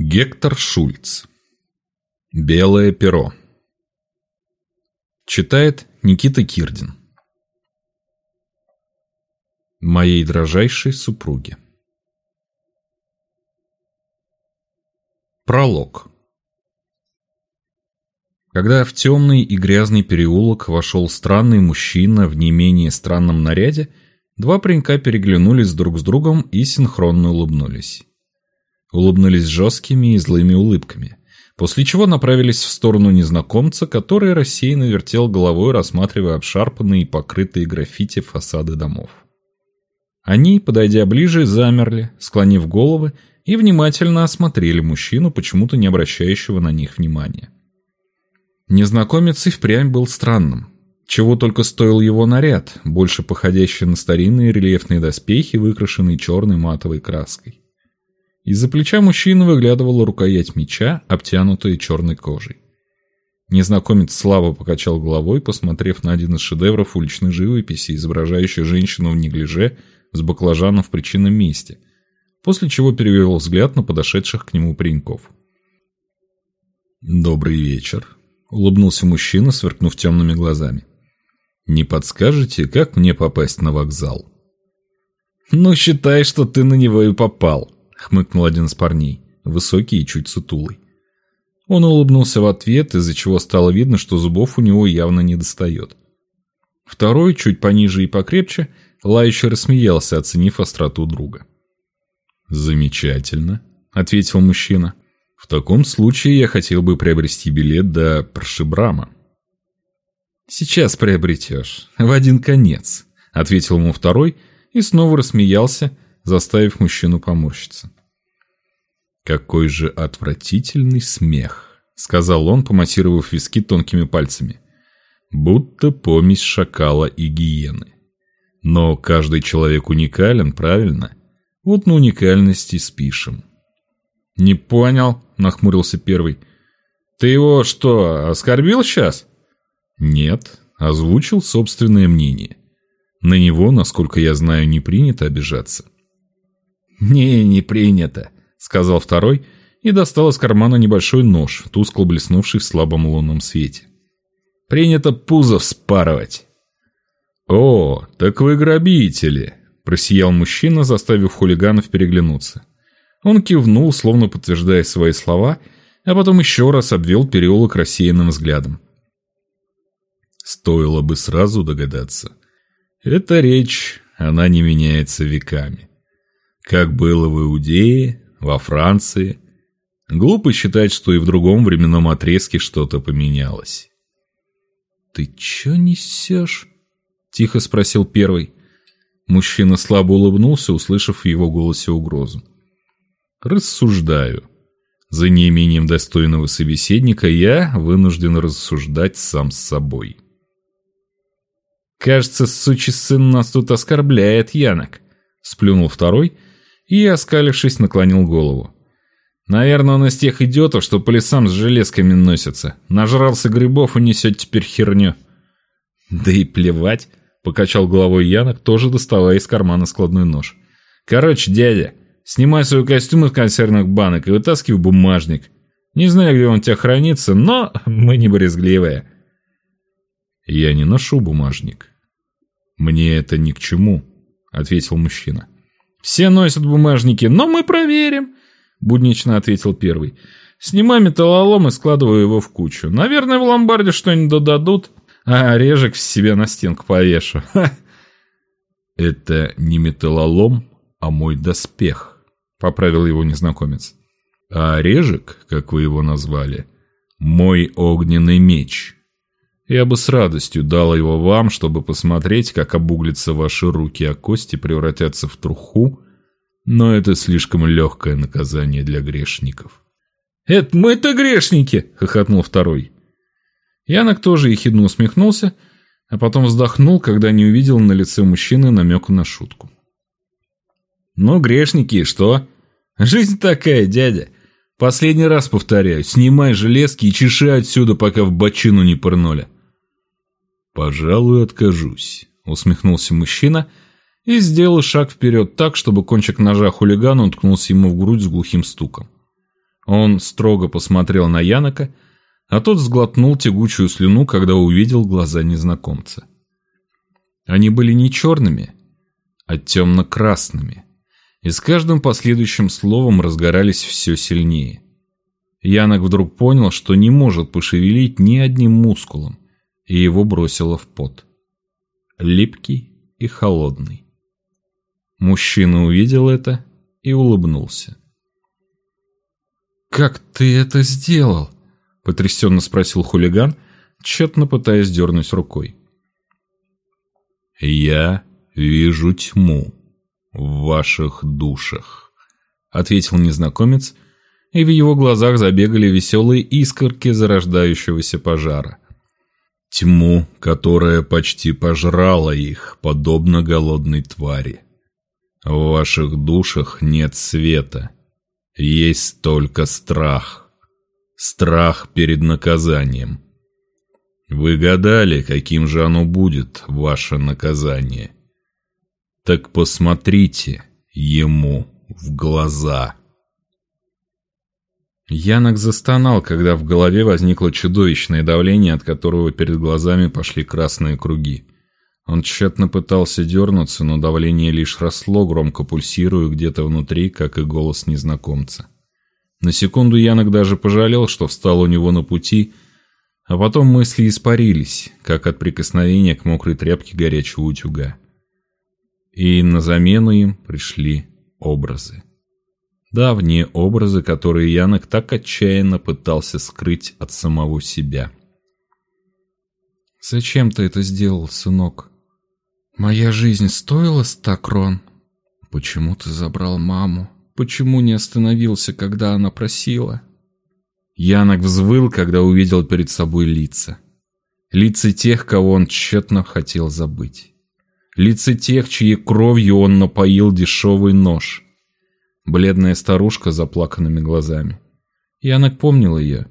Гектор Шульц. Белое перо. Читает Никита Кирдин. Моей дрожайшей супруге. Пролог. Когда в темный и грязный переулок вошел странный мужчина в не менее странном наряде, два паренька переглянулись друг с другом и синхронно улыбнулись улыбнулись жесткими и злыми улыбками, после чего направились в сторону незнакомца, который рассеянно вертел головой, рассматривая обшарпанные и покрытые граффити фасады домов. Они, подойдя ближе, замерли, склонив головы, и внимательно осмотрели мужчину, почему-то не обращающего на них внимания. Незнакомец и впрямь был странным. Чего только стоил его наряд, больше походящий на старинные рельефные доспехи, выкрашенные черной матовой краской. Из-за плеча мужчины выглядывала рукоять меча, обтянутая черной кожей. Незнакомец слабо покачал головой, посмотрев на один из шедевров уличной живописи, изображающий женщину в неглиже с баклажаном в причинном месте, после чего перевел взгляд на подошедших к нему пареньков. «Добрый вечер», — улыбнулся мужчина, сверкнув темными глазами. «Не подскажете, как мне попасть на вокзал?» «Ну, считай, что ты на него и попал», хмыкнул один из парней, высокий и чуть сутулый. Он улыбнулся в ответ, из-за чего стало видно, что зубов у него явно не достает. Второй, чуть пониже и покрепче, лающе рассмеялся, оценив остроту друга. «Замечательно», — ответил мужчина. «В таком случае я хотел бы приобрести билет до Паршибрама». «Сейчас приобретешь, в один конец», — ответил ему второй и снова рассмеялся, заставив мужчину поморщиться. «Какой же отвратительный смех!» — сказал он, помассировав виски тонкими пальцами. «Будто помесь шакала и гиены. Но каждый человек уникален, правильно? Вот на уникальности спишем». «Не понял», — нахмурился первый. «Ты его что, оскорбил сейчас?» «Нет, озвучил собственное мнение. На него, насколько я знаю, не принято обижаться». «Не, не принято», — сказал второй и достал из кармана небольшой нож, тускло блеснувший в слабом лунном свете. «Принято пузо вспарывать». «О, так вы грабители», — просиял мужчина, заставив хулиганов переглянуться. Он кивнул, словно подтверждая свои слова, а потом еще раз обвел переулок рассеянным взглядом. Стоило бы сразу догадаться. Эта речь, она не меняется веками. Как было в Иудее, во Франции. Глупо считать, что и в другом временном отрезке что-то поменялось. «Ты чё несешь?» — тихо спросил первый. Мужчина слабо улыбнулся, услышав в его голосе угрозу. «Рассуждаю. За неимением достойного собеседника я вынужден рассуждать сам с собой». «Кажется, сучий сын нас тут оскорбляет, Янок», — сплюнул второй — и, оскалившись, наклонил голову. Наверное, он из тех идиотов, что по лесам с железками носится. Нажрался грибов и несет теперь херню. Да и плевать, покачал головой Янок, тоже доставая из кармана складной нож. Короче, дядя, снимай свой костюм из консервных банок и вытаскивай бумажник. Не знаю, где он у тебя хранится, но мы не брезгливые. Я не ношу бумажник. Мне это ни к чему, ответил мужчина. «Все носят бумажники, но мы проверим», — буднично ответил первый. «Снимай металлолом и складываю его в кучу. Наверное, в ломбарде что-нибудь додадут, а орежек в себе на стенку повешу». «Это не металлолом, а мой доспех», — поправил его незнакомец. «А орежек, как вы его назвали, мой огненный меч». Я бы с радостью дал его вам, чтобы посмотреть, как обуглятся ваши руки, а кости превратятся в труху, но это слишком легкое наказание для грешников. «Это мы-то грешники!» — хохотнул второй. Янок тоже ехидно усмехнулся, а потом вздохнул, когда не увидел на лице мужчины намека на шутку. «Ну, грешники, что? Жизнь такая, дядя. Последний раз повторяю, снимай железки и чеши отсюда, пока в бочину не пырнули». «Пожалуй, откажусь», — усмехнулся мужчина и сделал шаг вперед так, чтобы кончик ножа хулигана уткнулся ему в грудь с глухим стуком. Он строго посмотрел на Янока, а тот сглотнул тягучую слюну, когда увидел глаза незнакомца. Они были не черными, а темно-красными, и с каждым последующим словом разгорались все сильнее. Янок вдруг понял, что не может пошевелить ни одним мускулом, и его бросило в пот. Липкий и холодный. Мужчина увидел это и улыбнулся. «Как ты это сделал?» – потрясенно спросил хулиган, тщетно пытаясь дернуть рукой. «Я вижу тьму в ваших душах», — ответил незнакомец, и в его глазах забегали веселые искорки зарождающегося пожара. Тьму, которая почти пожрала их, подобно голодной твари. В ваших душах нет света, есть только страх. Страх перед наказанием. Вы гадали, каким же оно будет, ваше наказание. Так посмотрите ему в глаза. Янок застонал, когда в голове возникло чудовищное давление, от которого перед глазами пошли красные круги. Он тщетно пытался дернуться, но давление лишь росло, громко пульсируя где-то внутри, как и голос незнакомца. На секунду Янок даже пожалел, что встал у него на пути, а потом мысли испарились, как от прикосновения к мокрой тряпке горячего утюга. И на замену им пришли образы. Давние образы, которые Янок так отчаянно пытался скрыть от самого себя. «Зачем ты это сделал, сынок? Моя жизнь стоила ста крон? Почему ты забрал маму? Почему не остановился, когда она просила?» Янок взвыл, когда увидел перед собой лица. Лица тех, кого он тщетно хотел забыть. Лица тех, чьей кровью он напоил дешевый нож. Бледная старушка с заплаканными глазами. Янок помнил ее.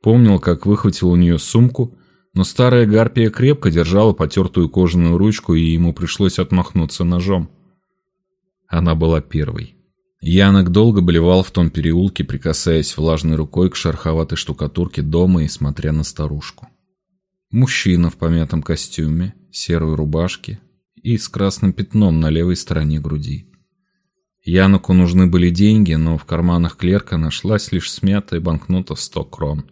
Помнил, как выхватил у нее сумку, но старая гарпия крепко держала потертую кожаную ручку, и ему пришлось отмахнуться ножом. Она была первой. Янок долго блевал в том переулке, прикасаясь влажной рукой к шероховатой штукатурке дома и смотря на старушку. Мужчина в помятом костюме, серой рубашке и с красным пятном на левой стороне груди. Яноку нужны были деньги, но в карманах клерка нашлась лишь смятая банкнота в сто крон.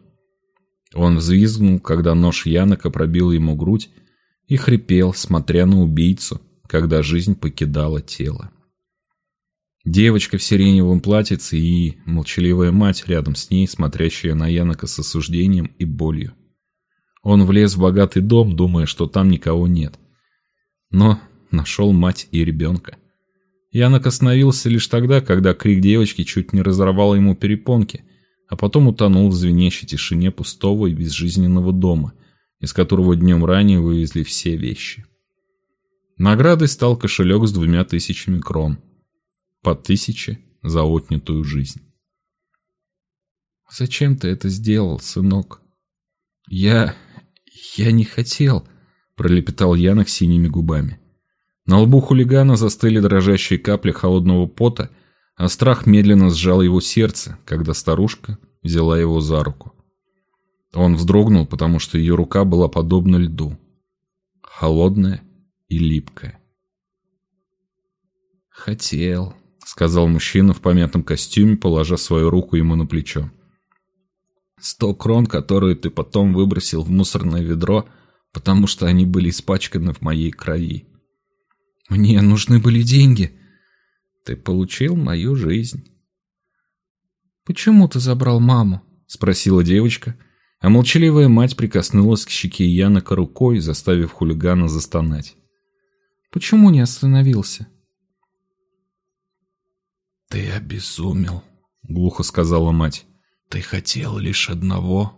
Он взвизгнул, когда нож Янока пробил ему грудь, и хрипел, смотря на убийцу, когда жизнь покидала тело. Девочка в сиреневом платьице и молчаливая мать рядом с ней, смотрящая на Янока с осуждением и болью. Он влез в богатый дом, думая, что там никого нет. Но нашел мать и ребенка. Янок остановился лишь тогда, когда крик девочки чуть не разорвал ему перепонки, а потом утонул в звенящей тишине пустого и безжизненного дома, из которого днем ранее вывезли все вещи. Наградой стал кошелек с двумя тысячами крон – по тысяче за отнятую жизнь. «Зачем ты это сделал, сынок?» «Я... я не хотел», — пролепетал Янок синими губами. На лбу хулигана застыли дрожащие капли холодного пота, а страх медленно сжал его сердце, когда старушка взяла его за руку. Он вздрогнул, потому что ее рука была подобна льду. Холодная и липкая. «Хотел», сказал мужчина в помятом костюме, положа свою руку ему на плечо. «Сто крон, которые ты потом выбросил в мусорное ведро, потому что они были испачканы в моей крови. Мне нужны были деньги. Ты получил мою жизнь». «Почему ты забрал маму?» — спросила девочка, а молчаливая мать прикоснулась к щеке Янока рукой, заставив хулигана застонать. «Почему не остановился?» «Ты обезумел», — глухо сказала мать. «Ты хотел лишь одного».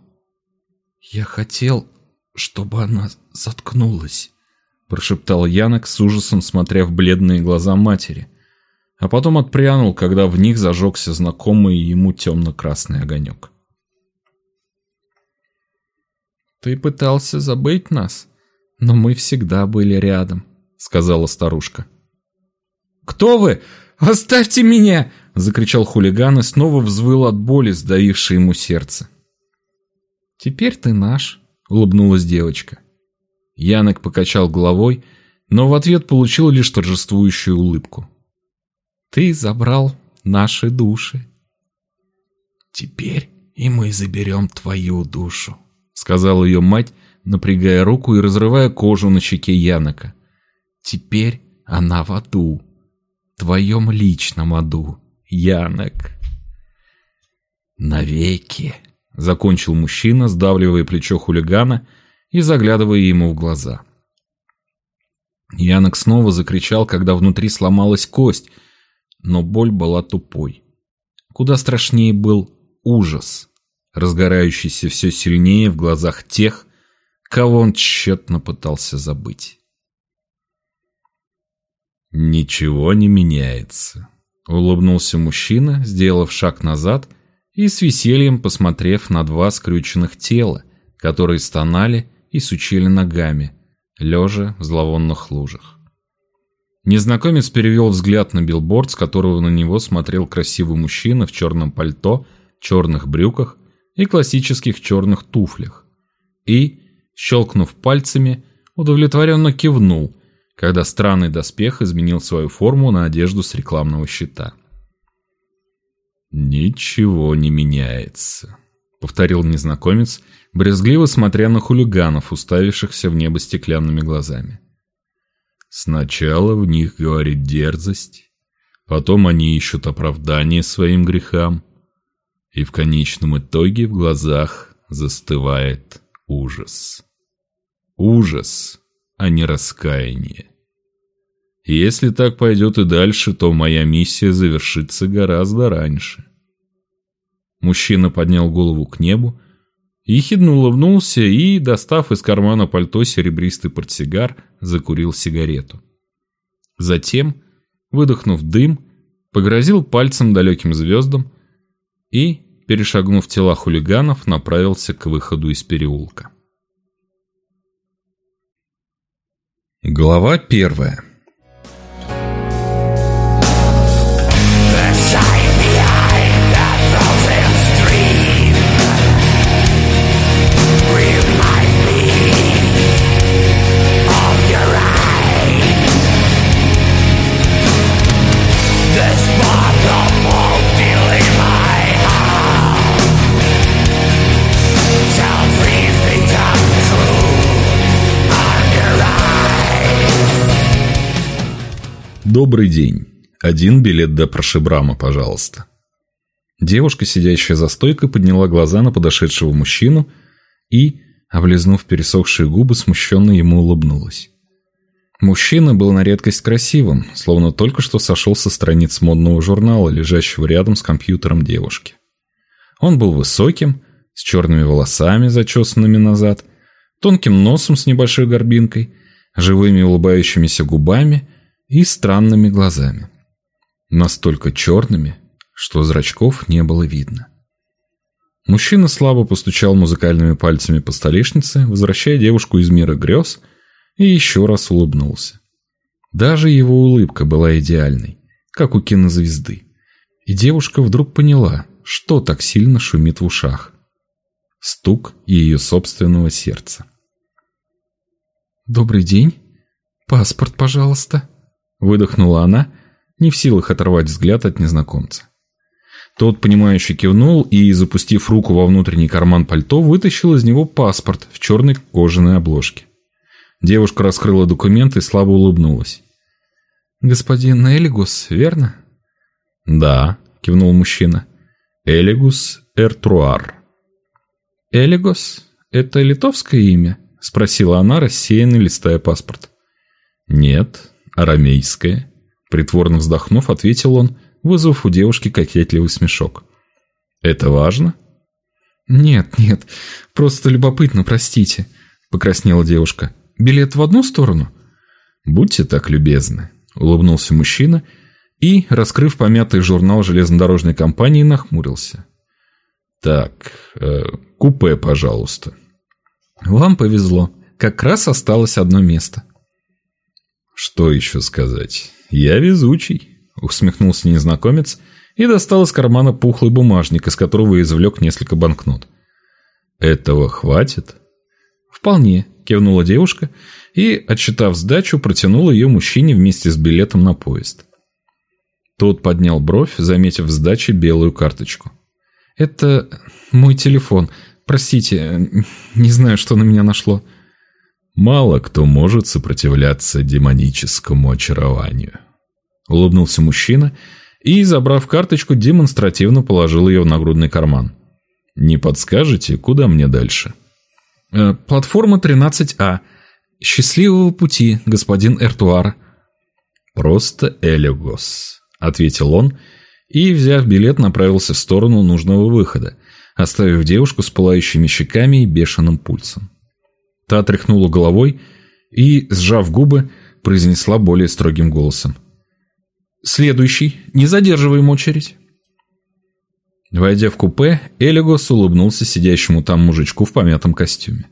«Я хотел, чтобы она заткнулась», — прошептал Янок с ужасом, смотря в бледные глаза матери, а потом отпрянул, когда в них зажегся знакомый ему темно-красный огонек. «Ты пытался забыть нас, но мы всегда были рядом», — сказала старушка. «Кто вы? Оставьте меня!» – закричал хулиган и снова взвыл от боли, сдавившей ему сердце. «Теперь ты наш», – улыбнулась девочка. Янок покачал головой, но в ответ получил лишь торжествующую улыбку. «Ты забрал наши души». «Теперь и мы заберем твою душу», — сказала ее мать, напрягая руку и разрывая кожу на щеке Янока. «Теперь она в аду, твоем личном аду, Янок». «Навеки», — закончил мужчина, сдавливая плечо хулигана и заглядывая ему в глаза. Янок снова закричал, когда внутри сломалась кость, но боль была тупой. Куда страшнее был ужас, разгорающийся все сильнее в глазах тех, кого он тщетно пытался забыть. «Ничего не меняется», — улыбнулся мужчина, сделав шаг назад и с весельем посмотрев на два скрюченных тела, которые стонали и сучили ногами, лежа в зловонных лужах. Незнакомец перевел взгляд на билборд, с которого на него смотрел красивый мужчина в черном пальто, черных брюках и классических черных туфлях. И, щелкнув пальцами, удовлетворенно кивнул, когда странный доспех изменил свою форму на одежду с рекламного щита. «Ничего не меняется», — повторил незнакомец, брезгливо смотря на хулиганов, уставившихся в небо стеклянными глазами. Сначала в них говорит дерзость, потом они ищут оправдание своим грехам, и в конечном итоге в глазах застывает ужас. Ужас, а не раскаяние. Если так пойдет и дальше, то моя миссия завершится гораздо раньше. Мужчина поднял голову к небу, ехидно улыбнулся и, достав из кармана пальто серебристый портсигар, закурил сигарету. Затем, выдохнув дым, погрозил пальцем далеким звездам и, перешагнув тела хулиганов, направился к выходу из переулка. Глава первая «Добрый день. Один билет до Прошибрама, пожалуйста». Девушка, сидящая за стойкой, подняла глаза на подошедшего мужчину и, облизнув пересохшие губы, смущенно ему улыбнулась. Мужчина был на редкость красивым, словно только что сошел со страниц модного журнала, лежащего рядом с компьютером девушки. Он был высоким, с черными волосами, зачесанными назад, тонким носом с небольшой горбинкой, живыми улыбающимися губами – и странными глазами. Настолько черными, что зрачков не было видно. Мужчина слабо постучал музыкальными пальцами по столешнице, возвращая девушку из мира грез, и еще раз улыбнулся. Даже его улыбка была идеальной, как у кинозвезды. И девушка вдруг поняла, что так сильно шумит в ушах. Стук ее собственного сердца. «Добрый день. Паспорт, пожалуйста», Выдохнула она, не в силах оторвать взгляд от незнакомца. Тот, понимающе кивнул и, запустив руку во внутренний карман пальто, вытащил из него паспорт в черной кожаной обложке. Девушка раскрыла документ и слабо улыбнулась. «Господин Элигус, верно?» «Да», — кивнул мужчина. «Элигус Эртруар». «Элигус? Это литовское имя?» — спросила она, рассеянно листая паспорт. «Нет, арамейское?» Притворно вздохнув, ответил он, вызвав у девушки кокетливый смешок. «Это важно?» «Нет, нет, просто любопытно, простите», — покраснела девушка. «Билет в одну сторону?» «Будьте так любезны», — улыбнулся мужчина и, раскрыв помятый журнал железнодорожной компании, нахмурился. «Так, э, купе, пожалуйста». «Вам повезло. Как раз осталось одно место». «Что еще сказать? Я везучий», — усмехнулся незнакомец и достал из кармана пухлый бумажник, из которого извлек несколько банкнот. «Этого хватит?» «Вполне», – кивнула девушка и, отсчитав сдачу, протянула ее мужчине вместе с билетом на поезд. Тот поднял бровь, заметив в сдаче белую карточку. «Это мой телефон. Простите, не знаю, что на меня нашло». «Мало кто может сопротивляться демоническому очарованию», — улыбнулся мужчина и, забрав карточку, демонстративно положил ее в нагрудный карман. «Не подскажете, куда мне дальше?» э, «Платформа 13А. Счастливого пути, господин Эртуар». «Просто Элегос», — ответил он, и, взяв билет, направился в сторону нужного выхода, оставив девушку с пылающими щеками и бешеным пульсом. Та тряхнула головой и, сжав губы, произнесла более строгим голосом. «Следующий. Не задерживаем очередь». Войдя в купе, Элигос улыбнулся сидящему там мужичку в помятом костюме.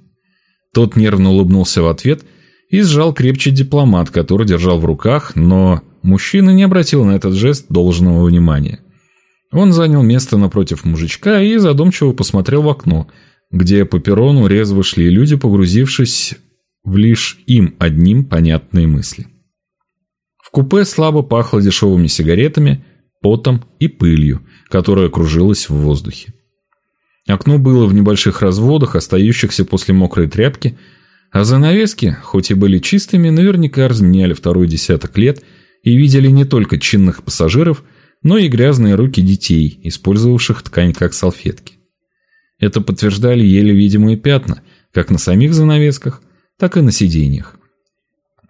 Тот нервно улыбнулся в ответ и сжал крепче дипломат, который держал в руках, но мужчина не обратил на этот жест должного внимания. Он занял место напротив мужичка и задумчиво посмотрел в окно, где по перрону резво шли люди, погрузившись в лишь им одним понятные мысли. В купе слабо пахло дешевыми сигаретами, потом и пылью, которая кружилась в воздухе. Окно было в небольших разводах, остающихся после мокрой тряпки, а занавески, хоть и были чистыми, наверняка разменяли второй десяток лет и видели не только чинных пассажиров, но и грязные руки детей, использовавших ткань как салфетки. Это подтверждали еле видимые пятна, как на самих занавесках, так и на сиденьях.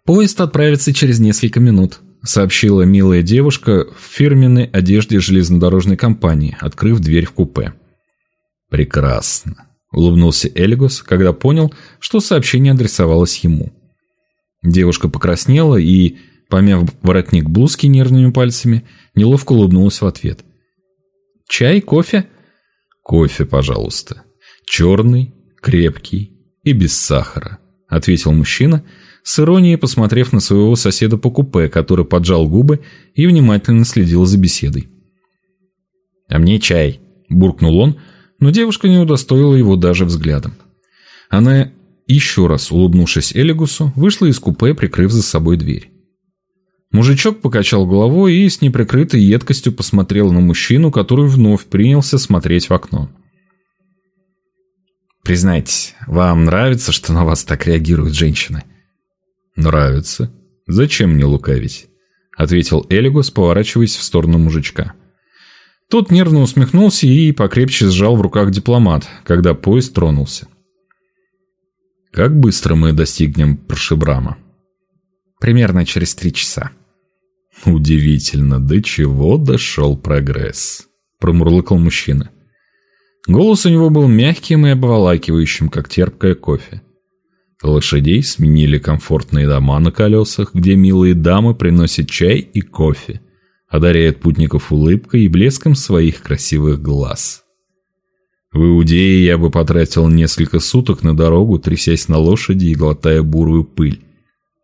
Поезд отправится через несколько минут, сообщила милая девушка в фирменной одежде железнодорожной компании, открыв дверь в купе. «Прекрасно», — улыбнулся Эльгус, когда понял, что сообщение адресовалось ему. Девушка покраснела и, помяв воротник блузки нервными пальцами, неловко улыбнулась в ответ. «Чай, кофе?» «Кофе, пожалуйста. Черный, крепкий и без сахара», — ответил мужчина, — с иронией посмотрев на своего соседа по купе, который поджал губы и внимательно следил за беседой. «А мне чай», – буркнул он, но девушка не удостоила его даже взглядом. Она, еще раз улыбнувшись Элигусу, вышла из купе, прикрыв за собой дверь. Мужичок покачал головой и с неприкрытой едкостью посмотрел на мужчину, который вновь принялся смотреть в окно. «Признайтесь, вам нравится, что на вас так реагируют женщины?» «Нравится. Зачем мне лукавить?» — ответил Элигос, поворачиваясь в сторону мужичка. Тот нервно усмехнулся и покрепче сжал в руках дипломат, когда поезд тронулся. «Как быстро мы достигнем Прошибрама?» «Примерно через три часа». «Удивительно, до чего дошел прогресс», — промурлыкал мужчина. Голос у него был мягким и обволакивающим, как терпкое кофе. Лошадей сменили комфортные дома на колесах, где милые дамы приносят чай и кофе, одаряют путников улыбкой и блеском своих красивых глаз. В Иудее я бы потратил несколько суток на дорогу, трясясь на лошади и глотая бурую пыль.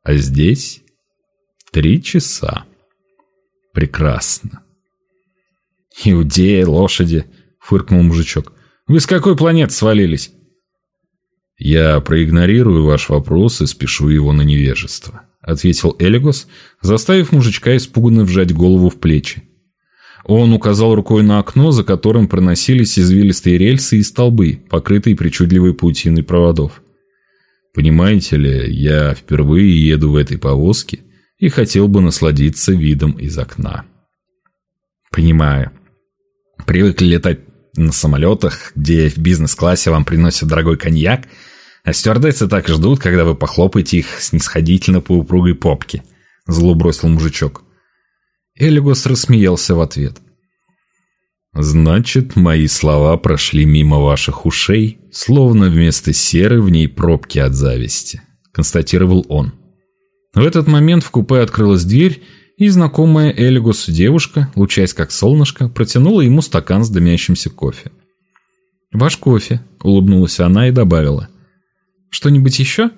А здесь три часа. Прекрасно. «Иудея, лошади!» — фыркнул мужичок. «Вы с какой планеты свалились?» «Я проигнорирую ваш вопрос и спешу его на невежество», — ответил Элигос, заставив мужичка испуганно вжать голову в плечи. Он указал рукой на окно, за которым проносились извилистые рельсы и столбы, покрытые причудливой паутиной проводов. «Понимаете ли, я впервые еду в этой повозке и хотел бы насладиться видом из окна». «Понимаю. Привыкли летать на самолетах, где в бизнес-классе вам приносят дорогой коньяк, а стюардессы так ждут, когда вы похлопаете их снисходительно по упругой попке. Зло бросил мужичок. Элигос рассмеялся в ответ. «Значит, мои слова прошли мимо ваших ушей, словно вместо серы в ней пробки от зависти», — констатировал он. В этот момент в купе открылась дверь, и знакомая Элигосу девушка, лучаясь как солнышко, протянула ему стакан с дымящимся кофе. «Ваш кофе», — улыбнулась она и добавила. Что-нибудь еще?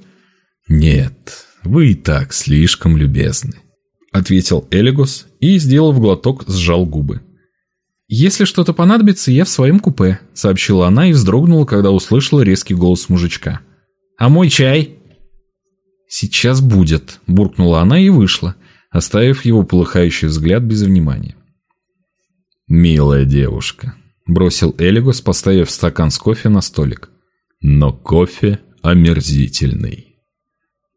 Нет, вы и так слишком любезны. ответил Элигос и, сделав глоток, сжал губы. «Если что-то понадобится, я в своем купе», — сообщила она и вздрогнула, когда услышала резкий голос мужичка. «А мой чай?» «Сейчас будет», — буркнула она и вышла, оставив его полыхающий взгляд без внимания. «Милая девушка», — бросил Элигос, поставив стакан с кофе на столик. «Но кофе омерзительный».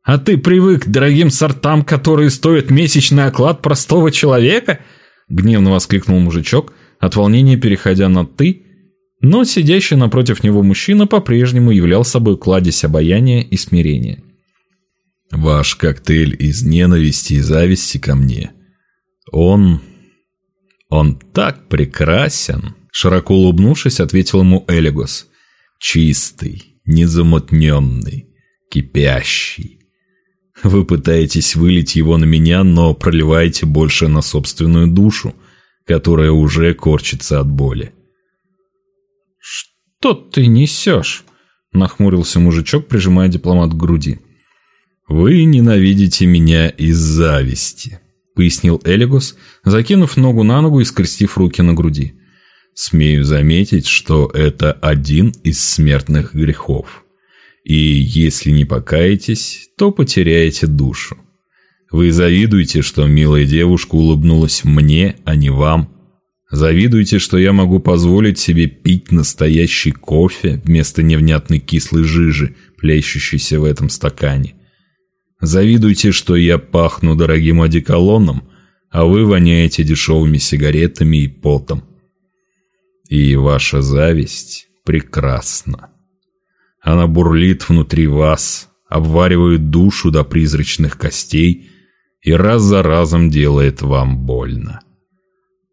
«А ты привык к дорогим сортам, которые стоят месячный оклад простого человека?» — гневно воскликнул мужичок, от волнения переходя на «ты», но сидящий напротив него мужчина по-прежнему являл собой кладезь обаяния и смирения. «Ваш коктейль из ненависти и зависти ко мне, он... он так прекрасен!» Широко улыбнувшись, ответил ему Элигос. «Чистый, незамутненный, кипящий. Вы пытаетесь вылить его на меня, но проливаете больше на собственную душу, которая уже корчится от боли. «Что ты несешь?» – нахмурился мужичок, прижимая дипломат к груди. «Вы ненавидите меня из зависти», – пояснил Элигос, закинув ногу на ногу и скрестив руки на груди. «Смею заметить, что это один из смертных грехов. И если не покаетесь, то потеряете душу. Вы завидуете, что милая девушка улыбнулась мне, а не вам. Завидуете, что я могу позволить себе пить настоящий кофе вместо невнятной кислой жижи, плещущейся в этом стакане. Завидуете, что я пахну дорогим одеколоном, а вы воняете дешевыми сигаретами и потом. И ваша зависть прекрасна. Она бурлит внутри вас, обваривает душу до призрачных костей и раз за разом делает вам больно.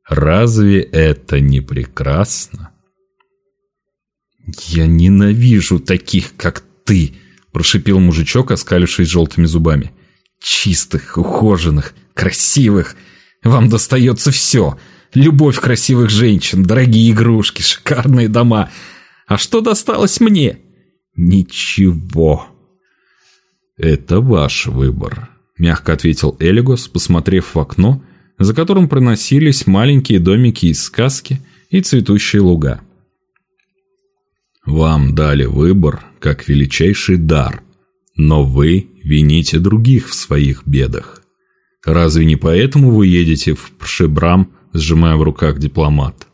Разве это не прекрасно? «Я ненавижу таких, как ты!» – прошипел мужичок, оскалившись желтыми зубами. «Чистых, ухоженных, красивых. Вам достается все. Любовь красивых женщин, дорогие игрушки, шикарные дома. А что досталось мне?» «Ничего». «Это ваш выбор», – мягко ответил Элигос, посмотрев в окно, за которым проносились маленькие домики из сказки и цветущие луга. «Вам дали выбор, как величайший дар, но вы вините других в своих бедах. Разве не поэтому вы едете в Пшебрам, сжимая в руках дипломат?»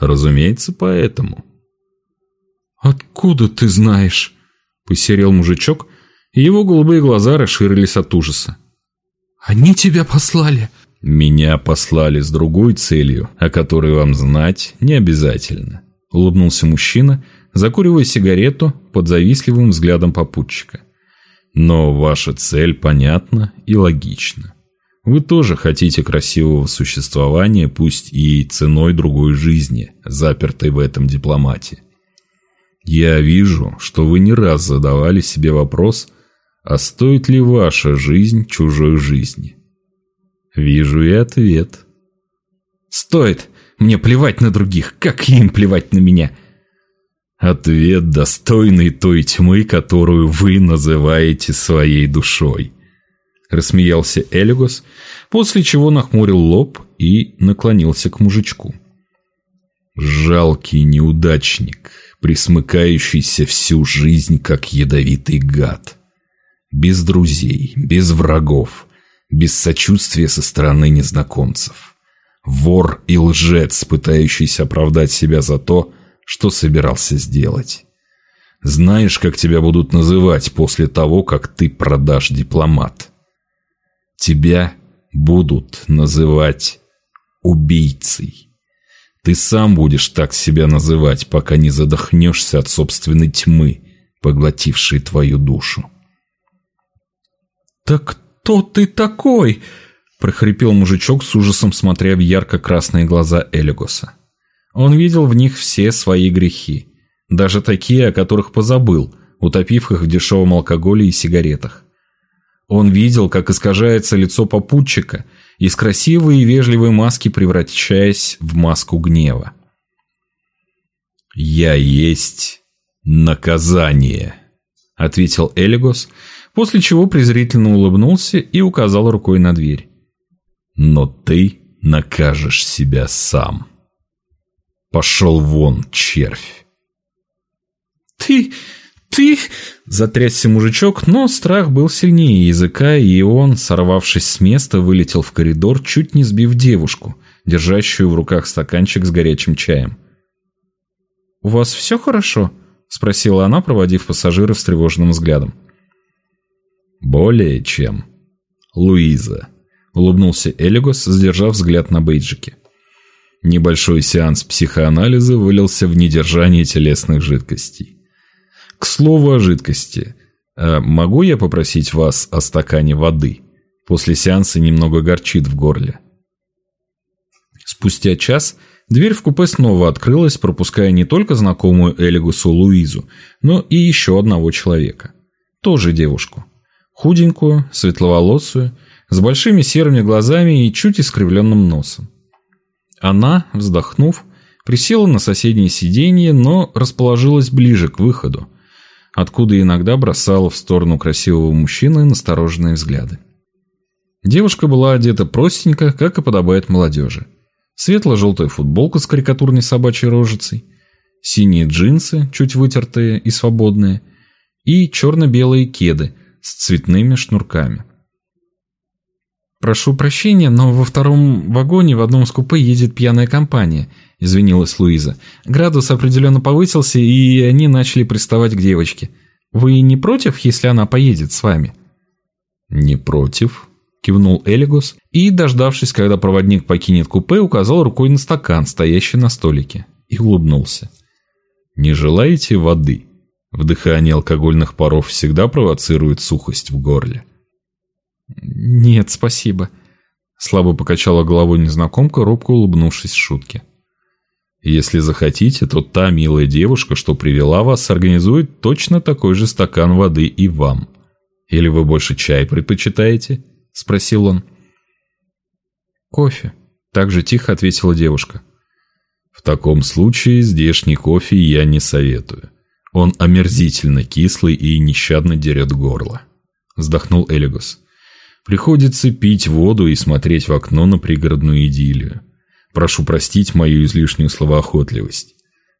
«Разумеется, поэтому». «Откуда ты знаешь?» – посерел мужичок, его голубые глаза расширились от ужаса. «Они тебя послали!» «Меня послали с другой целью, о которой вам знать не обязательно», — улыбнулся мужчина, закуривая сигарету под завистливым взглядом попутчика. «Но ваша цель понятна и логична. Вы тоже хотите красивого существования, пусть и ценой другой жизни, запертой в этом дипломате. Я вижу, что вы не раз задавали себе вопрос, а стоит ли ваша жизнь чужой жизни? Вижу и ответ. Стоит. Мне плевать на других, как им плевать на меня. Ответ достойный той тьмы, которую вы называете своей душой. Рассмеялся Элигос, после чего нахмурил лоб и наклонился к мужичку. Жалкий неудачник, присмыкающийся всю жизнь, как ядовитый гад без друзей, без врагов, без сочувствия со стороны незнакомцев. Вор и лжец, пытающийся оправдать себя за то, что собирался сделать. Знаешь, как тебя будут называть после того, как ты продашь дипломат? Тебя будут называть убийцей. Ты сам будешь так себя называть, пока не задохнешься от собственной тьмы, поглотившей твою душу. «Так кто ты такой?» – прохрипел мужичок с ужасом, смотря в ярко-красные глаза Элигоса. Он видел в них все свои грехи, даже такие, о которых позабыл, утопив их в дешевом алкоголе и сигаретах. Он видел, как искажается лицо попутчика, из красивой и вежливой маски превращаясь в маску гнева. «Я есть наказание», — ответил Элигос, после чего презрительно улыбнулся и указал рукой на дверь. «Но ты накажешь себя сам. Пошел вон, червь!» «Ты... ты...» – затрясся мужичок, но страх был сильнее языка, и он, сорвавшись с места, вылетел в коридор, чуть не сбив девушку, держащую в руках стаканчик с горячим чаем. «У вас все хорошо?» – спросила она, проводив пассажира встревоженным взглядом. «Более чем. Луиза», – улыбнулся Элигос, сдержав взгляд на бейджике. Небольшой сеанс психоанализа вылился в недержание телесных жидкостей. К слову о жидкости. А могу я попросить вас о стакане воды? После сеанса немного горчит в горле. Спустя час дверь в купе снова открылась, пропуская не только знакомую Элигусу Луизу, но и еще одного человека. Тоже девушку. Худенькую, светловолосую, с большими серыми глазами и чуть искривленным носом. Она, вздохнув, присела на соседнее сиденье, но расположилась ближе к выходу, откуда иногда бросала в сторону красивого мужчины настороженные взгляды. Девушка была одета простенько, как и подобает молодежи. Светло-желтая футболка с карикатурной собачьей рожицей, синие джинсы, чуть вытертые и свободные, и черно-белые кеды с цветными шнурками. «Прошу прощения, но во втором вагоне в одном из купе едет пьяная компания», – извинилась Луиза. «Градус определенно повысился, и они начали приставать к девочке. Вы не против, если она поедет с вами?» «Не против», – кивнул Элигос, и, дождавшись, когда проводник покинет купе, указал рукой на стакан, стоящий на столике, и улыбнулся. «Не желаете воды? Вдыхание алкогольных паров всегда провоцирует сухость в горле». «Нет, спасибо», — слабо покачала головой незнакомка, робко улыбнувшись шутке. «Если захотите, то та милая девушка, что привела вас, организует точно такой же стакан воды и вам. Или вы больше чай предпочитаете?» — спросил он. «Кофе», — так же тихо ответила девушка. «В таком случае здешний кофе я не советую. Он омерзительно кислый и нещадно дерет горло», — вздохнул Элигос. Приходится пить воду и смотреть в окно на пригородную идиллию. Прошу простить мою излишнюю словоохотливость.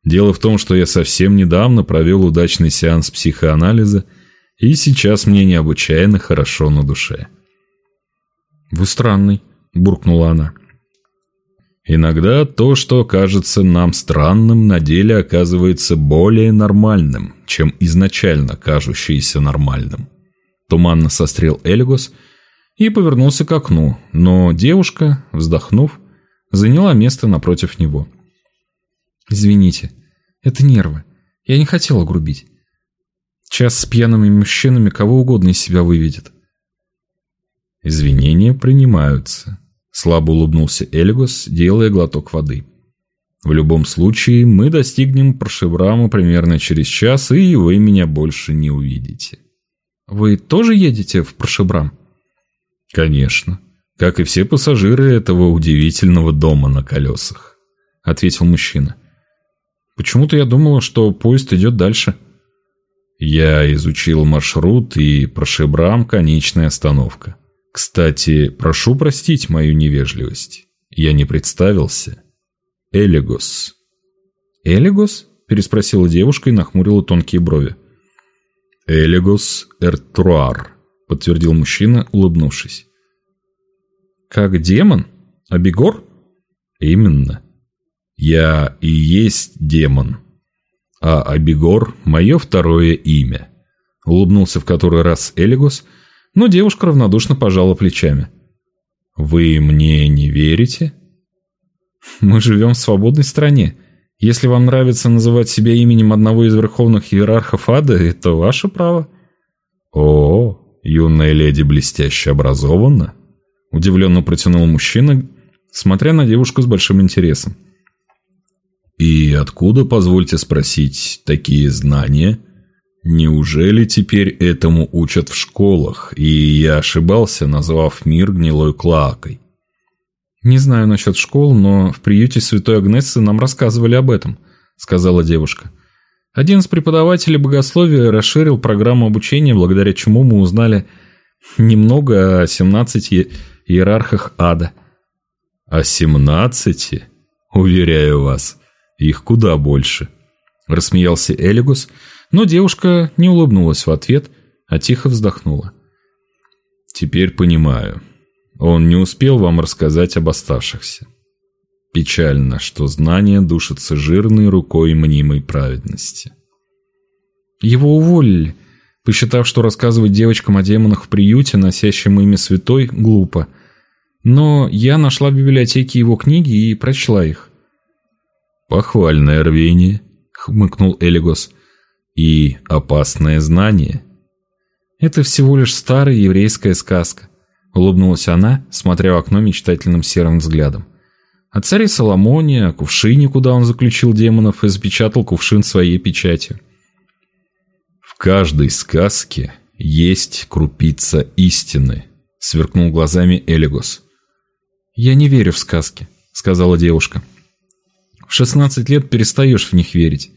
Дело в том, что я совсем недавно провел удачный сеанс психоанализа, и сейчас мне необычайно хорошо на душе. «Вы странный», – буркнула она. Иногда то, что кажется нам странным, на деле оказывается более нормальным, чем изначально кажущееся нормальным. Туманно сострел Эльгос – и повернулся к окну, но девушка, вздохнув, заняла место напротив него. «Извините, это нервы. Я не хотела грубить. Час с пьяными мужчинами кого угодно из себя выведет». «Извинения принимаются», — слабо улыбнулся Эльгос, делая глоток воды. «В любом случае, мы достигнем Прошеврама примерно через час, и вы меня больше не увидите». «Вы тоже едете в Прошебрам?» «Конечно, как и все пассажиры этого удивительного дома на колесах», — ответил мужчина. «Почему-то я думала, что поезд идет дальше». «Я изучил маршрут и Прошебрам — конечная остановка. Кстати, прошу простить мою невежливость. Я не представился. Элигос». «Элигос?» — переспросила девушка и нахмурила тонкие брови. «Элигос Эртруар», — подтвердил мужчина, улыбнувшись. «Как демон? Абигор?» «Именно. Я и есть демон. А Абигор — мое второе имя», — улыбнулся в который раз Элигос, но девушка равнодушно пожала плечами. «Вы мне не верите?» «Мы живем в свободной стране. Если вам нравится называть себя именем одного из верховных иерархов ада, это ваше право». «О, юная леди блестяще образована?» Удивленно протянул мужчина, смотря на девушку с большим интересом. «И откуда, позвольте спросить, такие знания? Неужели теперь этому учат в школах, и я ошибался, назвав мир гнилой клоакой?» «Не знаю насчет школ, но в приюте Святой Агнессы нам рассказывали об этом», — сказала девушка. Один из преподавателей богословия расширил программу обучения, благодаря чему мы узнали немного о 17 иерархах ада. О 17? Уверяю вас, их куда больше. Рассмеялся Элигус, но девушка не улыбнулась в ответ, а тихо вздохнула. Теперь понимаю. Он не успел вам рассказать об оставшихся. Печально, что знание душится жирной рукой мнимой праведности. Его уволили, посчитав, что рассказывать девочкам о демонах в приюте, носящем имя святой, глупо. Но я нашла в библиотеке его книги и прочла их. «Похвальное рвение», — хмыкнул Элигос, — «и опасное знание». «Это всего лишь старая еврейская сказка», — улыбнулась она, смотря в окно мечтательным серым взглядом. О царе Соломоне, о кувшине, куда он заключил демонов и запечатал кувшин своей печатью. «В каждой сказке есть крупица истины», — сверкнул глазами Элигос. «Я не верю в сказки», — сказала девушка. «В шестнадцать лет перестаешь в них верить».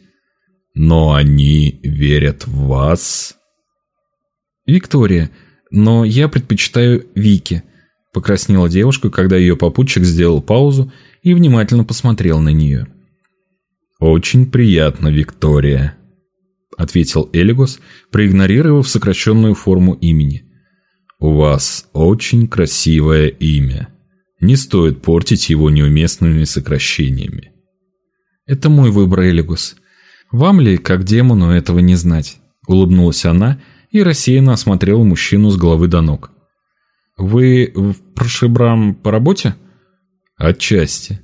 «Но они верят в вас?» «Виктория, но я предпочитаю Вики», — покраснела девушка, когда ее попутчик сделал паузу и внимательно посмотрел на нее. «Очень приятно, Виктория», — ответил Элигос, проигнорировав сокращенную форму имени. «У вас очень красивое имя. Не стоит портить его неуместными сокращениями». «Это мой выбор, Элигус. Вам ли, как демону, этого не знать?» — улыбнулась она и рассеянно осмотрела мужчину с головы до ног. «Вы в Прошибрам по работе?» Отчасти.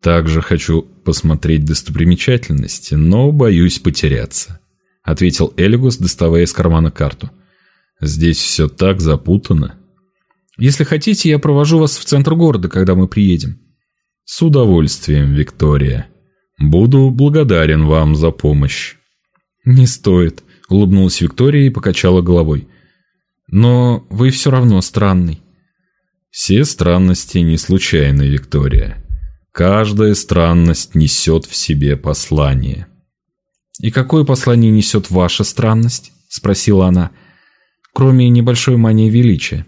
Также хочу посмотреть достопримечательности, но боюсь потеряться, ответил Элигус, доставая из кармана карту. Здесь все так запутано. Если хотите, я провожу вас в центр города, когда мы приедем. С удовольствием, Виктория. Буду благодарен вам за помощь. Не стоит, улыбнулась Виктория и покачала головой. Но вы все равно странный. Все странности не случайны, Виктория. Каждая странность несет в себе послание. «И какое послание несет ваша странность?» – спросила она. «Кроме небольшой мании величия».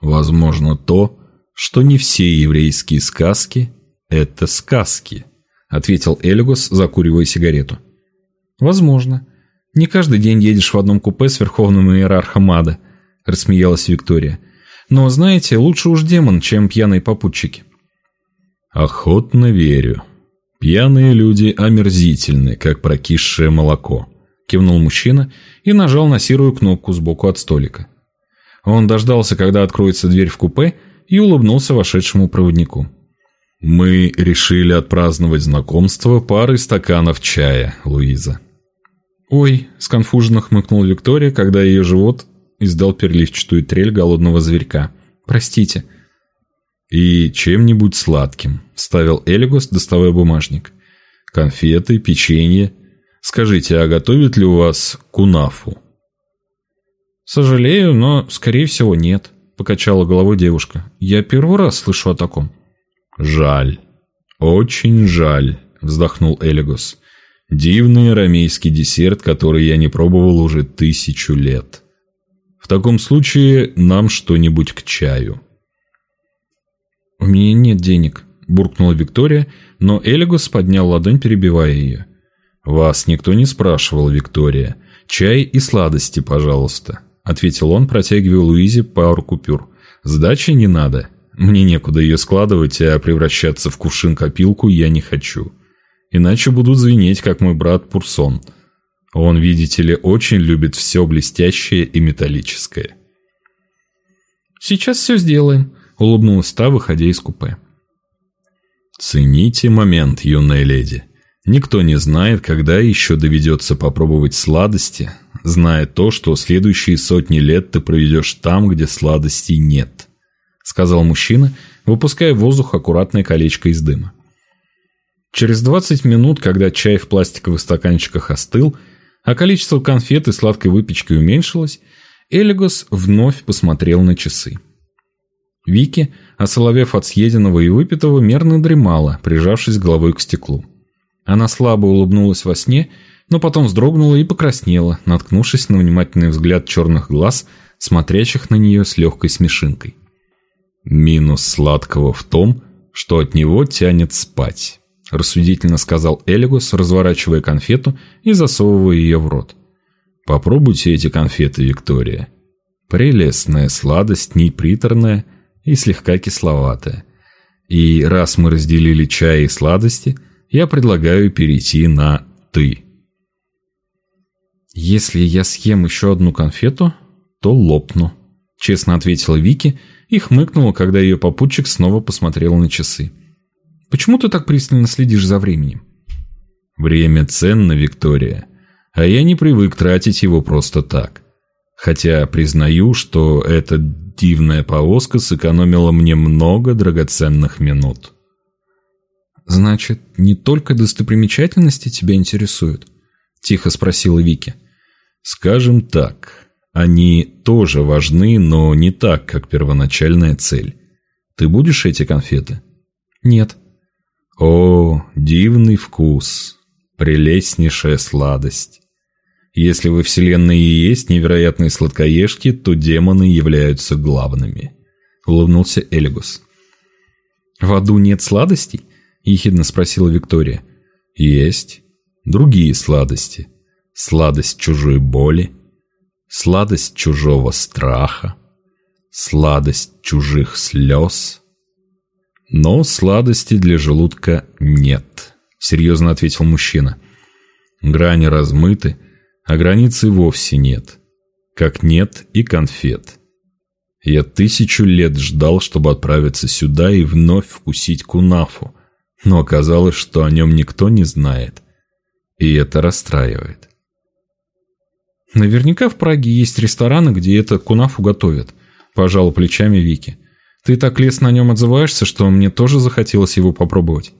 «Возможно то, что не все еврейские сказки – это сказки», – ответил Эльгус, закуривая сигарету. «Возможно. Не каждый день едешь в одном купе с верховным иерархом ада», – рассмеялась Виктория. Но, знаете, лучше уж демон, чем пьяные попутчики. Охотно верю. Пьяные люди омерзительны, как прокисшее молоко. Кивнул мужчина и нажал на серую кнопку сбоку от столика. Он дождался, когда откроется дверь в купе, и улыбнулся вошедшему проводнику. «Мы решили отпраздновать знакомство парой стаканов чая, Луиза». «Ой», — сконфуженно хмыкнул Виктория, когда ее живот издал переливчатую трель голодного зверька. «Простите». «И чем-нибудь сладким», — вставил Элигос, доставая бумажник. «Конфеты, печенье. Скажите, а готовят ли у вас кунафу?» «Сожалею, но, скорее всего, нет», — покачала головой девушка. «Я первый раз слышу о таком». «Жаль. Очень жаль», — вздохнул Элигос. «Дивный арамейский десерт, который я не пробовал уже тысячу лет». В таком случае нам что-нибудь к чаю. «У меня нет денег», – буркнула Виктория, но Элигус поднял ладонь, перебивая ее. «Вас никто не спрашивал, Виктория. Чай и сладости, пожалуйста», – ответил он, протягивая Луизе пару купюр. «Сдачи не надо. Мне некуда ее складывать, а превращаться в кувшин-копилку я не хочу. Иначе будут звенеть, как мой брат Пурсон». Он, видите ли, очень любит все блестящее и металлическое. «Сейчас все сделаем», — улыбнулась та, выходя из купе. «Цените момент, юная леди. Никто не знает, когда еще доведется попробовать сладости, зная то, что следующие сотни лет ты проведешь там, где сладостей нет», — сказал мужчина, выпуская в воздух аккуратное колечко из дыма. Через двадцать минут, когда чай в пластиковых стаканчиках остыл, — а количество конфет и сладкой выпечки уменьшилось, Элигос вновь посмотрел на часы. Вики, осоловев от съеденного и выпитого, мерно дремала, прижавшись головой к стеклу. Она слабо улыбнулась во сне, но потом вздрогнула и покраснела, наткнувшись на внимательный взгляд черных глаз, смотрящих на нее с легкой смешинкой. «Минус сладкого в том, что от него тянет спать», – рассудительно сказал Элигус, разворачивая конфету и засовывая ее в рот. «Попробуйте эти конфеты, Виктория. Прелестная сладость, не приторная и слегка кисловатая. И раз мы разделили чай и сладости, я предлагаю перейти на «ты». «Если я съем еще одну конфету, то лопну», – честно ответила Вики и хмыкнула, когда ее попутчик снова посмотрел на часы. «Почему ты так пристально следишь за временем?» «Время ценно, Виктория, а я не привык тратить его просто так. Хотя признаю, что эта дивная повозка сэкономила мне много драгоценных минут». «Значит, не только достопримечательности тебя интересуют?» – тихо спросила Вики. «Скажем так, они тоже важны, но не так, как первоначальная цель. Ты будешь эти конфеты?» «Нет». «О, дивный вкус, прелестнейшая сладость. Если во Вселенной и есть невероятные сладкоежки, то демоны являются главными», — улыбнулся Элигус. «В аду нет сладостей?» — ехидно спросила Виктория. «Есть. Другие сладости. Сладость чужой боли, сладость чужого страха, сладость чужих слез. Но сладости для желудка нет», — серьезно ответил мужчина. «Грани размыты, а границы вовсе нет. Как нет и конфет». Я тысячу лет ждал, чтобы отправиться сюда и вновь вкусить кунафу, но оказалось, что о нем никто не знает. И это расстраивает. Наверняка в Праге есть рестораны, где это кунафу готовят, пожал плечами Вики. Ты так лестно о нем отзываешься, что мне тоже захотелось его попробовать.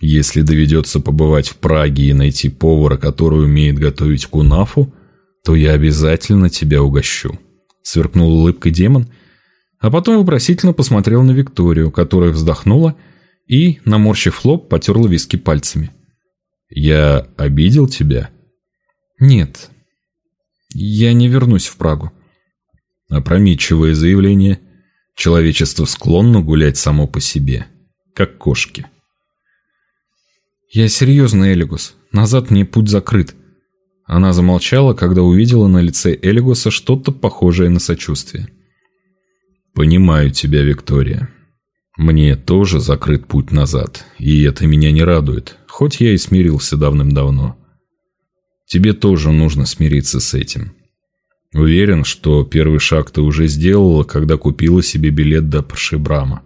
Если доведется побывать в Праге и найти повара, который умеет готовить кунафу, то я обязательно тебя угощу. Сверкнул улыбкой демон, а потом вопросительно посмотрел на Викторию, которая вздохнула и, наморщив лоб, потерла виски пальцами. «Я обидел тебя?» «Нет, я не вернусь в Прагу». Опрометчивое заявление. Человечество склонно гулять само по себе, как кошки. «Я серьезно, Элигус. Назад мне путь закрыт». Она замолчала, когда увидела на лице Элигуса что-то похожее на сочувствие. «Понимаю тебя, Виктория. Мне тоже закрыт путь назад, и это меня не радует, хоть я и смирился давным-давно. Тебе тоже нужно смириться с этим. Уверен, что первый шаг ты уже сделала, когда купила себе билет до Паршибрама.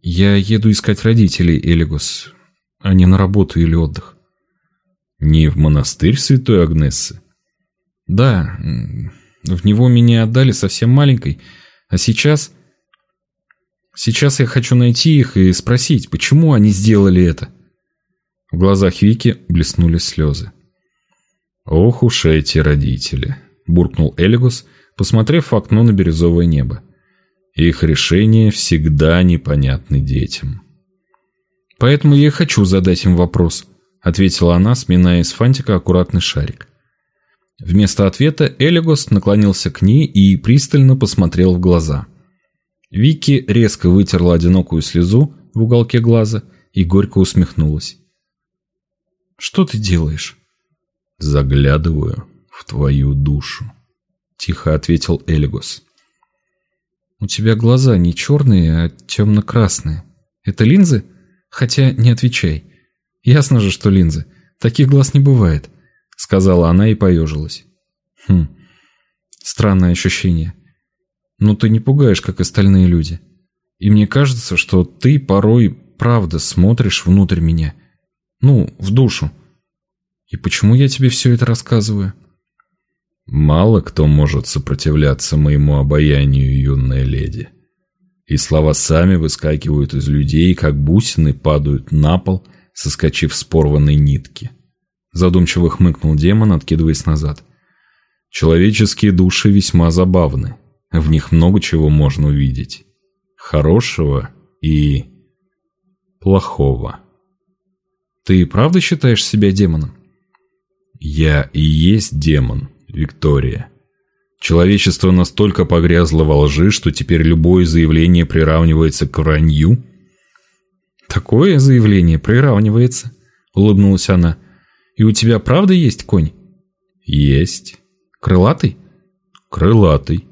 Я еду искать родителей, Элигус, а не на работу или отдых. Не в монастырь Святой Агнессы? Да, в него меня отдали совсем маленькой, а сейчас... Сейчас я хочу найти их и спросить, почему они сделали это. В глазах Вики блеснули слезы. «Ох уж эти родители!» – буркнул Элигус, посмотрев в окно на бирюзовое небо. «Их решения всегда непонятны детям». «Поэтому я хочу задать им вопрос», – ответила она, сминая из фантика аккуратный шарик. Вместо ответа Элигос наклонился к ней и пристально посмотрел в глаза. Вики резко вытерла одинокую слезу в уголке глаза и горько усмехнулась. «Что ты делаешь?» «Заглядываю в твою душу», — тихо ответил Элигос. «У тебя глаза не черные, а темно-красные. Это линзы? Хотя не отвечай. Ясно же, что линзы. Таких глаз не бывает», — сказала она и поежилась. «Хм, странное ощущение. Но ты не пугаешь, как остальные люди. И мне кажется, что ты порой правда смотришь внутрь меня. Ну, в душу. И почему я тебе все это рассказываю? Мало кто может сопротивляться моему обаянию, юная леди. И слова сами выскакивают из людей, как бусины падают на пол, соскочив с порванной нитки. Задумчиво хмыкнул демон, откидываясь назад. Человеческие души весьма забавны. В них много чего можно увидеть. Хорошего и плохого. Ты правда считаешь себя демоном? Я и есть демон, Виктория. Человечество настолько погрязло во лжи, что теперь любое заявление приравнивается к вранью. Такое заявление приравнивается, улыбнулась она. И у тебя правда есть конь? Есть. Крылатый? Крылатый.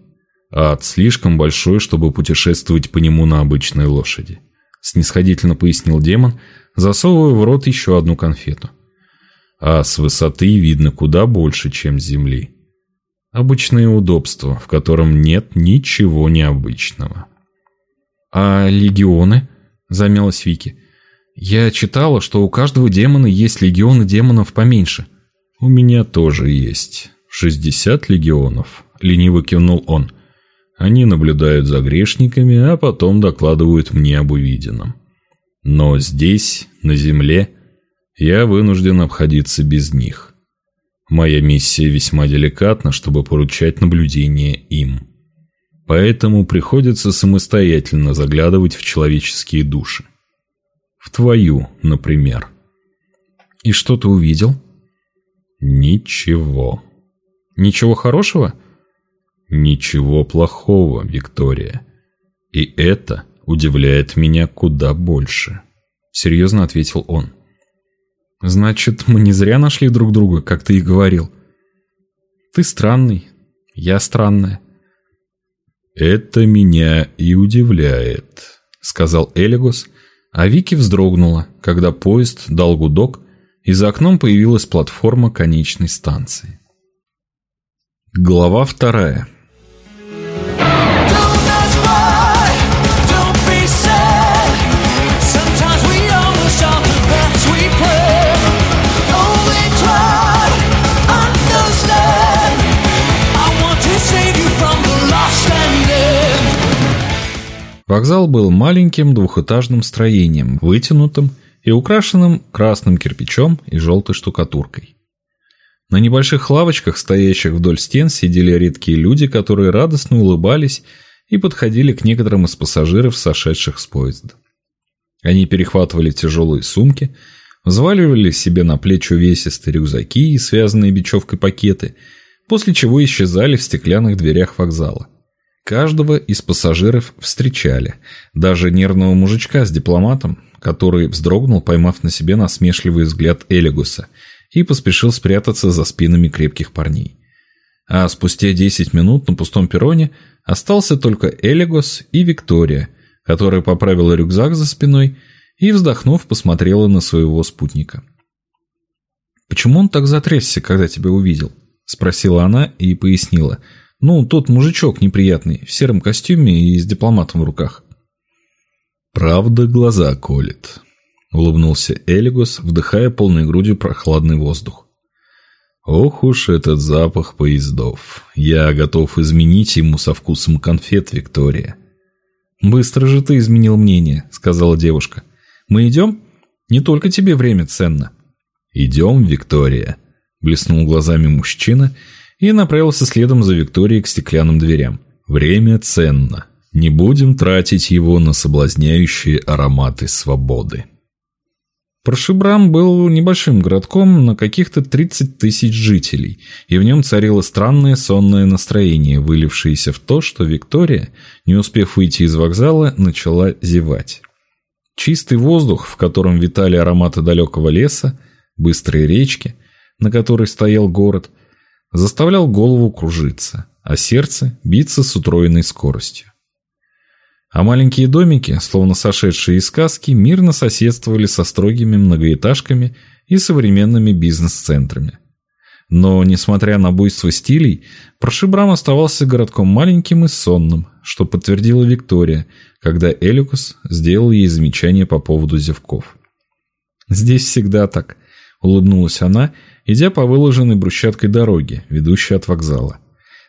Ад слишком большой, чтобы путешествовать по нему на обычной лошади. Снисходительно пояснил демон, засовывая в рот еще одну конфету. А с высоты видно куда больше, чем с земли. Обычное удобство, в котором нет ничего необычного. «А легионы?» – замялась Вики. «Я читала, что у каждого демона есть легионы демонов поменьше». «У меня тоже есть. Шестьдесят легионов», – лениво кивнул он. «Они наблюдают за грешниками, а потом докладывают мне об увиденном. Но здесь, на земле, я вынужден обходиться без них. Моя миссия весьма деликатна, чтобы поручать наблюдение им. Поэтому приходится самостоятельно заглядывать в человеческие души. В твою, например. И что ты увидел? Ничего. Ничего хорошего? Ничего плохого, Виктория. И это удивляет меня куда больше. Серьезно ответил он. Значит, мы не зря нашли друг друга, как ты и говорил. Ты странный, я странная. Это меня и удивляет, сказал Элигос, а Вики вздрогнула, когда поезд дал гудок, и за окном появилась платформа конечной станции. Глава вторая. Вокзал был маленьким двухэтажным строением, вытянутым и украшенным красным кирпичом и желтой штукатуркой. На небольших лавочках, стоящих вдоль стен, сидели редкие люди, которые радостно улыбались и подходили к некоторым из пассажиров, сошедших с поезда. Они перехватывали тяжелые сумки, взваливали себе на плечи увесистые рюкзаки и связанные бечевкой пакеты, после чего исчезали в стеклянных дверях вокзала. Каждого из пассажиров встречали, даже нервного мужичка с дипломатом, который вздрогнул, поймав на себе насмешливый взгляд Элигуса, и поспешил спрятаться за спинами крепких парней. А спустя 10 минут на пустом перроне остался только Элигос и Виктория, которая поправила рюкзак за спиной и, вздохнув, посмотрела на своего спутника. «Почему он так затрясся, когда тебя увидел?» – спросила она и пояснила – ну, тот мужичок неприятный, в сером костюме и с дипломатом в руках. «Правда глаза колет», — улыбнулся Элигос, вдыхая полной грудью прохладный воздух. «Ох уж этот запах поездов. Я готов изменить ему со вкусом конфет, Виктория». «Быстро же ты изменил мнение», — сказала девушка. «Мы идем? Не только тебе время ценно». «Идем, Виктория», — блеснул глазами мужчина и направился следом за Викторией к стеклянным дверям. Время ценно. Не будем тратить его на соблазняющие ароматы свободы. Прошибрам был небольшим городком на каких-то 30 тысяч жителей, и в нем царило странное сонное настроение, вылившееся в то, что Виктория, не успев выйти из вокзала, начала зевать. Чистый воздух, в котором витали ароматы далекого леса, быстрые речки, на которой стоял город, заставлял голову кружиться, а сердце биться с утроенной скоростью. А маленькие домики, словно сошедшие из сказки, мирно соседствовали со строгими многоэтажками и современными бизнес-центрами. Но, несмотря на буйство стилей, Прошибрам оставался городком маленьким и сонным, что подтвердила Виктория, когда Элюкус сделал ей замечание по поводу зевков. «Здесь всегда так», — улыбнулась она идя по выложенной брусчаткой дороге, ведущей от вокзала.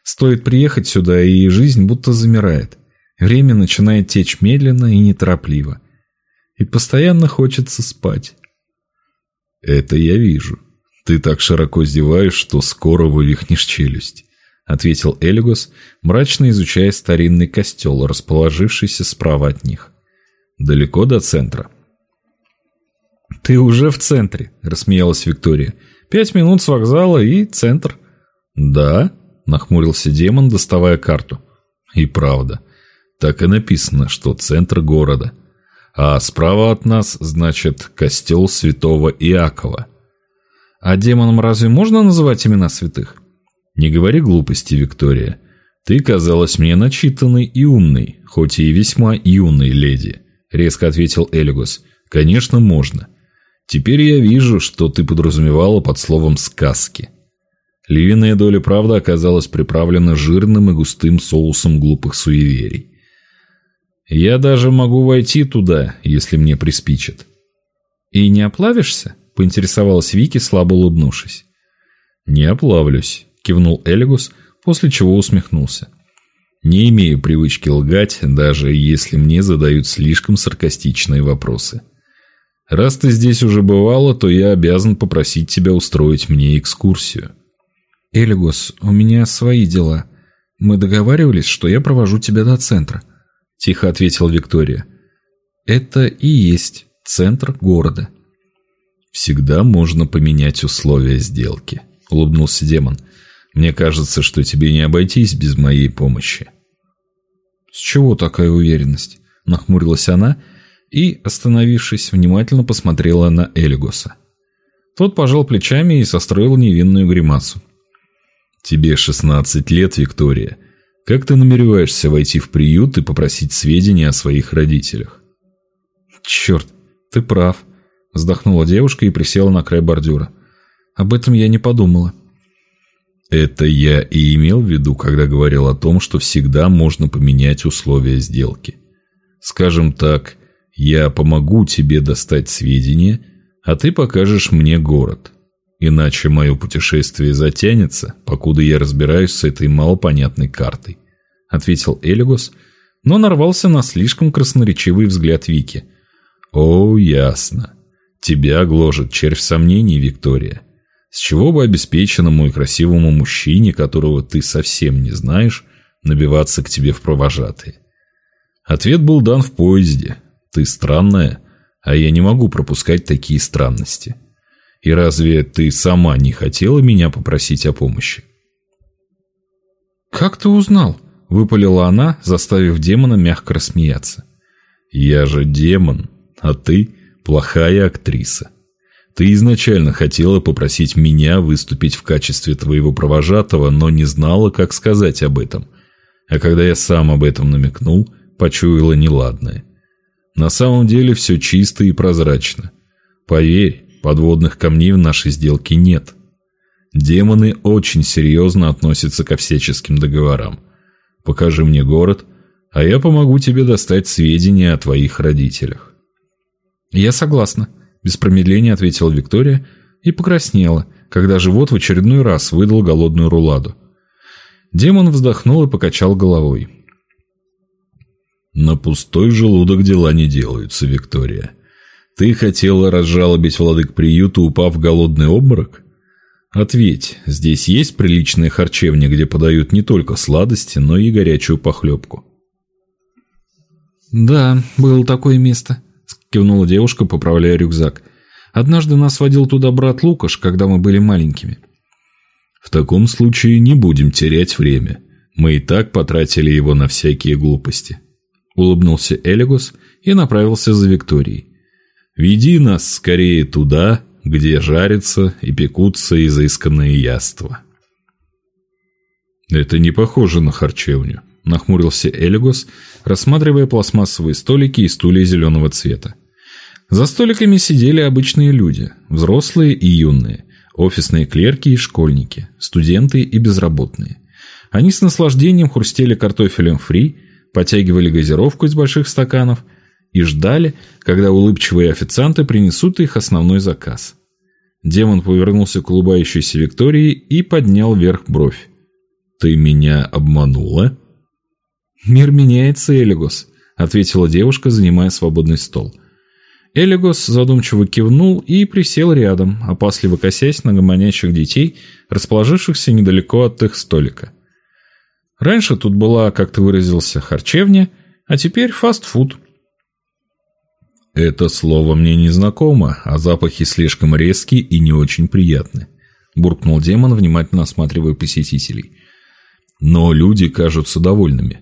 Стоит приехать сюда, и жизнь будто замирает. Время начинает течь медленно и неторопливо. И постоянно хочется спать. «Это я вижу. Ты так широко зеваешь, что скоро вывихнешь челюсть», — ответил Эльгос, мрачно изучая старинный костел, расположившийся справа от них. «Далеко до центра?» «Ты уже в центре», – рассмеялась Виктория. «Пять минут с вокзала и центр». «Да?» – нахмурился демон, доставая карту. «И правда. Так и написано, что центр города. А справа от нас, значит, костел святого Иакова. А демонам разве можно называть имена святых? Не говори глупости, Виктория. Ты казалась мне начитанной и умной, хоть и весьма юной леди, резко ответил Элигус. Конечно, можно. Теперь я вижу, что ты подразумевала под словом «сказки». Львиная доля правды оказалась приправлена жирным и густым соусом глупых суеверий. Я даже могу войти туда, если мне приспичит. И не оплавишься? поинтересовалась Вики, слабо улыбнувшись. «Не оплавлюсь», – кивнул Элигус, после чего усмехнулся. «Не имею привычки лгать, даже если мне задают слишком саркастичные вопросы. Раз ты здесь уже бывала, то я обязан попросить тебя устроить мне экскурсию». «Элигус, у меня свои дела. Мы договаривались, что я провожу тебя до центра», – тихо ответила Виктория. «Это и есть центр города». «Всегда можно поменять условия сделки», — улыбнулся демон. «Мне кажется, что тебе не обойтись без моей помощи». «С чего такая уверенность?» — нахмурилась она и, остановившись, внимательно посмотрела на Элигоса. Тот пожал плечами и состроил невинную гримасу. «Тебе шестнадцать лет, Виктория. Как ты намереваешься войти в приют и попросить сведения о своих родителях?» «Черт, ты прав», Вздохнула девушка и присела на край бордюра. Об этом я не подумала. Это я и имел в виду, когда говорил о том, что всегда можно поменять условия сделки. Скажем так, я помогу тебе достать сведения, а ты покажешь мне город. Иначе мое путешествие затянется, покуда я разбираюсь с этой малопонятной картой, ответил Элигос, но нарвался на слишком красноречивый взгляд Вики. О, ясно. Тебя гложет червь сомнений, Виктория. С чего бы обеспеченному и красивому мужчине, которого ты совсем не знаешь, набиваться к тебе в провожатые? Ответ был дан в поезде. Ты странная, а я не могу пропускать такие странности. И разве ты сама не хотела меня попросить о помощи? «Как ты узнал?» – выпалила она, заставив демона мягко рассмеяться. «Я же демон, а ты плохая актриса. Ты изначально хотела попросить меня выступить в качестве твоего провожатого, но не знала, как сказать об этом. А когда я сам об этом намекнул, почуяла неладное. На самом деле все чисто и прозрачно. Поверь, подводных камней в нашей сделке нет. Демоны очень серьезно относятся ко всяческим договорам. Покажи мне город, а я помогу тебе достать сведения о твоих родителях. «Я согласна», – без промедления ответила Виктория и покраснела, когда живот в очередной раз выдал голодную руладу. Демон вздохнул и покачал головой. «На пустой желудок дела не делаются, Виктория. Ты хотела разжалобить владык приюта, упав в голодный обморок? Ответь, здесь есть приличная харчевня, где подают не только сладости, но и горячую похлебку?» «Да, было такое место», кивнула девушка, поправляя рюкзак. Однажды нас водил туда брат Лукаш, когда мы были маленькими. В таком случае не будем терять время. Мы и так потратили его на всякие глупости. Улыбнулся Элигус и направился за Викторией. Веди нас скорее туда, где жарятся и пекутся изысканные яства. Это не похоже на харчевню, нахмурился Элигус, рассматривая пластмассовые столики и стулья зеленого цвета. За столиками сидели обычные люди, взрослые и юные, офисные клерки и школьники, студенты и безработные. Они с наслаждением хрустели картофелем фри, потягивали газировку из больших стаканов и ждали, когда улыбчивые официанты принесут их основной заказ. Демон повернулся к улыбающейся Виктории и поднял вверх бровь. «Ты меня обманула?» «Мир меняется, Элигос», — ответила девушка, занимая свободный стол. Элигос задумчиво кивнул и присел рядом, опасливо косясь на гомонящих детей, расположившихся недалеко от их столика. Раньше тут была, как ты выразился, харчевня, а теперь фастфуд. Это слово мне не знакомо, а запахи слишком резкие и не очень приятны. Буркнул демон, внимательно осматривая посетителей. Но люди кажутся довольными.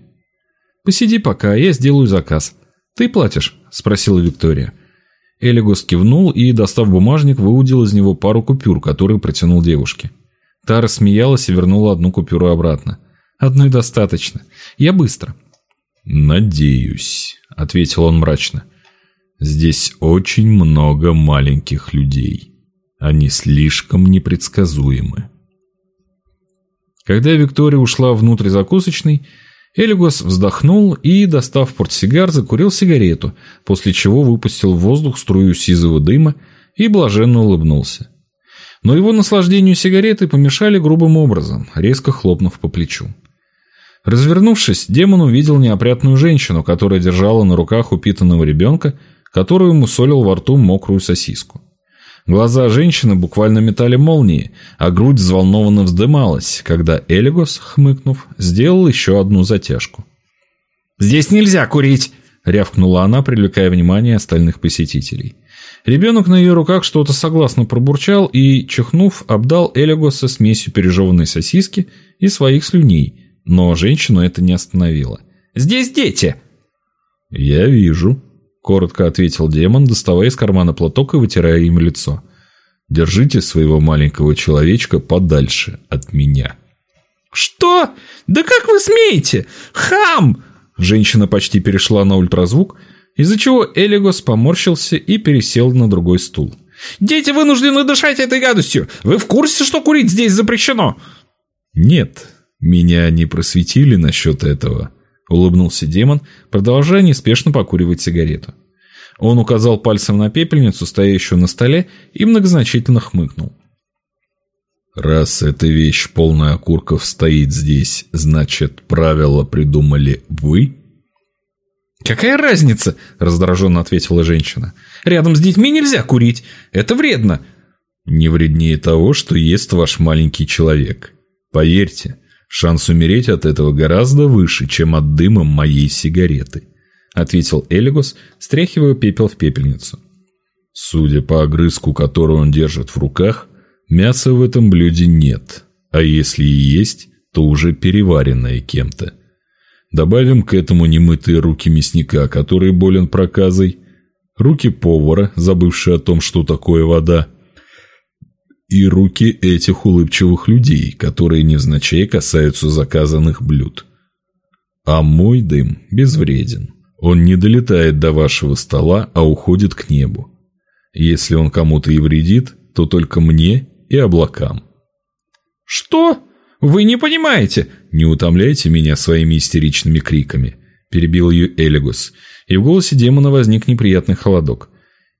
Посиди пока, я сделаю заказ. Ты платишь? Спросила Виктория. Элигос кивнул и, достав бумажник, выудил из него пару купюр, которые протянул девушке. Та рассмеялась и вернула одну купюру обратно. «Одной достаточно. Я быстро». «Надеюсь», — ответил он мрачно. «Здесь очень много маленьких людей. Они слишком непредсказуемы». Когда Виктория ушла внутрь закусочной, Элигос вздохнул и, достав портсигар, закурил сигарету, после чего выпустил в воздух струю сизого дыма и блаженно улыбнулся. Но его наслаждению сигареты помешали грубым образом, резко хлопнув по плечу. Развернувшись, демон увидел неопрятную женщину, которая держала на руках упитанного ребенка, которую мусолил во рту мокрую сосиску. Глаза женщины буквально метали молнии, а грудь взволнованно вздымалась, когда Элигос, хмыкнув, сделал еще одну затяжку. «Здесь нельзя курить!» — рявкнула она, привлекая внимание остальных посетителей. Ребенок на ее руках что-то согласно пробурчал и, чихнув, обдал Элегоса смесью пережеванной сосиски и своих слюней, но женщину это не остановило. «Здесь дети!» «Я вижу», — коротко ответил демон, доставая из кармана платок и вытирая им лицо. «Держите своего маленького человечка подальше от меня». «Что? Да как вы смеете? Хам!» Женщина почти перешла на ультразвук, из-за чего Элигос поморщился и пересел на другой стул. «Дети вынуждены дышать этой гадостью! Вы в курсе, что курить здесь запрещено?» «Нет, меня не просветили насчет этого», — улыбнулся демон, продолжая неспешно покуривать сигарету. Он указал пальцем на пепельницу, стоящую на столе, и многозначительно хмыкнул. «Раз эта вещь полная окурков стоит здесь, значит, правила придумали вы?» «Какая разница?» – раздраженно ответила женщина. «Рядом с детьми нельзя курить. Это вредно». «Не вреднее того, что ест ваш маленький человек. Поверьте, шанс умереть от этого гораздо выше, чем от дыма моей сигареты», – ответил Элигос, стряхивая пепел в пепельницу. «Судя по огрызку, который он держит в руках, мяса в этом блюде нет, а если и есть, то уже переваренное кем-то. Добавим к этому немытые руки мясника, который болен проказой, руки повара, забывшие о том, что такое вода, и руки этих улыбчивых людей, которые невзначай касаются заказанных блюд. А мой дым безвреден. Он не долетает до вашего стола, а уходит к небу. Если он кому-то и вредит, то только мне и облакам. «Что?» Вы не понимаете!» «Не утомляйте меня своими истеричными криками», – перебил ее Элигус, и в голосе демона возник неприятный холодок.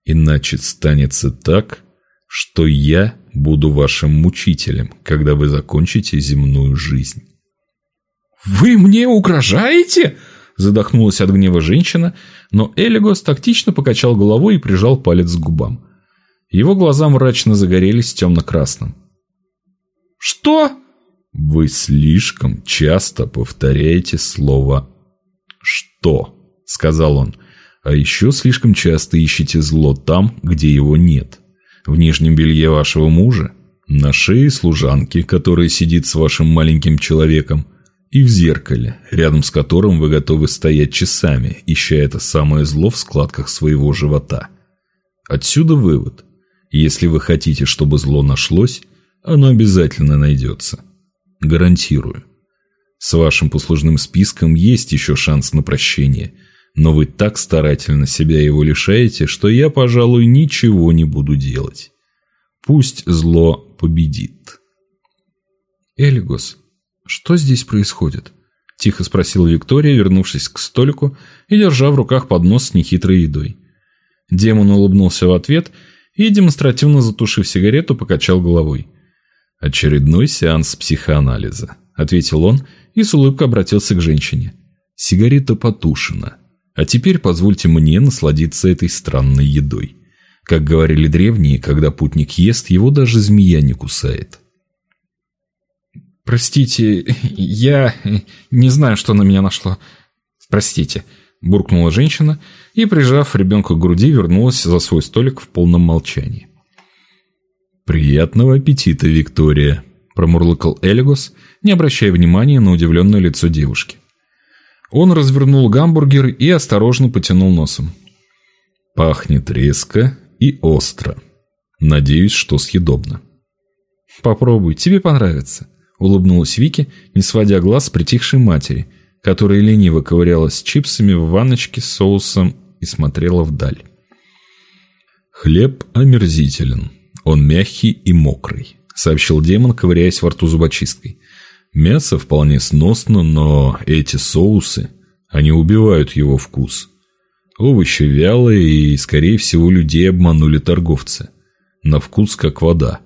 «Иначе станется так, что я буду вашим мучителем, когда вы закончите земную жизнь». «Вы мне угрожаете?» Задохнулась от гнева женщина, но Элигос тактично покачал головой и прижал палец к губам. Его глаза мрачно загорелись темно-красным. «Что?» Вы слишком часто повторяете слово «что», — сказал он. А еще слишком часто ищете зло там, где его нет. В нижнем белье вашего мужа, на шее служанки, которая сидит с вашим маленьким человеком, и в зеркале, рядом с которым вы готовы стоять часами, ища это самое зло в складках своего живота. Отсюда вывод. Если вы хотите, чтобы зло нашлось, оно обязательно найдется. Гарантирую. С вашим послужным списком есть еще шанс на прощение, но вы так старательно себя его лишаете, что я, пожалуй, ничего не буду делать. Пусть зло победит. Элигос, что здесь происходит? Тихо спросила Виктория, вернувшись к столику и держа в руках поднос с нехитрой едой. Демон улыбнулся в ответ и, демонстративно затушив сигарету, покачал головой. «Очередной сеанс психоанализа», — ответил он и с улыбкой обратился к женщине. «Сигарета потушена. А теперь позвольте мне насладиться этой странной едой. Как говорили древние, когда путник ест, его даже змея не кусает». «Простите, я не знаю, что на меня нашло. Простите», буркнула женщина и, прижав ребенка к груди, вернулась за свой столик в полном молчании. «Приятного аппетита, Виктория!» – промурлыкал Элигос, не обращая внимания на удивленное лицо девушки. Он развернул гамбургер и осторожно потянул носом. «Пахнет резко и остро. Надеюсь, что съедобно». «Попробуй, тебе понравится», – улыбнулась Вики, не сводя глаз с притихшей матери, которая лениво ковырялась чипсами в ванночке с соусом и смотрела вдаль. «Хлеб омерзителен. Он мягкий и мокрый», — сообщил демон, ковыряясь во рту зубочисткой. «Мясо вполне сносно, но эти соусы, они убивают его вкус. Овощи вялые и, скорее всего, людей обманули торговцы. На вкус как вода.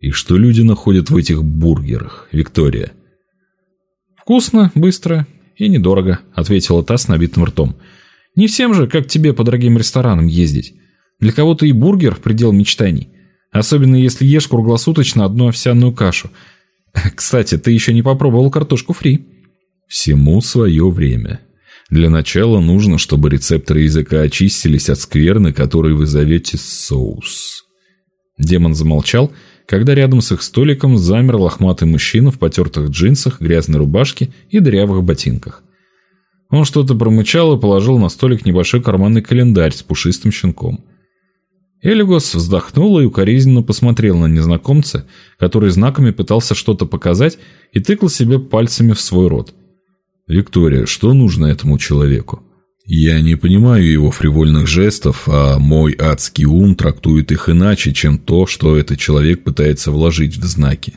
И что люди находят в этих бургерах, Виктория?» «Вкусно, быстро и недорого», — ответила та с набитым ртом. «Не всем же, как тебе, по дорогим ресторанам ездить. Для кого-то и бургер — предел мечтаний. Особенно если ешь круглосуточно одну овсяную кашу. Кстати, ты еще не попробовал картошку фри». «Всему свое время. Для начала нужно, чтобы рецепторы языка очистились от скверны, которые вы зовете соус». Демон замолчал когда рядом с их столиком замер лохматый мужчина в потертых джинсах, грязной рубашке и дырявых ботинках. Он что-то промычал и положил на столик небольшой карманный календарь с пушистым щенком. Элигос вздохнул и укоризненно посмотрел на незнакомца, который знаками пытался что-то показать и тыкал себе пальцами в свой рот. «Виктория, что нужно этому человеку?» Я не понимаю его фривольных жестов, а мой адский ум трактует их иначе, чем то, что этот человек пытается вложить в знаки.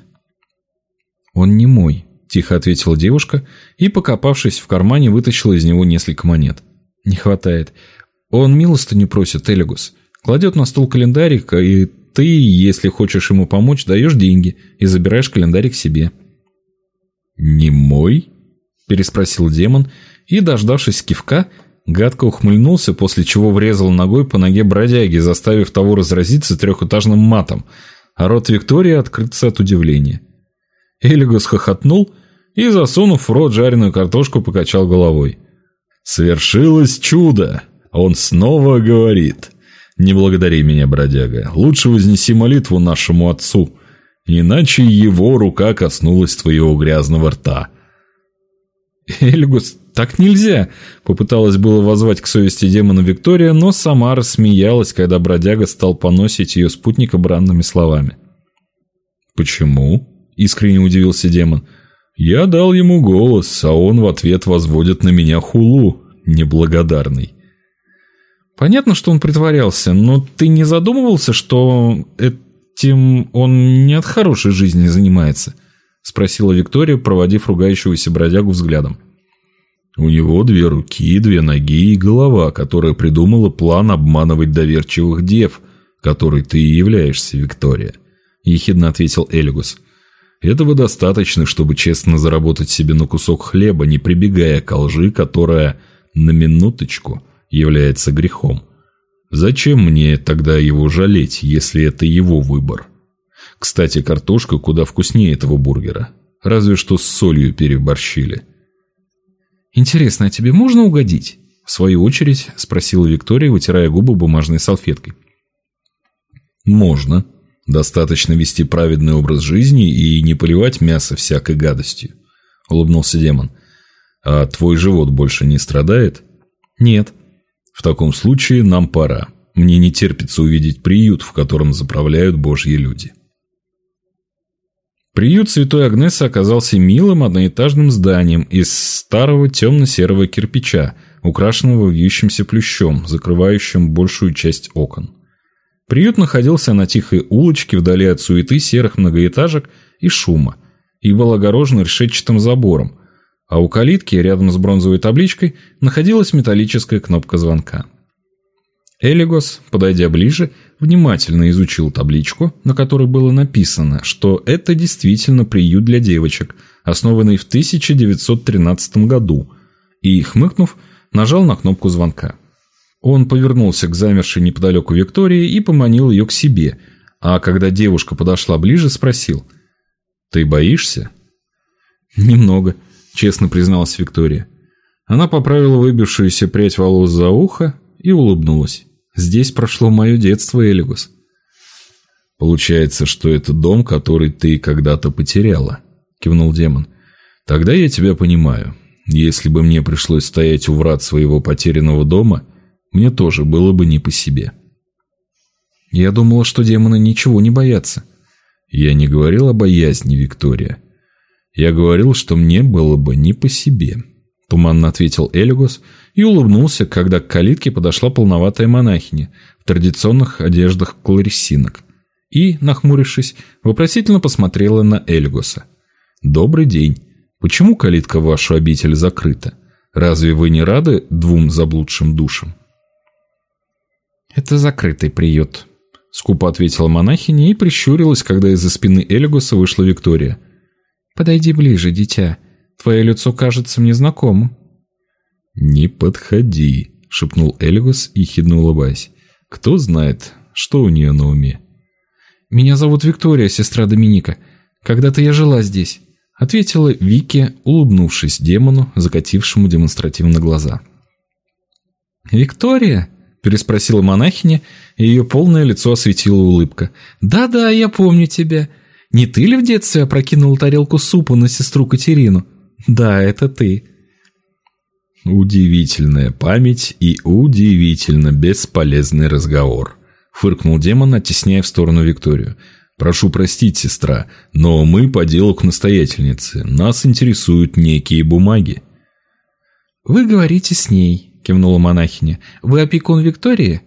«Он не мой», – тихо ответила девушка и, покопавшись в кармане, вытащила из него несколько монет. «Не хватает. Он милостыню просит, Элигус. Кладет на стол календарик, и ты, если хочешь ему помочь, даешь деньги и забираешь календарик себе». «Не мой?» – переспросил демон и, дождавшись кивка, – Гадко ухмыльнулся, после чего врезал ногой по ноге бродяги, заставив того разразиться трехэтажным матом, а рот Виктории открыться от удивления. Элигус хохотнул и, засунув в рот жареную картошку, покачал головой. «Свершилось чудо!» Он снова говорит. «Не благодари меня, бродяга. Лучше вознеси молитву нашему отцу, иначе его рука коснулась твоего грязного рта». «Эльгус, так нельзя!» Попыталась было возвать к совести демона Виктория, но сама рассмеялась, когда бродяга стал поносить ее спутника бранными словами. «Почему?» – искренне удивился демон. «Я дал ему голос, а он в ответ возводит на меня хулу, неблагодарный». «Понятно, что он притворялся, но ты не задумывался, что этим он не от хорошей жизни занимается?» – спросила Виктория, проводив ругающегося бродягу взглядом. У него две руки, две ноги и голова, которая придумала план обманывать доверчивых дев, которой ты и являешься, Виктория», – ехидно ответил Эльгус. «Этого достаточно, чтобы честно заработать себе на кусок хлеба, не прибегая к лжи, которая, на минуточку, является грехом. Зачем мне тогда его жалеть, если это его выбор?» Кстати, картошка куда вкуснее этого бургера. Разве что с солью переборщили. «Интересно, а тебе можно угодить?» В свою очередь спросила Виктория, вытирая губы бумажной салфеткой. «Можно. Достаточно вести праведный образ жизни и не поливать мясо всякой гадостью», — улыбнулся демон. «А твой живот больше не страдает?» «Нет». «В таком случае нам пора. Мне не терпится увидеть приют, в котором заправляют божьи люди». Приют Святой Агнесы оказался милым одноэтажным зданием из старого темно-серого кирпича, украшенного вьющимся плющом, закрывающим большую часть окон. Приют находился на тихой улочке вдали от суеты серых многоэтажек и шума, и был огорожен решетчатым забором, а у калитки, рядом с бронзовой табличкой, находилась металлическая кнопка звонка. Элигос, подойдя ближе, внимательно изучил табличку, на которой было написано, что это действительно приют для девочек, основанный в 1913 году, и, хмыкнув, нажал на кнопку звонка. Он повернулся к замершей неподалеку Виктории и поманил ее к себе, а когда девушка подошла ближе, спросил «Ты боишься?» «Немного», — честно призналась Виктория. Она поправила выбившуюся прядь волос за ухо и улыбнулась. «Здесь прошло мое детство, Элигус». «Получается, что это дом, который ты когда-то потеряла», — кивнул демон. «Тогда я тебя понимаю. Если бы мне пришлось стоять у врат своего потерянного дома, мне тоже было бы не по себе». «Я думала, что демоны ничего не боятся». «Я не говорил о боязни, Виктория. Я говорил, что мне было бы не по себе». Туманно ответил Элигос и улыбнулся, когда к калитке подошла полноватая монахиня в традиционных одеждах кларисинок. И, нахмурившись, вопросительно посмотрела на Эльгоса. «Добрый день. Почему калитка в вашу обитель закрыта? Разве вы не рады двум заблудшим душам?» «Это закрытый приют», — скупо ответила монахиня и прищурилась, когда из-за спины Эльгоса вышла Виктория. «Подойди ближе, дитя. Твое лицо кажется мне знакомым». «Не подходи», — шепнул Эльгус, ехидно улыбаясь. «Кто знает, что у нее на уме?» «Меня зовут Виктория, сестра Доминика. Когда-то я жила здесь», — ответила Вики, улыбнувшись демону, закатившему демонстративно глаза. «Виктория?» — переспросила монахиня, и ее полное лицо осветила улыбка. «Да-да, я помню тебя. Не ты ли в детстве опрокинул тарелку супа на сестру Катерину?» Да, это ты. Удивительная память и удивительно бесполезный разговор. Фыркнул демон, оттесняя в сторону Викторию. Прошу простить, сестра, но мы по делу к настоятельнице. Нас интересуют некие бумаги. Вы говорите с ней, кивнула монахиня. Вы опекун Виктории?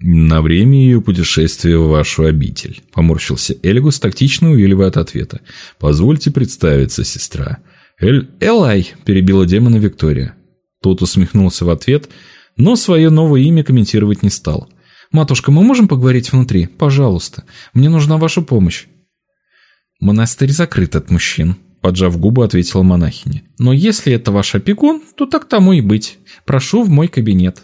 «На время ее путешествия в вашу обитель», — поморщился Эльгус, тактично увиливая от ответа. «Позвольте представиться, сестра. «Эль... Элай!» – перебила демона Виктория. Тот усмехнулся в ответ, но свое новое имя комментировать не стал. «Матушка, мы можем поговорить внутри? Пожалуйста. Мне нужна ваша помощь». «Монастырь закрыт от мужчин», – поджав губы, ответила монахиня. «Но если это ваш опекун, то так тому и быть. Прошу в мой кабинет».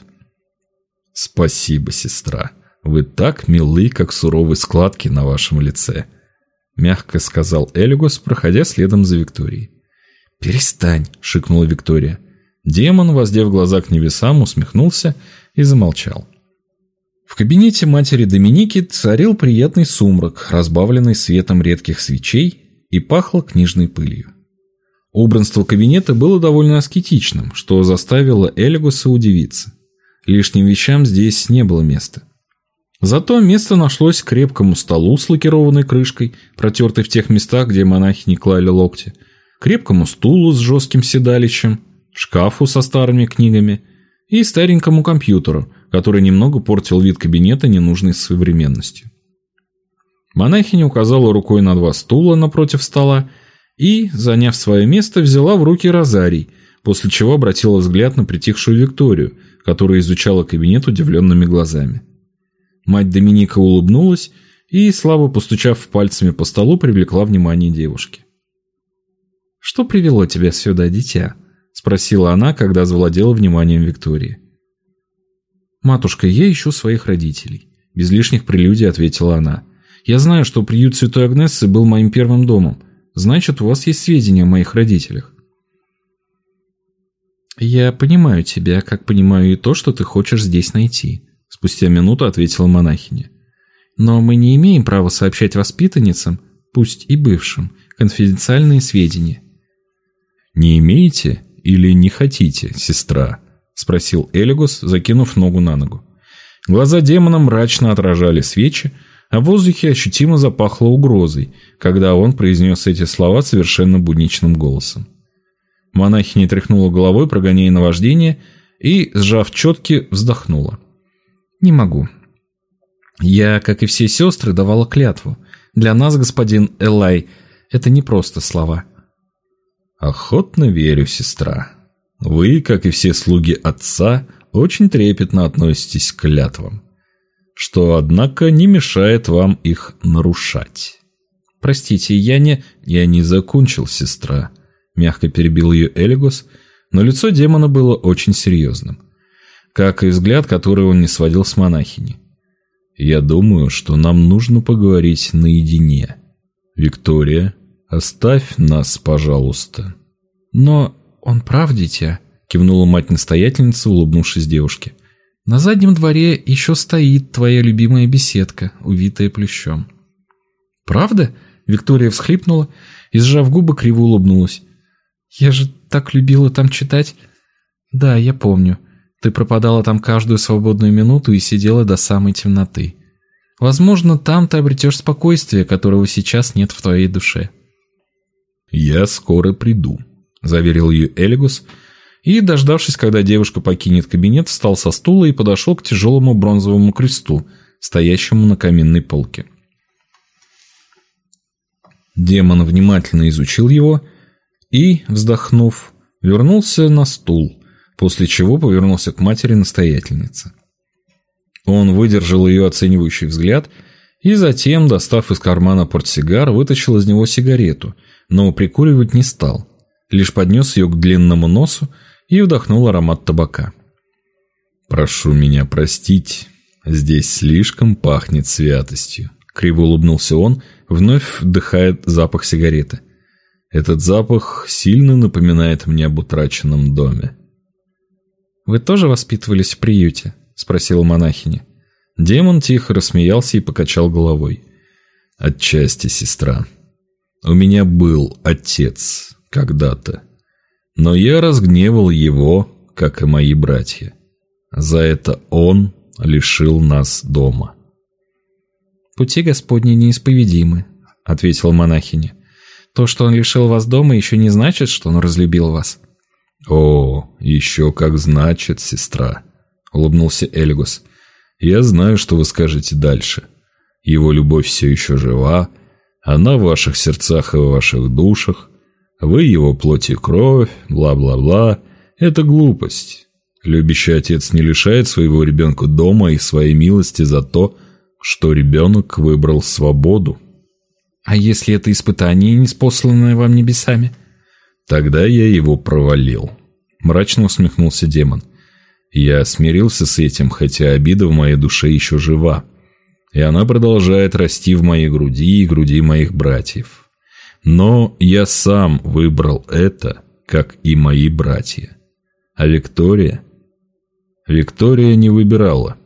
«Спасибо, сестра. Вы так милы, как суровые складки на вашем лице», – мягко сказал Эльгус, проходя следом за Викторией. «Перестань», — шикнула Виктория. Демон, воздев глаза к небесам, усмехнулся и замолчал. В кабинете матери Доминики царил приятный сумрак, разбавленный светом редких свечей, и пахло книжной пылью. Убранство кабинета было довольно аскетичным, что заставило Элигуса удивиться. Лишним вещам здесь не было места. Зато место нашлось крепкому столу с лакированной крышкой, протертой в тех местах, где монахи не клали локти – крепкому стулу с жестким седалищем, шкафу со старыми книгами и старенькому компьютеру, который немного портил вид кабинета ненужной современностью. Монахиня указала рукой на два стула напротив стола и, заняв свое место, взяла в руки розарий, после чего обратила взгляд на притихшую Викторию, которая изучала кабинет удивленными глазами. Мать Доминика улыбнулась и, слабо постучав пальцами по столу, привлекла внимание девушки. «Что привело тебя сюда, дитя?» – спросила она, когда завладела вниманием Виктории. «Матушка, я ищу своих родителей», – без лишних прелюдий ответила она. «Я знаю, что приют Святой Агнессы был моим первым домом. Значит, у вас есть сведения о моих родителях». «Я понимаю тебя, как понимаю и то, что ты хочешь здесь найти», – спустя минуту ответила монахиня. «Но мы не имеем права сообщать воспитанницам, пусть и бывшим, конфиденциальные сведения. «Не имеете или не хотите, сестра?» – спросил Элигус, закинув ногу на ногу. Глаза демона мрачно отражали свечи, а в воздухе ощутимо запахло угрозой, когда он произнес эти слова совершенно будничным голосом. Монахиня тряхнула головой, прогоняя наваждение, и, сжав четки, вздохнула. «Не могу. Я, как и все сестры, давала клятву. Для нас, господин Элай, это не просто слова. Охотно верю, сестра. Вы, как и все слуги отца, очень трепетно относитесь к клятвам, что, однако, не мешает вам их нарушать. Простите, я не... Я не закончил, сестра. Мягко перебил ее Элигос, но лицо демона было очень серьезным. Как и взгляд, который он не сводил с монахини. Я думаю, что нам нужно поговорить наедине. Виктория, «Оставь нас, пожалуйста». «Но он прав, дитя», — кивнула мать-настоятельница, улыбнувшись девушке. На заднем дворе еще стоит твоя любимая беседка, увитая плющом. Правда? Виктория всхлипнула и, сжав губы, криво улыбнулась. Я же так любила там читать. Да, я помню. Ты пропадала там каждую свободную минуту и сидела до самой темноты. Возможно, там ты обретешь спокойствие, которого сейчас нет в твоей душе. «Я скоро приду», — заверил ее Элигус, и, дождавшись, когда девушка покинет кабинет, встал со стула и подошел к тяжелому бронзовому кресту, стоящему на каминной полке. Демон внимательно изучил его и, вздохнув, вернулся на стул, после чего повернулся к матери-настоятельнице. Он выдержал ее оценивающий взгляд и затем, достав из кармана портсигар, вытащил из него сигарету, но прикуривать не стал, лишь поднес ее к длинному носу и вдохнул аромат табака. «Прошу меня простить, здесь слишком пахнет святостью», — криво улыбнулся он, вновь вдыхает запах сигареты. «Этот запах сильно напоминает мне об утраченном доме». «Вы тоже воспитывались в приюте?» спросила монахиня. Демон тихо рассмеялся и покачал головой. Отчасти, сестра. У меня был отец когда-то, но я разгневал его, как и мои братья. За это он лишил нас дома. Пути Господни неисповедимы, ответила монахиня. То, что он лишил вас дома, еще не значит, что он разлюбил вас. О, еще как значит, сестра. — улыбнулся Эльгус. «Я знаю, что вы скажете дальше. Его любовь все еще жива, она в ваших сердцах и в ваших душах. Вы его плоть и кровь, бла-бла-бла. Это глупость. Любящий отец не лишает своего ребенка дома и своей милости за то, что ребенок выбрал свободу. А если это испытание, не спосланное вам небесами? Тогда я его провалил. Мрачно усмехнулся демон. Я смирился с этим, хотя обида в моей душе еще жива. И она продолжает расти в моей груди и груди моих братьев. Но я сам выбрал это, как и мои братья. А Виктория? Виктория не выбирала.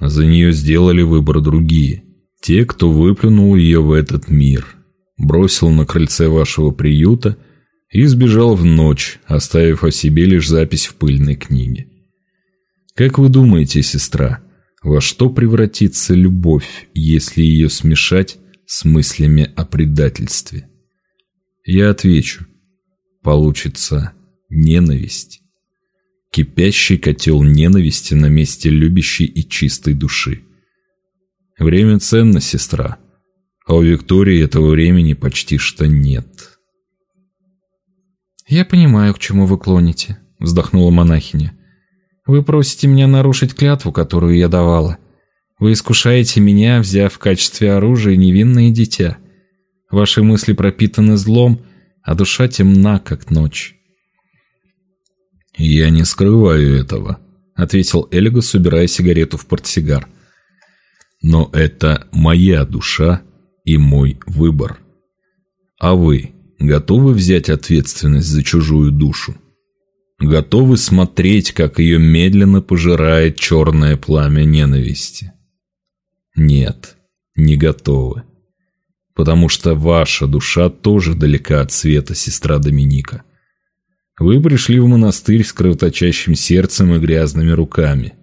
За нее сделали выбор другие. Те, кто выплюнул ее в этот мир, бросил на крыльце вашего приюта и сбежал в ночь, оставив о себе лишь запись в пыльной книге. Как вы думаете, сестра, во что превратится любовь, если ее смешать с мыслями о предательстве? Я отвечу. Получится ненависть. Кипящий котел ненависти на месте любящей и чистой души. Время ценно, сестра. А у Виктории этого времени почти что нет. «Я понимаю, к чему вы клоните», — вздохнула монахиня. Вы просите меня нарушить клятву, которую я давала. Вы искушаете меня, взяв в качестве оружия невинное дитя. Ваши мысли пропитаны злом, а душа темна, как ночь. «Я не скрываю этого», — ответил Элигус, убирая сигарету в портсигар. «Но это моя душа и мой выбор. А вы готовы взять ответственность за чужую душу?» готовы смотреть, как ее медленно пожирает черное пламя ненависти. Нет, не готовы. Потому что ваша душа тоже далека от света, сестра Доминика. Вы пришли в монастырь с кровоточащим сердцем и грязными руками.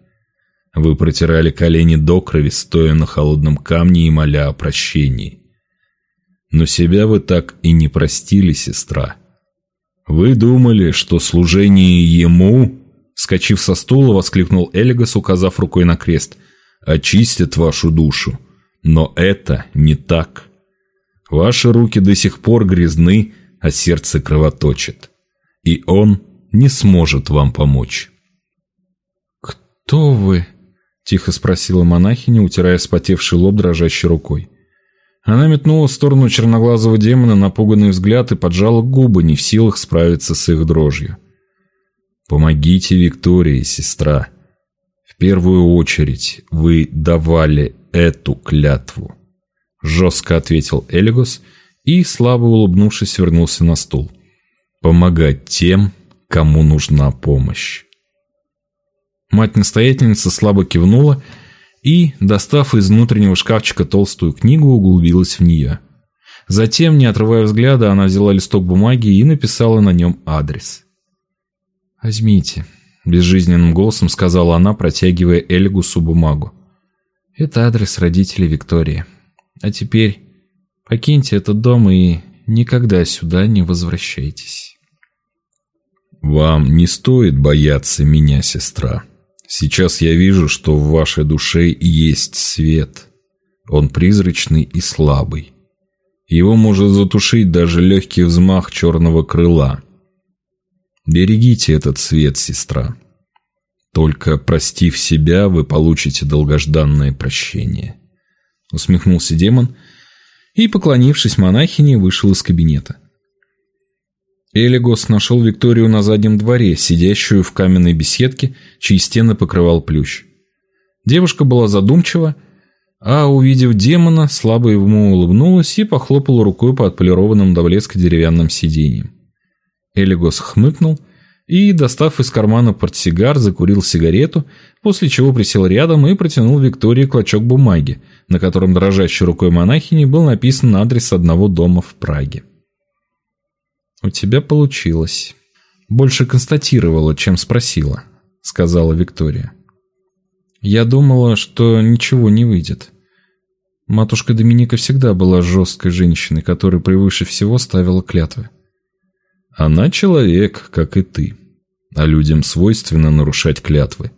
Вы протирали колени до крови, стоя на холодном камне и моля о прощении. Но себя вы так и не простили, сестра. «Вы думали, что служение ему...» Скочив со стула, воскликнул Элигас, указав рукой на крест. «Очистит вашу душу. Но это не так. Ваши руки до сих пор грязны, а сердце кровоточит. И он не сможет вам помочь». «Кто вы?» – тихо спросила монахиня, утирая вспотевший лоб дрожащей рукой. Она метнула в сторону черноглазого демона напуганный взгляд и поджала губы, не в силах справиться с их дрожью. «Помогите Виктории, сестра. В первую очередь вы давали эту клятву», — жестко ответил Элигос и, слабо улыбнувшись, вернулся на стул. «Помогать тем, кому нужна помощь. Мать-настоятельница слабо кивнула и, достав из внутреннего шкафчика толстую книгу, углубилась в нее. Затем, не отрывая взгляда, она взяла листок бумаги и написала на нем адрес. «Возьмите», – безжизненным голосом сказала она, протягивая Эльгусу бумагу. «Это адрес родителей Виктории. А теперь покиньте этот дом и никогда сюда не возвращайтесь». «Вам не стоит бояться меня, сестра», Сейчас я вижу, что в вашей душе есть свет. Он призрачный и слабый. Его может затушить даже легкий взмах черного крыла. Берегите этот свет, сестра. Только простив себя, вы получите долгожданное прощение. Усмехнулся демон и, поклонившись монахине, вышел из кабинета. Элигос нашел Викторию на заднем дворе, сидящую в каменной беседке, чьи стены покрывал плющ. Девушка была задумчива, а, увидев демона, слабо ему улыбнулась и похлопала рукой по отполированным до блеска деревянным сиденьям. Элигос хмыкнул и, достав из кармана портсигар, закурил сигарету, после чего присел рядом и протянул Виктории клочок бумаги, на котором дрожащей рукой монахини был написан адрес одного дома в Праге. «У тебя получилось. Больше констатировала, чем спросила», — сказала Виктория. «Я думала, что ничего не выйдет. Матушка Доминика всегда была жесткой женщиной, которая превыше всего ставила клятвы». «Она человек, как и ты, а людям свойственно нарушать клятвы.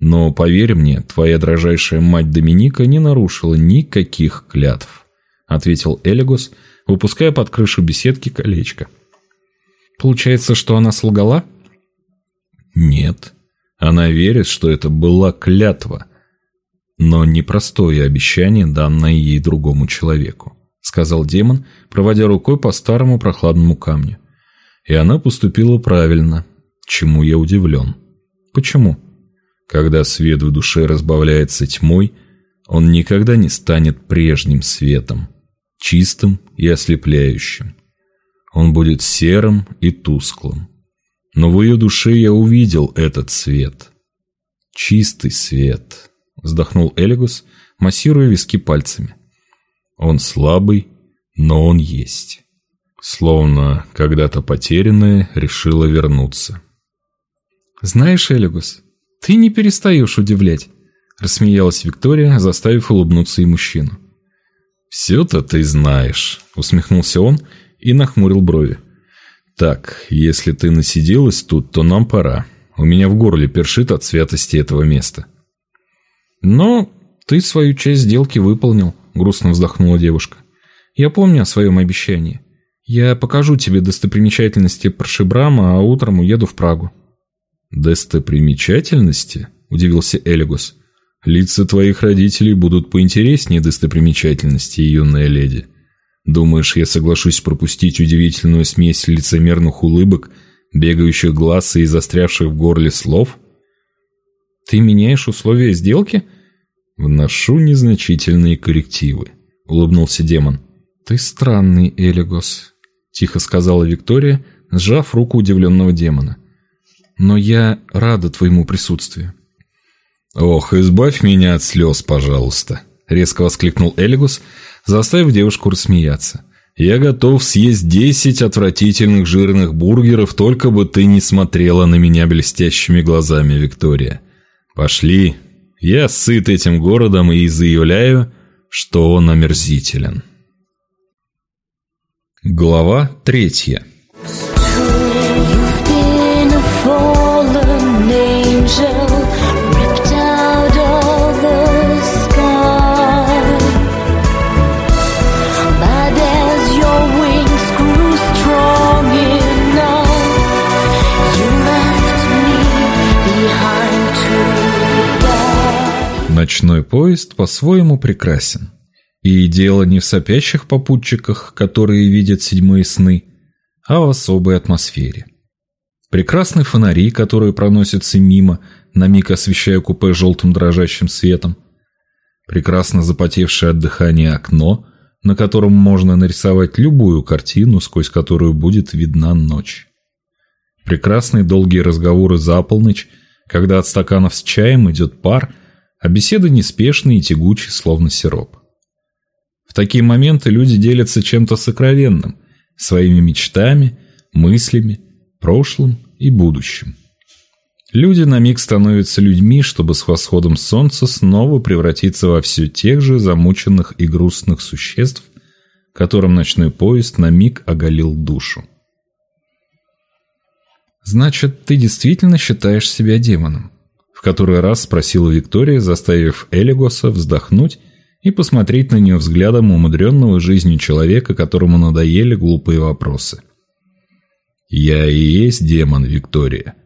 Но поверь мне, твоя дрожайшая мать Доминика не нарушила никаких клятв», — ответил Элегос, выпуская под крышу беседки колечко. Получается, что она солгала? Нет. Она верит, что это была клятва, но не простое обещание, данное ей другому человеку, сказал демон, проводя рукой по старому прохладному камню. И она поступила правильно, чему я удивлен. Почему? Когда свет в душе разбавляется тьмой, он никогда не станет прежним светом, чистым и ослепляющим он будет серым и тусклым. Но в ее душе я увидел этот свет. Чистый свет, вздохнул Элигус, массируя виски пальцами. Он слабый, но он есть. Словно когда-то потерянное решило вернуться. Знаешь, Элигус, ты не перестаешь удивлять, рассмеялась Виктория, заставив улыбнуться и мужчину. «Все-то ты знаешь», — усмехнулся он и нахмурил брови. «Так, если ты насиделась тут, то нам пора. У меня в горле першит от святости этого места». «Но ты свою часть сделки выполнил», — грустно вздохнула девушка. «Я помню о своем обещании. Я покажу тебе достопримечательности Паршибрама, а утром уеду в Прагу». «Достопримечательности?» – удивился Элигус. «Лица твоих родителей будут поинтереснее достопримечательностей, юная леди. Думаешь, я соглашусь пропустить удивительную смесь лицемерных улыбок, бегающих глаз и застрявших в горле слов? Ты меняешь условия сделки? Вношу незначительные коррективы, улыбнулся демон. Ты странный, Элигос, тихо сказала Виктория, сжав руку удивленного демона. Но я рада твоему присутствию. Ох, избавь меня от слез, пожалуйста, резко воскликнул Элигус, заставив девушку рассмеяться. «Я готов съесть десять отвратительных жирных бургеров, только бы ты не смотрела на меня блестящими глазами, Виктория. Пошли, я сыт этим городом и заявляю, что он омерзителен». Глава третья Ночной поезд по-своему прекрасен. И дело не в сопящих попутчиках, которые видят седьмые сны, а в особой атмосфере. Прекрасные фонари, которые проносятся мимо, на миг освещая купе желтым дрожащим светом. Прекрасно запотевшее от дыхания окно, на котором можно нарисовать любую картину, сквозь которую будет видна ночь. прекрасные долгие разговоры за полночь, когда от стаканов с чаем идет пар, а беседы неспешные и тягучие, словно сироп. В такие моменты люди делятся чем-то сокровенным, своими мечтами, мыслями, прошлым и будущим. Люди на миг становятся людьми, чтобы с восходом солнца снова превратиться во все тех же замученных и грустных существ, которым ночной поезд на миг оголил душу. «Значит, ты действительно считаешь себя демоном?» В который раз спросила Виктория, заставив Элигоса вздохнуть и посмотреть на нее взглядом умудренного жизнью человека, которому надоели глупые вопросы. «Я и есть демон, Виктория.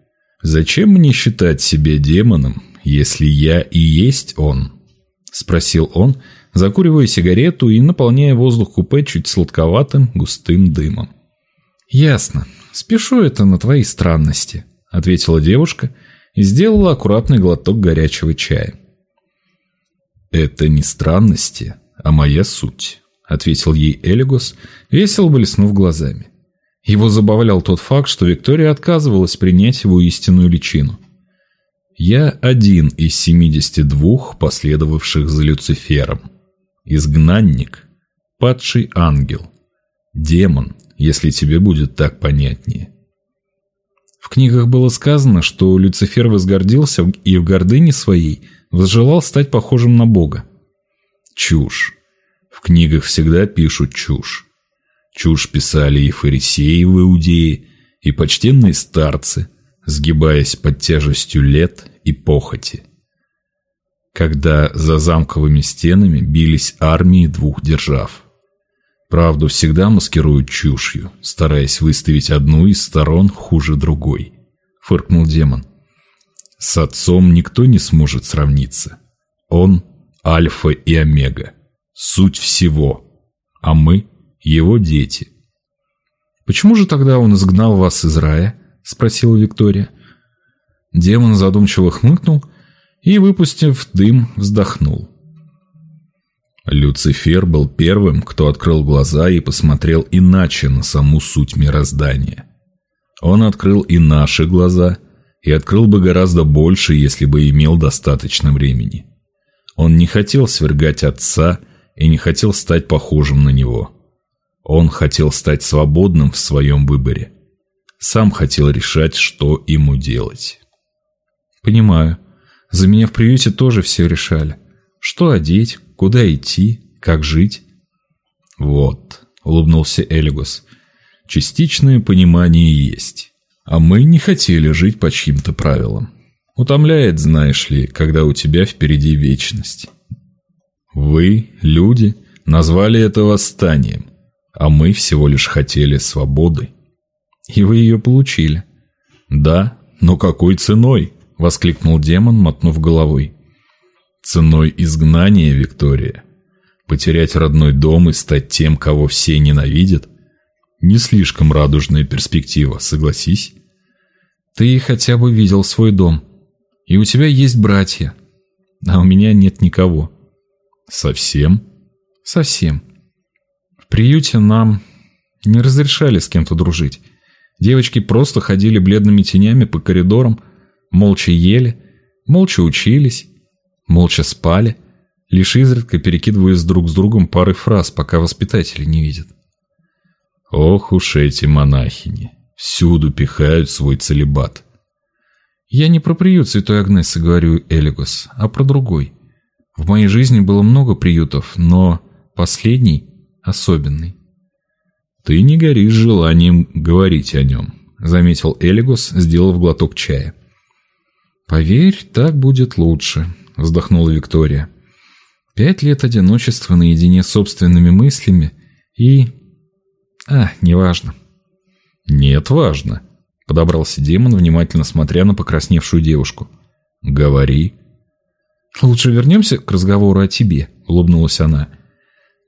Зачем мне считать себя демоном, если я и есть он?» Спросил он, закуривая сигарету и наполняя воздух купе чуть сладковатым густым дымом. «Ясно. Спешу это на твои странности», — ответила девушка и сделала аккуратный глоток горячего чая. «Это не странности, а моя суть», — ответил ей Элигос, весело блеснув глазами. Его забавлял тот факт, что Виктория отказывалась принять его истинную личину. «Я один из семидесяти двух, последовавших за Люцифером. Изгнанник, падший ангел, демон, если тебе будет так понятнее». Книгах было сказано, что Люцифер возгордился и в гордыне своей – возжелал стать похожим на Бога. Чушь. В книгах всегда пишут чушь. Чушь писали и фарисеи в Иудее, и почтенные старцы, сгибаясь под тяжестью лет и похоти. Когда за замковыми стенами бились армии двух держав. Правду всегда маскируют чушью, стараясь выставить одну из сторон хуже другой. Фыркнул демон. С отцом никто не сможет сравниться. Он – альфа и омега, суть всего, а мы – его дети. «Почему же тогда он изгнал вас из рая?» – спросила Виктория. Демон задумчиво хмыкнул и, выпустив дым, вздохнул. Люцифер был первым, кто открыл глаза и посмотрел иначе на саму суть мироздания. Он открыл и наши глаза – и открыл бы гораздо больше, если бы имел достаточно времени. Он не хотел свергать отца и не хотел стать похожим на него. Он хотел стать свободным в своем выборе. Сам хотел решать, что ему делать. «Понимаю. За меня в приюте тоже все решали. Что одеть, куда идти, как жить?» «Вот», — улыбнулся Элигус, — «частичное понимание есть». А мы не хотели жить по чьим-то правилам. Утомляет, знаешь ли, когда у тебя впереди вечность. Вы, люди, назвали это восстанием, а мы всего лишь хотели свободы. И вы ее получили. Да, но какой ценой? Воскликнул демон, мотнув головой. Ценой изгнания, Виктория. Потерять родной дом и стать тем, кого все ненавидят? Не слишком радужная перспектива, согласись. Ты хотя бы видел свой дом. И у тебя есть братья. А у меня нет никого. Совсем? Совсем. В приюте нам не разрешали с кем-то дружить. Девочки просто ходили бледными тенями по коридорам, молча ели, молча учились, молча спали, лишь изредка перекидываясь друг с другом парой фраз, пока воспитатели не видят. Ох уж эти монахини. Всюду пихают свой целебат. Я не про приют Святой Агнесы говорю, Элигос, а про другой. В моей жизни было много приютов, но последний особенный. Ты не горишь желанием говорить о нем, заметил Элигос, сделав глоток чая. Поверь, так будет лучше, вздохнула Виктория. Пять лет одиночества наедине с собственными мыслями и... А, неважно. «Нет, важно», — подобрался демон, внимательно смотря на покрасневшую девушку. «Говори». «Лучше вернемся к разговору о тебе», — улыбнулась она.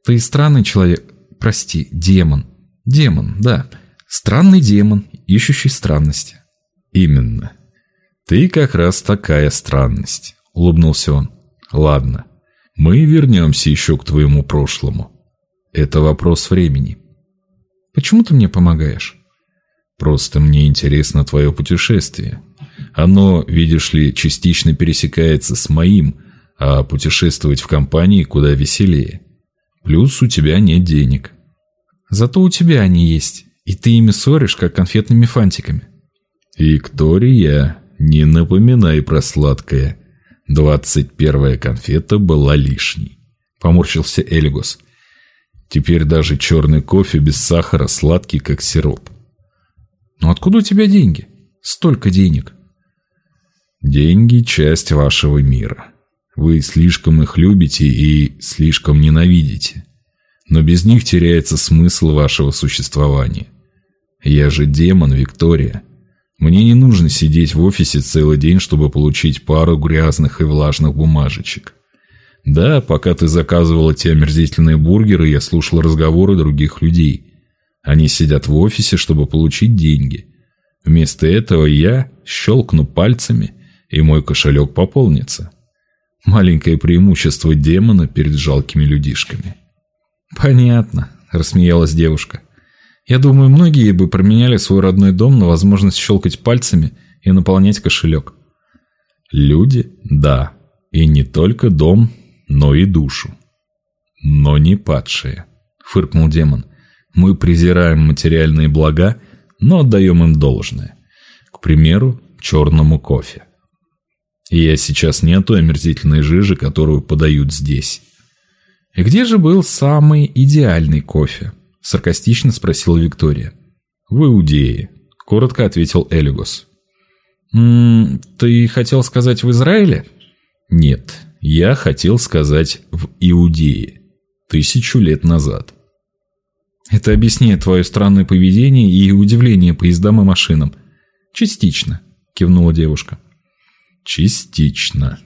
«Ты странный человек... Прости, демон. Демон, да. Странный демон, ищущий странности». «Именно. Ты как раз такая странность», — улыбнулся он. «Ладно, мы вернемся еще к твоему прошлому. Это вопрос времени». «Почему ты мне помогаешь?» Просто мне интересно твое путешествие. Оно, видишь ли, частично пересекается с моим, а путешествовать в компании куда веселее. Плюс у тебя нет денег. Zато у тебя они есть, и ты ими ссоришь, как конфетными фантиками. Виктория, не напоминай про сладкое. Двадцать первая конфета была лишней. Поморщился Эльгус. Теперь даже черный кофе без сахара сладкий, как сироп. Но откуда у тебя деньги? Столько денег. Деньги – часть вашего мира. Вы слишком их любите и слишком ненавидите. Но без них теряется смысл вашего существования. Я же демон, Виктория. Мне не нужно сидеть в офисе целый день, чтобы получить пару грязных и влажных бумажечек. Да, пока ты заказывала те омерзительные бургеры, я слушал разговоры других людей – они сидят в офисе, чтобы получить деньги. Вместо этого я щелкну пальцами, и мой кошелек пополнится. Маленькое преимущество демона перед жалкими людишками. «Понятно», – рассмеялась девушка. «Я думаю, многие бы променяли свой родной дом на возможность щелкать пальцами и наполнять кошелек». «Люди – да. И не только дом, но и душу. Но не падшие», – фыркнул демон. Мы презираем материальные блага, но отдаем им должное. К примеру, черному кофе. И я сейчас не о той омерзительной жиже, которую подают здесь. «И где же был самый идеальный кофе?» – саркастично спросила Виктория. «В Иудее», – коротко ответил Элигос. «М -м, «Ты хотел сказать в Израиле?» «Нет, я хотел сказать в Иудее. Тысячу лет назад». Это объясняет твое странное поведение и удивление поездам и машинам. Частично, кивнула девушка. Частично.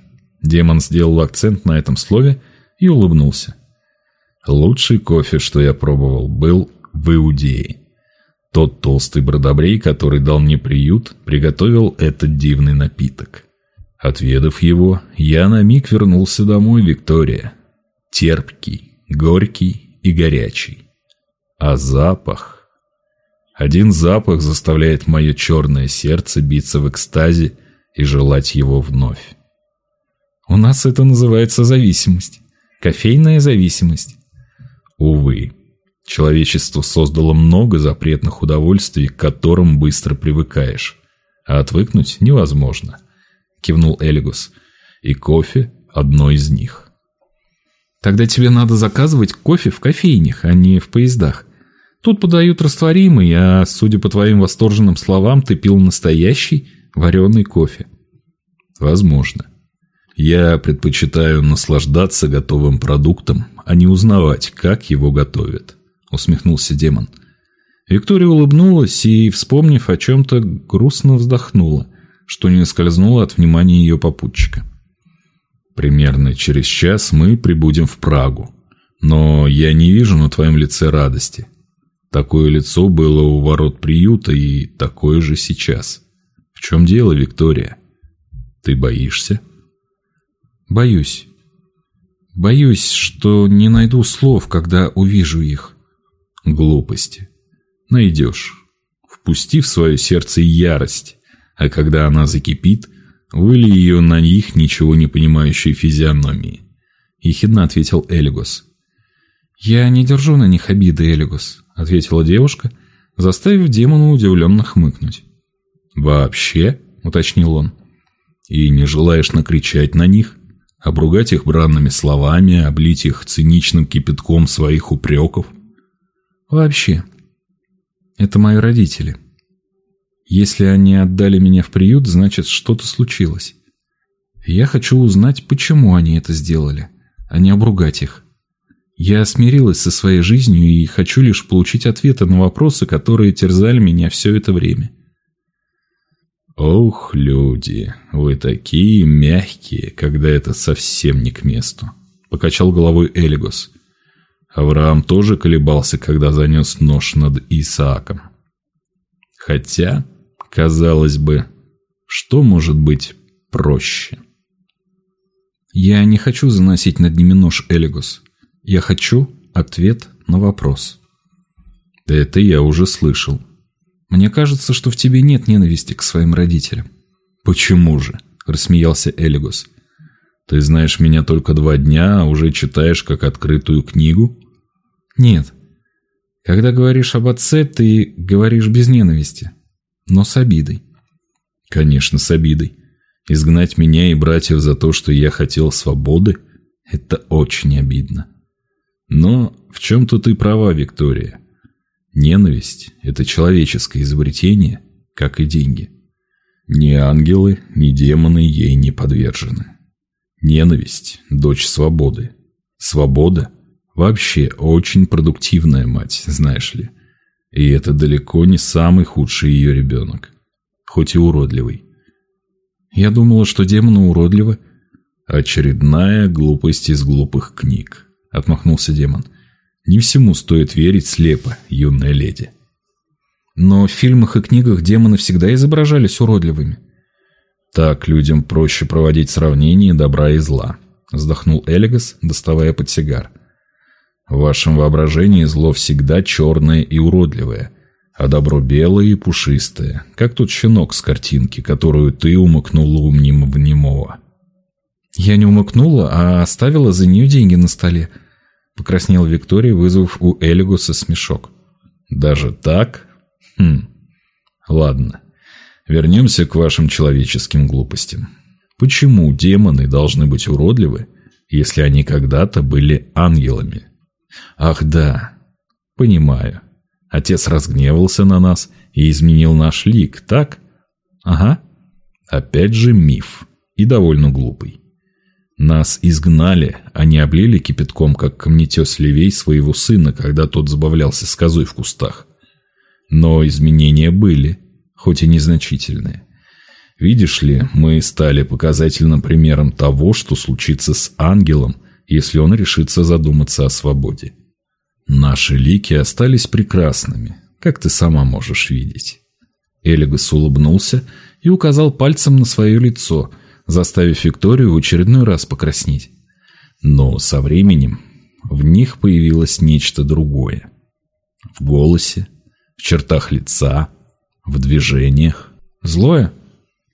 Демон сделал акцент на этом слове и улыбнулся. Лучший кофе, что я пробовал, был в Иудее. Тот толстый бродобрей, который дал мне приют, приготовил этот дивный напиток. Отведав его, я на миг вернулся домой, Виктория. Терпкий, горький и горячий. А запах... Один запах заставляет мое черное сердце биться в экстазе и желать его вновь. У нас это называется зависимость. Кофейная зависимость. Увы, человечество создало много запретных удовольствий, к которым быстро привыкаешь. А отвыкнуть невозможно, кивнул Элигус. И кофе – одно из них. Тогда тебе надо заказывать кофе в кофейнях, а не в поездах. Тут подают растворимый, а, судя по твоим восторженным словам, ты пил настоящий вареный кофе. Возможно. Я предпочитаю наслаждаться готовым продуктом, а не узнавать, как его готовят, усмехнулся демон. Виктория улыбнулась и, вспомнив о чем-то, грустно вздохнула, что не скользнуло от внимания ее попутчика. Примерно через час мы прибудем в Прагу, но я не вижу на твоем лице радости. Такое лицо было у ворот приюта и такое же сейчас. В чем дело, Виктория? Ты боишься? Боюсь. Боюсь, что не найду слов, когда увижу их. Глупости. Найдешь. Впусти в свое сердце ярость, а когда она закипит, выли ее на них ничего не понимающей физиономии. Ехидно ответил Элигос. Я не держу на них обиды, Элигос ответила девушка, заставив демона удивленно хмыкнуть. «Вообще?» – уточнил он. «И не желаешь накричать на них, обругать их бранными словами, облить их циничным кипятком своих упреков?» «Вообще. Это мои родители. Если они отдали меня в приют, значит, что-то случилось. Я хочу узнать, почему они это сделали, а не обругать их. Я смирилась со своей жизнью и хочу лишь получить ответы на вопросы, которые терзали меня все это время. «Ох, люди, вы такие мягкие, когда это совсем не к месту», — покачал головой Элигос. Авраам тоже колебался, когда занес нож над Исааком. Хотя, казалось бы, что может быть проще? «Я не хочу заносить над ними нож, Элигос», я хочу ответ на вопрос. Это я уже слышал. Мне кажется, что в тебе нет ненависти к своим родителям». «Почему же?» – рассмеялся Элигус. «Ты знаешь меня только два дня, а уже читаешь как открытую книгу?» «Нет. Когда говоришь об отце, ты говоришь без ненависти, но с обидой». «Конечно, с обидой. Изгнать меня и братьев за то, что я хотел свободы – это очень обидно. Но в чем-то ты права, Виктория. Ненависть – это человеческое изобретение, как и деньги. Ни ангелы, ни демоны ей не подвержены. Ненависть – дочь свободы. Свобода – вообще очень продуктивная мать, знаешь ли. И это далеко не самый худший ее ребенок. Хоть и уродливый. Я думала, что демоны уродливы. Очередная глупость из глупых книг, отмахнулся демон. Не всему стоит верить слепо, юная леди. Но в фильмах и книгах демоны всегда изображались уродливыми. Так людям проще проводить сравнение добра и зла, вздохнул Элигас, доставая подсигар. В вашем воображении зло всегда черное и уродливое, а добро белое и пушистое, как тот щенок с картинки, которую ты умыкнула у мнимого немого. Я не умыкнула, а оставила за нее деньги на столе, покраснела Виктория, вызвав у Элигуса смешок. Даже так? Хм. Ладно. Вернемся к вашим человеческим глупостям. Почему демоны должны быть уродливы, если они когда-то были ангелами? Ах да, понимаю. Отец разгневался на нас и изменил наш лик, так? Ага. Опять же миф. И довольно глупый. Нас изгнали, а не облили кипятком, как камнетес левей своего сына, когда тот забавлялся с козой в кустах. Но изменения были, хоть и незначительные. Видишь ли, мы стали показательным примером того, что случится с ангелом, если он решится задуматься о свободе. Наши лики остались прекрасными, как ты сама можешь видеть. Элигас улыбнулся и указал пальцем на свое лицо, заставив Викторию в очередной раз покраснеть. Но со временем в них появилось нечто другое. В голосе, в чертах лица, в движениях. Злое?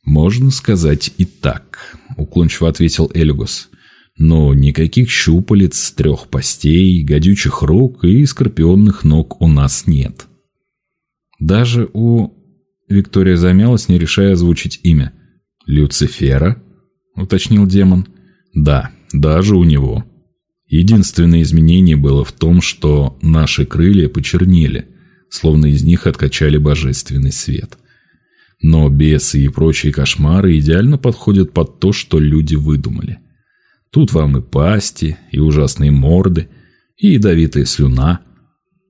Можно сказать и так, уклончиво ответил Элигус. Но никаких щупалец, трех постей, гадючих рук и скорпионных ног у нас нет. Даже у... Виктория замялась, не решая озвучить имя. «Люцифера?» — уточнил демон. «Да, даже у него. Единственное изменение было в том, что наши крылья почернели, словно из них откачали божественный свет. Но бесы и прочие кошмары идеально подходят под то, что люди выдумали. Тут вам и пасти, и ужасные морды, и ядовитая слюна.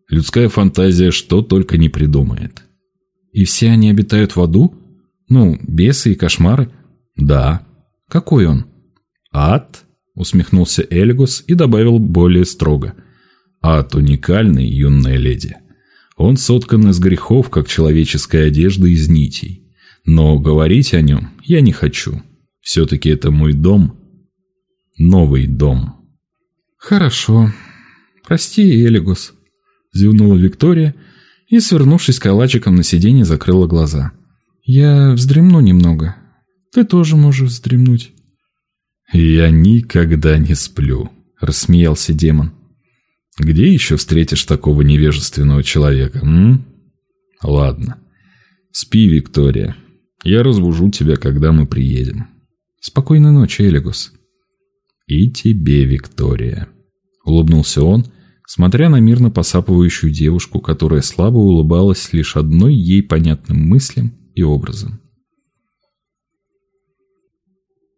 Людская фантазия что только не придумает. И все они обитают в аду? Ну, бесы и кошмары? Да. Какой он? Ад? Усмехнулся Эльгус и добавил более строго. Ад уникальный, юная леди. Он соткан из грехов, как человеческая одежда из нитей. Но говорить о нем я не хочу. Все-таки это мой дом. Новый дом. Хорошо. Прости, Элигус. Зевнула Виктория и, свернувшись калачиком на сиденье, закрыла глаза. Я вздремну немного. Ты тоже можешь вздремнуть. Я никогда не сплю, рассмеялся демон. Где еще встретишь такого невежественного человека, м? Ладно. Спи, Виктория. Я разбужу тебя, когда мы приедем. Спокойной ночи, Элигус. И тебе, Виктория. Улыбнулся он, смотря на мирно посапывающую девушку, которая слабо улыбалась лишь одной ей понятным мыслям и образом.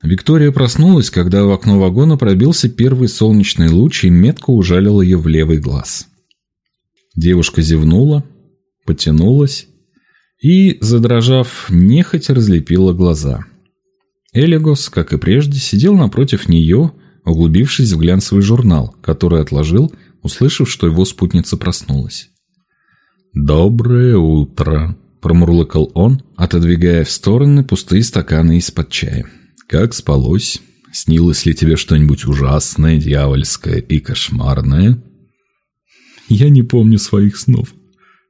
Виктория проснулась, когда в окно вагона пробился первый солнечный луч и метко ужалил ее в левый глаз. Девушка зевнула, потянулась и, задрожав, нехотя разлепила глаза. Элигос, как и прежде, сидел напротив нее, углубившись в глянцевый журнал, который отложил, услышав, что его спутница проснулась. «Доброе утро!» – промурлыкал он, отодвигая в стороны пустые стаканы из-под чая. Как спалось? Снилось ли тебе что-нибудь ужасное, дьявольское и кошмарное? Я не помню своих снов.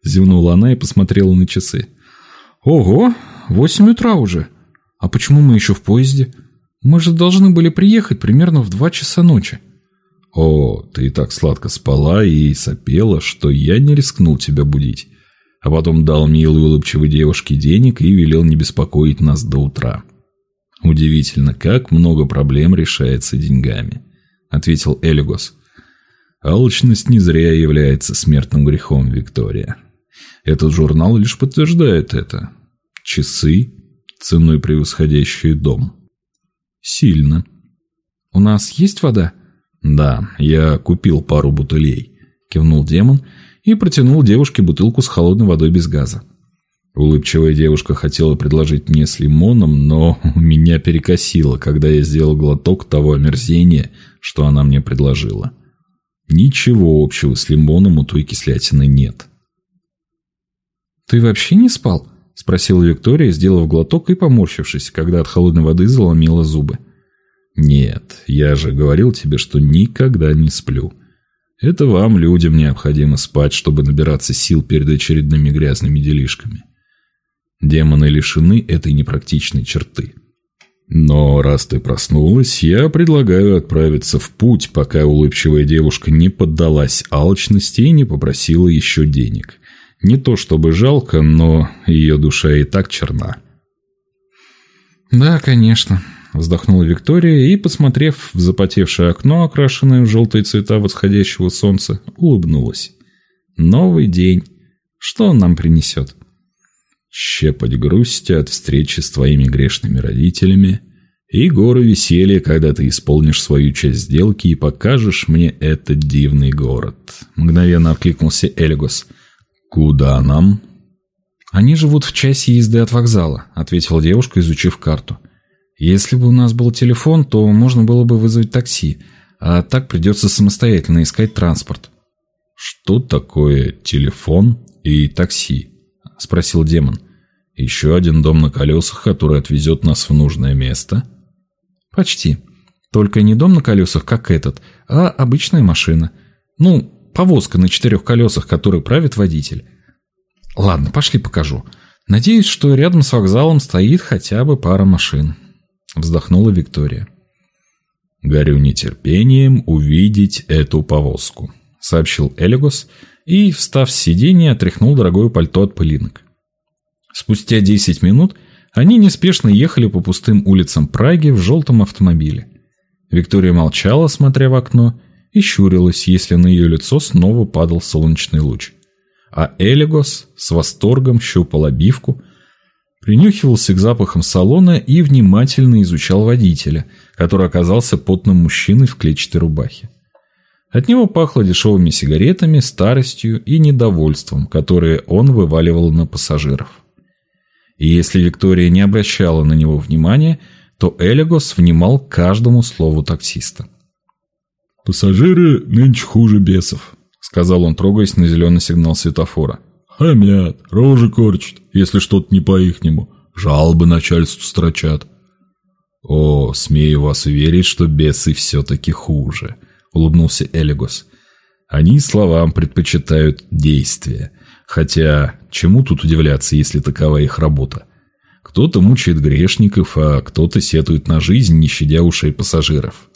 Зевнула она и посмотрела на часы. Ого, восемь утра уже. А почему мы еще в поезде? Мы же должны были приехать примерно в два часа ночи. О, ты так сладко спала и сопела, что я не рискнул тебя будить. А потом дал милой улыбчивой девушке денег и велел не беспокоить нас до утра. Удивительно, как много проблем решается деньгами, ответил Элигос. Алчность не зря является смертным грехом, Виктория. Этот журнал лишь подтверждает это. Часы, ценой превосходящие дом. Сильно. У нас есть вода? Да, я купил пару бутылей. Кивнул демон и протянул девушке бутылку с холодной водой без газа. Улыбчивая девушка хотела предложить мне с лимоном, но меня перекосило, когда я сделал глоток того омерзения, что она мне предложила. Ничего общего с лимоном у той кислятины нет. «Ты вообще не спал?» – спросила Виктория, сделав глоток и поморщившись, когда от холодной воды заломила зубы. «Нет, я же говорил тебе, что никогда не сплю. Это вам, людям, необходимо спать, чтобы набираться сил перед очередными грязными делишками. Демоны лишены этой непрактичной черты. Но раз ты проснулась, я предлагаю отправиться в путь, пока улыбчивая девушка не поддалась алчности и не попросила еще денег. Не то чтобы жалко, но ее душа и так черна. «Да, конечно», – вздохнула Виктория и, посмотрев в запотевшее окно, окрашенное в желтые цвета восходящего солнца, улыбнулась. «Новый день. Что он нам принесет?» «Щепоть грусти от встречи с твоими грешными родителями» и горы веселья, когда ты исполнишь свою часть сделки и покажешь мне этот дивный город. Мгновенно откликнулся Эльгос. Куда нам? Они живут в часе езды от вокзала, ответила девушка, изучив карту. Если бы у нас был телефон, то можно было бы вызвать такси, а так придется самостоятельно искать транспорт. Что такое телефон и такси? Спросил демон. Еще один дом на колесах, который отвезет нас в нужное место? Почти. Только не дом на колесах, как этот, а обычная машина. Ну, повозка на четырех колесах, которой правит водитель. Ладно, пошли покажу. Надеюсь, что рядом с вокзалом стоит хотя бы пара машин. Вздохнула Виктория. «Горю нетерпением увидеть эту повозку», — сообщил Элегос и, встав с сиденья, отряхнул дорогое пальто от пылинок. Спустя десять минут они неспешно ехали по пустым улицам Праги в желтом автомобиле. Виктория молчала, смотря в окно, и щурилась, если на ее лицо снова падал солнечный луч. А Элегос с восторгом щупал обивку, принюхивался к запахам салона и внимательно изучал водителя, который оказался потным мужчиной в клетчатой рубахе. От него пахло дешевыми сигаретами, старостью и недовольством, которые он вываливал на пассажиров. И если Виктория не обращала на него внимания, то Элегос внимал каждому слову таксиста. «Пассажиры нынче хуже бесов», — сказал он, трогаясь на зеленый сигнал светофора. «Хамят, рожи корчат, если что-то не по-ихнему. Жалобы начальству строчат». «О, смею вас уверить, что бесы все-таки хуже», — улыбнулся Элегос. «Они словам предпочитают действия, хотя Чему тут удивляться, если такова их работа? Кто-то мучает грешников, а кто-то сетует на жизнь, не щадя ушей пассажиров.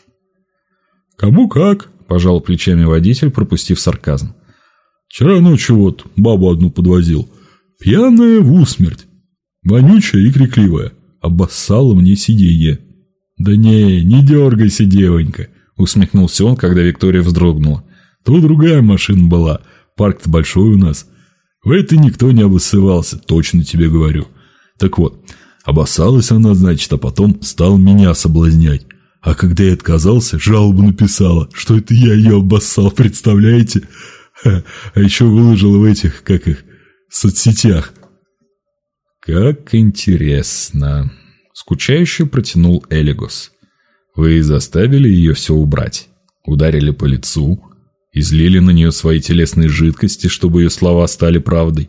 «Кому как?» – пожал плечами водитель, пропустив сарказм. «Вчера ночью вот бабу одну подвозил. Пьяная в усмерть. Вонючая и крикливая. Обоссала мне сиденье». «Да не, не дергайся, девонька», – усмехнулся он, когда Виктория вздрогнула. «То другая машина была. Парк-то большой у нас. В это никто не обоссывался, точно тебе говорю. Так вот, обоссалась она, значит, а потом стал меня соблазнять. А когда я отказался, жалобу написала, что это я ее обоссал, представляете? А еще выложила в этих, как их, соцсетях. Как интересно. Скучающе протянул Элигос. Вы заставили ее все убрать? Ударили по лицу? Излили на нее свои телесные жидкости, чтобы ее слова стали правдой.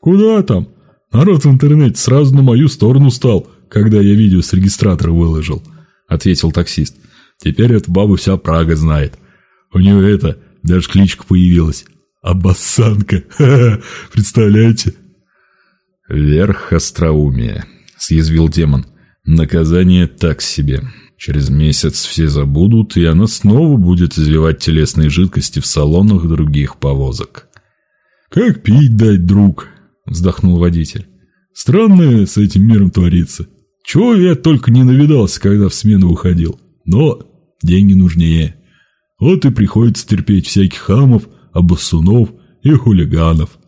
«Куда там? Народ в интернете сразу на мою сторону стал, когда я видео с регистратора выложил», — ответил таксист. «Теперь эта баба вся Прага знает. У нее это, даже кличка появилась. Абассанка. Представляете?» Верх остроумия, съязвил демон. Наказание так себе. Через месяц все забудут, и она снова будет изливать телесные жидкости в салонах других повозок. «Как пить дать, друг?» – вздохнул водитель. «Странное с этим миром творится. Чего я только не навидался, когда в смену уходил. Но деньги нужнее. Вот и приходится терпеть всяких хамов, обоссунов и хулиганов».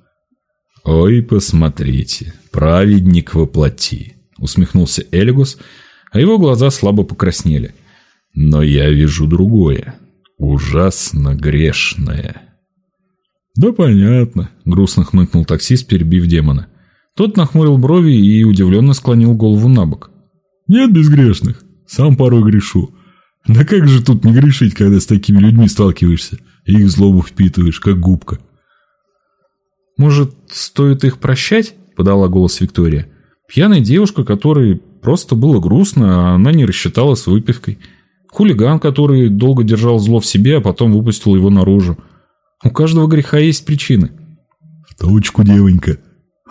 «Ой, посмотрите, праведник воплоти!» – усмехнулся Элигус – а его глаза слабо покраснели. Но я вижу другое, ужасно грешное. Да понятно, грустно хмыкнул таксист, перебив демона. Тот нахмурил брови и удивленно склонил голову на бок. Нет безгрешных, сам порой грешу. Да как же тут не грешить, когда с такими людьми сталкиваешься и их злобу впитываешь, как губка? Может, стоит их прощать? Подала голос Виктория. Пьяная девушка, которой Просто было грустно, а она не рассчитала с выпивкой. Хулиган, который долго держал зло в себе, а потом выпустил его наружу. У каждого греха есть причины. «В точку, девонька.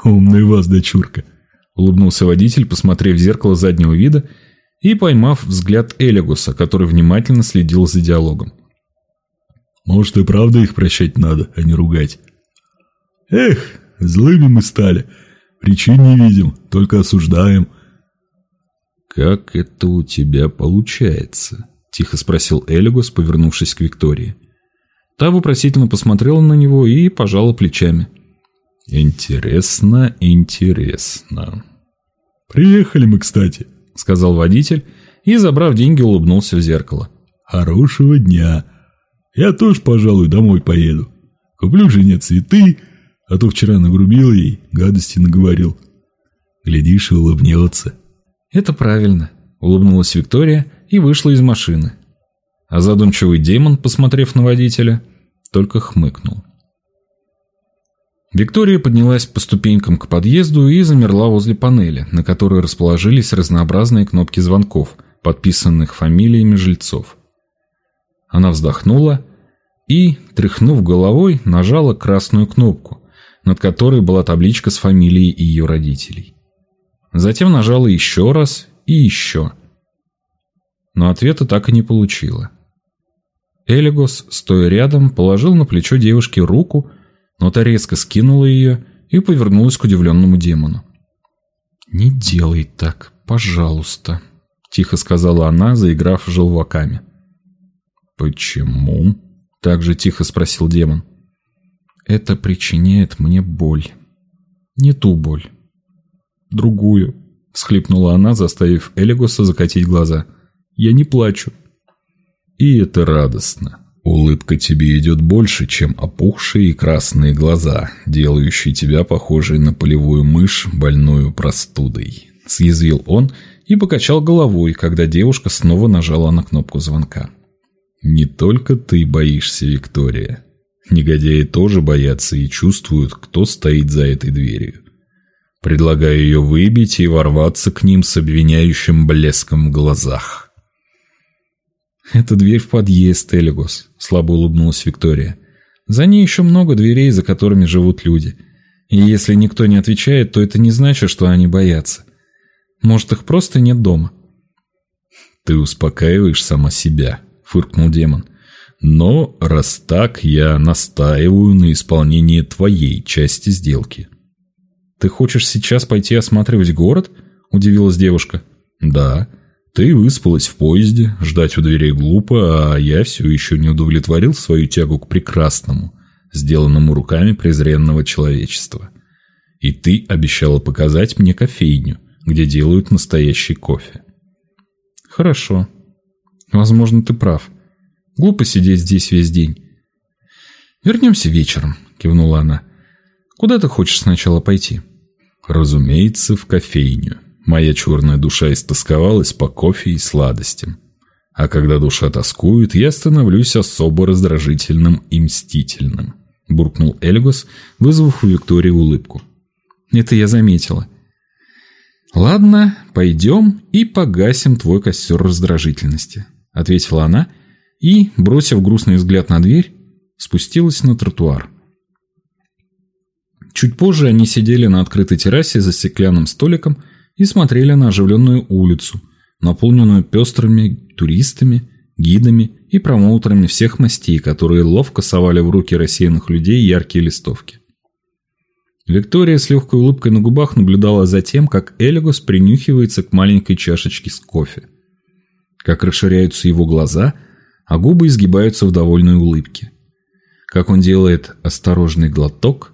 Умная вас, дочурка», — улыбнулся водитель, посмотрев в зеркало заднего вида и поймав взгляд Элегуса, который внимательно следил за диалогом. «Может, и правда их прощать надо, а не ругать?» «Эх, злыми мы стали. Причин не видим, только осуждаем». «Как это у тебя получается?» – тихо спросил Элигос, повернувшись к Виктории. Та вопросительно посмотрела на него и пожала плечами. «Интересно, интересно». «Приехали мы, кстати», – сказал водитель и, забрав деньги, улыбнулся в зеркало. «Хорошего дня. Я тоже, пожалуй, домой поеду. Куплю жене цветы, а то вчера нагрубил ей, гадости наговорил. Глядишь и улыбнется». «Это правильно», — улыбнулась Виктория и вышла из машины. А задумчивый демон, посмотрев на водителя, только хмыкнул. Виктория поднялась по ступенькам к подъезду и замерла возле панели, на которой расположились разнообразные кнопки звонков, подписанных фамилиями жильцов. Она вздохнула и, тряхнув головой, нажала красную кнопку, над которой была табличка с фамилией ее родителей. Затем нажала еще раз и еще. Но ответа так и не получила. Элигос, стоя рядом, положил на плечо девушки руку, но та резко скинула ее и повернулась к удивленному демону. «Не делай так, пожалуйста», — тихо сказала она, заиграв желваками. «Почему?» — также тихо спросил демон. «Это причиняет мне боль. Не ту боль, другую», — схлипнула она, заставив Элигоса закатить глаза. «Я не плачу». «И это радостно. Улыбка тебе идет больше, чем опухшие и красные глаза, делающие тебя похожей на полевую мышь, больную простудой», — съязвил он и покачал головой, когда девушка снова нажала на кнопку звонка. «Не только ты боишься, Виктория. Негодяи тоже боятся и чувствуют, кто стоит за этой дверью. Предлагаю ее выбить и ворваться к ним с обвиняющим блеском в глазах. «Это дверь в подъезд, Элигос», — слабо улыбнулась Виктория. «За ней еще много дверей, за которыми живут люди. И если никто не отвечает, то это не значит, что они боятся. Может, их просто нет дома». «Ты успокаиваешь сама себя», — фыркнул демон. «Но раз так, я настаиваю на исполнении твоей части сделки». «Ты хочешь сейчас пойти осматривать город?» – удивилась девушка. «Да. Ты выспалась в поезде, ждать у дверей глупо, а я все еще не удовлетворил свою тягу к прекрасному, сделанному руками презренного человечества. И ты обещала показать мне кофейню, где делают настоящий кофе». «Хорошо. Возможно, ты прав. Глупо сидеть здесь весь день». «Вернемся вечером», – кивнула она. «Куда ты хочешь сначала пойти?» Разумеется, в кофейню. Моя черная душа истосковалась по кофе и сладостям. А когда душа тоскует, я становлюсь особо раздражительным и мстительным. Буркнул Эльгос, вызвав у Виктории улыбку. Это я заметила. Ладно, пойдем и погасим твой костер раздражительности. Ответила она и, бросив грустный взгляд на дверь, спустилась на тротуар. Чуть позже они сидели на открытой террасе за стеклянным столиком и смотрели на оживленную улицу, наполненную пестрыми туристами, гидами и промоутерами всех мастей, которые ловко совали в руки рассеянных людей яркие листовки. Виктория с легкой улыбкой на губах наблюдала за тем, как Элигос принюхивается к маленькой чашечке с кофе. Как расширяются его глаза, а губы изгибаются в довольной улыбке. Как он делает осторожный глоток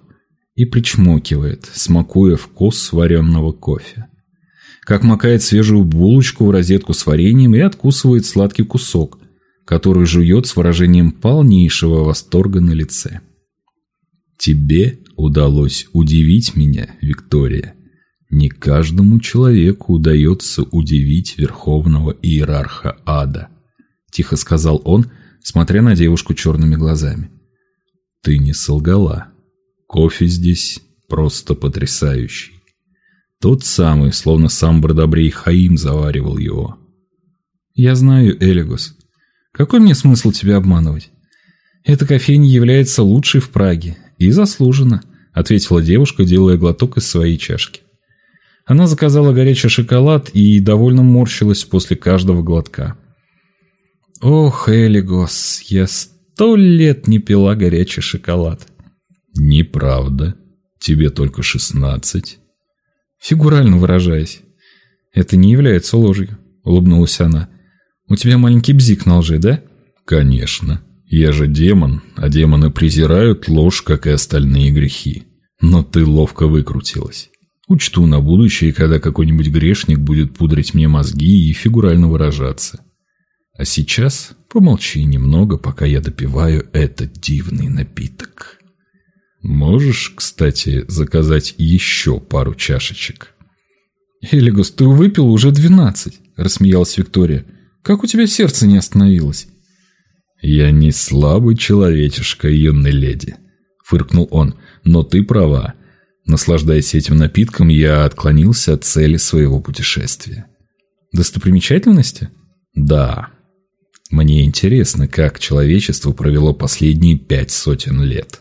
и причмокивает, смакуя вкус вареного кофе. Как макает свежую булочку в розетку с вареньем и откусывает сладкий кусок, который жует с выражением полнейшего восторга на лице. «Тебе удалось удивить меня, Виктория. Не каждому человеку удается удивить верховного иерарха ада», – тихо сказал он, смотря на девушку черными глазами. «Ты не солгала. Кофе здесь просто потрясающий. Тот самый, словно сам Бродобрей Хаим заваривал его». «Я знаю, Элигус. Какой мне смысл тебя обманывать? Эта кофейня является лучшей в Праге, «И заслуженно», — ответила девушка, делая глоток из своей чашки. Она заказала горячий шоколад и довольно морщилась после каждого глотка. «Ох, Элигос, я сто лет не пила горячий шоколад». «Неправда. Тебе только шестнадцать». «Фигурально выражаясь. Это не является ложью», — улыбнулась она. «У тебя маленький бзик на лжи, да?» «Конечно. Я же демон, а демоны презирают ложь, как и остальные грехи. Но ты ловко выкрутилась. Учту на будущее, когда какой-нибудь грешник будет пудрить мне мозги и фигурально выражаться. А сейчас помолчи немного, пока я допиваю этот дивный напиток. Можешь, кстати, заказать еще пару чашечек? «Элигус, ты выпил уже двенадцать», — рассмеялась Виктория. «Как у тебя сердце не остановилось?» «Я не слабый человечишка, юная леди», — фыркнул он, — «но ты права. Наслаждаясь этим напитком, я отклонился от цели своего путешествия». «Достопримечательности?» «Да. Мне интересно, как человечество провело последние пять сотен лет.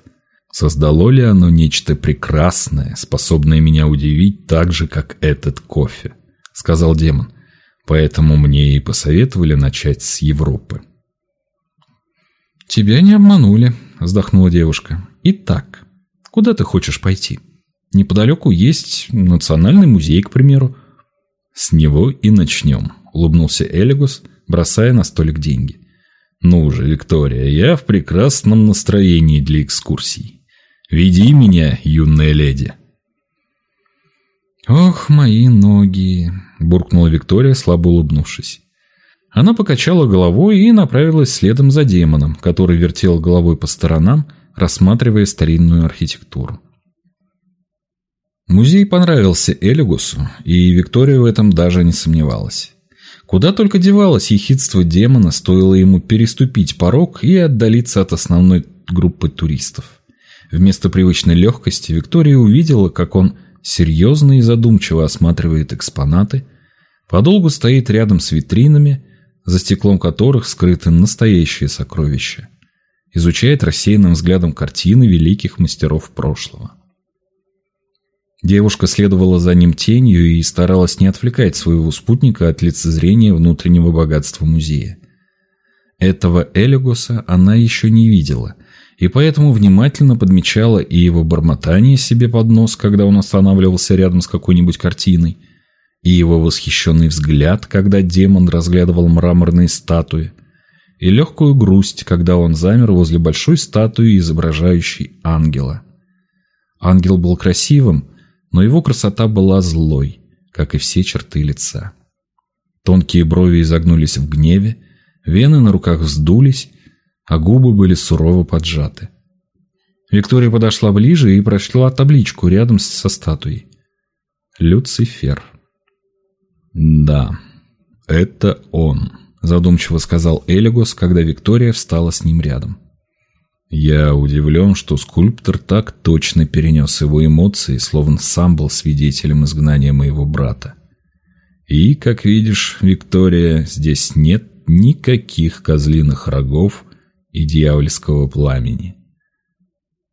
Создало ли оно нечто прекрасное, способное меня удивить так же, как этот кофе?» — сказал демон. «Поэтому мне и посоветовали начать с Европы». «Тебя не обманули», — вздохнула девушка. «Итак, куда ты хочешь пойти? Неподалеку есть национальный музей, к примеру». «С него и начнем», — улыбнулся Элигус, бросая на столик деньги. «Ну же, Виктория, я в прекрасном настроении для экскурсий. Веди меня, юная леди». «Ох, мои ноги!» – буркнула Виктория, слабо улыбнувшись. Она покачала головой и направилась следом за демоном, который вертел головой по сторонам, рассматривая старинную архитектуру. Музей понравился Элигусу, и Виктория в этом даже не сомневалась. Куда только девалось ехидство демона, стоило ему переступить порог и отдалиться от основной группы туристов. Вместо привычной легкости Виктория увидела, как он серьезно и задумчиво осматривает экспонаты, подолгу стоит рядом с витринами, за стеклом которых скрыты настоящие сокровища. Изучает рассеянным взглядом картины великих мастеров прошлого. Девушка следовала за ним тенью и старалась не отвлекать своего спутника от лицезрения внутреннего богатства музея. Этого Элегоса она еще не видела, и поэтому внимательно подмечала и его бормотание себе под нос, когда он останавливался рядом с какой-нибудь картиной – и его восхищенный взгляд, когда демон разглядывал мраморные статуи, и легкую грусть, когда он замер возле большой статуи, изображающей ангела. Ангел был красивым, но его красота была злой, как и все черты лица. Тонкие брови изогнулись в гневе, вены на руках вздулись, а губы были сурово поджаты. Виктория подошла ближе и прочла табличку рядом со статуей. Люцифер. «Да, это он», – задумчиво сказал Элигос, когда Виктория встала с ним рядом. Я удивлен, что скульптор так точно перенес его эмоции, словно сам был свидетелем изгнания моего брата. И, как видишь, Виктория, здесь нет никаких козлиных рогов и дьявольского пламени.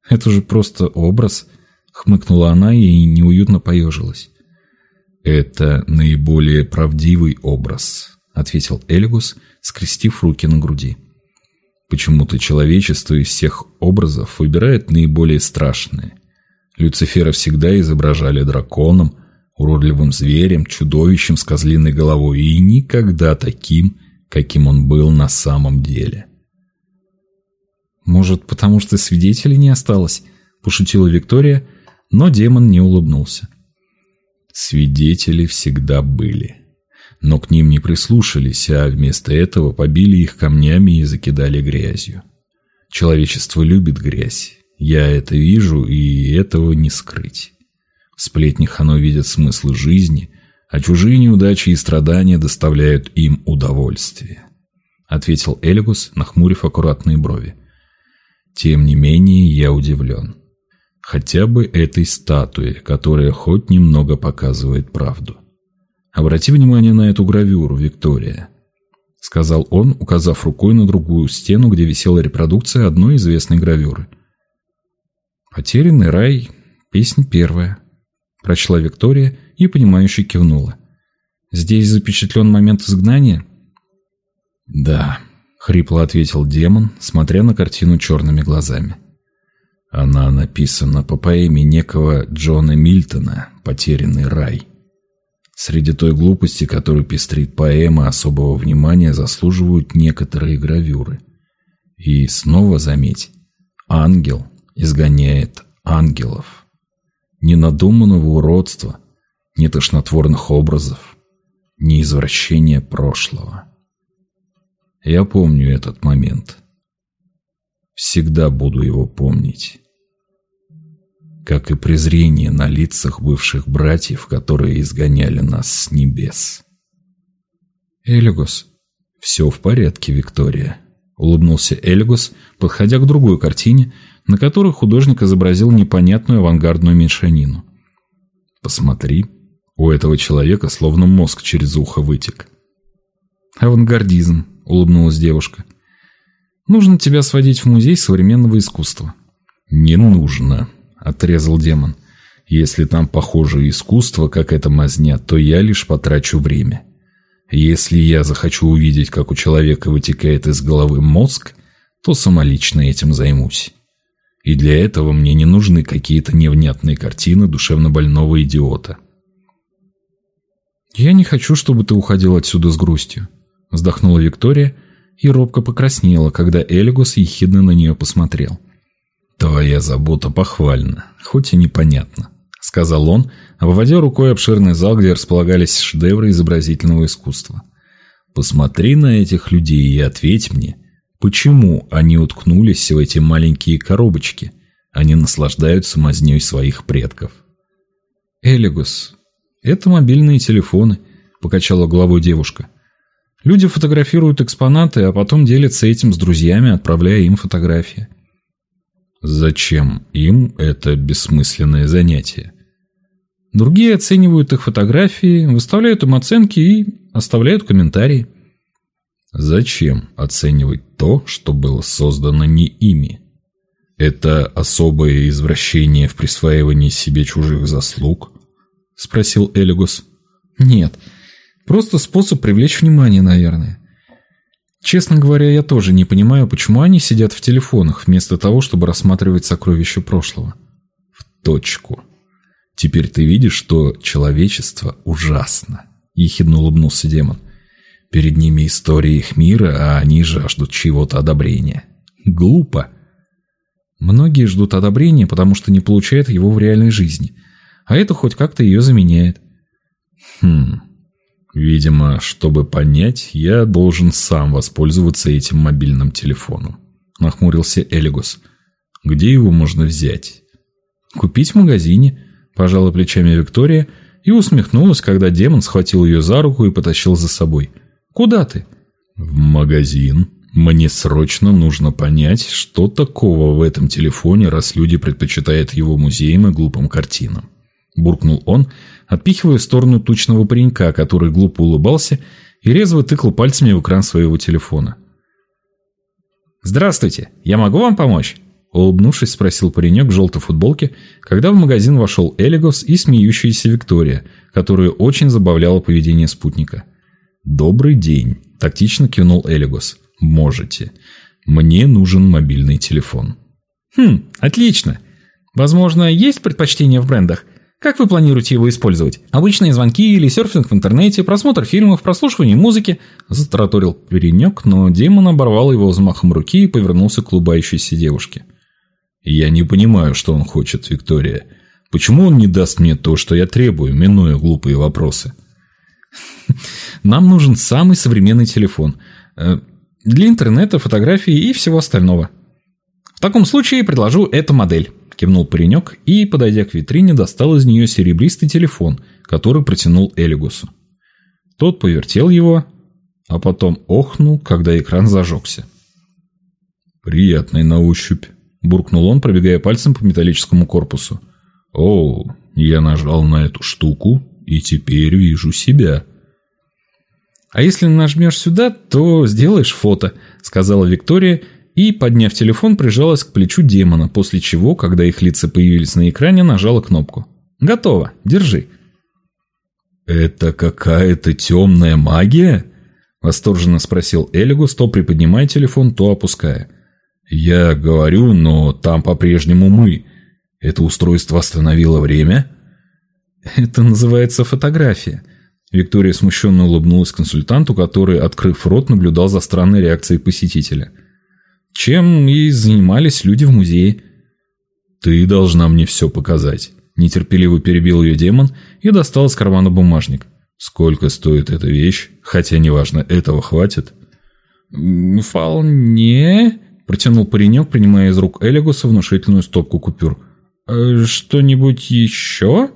Это же просто образ, Хмыкнула она и неуютно поежилась. «Это наиболее правдивый образ», — ответил Элигус, скрестив руки на груди. «Почему-то человечество из всех образов выбирает наиболее страшные. Люцифера всегда изображали драконом, уродливым зверем, чудовищем с козлиной головой и никогда таким, каким он был на самом деле. «Может, потому что свидетелей не осталось?» – пошутила Виктория, но демон не улыбнулся. Свидетели всегда были. Но к ним не прислушались, а вместо этого побили их камнями и закидали грязью. Человечество любит грязь. Я это вижу, и этого не скрыть. В сплетнях оно видит смысл жизни, а чужие неудачи и страдания доставляют им удовольствие. Ответил Элигус, нахмурив аккуратные брови. Тем не менее, я удивлен. Хотя бы этой статуе, которая хоть немного показывает правду. Обрати внимание на эту гравюру, Виктория. Сказал он, указав рукой на другую стену, где висела репродукция одной известной гравюры – «Потерянный рай. Песнь первая», – прочла Виктория и, понимающе кивнула. «Здесь запечатлен момент изгнания?» «Да», – хрипло ответил демон, смотря на картину черными глазами. Она написана по поэме некого Джона Мильтона «Потерянный рай». Среди той глупости, которую пестрит поэма, особого внимания заслуживают некоторые гравюры. И снова заметь, ангел изгоняет ангелов. Ни надуманного уродства, ни тошнотворных образов, ни извращения прошлого. Я помню этот момент. Всегда буду его помнить. Как и презрение на лицах бывших братьев, которые изгоняли нас с небес. Элигос. Все в порядке, Виктория. Улыбнулся Элигос, подходя к другой картине – на которых художник изобразил непонятную авангардную меньшанину. «Посмотри, у этого человека словно мозг через ухо вытек». «Авангардизм», — улыбнулась девушка. «Нужно тебя сводить в музей современного искусства». «Не нужно», — отрезал демон. «Если там похожее искусство, как эта мазня, то я лишь потрачу время. Если я захочу увидеть, как у человека вытекает из головы мозг, то самолично этим займусь». И для этого мне не нужны какие-то невнятные картины душевнобольного идиота. «Я не хочу, чтобы ты уходил отсюда с грустью», — вздохнула Виктория и робко покраснела, когда Элигус ехидно на нее посмотрел. «Твоя забота похвальна, хоть и непонятно», — сказал он, обводя рукой обширный зал, где располагались шедевры изобразительного искусства. «Посмотри на этих людей и ответь мне, Почему они уткнулись в эти маленькие коробочки? Они наслаждаются мазнёй своих предков. «Элигус, это мобильные телефоны», – покачала головой девушка. «Люди фотографируют экспонаты, а потом делятся этим с друзьями, отправляя им фотографии». «Зачем им это бессмысленное занятие?» Другие оценивают их фотографии, выставляют им оценки и оставляют комментарии. Зачем оценивать то, что было создано не ими? Это особое извращение в присваивании себе чужих заслуг? Спросил Элигус. Нет, просто способ привлечь внимание, наверное. Честно говоря, я тоже не понимаю, почему они сидят в телефонах, вместо того, чтобы рассматривать сокровища прошлого. В точку. Теперь ты видишь, что человечество ужасно. Ехидно улыбнулся демон. Перед ними история их мира, а они жаждут чего-то одобрения. Глупо. Многие ждут одобрения, потому что не получают его в реальной жизни. А это хоть как-то ее заменяет. Хм. Видимо, чтобы понять, я должен сам воспользоваться этим мобильным телефоном. Нахмурился Элигус. Где его можно взять? Купить в магазине, пожала плечами Виктория и усмехнулась, когда демон схватил ее за руку и потащил за собой. Куда ты?» «В магазин. Мне срочно нужно понять, что такого в этом телефоне, раз люди предпочитают его музеям и глупым картинам». Буркнул он, отпихивая в сторону тучного паренька, который глупо улыбался и резво тыкал пальцами в экран своего телефона. «Здравствуйте, я могу вам помочь?» Улыбнувшись, спросил паренек в желтой футболке, когда в магазин вошел Элигос и смеющаяся Виктория, которую очень забавляло поведение спутника. «Добрый день», – тактично кивнул Элигос. «Можете. Мне нужен мобильный телефон». «Хм, отлично. Возможно, есть предпочтение в брендах? Как вы планируете его использовать? Обычные звонки или серфинг в интернете, просмотр фильмов, прослушивание музыки?» Затараторил паренек, но демон оборвал его взмахом руки и повернулся к улыбающейся девушке. «Я не понимаю, что он хочет, Виктория. Почему он не даст мне то, что я требую, минуя глупые вопросы?» «Нам нужен самый современный телефон. Э, для интернета, фотографий и всего остального. В таком случае предложу эту модель», – кивнул паренек и, подойдя к витрине, достал из нее серебристый телефон, который протянул Элигусу. Тот повертел его, а потом охнул, когда экран зажегся. «Приятный на ощупь», буркнул он, пробегая пальцем по металлическому корпусу. «О, я нажал на эту штуку и теперь вижу себя». «А если нажмешь сюда, то сделаешь фото», — сказала Виктория, и, подняв телефон, прижалась к плечу демона, после чего, когда их лица появились на экране, нажала кнопку. «Готово, держи». «Это какая-то темная магия?» — восторженно спросил Элигус, то приподнимая телефон, то опуская. «Я говорю, но там по-прежнему мы. Это устройство остановило время?» «Это называется фотография». Виктория смущенно улыбнулась консультанту, который, открыв рот, наблюдал за странной реакцией посетителя. «Чем и занимались люди в музее?» «Ты должна мне все показать», – нетерпеливо перебил ее демон и достал из кармана бумажник. «Сколько стоит эта вещь? Хотя, неважно, этого хватит». «Вполне...» Протянул паренек, принимая из рук Элигуса внушительную стопку купюр. «Э, «Что-нибудь еще?»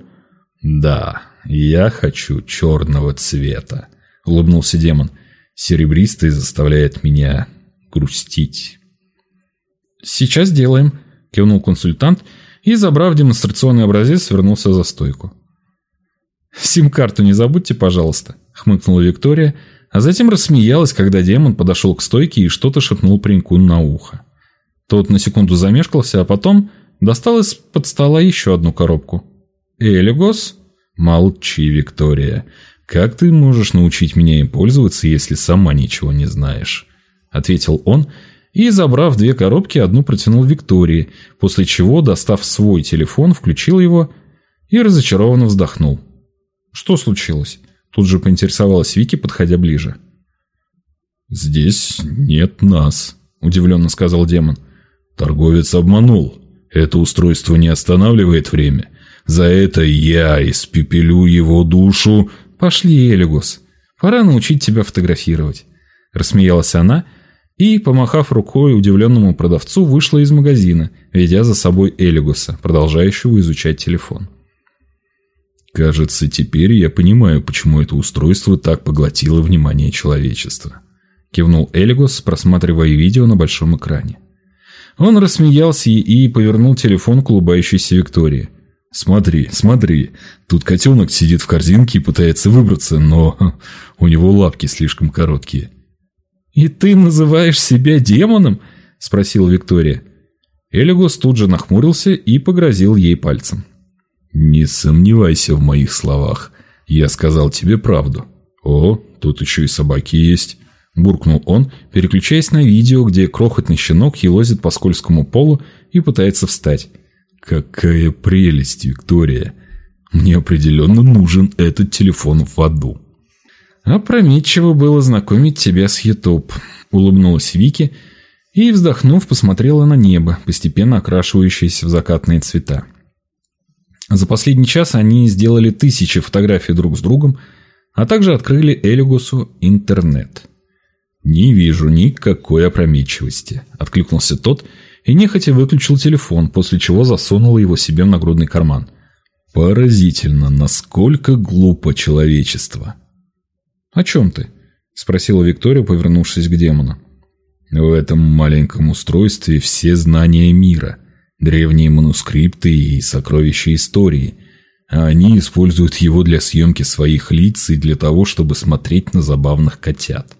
«Да, я хочу черного цвета», — улыбнулся демон. «Серебристый заставляет меня грустить». «Сейчас делаем», — кивнул консультант и, забрав демонстрационный образец, вернулся за стойку. «Сим-карту не забудьте, пожалуйста», — хмыкнула Виктория, — а затем рассмеялась, когда демон подошел к стойке и что-то шепнул пареньку на ухо. Тот на секунду замешкался, а потом достал из-под стола еще одну коробку. «Элигос?» «Молчи, Виктория. Как ты можешь научить меня им пользоваться, если сама ничего не знаешь?» Ответил он и, забрав две коробки, одну протянул Виктории, после чего, достав свой телефон, включил его и разочарованно вздохнул. «Что случилось?» Тут же поинтересовалась Вики, подходя ближе. «Здесь нет нас», – удивленно сказал демон. «Торговец обманул. Это устройство не останавливает время. За это я испепелю его душу». «Пошли, Элигус. Пора научить тебя фотографировать», – рассмеялась она и, помахав рукой удивленному продавцу, вышла из магазина, ведя за собой Элигуса, продолжающего изучать телефон. Кажется, теперь я понимаю, почему это устройство так поглотило внимание человечества. Кивнул Элигос, просматривая видео на большом экране. Он рассмеялся и повернул телефон к улыбающейся Виктории. «Смотри, смотри, тут котенок сидит в корзинке и пытается выбраться, но у него лапки слишком короткие». «И ты называешь себя демоном?» – спросила Виктория. Элигос тут же нахмурился и погрозил ей пальцем. «Не сомневайся в моих словах. Я сказал тебе правду. О, тут еще и собаки есть». Буркнул он, переключаясь на видео, где крохотный щенок елозит по скользкому полу и пытается встать. «Какая прелесть, Виктория! Мне определенно нужен этот телефон в аду». «Опрометчиво было знакомить тебя с YouTube», — улыбнулась Вики и, вздохнув, посмотрела на небо, постепенно окрашивающееся в закатные цвета. За последний час они сделали тысячи фотографий друг с другом, а также открыли Элигусу интернет. «Не вижу никакой опрометчивости», – откликнулся тот и нехотя выключил телефон, после чего засунул его себе в нагрудный карман. «Поразительно, насколько глупо человечество». «О чем ты?» – спросила Виктория, повернувшись к демону. «В этом маленьком устройстве все знания мира древние манускрипты и сокровища истории, а они используют его для съемки своих лиц и для того, чтобы смотреть на забавных котят.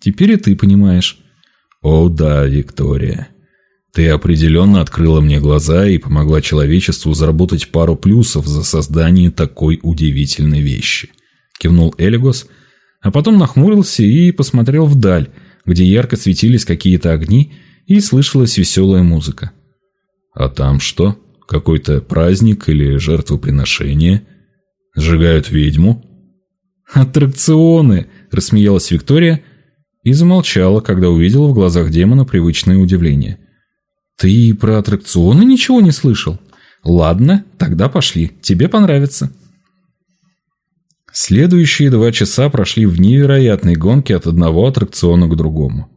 Теперь и ты понимаешь. О да, Виктория. Ты определенно открыла мне глаза и помогла человечеству заработать пару плюсов за создание такой удивительной вещи. Кивнул Элигос, а потом нахмурился и посмотрел вдаль, где ярко светились какие-то огни и слышалась веселая музыка. А там что? Какой-то праздник или жертвоприношение? Сжигают ведьму? «Аттракционы!» – рассмеялась Виктория и замолчала, когда увидела в глазах демона привычное удивление. «Ты про аттракционы ничего не слышал? Ладно, тогда пошли, тебе понравится». Следующие два часа прошли в невероятной гонке от одного аттракциона к другому.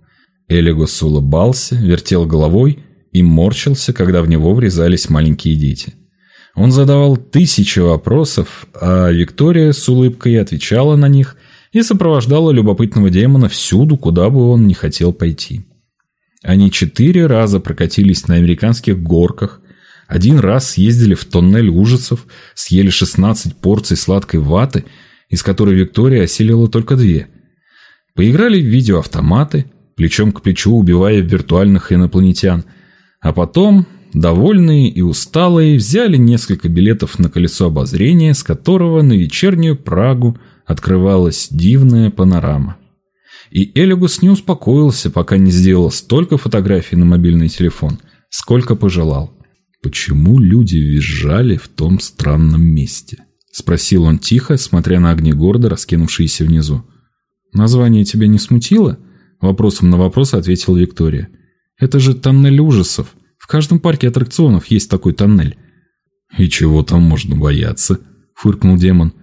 Элигус улыбался, вертел головой и морщился, когда в него врезались маленькие дети. Он задавал тысячи вопросов, а Виктория с улыбкой отвечала на них и сопровождала любопытного демона всюду, куда бы он ни хотел пойти. Они четыре раза прокатились на американских горках, один раз съездили в тоннель ужасов, съели 16 порций сладкой ваты, из которой Виктория осилила только две. Поиграли в видеоавтоматы, плечом к плечу убивая виртуальных инопланетян, а потом довольные и усталые, взяли несколько билетов на колесо обозрения, с которого на вечернюю Прагу открывалась дивная панорама. И Элигус не успокоился, пока не сделал столько фотографий на мобильный телефон, сколько пожелал. «Почему люди визжали в том странном месте?» – спросил он тихо, смотря на огни города, раскинувшиеся внизу. «Название тебя не смутило?» – вопросом на вопрос ответила Виктория. «Это же тоннель ужасов. В каждом парке аттракционов есть такой тоннель». «И чего там можно бояться?» – фыркнул демон.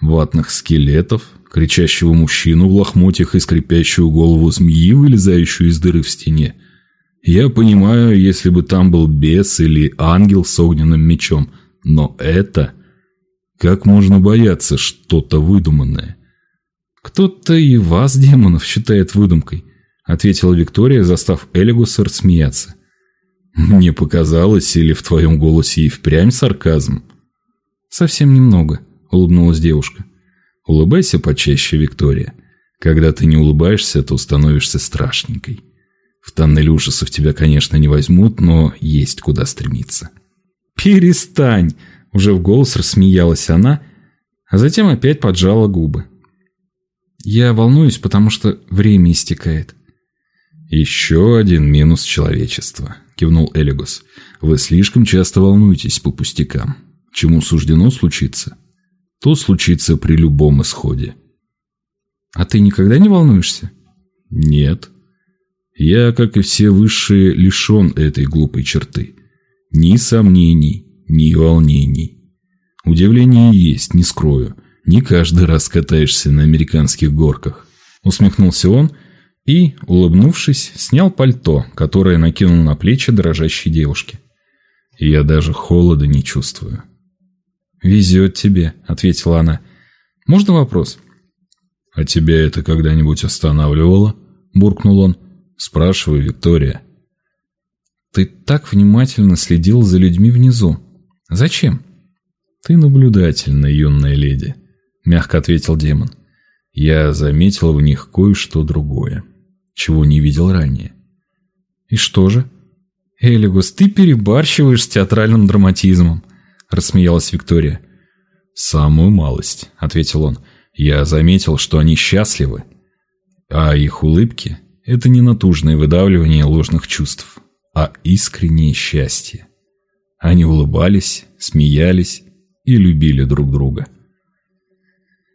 «Ватных скелетов, кричащего мужчину в лохмотьях и скрипящую голову змеи, вылезающую из дыры в стене. Я понимаю, если бы там был бес или ангел с огненным мечом, но это... Как можно бояться что-то выдуманное?» «Кто-то и вас, демонов, считает выдумкой», — ответила Виктория, застав Элигуса рассмеяться. «Мне показалось, или в твоем голосе и впрямь сарказм?» «Совсем немного», — улыбнулась девушка. «Улыбайся почаще, Виктория. Когда ты не улыбаешься, то становишься страшненькой. В тоннель ужасов тебя, конечно, не возьмут, но есть куда стремиться». «Перестань!» — уже в голос рассмеялась она, а затем опять поджала губы. «Я волнуюсь, потому что время истекает». «Еще один минус человечества», — кивнул Элигус. «Вы слишком часто волнуетесь по пустякам. Чему суждено случиться, то случится при любом исходе». «А ты никогда не волнуешься?» «Нет. Я, как и все высшие, лишен этой глупой черты. Ни сомнений, ни волнений. Удивление есть, не скрою. Не каждый раз катаешься на американских горках». Усмехнулся он и, улыбнувшись, снял пальто, которое накинул на плечи дрожащей девушки. «Я даже холода не чувствую». «Везет тебе», — ответила она. «Можно вопрос?» «А тебя это когда-нибудь останавливало?» — буркнул он. «Спрашивай, Виктория». «Ты так внимательно следил за людьми внизу. Зачем?» «Ты наблюдательная, юная леди», — мягко ответил демон. «Я заметил в них кое-что другое» чего не видел ранее. «И что же?» «Элигус, ты перебарщиваешь с театральным драматизмом», — рассмеялась Виктория. «Самую малость», — ответил он. «Я заметил, что они счастливы, а их улыбки — это не натужное выдавливание ложных чувств, а искреннее счастье. Они улыбались, смеялись и любили друг друга».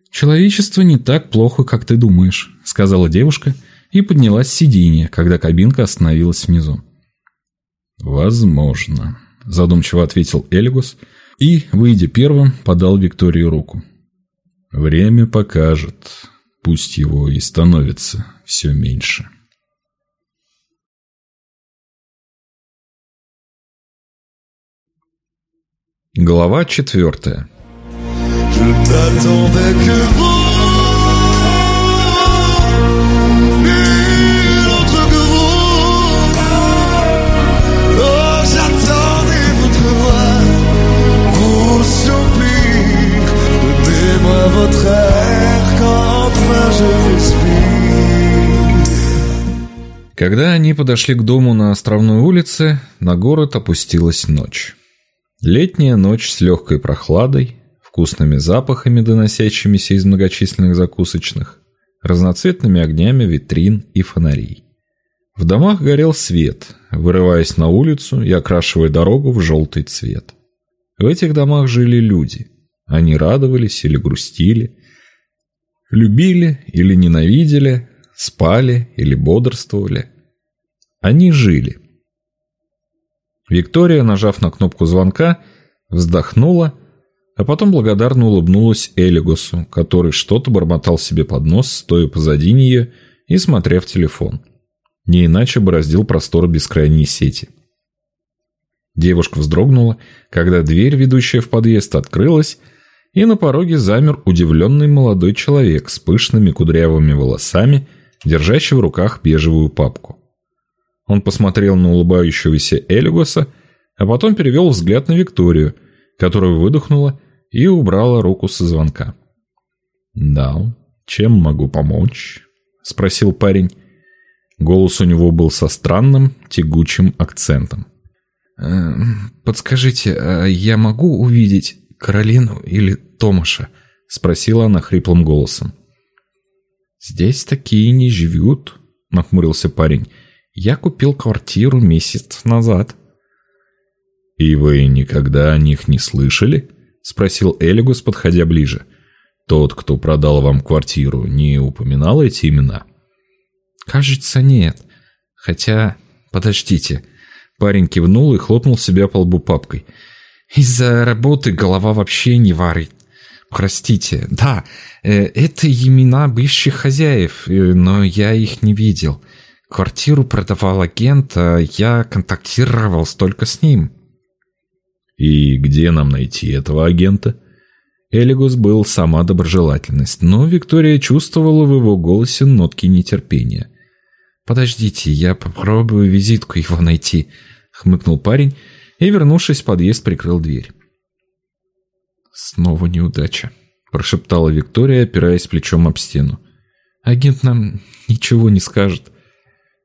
«Человечество не так плохо, как ты думаешь», — сказала девушка, — и поднялась с сиденья, когда кабинка остановилась внизу. «Возможно», – задумчиво ответил Эльгус и, выйдя первым, подал Виктории руку. «Время покажет, пусть его и становится все меньше». Глава четвертая. Когда они подошли к дому на островной улице, на город опустилась ночь. Летняя ночь с легкой прохладой, вкусными запахами, доносящимися из многочисленных закусочных, разноцветными огнями витрин и фонарей. В домах горел свет, вырываясь на улицу и окрашивая дорогу в желтый цвет. В этих домах жили люди. Они радовались или грустили, любили или ненавидели, спали или бодрствовали. Они жили. Виктория, нажав на кнопку звонка, вздохнула, а потом благодарно улыбнулась Элигусу, который что-то бормотал себе под нос, стоя позади нее и смотря в телефон. Не иначе бы раздел простор бескрайней сети. Девушка вздрогнула, когда дверь, ведущая в подъезд, открылась, и на пороге замер удивленный молодой человек с пышными кудрявыми волосами, держащий в руках бежевую папку. Он посмотрел на улыбающегося Эльгоса, а потом перевел взгляд на Викторию, которая выдохнула и убрала руку со звонка. «Да, чем могу помочь?» – спросил парень. Голос у него был со странным, тягучим акцентом. «Эм, «Подскажите, а я могу увидеть Каролину или Томаша?» – спросила она хриплым голосом. «Здесь такие не живут», – нахмурился парень. «Я купил квартиру месяц назад». «И вы никогда о них не слышали?» – спросил Элигус, подходя ближе. «Тот, кто продал вам квартиру, не упоминал эти имена?» «Кажется, нет. Хотя... Подождите». Парень кивнул и хлопнул себя по лбу папкой. «Из-за работы голова вообще не варит. Простите. Да, э, это имена бывших хозяев, э, но я их не видел. Квартиру продавал агент, а я контактировал только с ним». «И где нам найти этого агента?» Элигус был сама доброжелательность, но Виктория чувствовала в его голосе нотки нетерпения. «Подождите, я попробую визитку его найти», — хмыкнул парень и, вернувшись в подъезд, прикрыл дверь. «Снова неудача», — прошептала Виктория, опираясь плечом об стену. «Агент нам ничего не скажет».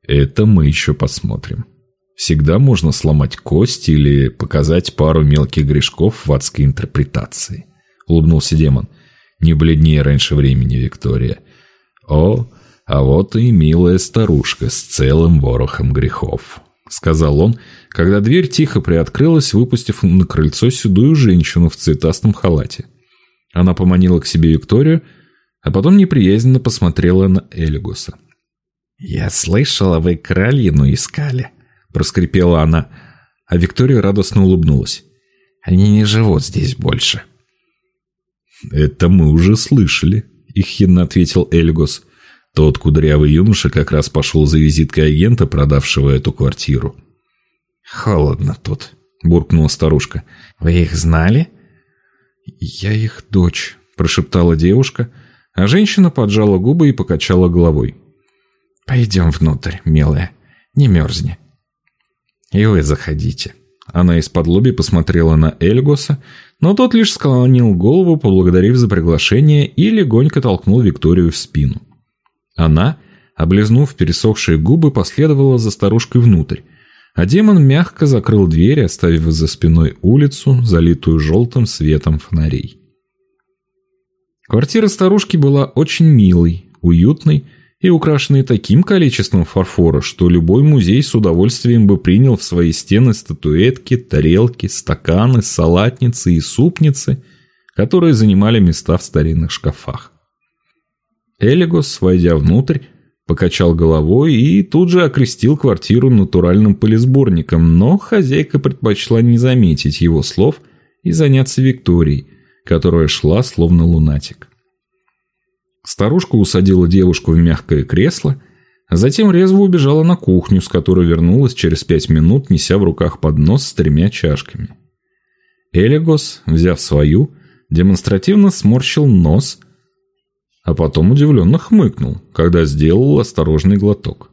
«Это мы еще посмотрим. Всегда можно сломать кость или показать пару мелких грешков в адской интерпретации», — улыбнулся демон. «Не бледнее раньше времени, Виктория. О, а вот и милая старушка с целым ворохом грехов», — сказал он, когда дверь тихо приоткрылась, выпустив на крыльцо седую женщину в цветастом халате. Она поманила к себе Викторию, а потом неприязненно посмотрела на Элигуса. «Я слышала, вы Каролину искали», — проскрипела она, а Виктория радостно улыбнулась. «Они не живут здесь больше». «Это мы уже слышали», — ихидно ответил Эльгус. Тот кудрявый юноша как раз пошел за визиткой агента, продавшего эту квартиру. «Холодно тут», — буркнула старушка. «Вы их знали?» «Я их дочь», — прошептала девушка, а женщина поджала губы и покачала головой. «Пойдем внутрь, милая, не мерзни». «И вы заходите». Она из-под лоби посмотрела на Эльгоса, но тот лишь склонил голову, поблагодарив за приглашение, и легонько толкнул Викторию в спину. Она, облизнув пересохшие губы, последовала за старушкой внутрь, а демон мягко закрыл дверь, оставив за спиной улицу, залитую желтым светом фонарей. Квартира старушки была очень милой, уютной и украшенной таким количеством фарфора, что любой музей с удовольствием бы принял в свои стены статуэтки, тарелки, стаканы, салатницы и супницы, которые занимали места в старинных шкафах. Элигос, войдя внутрь, покачал головой и тут же окрестил квартиру натуральным полисборником, но хозяйка предпочла не заметить его слов и заняться Викторией, которая шла словно лунатик. Старушка усадила девушку в мягкое кресло, а затем резво убежала на кухню, с которой вернулась через пять минут, неся в руках поднос с тремя чашками. Элигос, взяв свою, демонстративно сморщил нос – а потом удивленно хмыкнул, когда сделал осторожный глоток.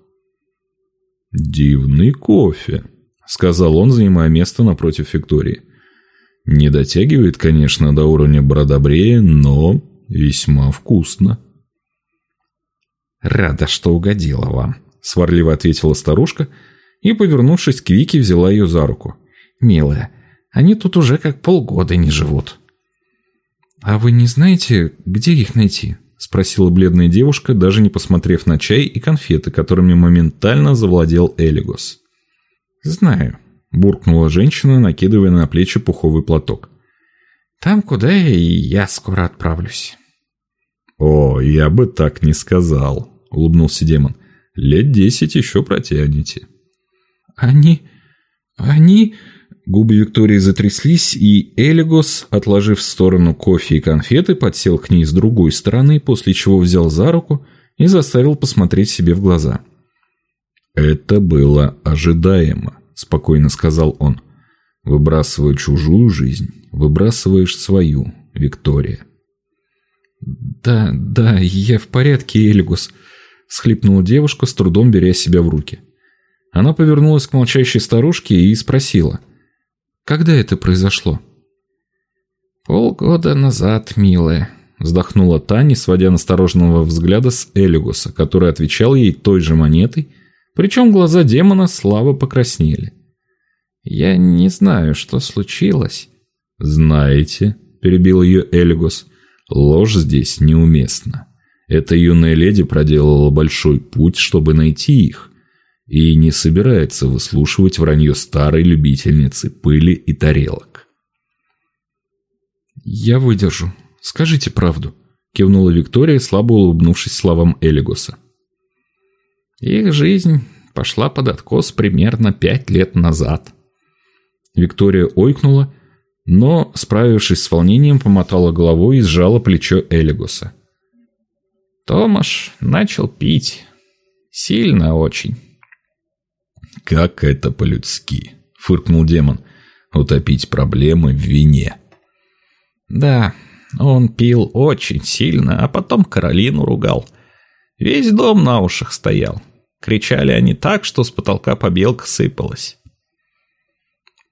«Дивный кофе», — сказал он, занимая место напротив Виктории. «Не дотягивает, конечно, до уровня Бродобрея, но весьма вкусно». «Рада, что угодила вам», — сварливо ответила старушка и, повернувшись к Вике, взяла ее за руку. «Милая, они тут уже как полгода не живут». «А вы не знаете, где их найти?» — спросила бледная девушка, даже не посмотрев на чай и конфеты, которыми моментально завладел Элигос. «Знаю», — буркнула женщина, накидывая на плечи пуховый платок. «Там, куда и я скоро отправлюсь». «О, я бы так не сказал», — улыбнулся демон. «Лет десять еще протянете». «Они... они...» Губы Виктории затряслись, и Элигос, отложив в сторону кофе и конфеты, подсел к ней с другой стороны, после чего взял за руку и заставил посмотреть себе в глаза. «Это было ожидаемо», — спокойно сказал он. «Выбрасывая чужую жизнь, выбрасываешь свою, Виктория». «Да, да, я в порядке, Элигус», — схлипнула девушка, с трудом беря себя в руки. Она повернулась к молчащей старушке и спросила. «Когда это произошло?» «Полгода назад, милая», — вздохнула Таня, сводя настороженного взгляда с Элигуса, который отвечал ей той же монетой, причем глаза демона слабо покраснели. «Я не знаю, что случилось». «Знаете», — перебил ее Элигус, Ложь здесь неуместна. Эта юная леди проделала большой путь, чтобы найти их, и не собирается выслушивать вранье старой любительницы пыли и тарелок. «Я выдержу. Скажите правду», — кивнула Виктория, слабо улыбнувшись словам Элигоса. «Их жизнь пошла под откос примерно пять лет назад». Виктория ойкнула но, справившись с волнением, помотала головой и сжала плечо Элигуса. Томаш начал пить. Сильно очень. «Как это по-людски!» — фыркнул демон. «Утопить проблемы в вине». «Да, он пил очень сильно, а потом Каролину ругал. Весь дом на ушах стоял. Кричали они так, что с потолка побелка сыпалась».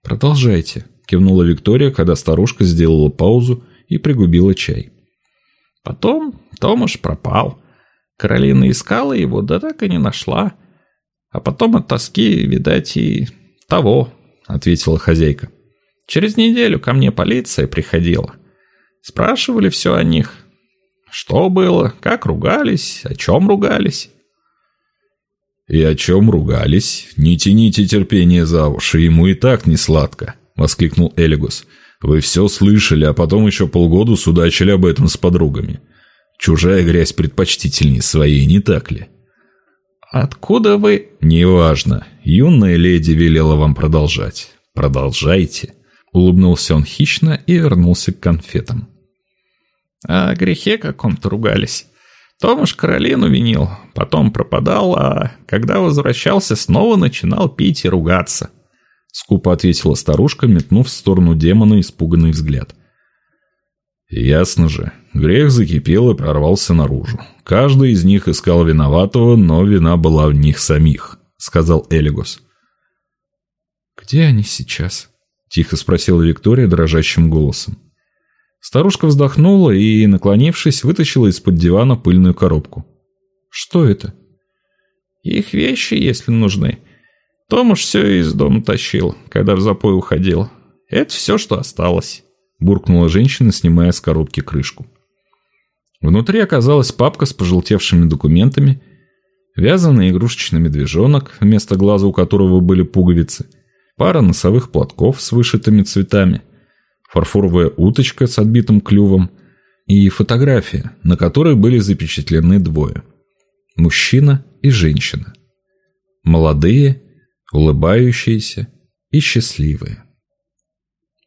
«Продолжайте», кивнула Виктория, когда старушка сделала паузу и пригубила чай. Потом Томаш пропал. Каролина искала его, да так и не нашла. А потом от тоски, видать, и того, ответила хозяйка. Через неделю ко мне полиция приходила. Спрашивали все о них. Что было, как ругались, о чем ругались. «И о чем ругались? Не тяните терпение за уши, ему и так не сладко», воскликнул Элигус. «Вы все слышали, а потом еще полгода судачили об этом с подругами. Чужая грязь предпочтительнее своей, не так ли?» «Откуда вы...» «Неважно. Юная леди велела вам продолжать. Продолжайте». Улыбнулся он хищно и вернулся к конфетам. «О грехе каком-то ругались. Томаш Каролину винил, потом пропадал, а когда возвращался, снова начинал пить и ругаться. Скупо ответила старушка, метнув в сторону демона испуганный взгляд. Ясно же, грех закипел и прорвался наружу. Каждый из них искал виноватого, но вина была в них самих, сказал Элигос. «Где они сейчас?» – тихо спросила Виктория дрожащим голосом. Старушка вздохнула и, наклонившись, вытащила из-под дивана пыльную коробку. «Что это?» «Их вещи, если нужны. Том уж все из дома тащил, когда в запой уходил. Это все, что осталось», – буркнула женщина, снимая с коробки крышку. Внутри оказалась папка с пожелтевшими документами, вязаный игрушечный медвежонок, вместо глаза у которого были пуговицы, пара носовых платков с вышитыми цветами, фарфоровая уточка с отбитым клювом и фотография, на которой были запечатлены двое – мужчина и женщина. Молодые улыбающиеся и счастливые.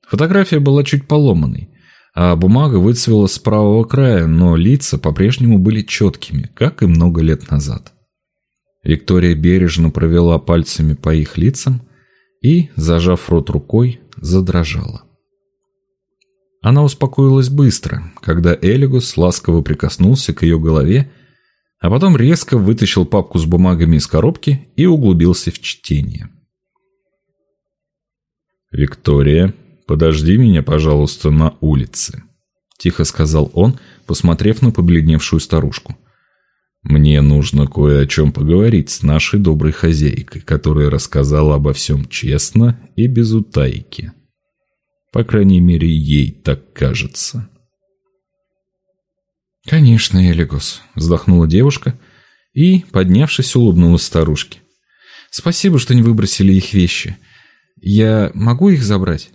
Фотография была чуть поломанной, а бумага выцвела с правого края, но лица по-прежнему были четкими, как и много лет назад. Виктория бережно провела пальцами по их лицам и, зажав рот рукой, задрожала. Она успокоилась быстро, когда Элигус ласково прикоснулся к ее голове а потом резко вытащил папку с бумагами из коробки и углубился в чтение. «Виктория, подожди меня, пожалуйста, на улице», – тихо сказал он, посмотрев на побледневшую старушку. Мне нужно кое о чем поговорить с нашей доброй хозяйкой, которая рассказала обо всем честно и без утайки. По крайней мере, ей так кажется. «Конечно, Элигус», — вздохнула девушка и, поднявшись, улыбнулась старушке. «Спасибо, что не выбросили их вещи. Я могу их забрать?»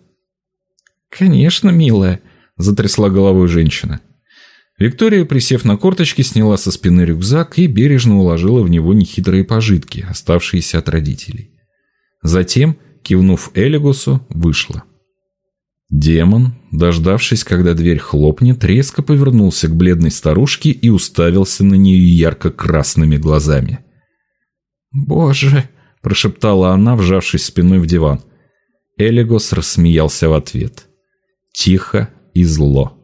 «Конечно, милая», — затрясла головой женщина. Виктория, присев на корточки, сняла со спины рюкзак и бережно уложила в него нехитрые пожитки, оставшиеся от родителей. Затем, кивнув Элигусу, вышла. Демон, дождавшись, когда дверь хлопнет, резко повернулся к бледной старушке и уставился на нее ярко-красными глазами. «Боже!» – прошептала она, вжавшись спиной в диван. Элигос рассмеялся в ответ. Тихо и зло.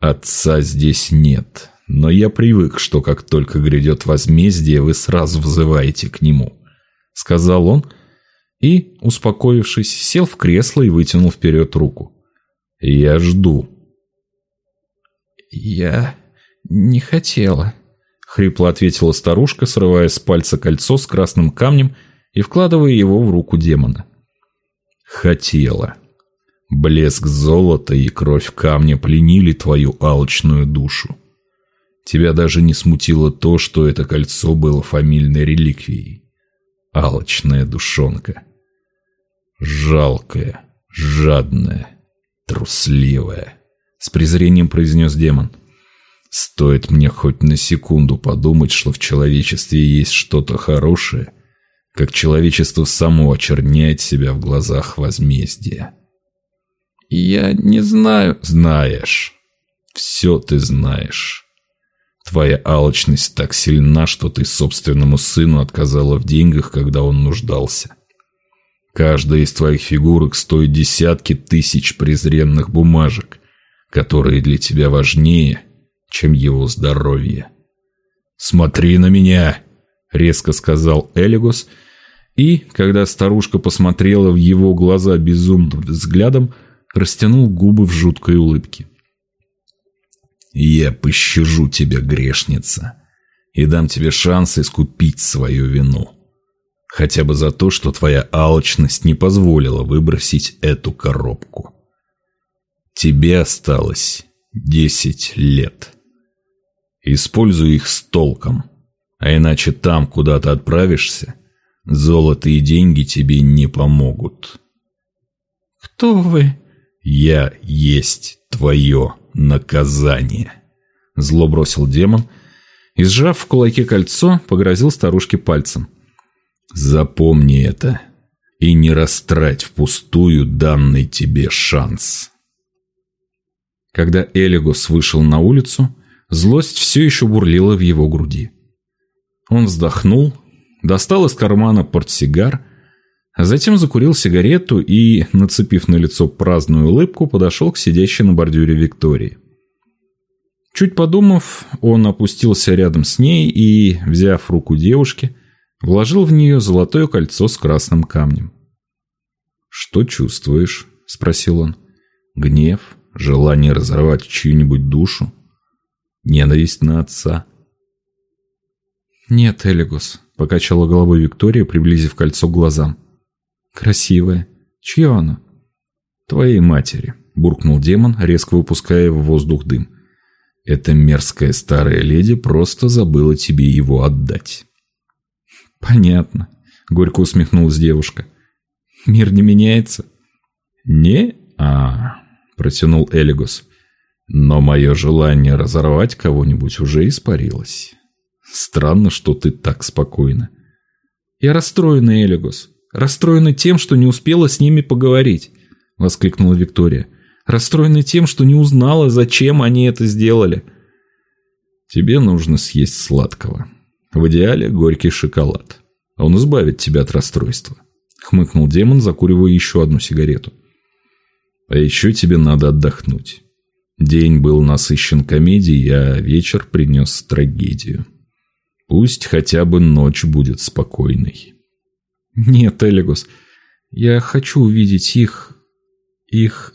Отца здесь нет, но я привык, что как только грядет возмездие, вы сразу взываете к нему», — сказал он и, успокоившись, сел в кресло и вытянул вперед руку. «Я жду». «Я не хотела», — хрипло ответила старушка, срывая с пальца кольцо с красным камнем и вкладывая его в руку демона. «Хотела», Блеск золота и кровь камня пленили твою алчную душу. Тебя даже не смутило то, что это кольцо было фамильной реликвией. Алчная душонка. Жалкая, жадная, трусливая. С презрением произнес демон. Стоит мне хоть на секунду подумать, что в человечестве есть что-то хорошее, как человечество само очерняет себя в глазах возмездия. «Я не знаю...» «Знаешь. Все ты знаешь. Твоя алчность так сильна, что ты собственному сыну отказала в деньгах, когда он нуждался. Каждая из твоих фигурок стоит десятки тысяч презренных бумажек, которые для тебя важнее, чем его здоровье. «Смотри на меня!» — резко сказал Элигос, и, когда старушка посмотрела в его глаза безумным взглядом, — растянул губы в жуткой улыбке. «Я пощажу тебя, грешница, и дам тебе шанс искупить свою вину. Хотя бы за то, что твоя алчность не позволила выбросить эту коробку. Тебе осталось десять лет. Используй их с толком, а иначе там, куда ты отправишься, золото и деньги тебе не помогут». «Кто вы?» «Я есть твое наказание», — зло бросил демон и, сжав в кулаке кольцо, погрозил старушке пальцем. «Запомни это и не растрать впустую данный тебе шанс». Когда Элигус вышел на улицу, злость все еще бурлила в его груди. Он вздохнул, достал из кармана портсигар а затем закурил сигарету и, нацепив на лицо праздную улыбку, подошел к сидящей на бордюре Виктории. Чуть подумав, он опустился рядом с ней и, взяв руку девушки, вложил в нее золотое кольцо с красным камнем. «Что чувствуешь?» – спросил он. «Гнев? Желание разорвать чью-нибудь душу? Ненависть на отца?» «Нет, Элигус», – покачала головой Виктория, приблизив кольцо к глазам. Красивая. Чье оно? Твоей матери, буркнул демон, резко выпуская в воздух дым. Эта мерзкая старая леди просто забыла тебе его отдать. Понятно, горько усмехнулась девушка. Мир не меняется? Не, а, протянул Элигус. Но мое желание разорвать кого-нибудь уже испарилось. Странно, что ты так спокойна. Я расстроена, Элигус. Расстроена тем, что не успела с ними поговорить», — воскликнула Виктория. «Расстроена тем, что не узнала, зачем они это сделали». «Тебе нужно съесть сладкого. В идеале горький шоколад. Он избавит тебя от расстройства», — хмыкнул демон, закуривая еще одну сигарету. «А еще тебе надо отдохнуть. День был насыщен комедией, а вечер принес трагедию. Пусть хотя бы ночь будет спокойной». «Нет, Элигус, я хочу увидеть их... их...»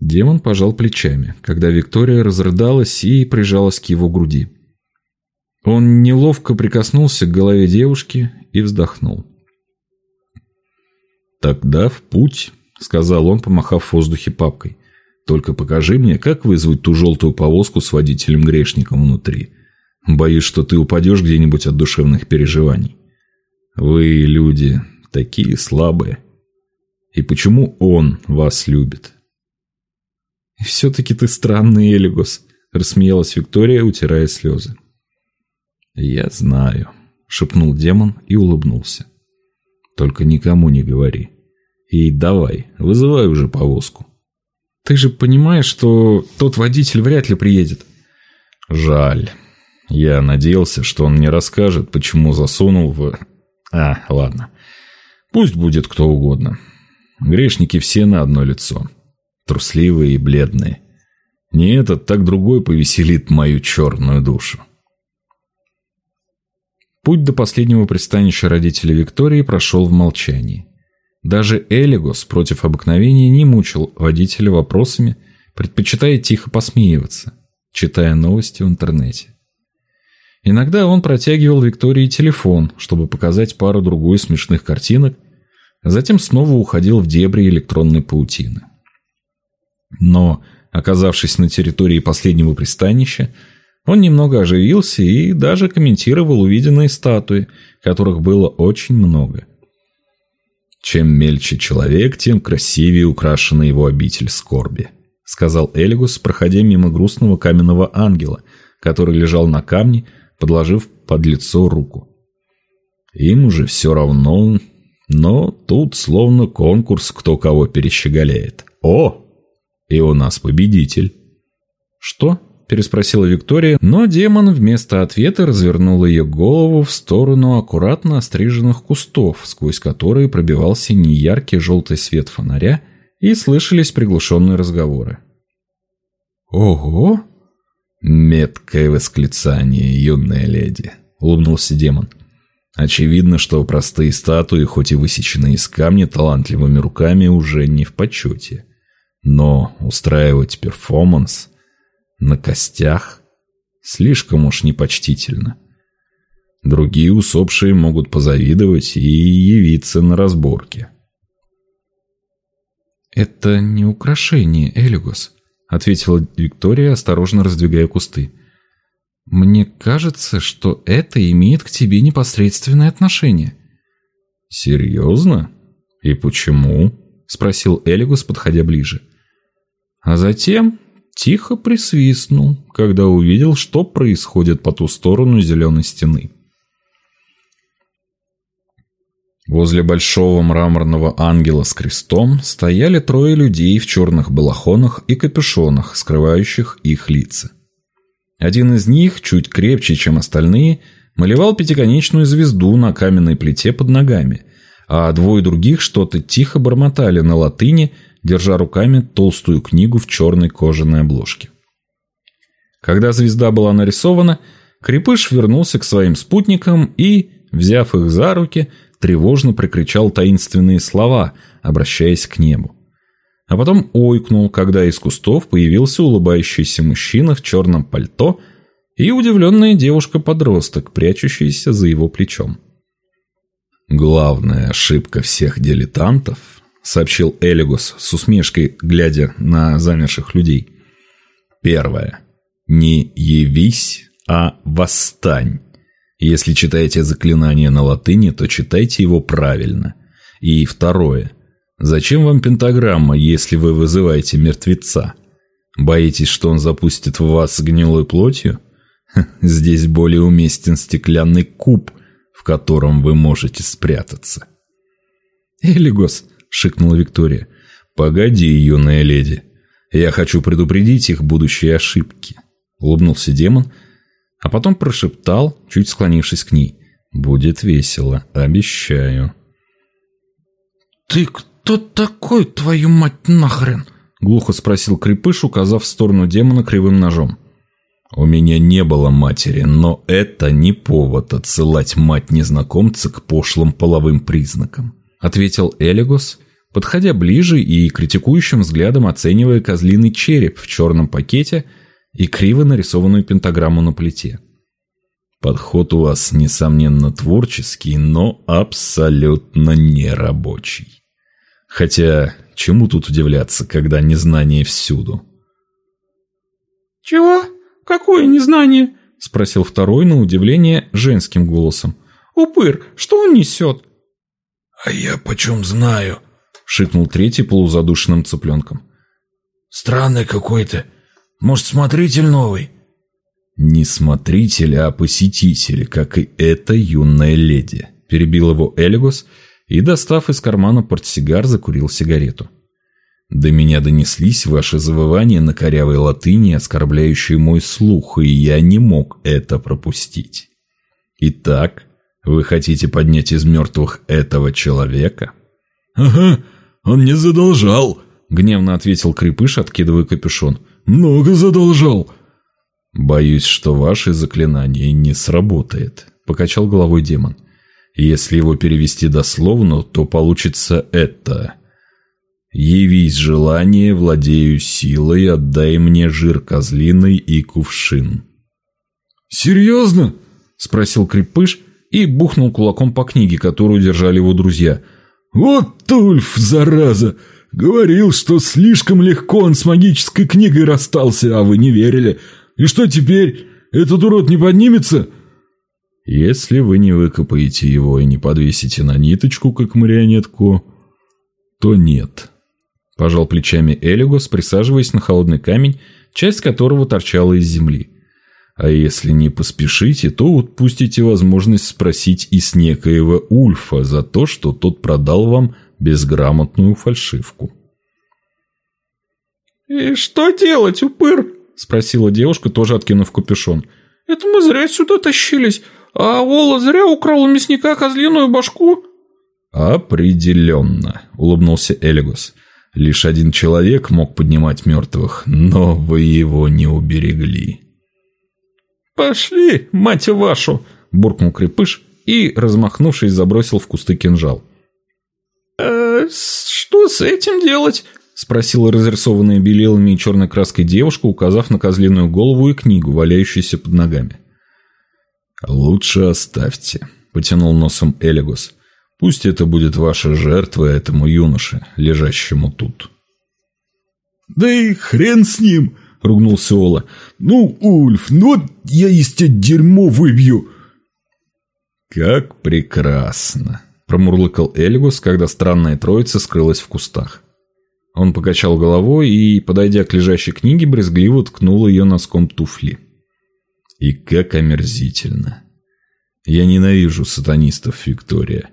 Демон пожал плечами, когда Виктория разрыдалась и прижалась к его груди. Он неловко прикоснулся к голове девушки и вздохнул. «Тогда в путь», — сказал он, помахав в воздухе папкой. «Только покажи мне, как вызвать ту желтую повозку с водителем-грешником внутри. Боюсь, что ты упадешь где-нибудь от душевных переживаний. Вы, люди, такие слабые. И почему он вас любит?» «Все-таки ты странный, Элигос», — рассмеялась Виктория, утирая слезы. «Я знаю», — шепнул демон и улыбнулся. «Только никому не говори. И давай, вызывай уже повозку». «Ты же понимаешь, что тот водитель вряд ли приедет». «Жаль. Я надеялся, что он мне расскажет, почему засунул в... А, ладно. Пусть будет кто угодно. Грешники все на одно лицо. Трусливые и бледные. Не этот, так другой повеселит мою черную душу». Путь до последнего пристанища родителей Виктории прошел в молчании. Даже Элигос против обыкновения не мучил водителя вопросами, предпочитая тихо посмеиваться, читая новости в интернете. Иногда он протягивал Виктории телефон, чтобы показать пару-другую смешных картинок, а затем снова уходил в дебри электронной паутины. Но, оказавшись на территории последнего пристанища, он немного оживился и даже комментировал увиденные статуи, которых было очень много. «Чем мельче человек, тем красивее украшена его обитель скорби», сказал Эльгус, проходя мимо грустного каменного ангела, который лежал на камне, подложив под лицо руку. «Им уже все равно, но тут словно конкурс, кто кого перещеголяет. О! И у нас победитель!» «Что?» Переспросила Виктория, но демон вместо ответа развернул ее голову в сторону аккуратно остриженных кустов, сквозь которые пробивался неяркий желтый свет фонаря, и слышались приглушенные разговоры. «Ого!» «Меткое восклицание, юная леди», — улыбнулся демон. «Очевидно, что простые статуи, хоть и высеченные из камня талантливыми руками, уже не в почете. Но устраивать перформанс...» на костях. Слишком уж непочтительно. Другие усопшие могут позавидовать и явиться на разборке. «Это не украшение, Элигос», — ответила Виктория, осторожно раздвигая кусты. «Мне кажется, что это имеет к тебе непосредственное отношение». «Серьезно? И почему?» — спросил Элигус, подходя ближе. А затем тихо присвистнул, когда увидел, что происходит по ту сторону зеленой стены. Возле большого мраморного ангела с крестом стояли трое людей в черных балахонах и капюшонах, скрывающих их лица. Один из них, чуть крепче, чем остальные, малевал пятиконечную звезду на каменной плите под ногами, а двое других что-то тихо бормотали на латыни, держа руками толстую книгу в черной кожаной обложке. Когда звезда была нарисована, Крепыш вернулся к своим спутникам и, взяв их за руки, тревожно прикричал таинственные слова, обращаясь к небу. А потом ойкнул, когда из кустов появился улыбающийся мужчина в черном пальто и удивленная девушка-подросток, прячущаяся за его плечом. Главная ошибка всех дилетантов — сообщил Элигус с усмешкой, глядя на замерших людей. «Первое. Не явись, а восстань. Если читаете заклинание на латыни, то читайте его правильно. И второе. Зачем вам пентаграмма, если вы вызываете мертвеца? Боитесь, что он запустит в вас гнилой плотью? Здесь более уместен стеклянный куб, в котором вы можете спрятаться». «Элигос, шикнула Виктория. «Погоди, юная леди. Я хочу предупредить их будущие ошибки», — улыбнулся демон, а потом прошептал, чуть склонившись к ней. «Будет весело, обещаю». «Ты кто такой, твою мать нахрен?» — глухо спросил Крепыш, указав в сторону демона кривым ножом. «У меня не было матери, но это не повод отсылать мать незнакомца к пошлым половым признакам», — ответил Элигос, подходя ближе и критикующим взглядом оценивая козлиный череп в черном пакете и криво нарисованную пентаграмму на плите. Подход у вас, несомненно, творческий, но абсолютно нерабочий. Хотя, чему тут удивляться, когда незнание всюду? «Чего? Какое незнание?» — спросил второй, на удивление, женским голосом. «Упыр, что он несет?» «А я почем знаю?» — шикнул третий полузадушенным цыпленком. «Странный какой-то. Может, смотритель новый?» «Не смотритель, а посетитель, как и эта юная леди», – перебил его Элигос и, достав из кармана портсигар, закурил сигарету. «До меня донеслись ваши завывания на корявой латыни, оскорбляющие мой слух, и я не мог это пропустить. Итак, вы хотите поднять из мертвых этого человека?» «Ага, он не задолжал», – гневно ответил Крепыш, откидывая капюшон. «Много задолжал». «Боюсь, что ваше заклинание не сработает», — покачал головой демон. «Если его перевести дословно, то получится это. Явись желание, владею силой, отдай мне жир козлиный и кувшин». «Серьезно?» — спросил Крепыш и бухнул кулаком по книге, которую держали его друзья. «Вот Тульф, зараза! Говорил, что слишком легко он с магической книгой расстался, а вы не верили. И что теперь? Этот урод не поднимется?» «Если вы не выкопаете его и не подвесите на ниточку, как марионетку, то нет», – пожал плечами Элигос, присаживаясь на холодный камень, часть которого торчала из земли. «А если не поспешите, то отпустите возможность спросить и с некоего Ульфа за то, что тот продал вам безграмотную фальшивку». «И что делать, упыр?» – спросила девушка, тоже откинув капюшон. «Это мы зря сюда тащились, а Вола зря украл у мясника козлиную башку». «Определенно», – улыбнулся Элигус. «Лишь один человек мог поднимать мертвых, но вы его не уберегли». «Пошли, мать вашу!» – буркнул крепыш и, размахнувшись, забросил в кусты кинжал. «Э, «Что с этим делать?» Спросила разрисованная белилами и черной краской девушка, указав на козлиную голову и книгу, валяющуюся под ногами. «Лучше оставьте», — потянул носом Элигус. «Пусть это будет ваша жертва этому юноше, лежащему тут». «Да и хрен с ним!» — ругнулся Ола. «Ну, Ульф, ну вот я из тебя дерьмо выбью!» «Как прекрасно!» — промурлыкал Эльгус, когда странная троица скрылась в кустах. Он покачал головой и, подойдя к лежащей книге, брезгливо ткнул ее носком туфли. И как омерзительно. Я ненавижу сатанистов, Виктория.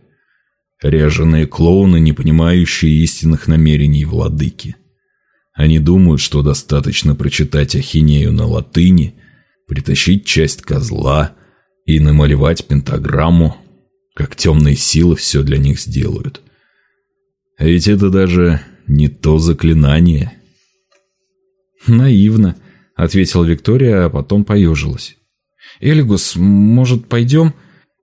Ряженые клоуны, не понимающие истинных намерений владыки. Они думают, что достаточно прочитать ахинею на латыни, притащить часть козла и намалевать пентаграмму, как темные силы все для них сделают. А ведь это даже не то заклинание. Наивно, ответила Виктория, а потом поежилась. Эльгус, может, пойдем?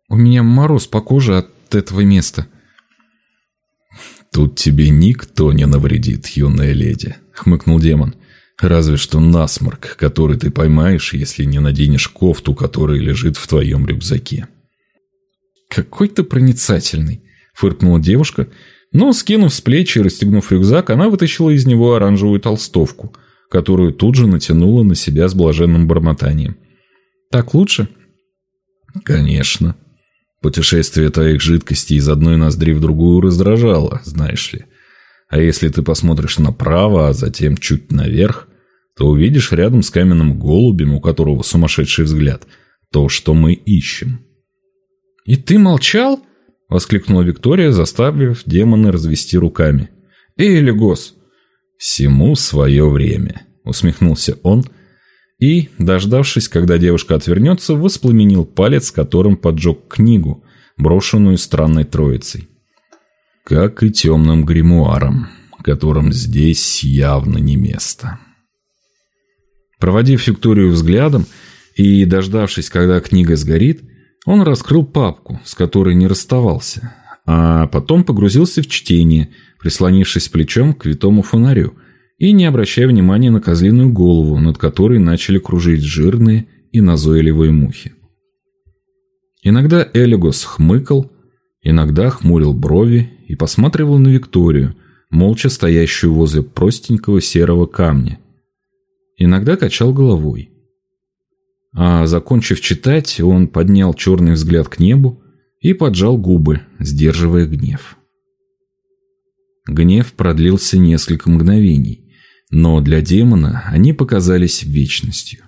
У меня мороз по коже от этого места. Тут тебе никто не навредит, юная леди, хмыкнул демон. Разве что насморк, который ты поймаешь, если не наденешь кофту, которая лежит в твоем рюкзаке. Какой ты проницательный, фыркнула девушка но, скинув с плеч и расстегнув рюкзак, она вытащила из него оранжевую толстовку, которую тут же натянула на себя с блаженным бормотанием. «Так лучше?» «Конечно. Путешествие твоих жидкостей из одной ноздри в другую раздражало, знаешь ли. А если ты посмотришь направо, а затем чуть наверх, то увидишь рядом с каменным голубем, у которого сумасшедший взгляд, то, что мы ищем». «И ты молчал?» — воскликнула Виктория, заставив демона развести руками. «Эй, Легос!» «Всему свое время», — усмехнулся он и, дождавшись, когда девушка отвернется, воспламенил палец, которым поджег книгу, брошенную странной троицей. Как и темным гримуаром, которым здесь явно не место. Проводив Викторию взглядом и дождавшись, когда книга сгорит, он раскрыл папку, с которой не расставался, а потом погрузился в чтение, прислонившись плечом к витому фонарю и не обращая внимания на козлиную голову, над которой начали кружить жирные и назойливые мухи. Иногда Элигос хмыкал, иногда хмурил брови и посматривал на Викторию, молча стоящую возле простенького серого камня. Иногда качал головой. А закончив читать, он поднял черный взгляд к небу и поджал губы, сдерживая гнев. Гнев продлился несколько мгновений, но для демона они показались вечностью.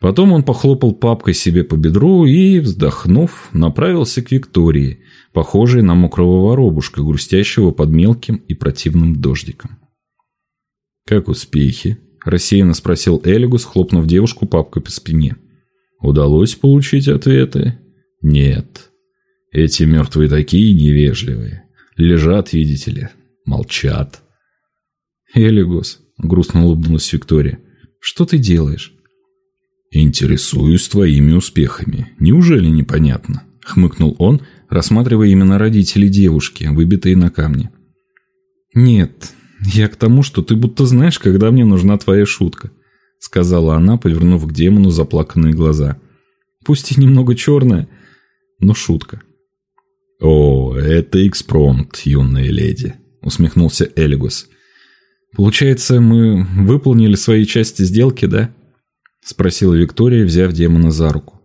Потом он похлопал папкой себе по бедру и, вздохнув, направился к Виктории, похожей на мокрого воробушка, грустящего под мелким и противным дождиком. «Как успехи?» – рассеянно спросил Элигус, хлопнув девушку папкой по спине. «Удалось получить ответы?» «Нет. Эти мертвые такие невежливые. Лежат, видите ли, молчат». «Элигус», – грустно улыбнулась Виктория, – «что ты делаешь?» «Интересуюсь твоими успехами. Неужели непонятно?» – хмыкнул он, рассматривая именно родителей девушки, выбитые на камне. «Нет, я к тому, что ты будто знаешь, когда мне нужна твоя шутка», – сказала она, повернув к демону заплаканные глаза. «Пусть и немного черная, но шутка». «О, это экспромт, юная леди», – усмехнулся Элигус. «Получается, мы выполнили свои части сделки, да?» – спросила Виктория, взяв демона за руку.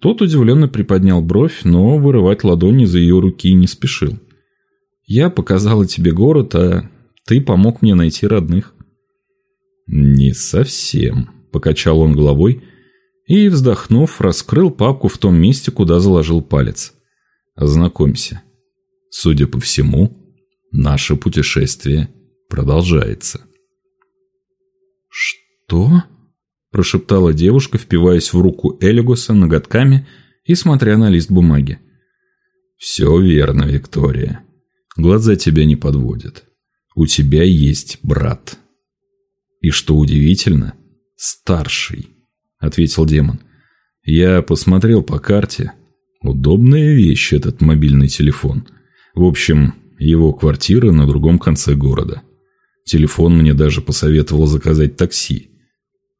Тот удивленно приподнял бровь, но вырывать ладони за ее руки не спешил. «Я показала тебе город, а ты помог мне найти родных». «Не совсем», – покачал он головой и, вздохнув, раскрыл папку в том месте, куда заложил палец. «Ознакомься. Судя по всему, наше путешествие продолжается». «Что?» прошептала девушка, впиваясь в руку Элигуса ноготками и смотря на лист бумаги. «Все верно, Виктория. Глаза тебя не подводят. У тебя есть брат. И что удивительно, старший», — ответил демон. «Я посмотрел по карте. Удобная вещь этот мобильный телефон. В общем, его квартира на другом конце города. Телефон мне даже посоветовал заказать такси.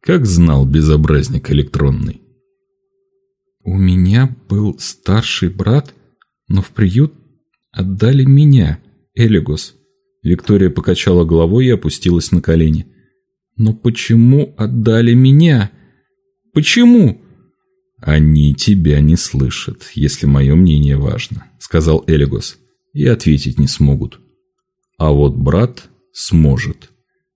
Как знал безобразник электронный. У меня был старший брат, но в приют отдали меня, Элигос. Виктория покачала головой и опустилась на колени. Но почему отдали меня? Почему? Они тебя не слышат, если мое мнение важно, сказал Элигос. И ответить не смогут. А вот брат сможет.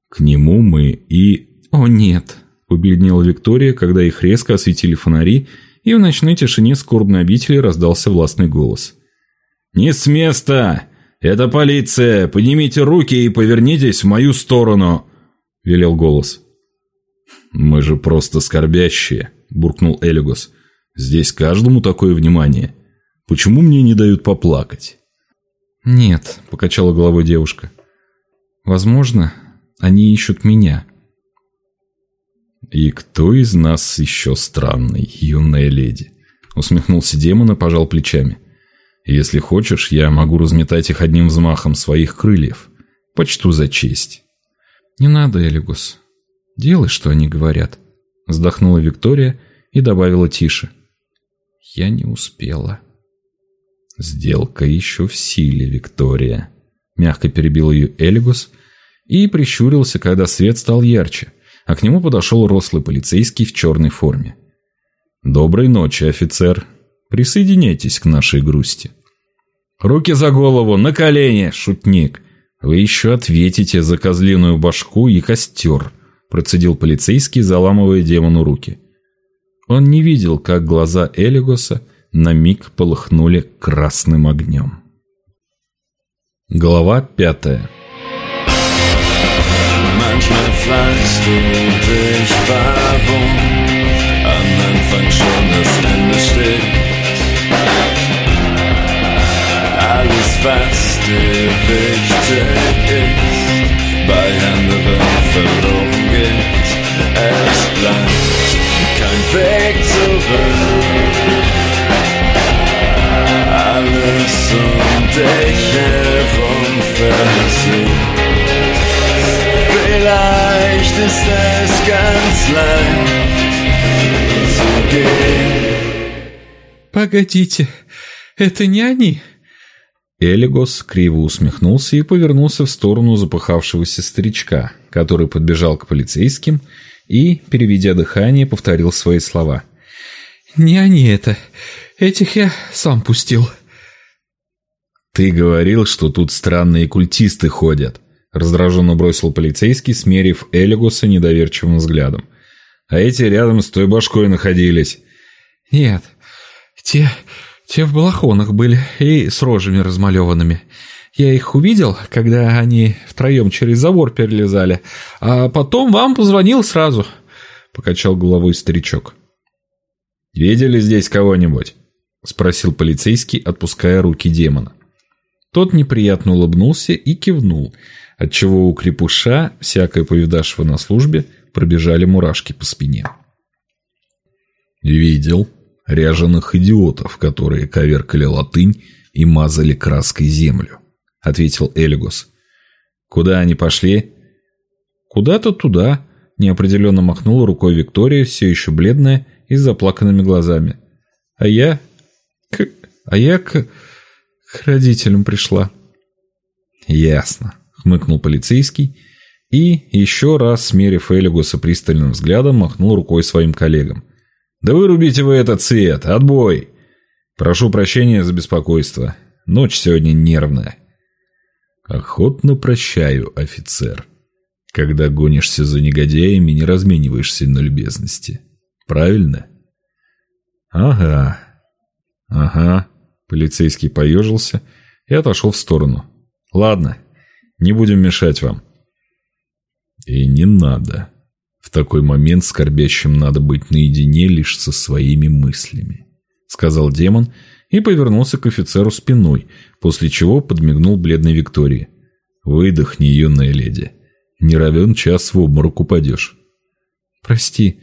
К нему мы и... О нет, Побледнела Виктория, когда их резко осветили фонари, и в ночной тишине скорбной обители раздался властный голос. «Не с места! Это полиция! Поднимите руки и повернитесь в мою сторону!» – велел голос. «Мы же просто скорбящие», – буркнул Элигос. «Здесь каждому такое внимание. Почему мне не дают поплакать?» «Нет», – покачала головой девушка. «Возможно, они ищут меня». «И кто из нас еще странный, юная леди?» Усмехнулся демон и пожал плечами. «Если хочешь, я могу разметать их одним взмахом своих крыльев. Почту за честь». «Не надо, Элигус. Делай, что они говорят», — вздохнула Виктория и добавила тише. «Я не успела». «Сделка еще в силе, Виктория», — мягко перебил ее Элигус и прищурился, когда свет стал ярче а к нему подошел рослый полицейский в черной форме. «Доброй ночи, офицер. Присоединяйтесь к нашей грусти». «Руки за голову, на колени, шутник. Вы еще ответите за козлиную башку и костер», процедил полицейский, заламывая демону руки. Он не видел, как глаза Элигоса на миг полыхнули красным огнем. Ende steht. Alles, was dir wichtig ist, bei anderen verloren geht. Es bleibt kein Weg zurück. Dich herum versiegt. Vielleicht ist es ganz leicht zu gehen. «Погодите, это не они?» Элигос криво усмехнулся и повернулся в сторону запыхавшегося старичка, который подбежал к полицейским и, переведя дыхание, повторил свои слова. «Не они это. Этих я сам пустил». «Ты говорил, что тут странные культисты ходят», — раздраженно бросил полицейский, смерив Элигоса недоверчивым взглядом. «А эти рядом с той башкой находились». «Нет, те те в балахонах были и с рожами размалеванными. Я их увидел, когда они втроем через забор перелезали, а потом вам позвонил сразу», — покачал головой старичок. «Видели здесь кого-нибудь?» — спросил полицейский, отпуская руки демона. Тот неприятно улыбнулся и кивнул, отчего у крепуша, всякое повидавшего на службе, пробежали мурашки по спине. «Видел», ряженых идиотов, которые коверкали латынь и мазали краской землю», — ответил Элигос. «Куда они пошли?» «Куда-то туда», — неопределенно махнула рукой Виктория, все еще бледная и с заплаканными глазами. «А я... К... А я к... к родителям пришла». «Ясно», — хмыкнул полицейский и, еще раз смерив Элигоса пристальным взглядом, махнул рукой своим коллегам. «Да вырубите вы этот цвет! Отбой!» «Прошу прощения за беспокойство. Ночь сегодня нервная». «Охотно прощаю, офицер. Когда гонишься за негодяями, не размениваешься на любезности. Правильно?» «Ага. Ага». Полицейский поежился и отошел в сторону. «Ладно, не будем мешать вам». «И не надо», в такой момент скорбящим надо быть наедине лишь со своими мыслями, сказал демон и повернулся к офицеру спиной, после чего подмигнул бледной Виктории. Выдохни, юная леди. Не равен час в обморок упадешь. Прости,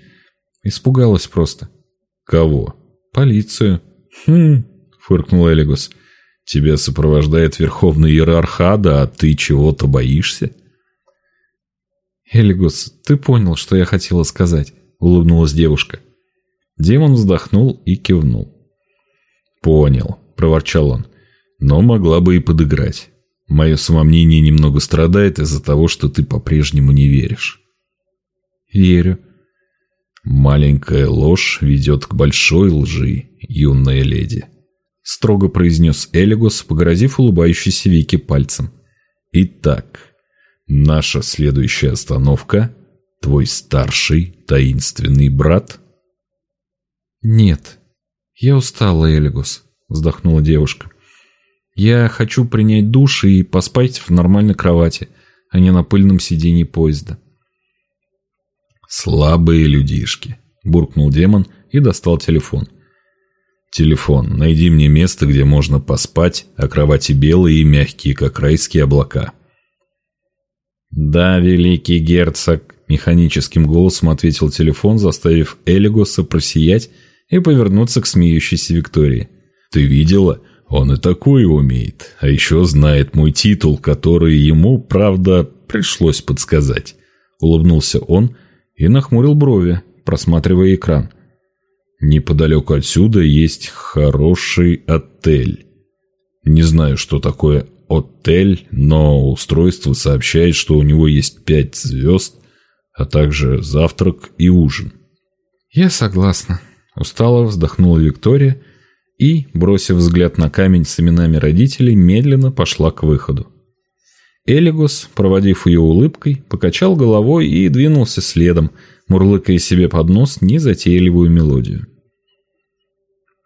испугалась просто. Кого? Полицию. Хм, фыркнул Элигус. Тебя сопровождает верховный иерарх ада, а ты чего-то боишься? «Элигус, ты понял, что я хотела сказать», — улыбнулась девушка. Демон вздохнул и кивнул. «Понял», — проворчал он, — «но могла бы и подыграть. Мое самомнение немного страдает из-за того, что ты по-прежнему не веришь». «Верю». «Маленькая ложь ведет к большой лжи, юная леди», — строго произнес Элигус, погрозив улыбающейся Вике пальцем. «Итак, Наша следующая остановка – твой старший таинственный брат? Нет, я устала, Элигус, вздохнула девушка. Я хочу принять душ и поспать в нормальной кровати, а не на пыльном сиденье поезда. Слабые людишки, буркнул демон и достал телефон. Телефон, найди мне место, где можно поспать, а кровати белые и мягкие, как райские облака. «Да, великий герцог», — механическим голосом ответил телефон, заставив Элигоса просиять и повернуться к смеющейся Виктории. «Ты видела? Он и такое умеет. А еще знает мой титул, который ему, правда, пришлось подсказать». Улыбнулся он и нахмурил брови, просматривая экран. «Неподалеку отсюда есть хороший отель. Не знаю, что такое отель, но устройство сообщает, что у него есть пять звезд, а также завтрак и ужин. «Я согласна», – устало вздохнула Виктория и, бросив взгляд на камень с именами родителей, медленно пошла к выходу. Элигос, проводив ее улыбкой, покачал головой и двинулся следом, мурлыкая себе под нос незатейливую мелодию.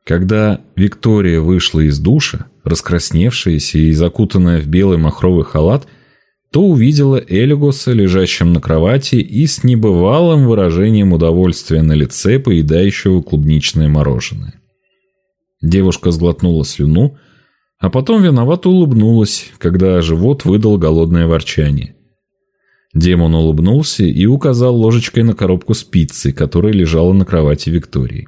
Когда Виктория вышла из душа, раскрасневшаяся и закутанная в белый махровый халат, то увидела Элигоса, лежащим на кровати и с небывалым выражением удовольствия на лице, поедающего клубничное мороженое. Девушка сглотнула слюну, а потом виновато улыбнулась, когда живот выдал голодное ворчание. Демон улыбнулся и указал ложечкой на коробку с пиццей, которая лежала на кровати Виктории.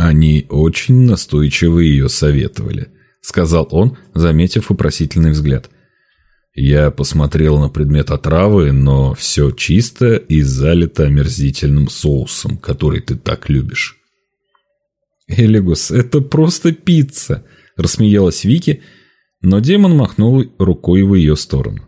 «Они очень настойчиво ее советовали», — сказал он, заметив вопросительный взгляд. «Я посмотрел на предмет отравы, но все чисто и залито омерзительным соусом, который ты так любишь». «Элигус, это просто пицца!» – рассмеялась Вики, но демон махнул рукой в ее сторону.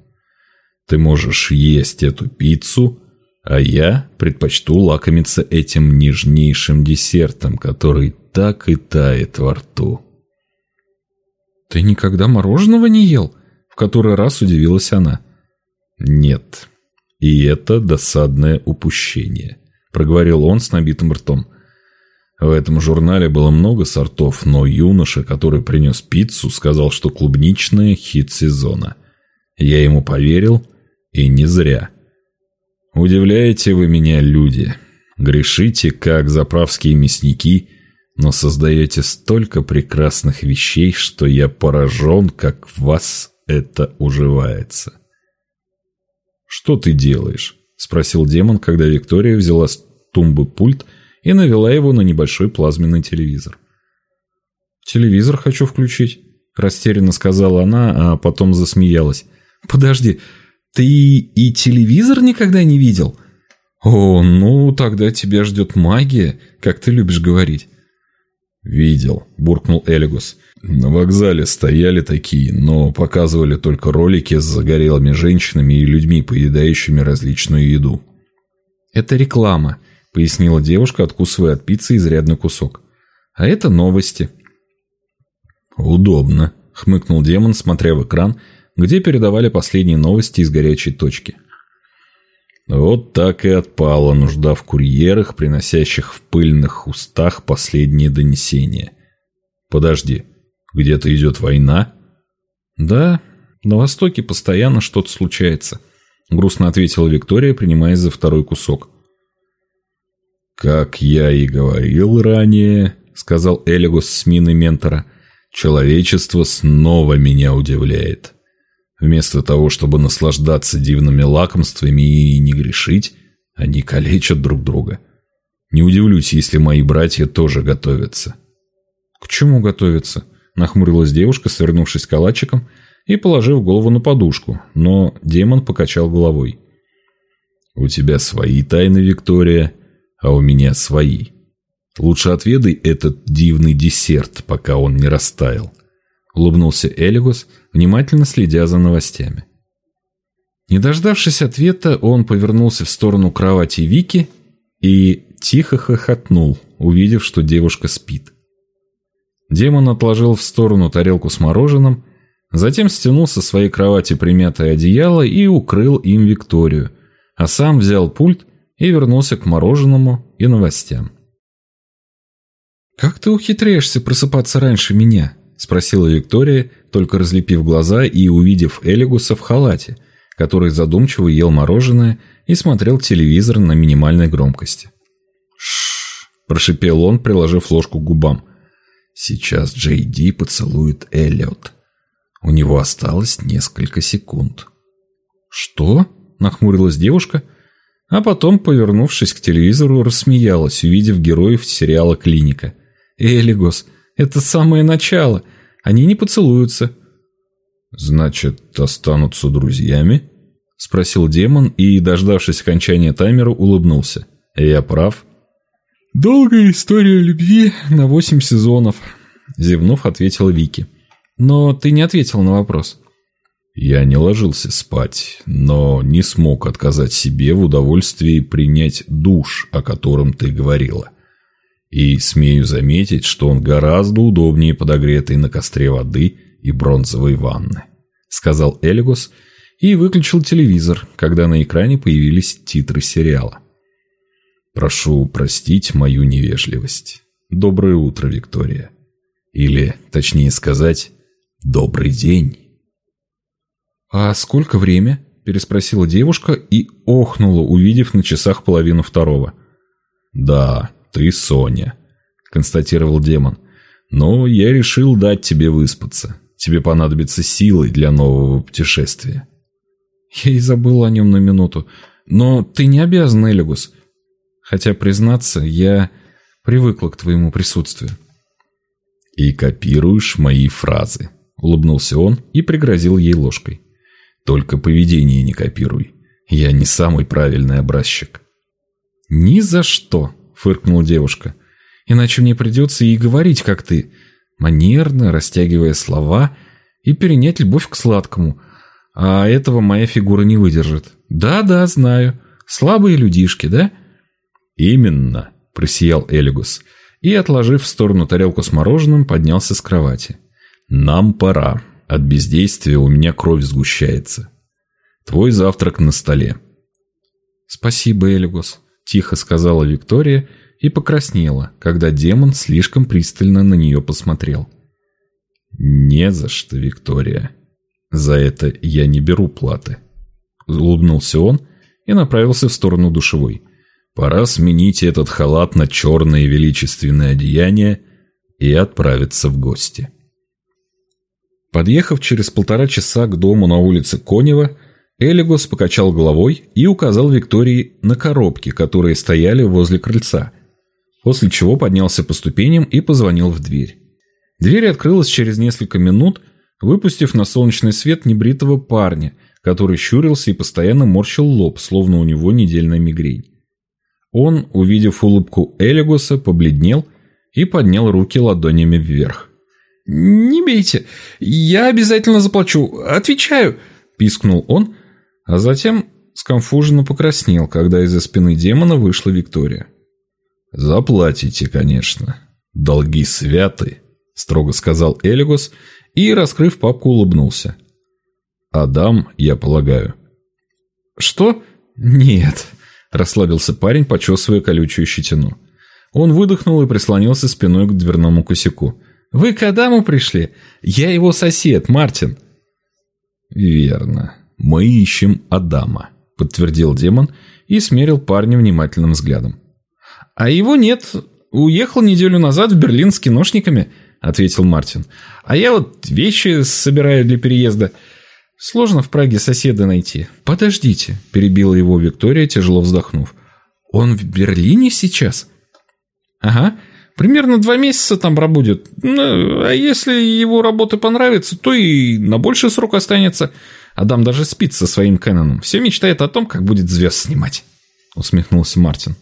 «Ты можешь есть эту пиццу, а я предпочту лакомиться этим нежнейшим десертом, который так и тает во рту». «Ты никогда мороженого не ел?» – в который раз удивилась она. «Нет, и это досадное упущение», – проговорил он с набитым ртом. В этом журнале было много сортов, но юноша, который принес пиццу, сказал, что клубничная – хит сезона. Я ему поверил, и не зря. Удивляете вы меня, люди. Грешите, как заправские мясники, но создаете столько прекрасных вещей, что я поражен, как в вас это уживается. «Что ты делаешь?» – спросил демон, когда Виктория взяла с тумбы пульт – и навела его на небольшой плазменный телевизор. «Телевизор хочу включить», – растерянно сказала она, а потом засмеялась. «Подожди, ты и телевизор никогда не видел?» «О, ну тогда тебя ждет магия, как ты любишь говорить». «Видел», – буркнул Элигус. «На вокзале стояли такие, но показывали только ролики с загорелыми женщинами и людьми, поедающими различную еду». «Это реклама пояснила девушка, откусывая от пиццы изрядный кусок. А это новости. Удобно, хмыкнул демон, смотря в экран, где передавали последние новости из горячей точки. Вот так и отпала нужда в курьерах, приносящих в пыльных устах последние донесения. Подожди, где-то идет война? Да, на Востоке постоянно что-то случается, грустно ответила Виктория, принимаясь за второй кусок. «Как я и говорил ранее», — сказал Элигус с миной ментора, — «человечество снова меня удивляет. Вместо того, чтобы наслаждаться дивными лакомствами и не грешить, они калечат друг друга. Не удивлюсь, если мои братья тоже готовятся». «К чему готовятся?» — нахмурилась девушка, свернувшись калачиком и положив голову на подушку, но демон покачал головой. «У тебя свои тайны, Виктория», а у меня свои. Лучше отведай этот дивный десерт, пока он не растаял. Улыбнулся Элигус, внимательно следя за новостями. Не дождавшись ответа, он повернулся в сторону кровати Вики и тихо хохотнул, увидев, что девушка спит. Демон отложил в сторону тарелку с мороженым, затем стянул со своей кровати примятое одеяло и укрыл им Викторию, а сам взял пульт и вернулся к мороженому и новостям. «Как ты ухитряешься просыпаться раньше меня?» – спросила Виктория, только разлепив глаза и увидев Элигуса в халате, который задумчиво ел мороженое и смотрел телевизор на минимальной громкости. «Шшш!» – прошипел он, приложив ложку к губам. «Сейчас Джей Ди поцелует Эллиот. У него осталось несколько секунд». «Что?» – нахмурилась девушка – а потом, повернувшись к телевизору, рассмеялась, увидев героев сериала «Клиника». «Элигос, это самое начало. Они не поцелуются». «Значит, останутся друзьями?» — спросил демон и, дождавшись окончания таймера, улыбнулся. «Я прав?» «Долгая история любви на восемь сезонов», — зевнув, ответил Вики. «Но ты не ответил на вопрос». Я не ложился спать, но не смог отказать себе в удовольствии принять душ, о котором ты говорила. И смею заметить, что он гораздо удобнее подогретой на костре воды и бронзовой ванны, сказал Эльгус и выключил телевизор, когда на экране появились титры сериала. Прошу простить мою невежливость. Доброе утро, Виктория. Или, точнее сказать, добрый день. «А сколько время?» – переспросила девушка и охнула, увидев на часах половину второго. «Да, ты Соня», – констатировал демон. «Но я решил дать тебе выспаться. Тебе понадобится силы для нового путешествия». Я и забыл о нем на минуту. Но ты не обязан, Элигус. Хотя, признаться, я привыкла к твоему присутствию. «И копируешь мои фразы», — улыбнулся он и пригрозил ей ложкой. Только поведение не копируй. Я не самый правильный образчик. Ни за что, фыркнула девушка. Иначе мне придется и говорить, как ты, манерно, растягивая слова, и перенять любовь к сладкому. А этого моя фигура не выдержит. Да-да, знаю. Слабые людишки, да? Именно, просиял Элигус и, отложив в сторону тарелку с мороженым, поднялся с кровати. Нам пора. От бездействия у меня кровь сгущается. Твой завтрак на столе. Спасибо, Элигус, тихо сказала Виктория и покраснела, когда демон слишком пристально на нее посмотрел. «Не за что, Виктория. За это я не беру платы». Улыбнулся он и направился в сторону душевой. «Пора сменить этот халат на черное величественное одеяние и отправиться в гости». Подъехав через полтора часа к дому на улице Конева, Элигос покачал головой и указал Виктории на коробки, которые стояли возле крыльца – после чего поднялся по ступеням и позвонил в дверь. Дверь открылась через несколько минут, выпустив на солнечный свет небритого парня, который щурился и постоянно морщил лоб, словно у него недельная мигрень. Он, увидев улыбку Элигоса, побледнел и поднял руки ладонями вверх. «Не бейте! Я обязательно заплачу! Отвечаю!» – пискнул он, а затем скомфуженно покраснел, когда из-за спины демона вышла Виктория. «Заплатите, конечно. Долги святы», — строго сказал Элигос и, раскрыв папку, улыбнулся. «Адам, я полагаю». «Что? Нет», — расслабился парень, почесывая колючую щетину. Он выдохнул и прислонился спиной к дверному косяку. «Вы к Адаму пришли? Я его сосед, Мартин». «Верно. Мы ищем Адама», — подтвердил демон и смерил парня внимательным взглядом. «А его нет. Уехал неделю назад в Берлин с киношниками», — ответил Мартин. «А я вот вещи собираю для переезда. Сложно в Праге соседа найти». «Подождите», — перебила его Виктория, тяжело вздохнув. «Он в Берлине сейчас?» «Ага. Примерно два месяца там пробудет. Ну, а если его работа понравится, то и на больший срок останется. Адам даже спит со своим Кэноном. Все мечтает о том, как будет звезд снимать», — усмехнулся Мартин.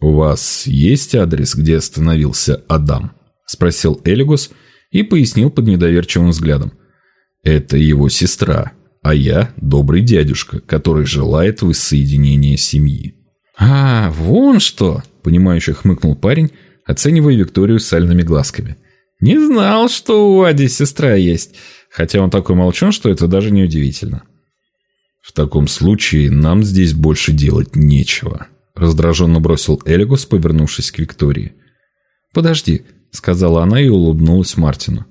«У вас есть адрес, где остановился Адам?» – спросил Элигус и пояснил под недоверчивым взглядом. «Это его сестра, а я – добрый дядюшка, который желает воссоединения семьи». «А, вон что!» – понимающе хмыкнул парень, оценивая Викторию сальными глазками. «Не знал, что у Ади сестра есть, хотя он такой молчун, что это даже не удивительно». «В таком случае нам здесь больше делать нечего», раздраженно бросил Элигус, повернувшись к Виктории. «Подожди», — сказала она и улыбнулась Мартину.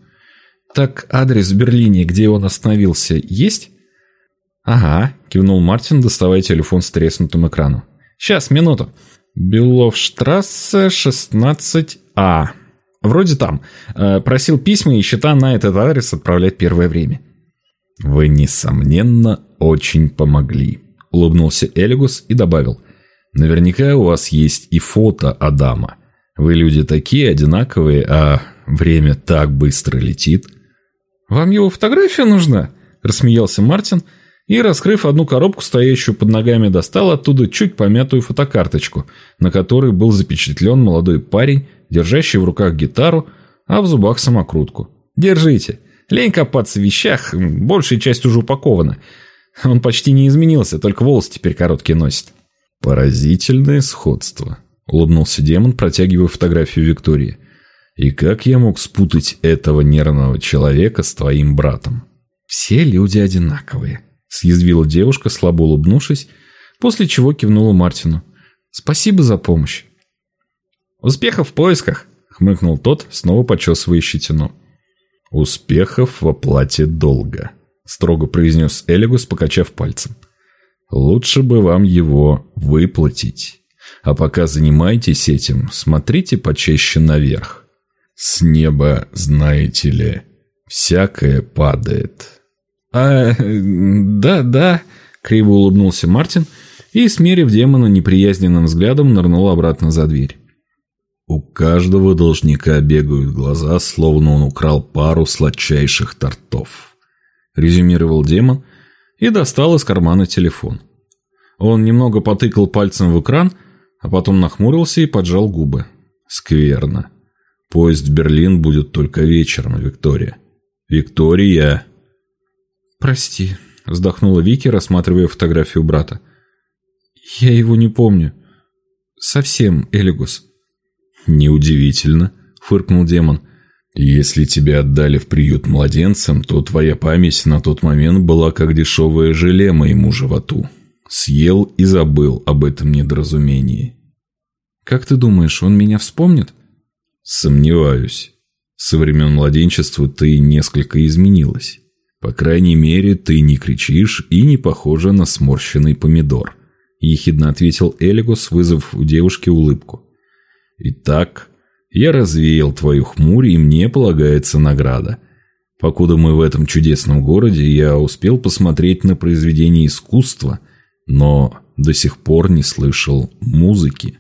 «Так адрес в Берлине, где он остановился, есть?» «Ага», — кивнул Мартин, доставая телефон с треснутым экраном. «Сейчас, минуту. Беловштрассе, 16А. Вроде там. Э, просил письма и счета на этот адрес отправлять первое время». «Вы, несомненно, очень помогли», — улыбнулся Элигус и добавил — Наверняка у вас есть и фото Адама. Вы люди такие одинаковые, а время так быстро летит. Вам его фотография нужна? Рассмеялся Мартин и, раскрыв одну коробку, стоящую под ногами, достал оттуда чуть помятую фотокарточку, на которой был запечатлен молодой парень, держащий в руках гитару, а в зубах самокрутку. Держите. Лень копаться в вещах, большая часть уже упакована. Он почти не изменился, только волосы теперь короткие носит. «Поразительное сходство», — улыбнулся демон, протягивая фотографию Виктории. «И как я мог спутать этого нервного человека с твоим братом?» «Все люди одинаковые», — съязвила девушка, слабо улыбнувшись, после чего кивнула Мартину. «Спасибо за помощь». «Успехов в поисках», — хмыкнул тот, снова почесывая щетину. «Успехов в оплате долга», — строго произнес Элигус, покачав пальцем. Лучше бы вам его выплатить. А пока занимайтесь этим, смотрите почаще наверх. С неба, знаете ли, всякое падает. А, да, да, криво улыбнулся Мартин и, смерив демона неприязненным взглядом, нырнул обратно за дверь. У каждого должника бегают глаза, словно он украл пару сладчайших тортов. Резюмировал демон, и достал из кармана телефон. Он немного потыкал пальцем в экран, а потом нахмурился и поджал губы. Скверно. Поезд в Берлин будет только вечером, Виктория. Виктория. Прости, вздохнула Вики, рассматривая фотографию брата. Я его не помню. Совсем, Элигус. Неудивительно, фыркнул демон. Если тебя отдали в приют младенцам, то твоя память на тот момент была как дешевое желе моему животу. Съел и забыл об этом недоразумении. Как ты думаешь, он меня вспомнит? Сомневаюсь. Со времен младенчества ты несколько изменилась. По крайней мере, ты не кричишь и не похожа на сморщенный помидор. Ехидно ответил Элигос, вызвав у девушки улыбку. Итак, я развеял твою хмурь, и мне полагается награда. Покуда мы в этом чудесном городе, я успел посмотреть на произведения искусства, но до сих пор не слышал музыки.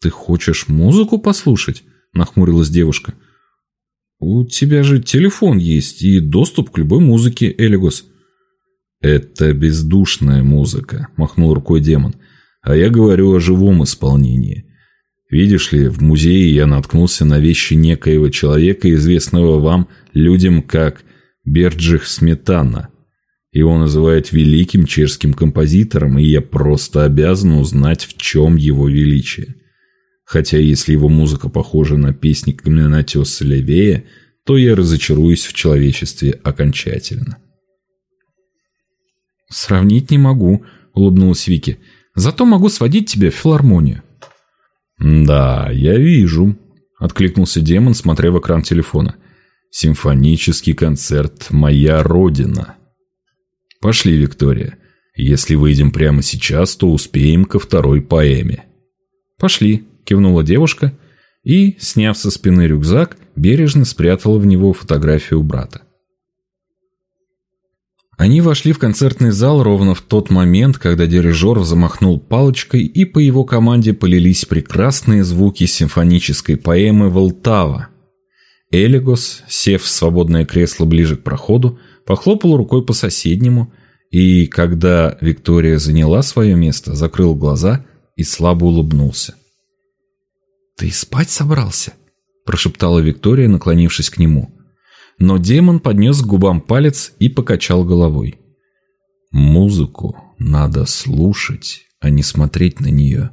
«Ты хочешь музыку послушать?» – нахмурилась девушка. «У тебя же телефон есть и доступ к любой музыке, Элигос». «Это бездушная музыка», – махнул рукой демон. «А я говорю о живом исполнении. Видишь ли, в музее я наткнулся на вещи некоего человека, известного вам людям как Берджих Сметана. Его называют великим чешским композитором, и я просто обязан узнать, в чем его величие. Хотя если его музыка похожа на песни каменотеса Левея, то я разочаруюсь в человечестве окончательно. «Сравнить не могу», — улыбнулась Вики. «Зато могу сводить тебя в филармонию». «Да, я вижу», — откликнулся демон, смотря в экран телефона. «Симфонический концерт «Моя Родина». Пошли, Виктория. Если выйдем прямо сейчас, то успеем ко второй поэме». «Пошли», кивнула девушка и, сняв со спины рюкзак, бережно спрятала в него фотографию брата. Они вошли в концертный зал ровно в тот момент, когда дирижер замахнул палочкой, и по его команде полились прекрасные звуки симфонической поэмы «Волтава». Элигос, сев в свободное кресло ближе к проходу, похлопал рукой по соседнему, и, когда Виктория заняла свое место, закрыл глаза и слабо улыбнулся. «Ты спать собрался?» – прошептала Виктория, наклонившись к нему. Но демон поднес к губам палец и покачал головой. «Музыку надо слушать, а не смотреть на нее.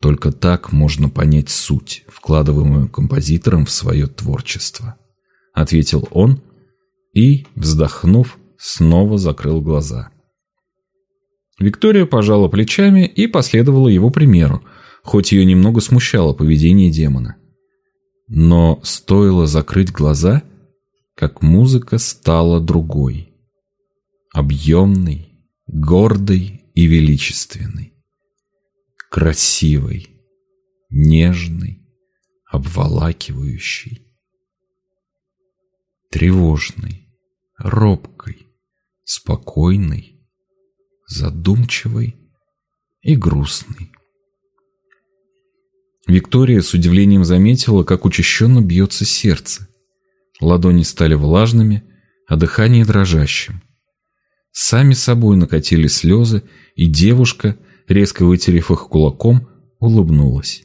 Только так можно понять суть, вкладываемую композитором в свое творчество», – ответил он и, вздохнув, снова закрыл глаза. Виктория пожала плечами и последовала его примеру, хоть ее немного смущало поведение демона. Но стоило закрыть глаза, как музыка стала другой. Объемной, гордой и величественной. Красивой, нежной, обволакивающей. Тревожной, робкой, спокойной, задумчивой и грустной. Виктория с удивлением заметила, как учащенно бьется сердце. Ладони стали влажными, а дыхание дрожащим. Сами собой накатили слезы, и девушка, резко вытерев их кулаком, улыбнулась.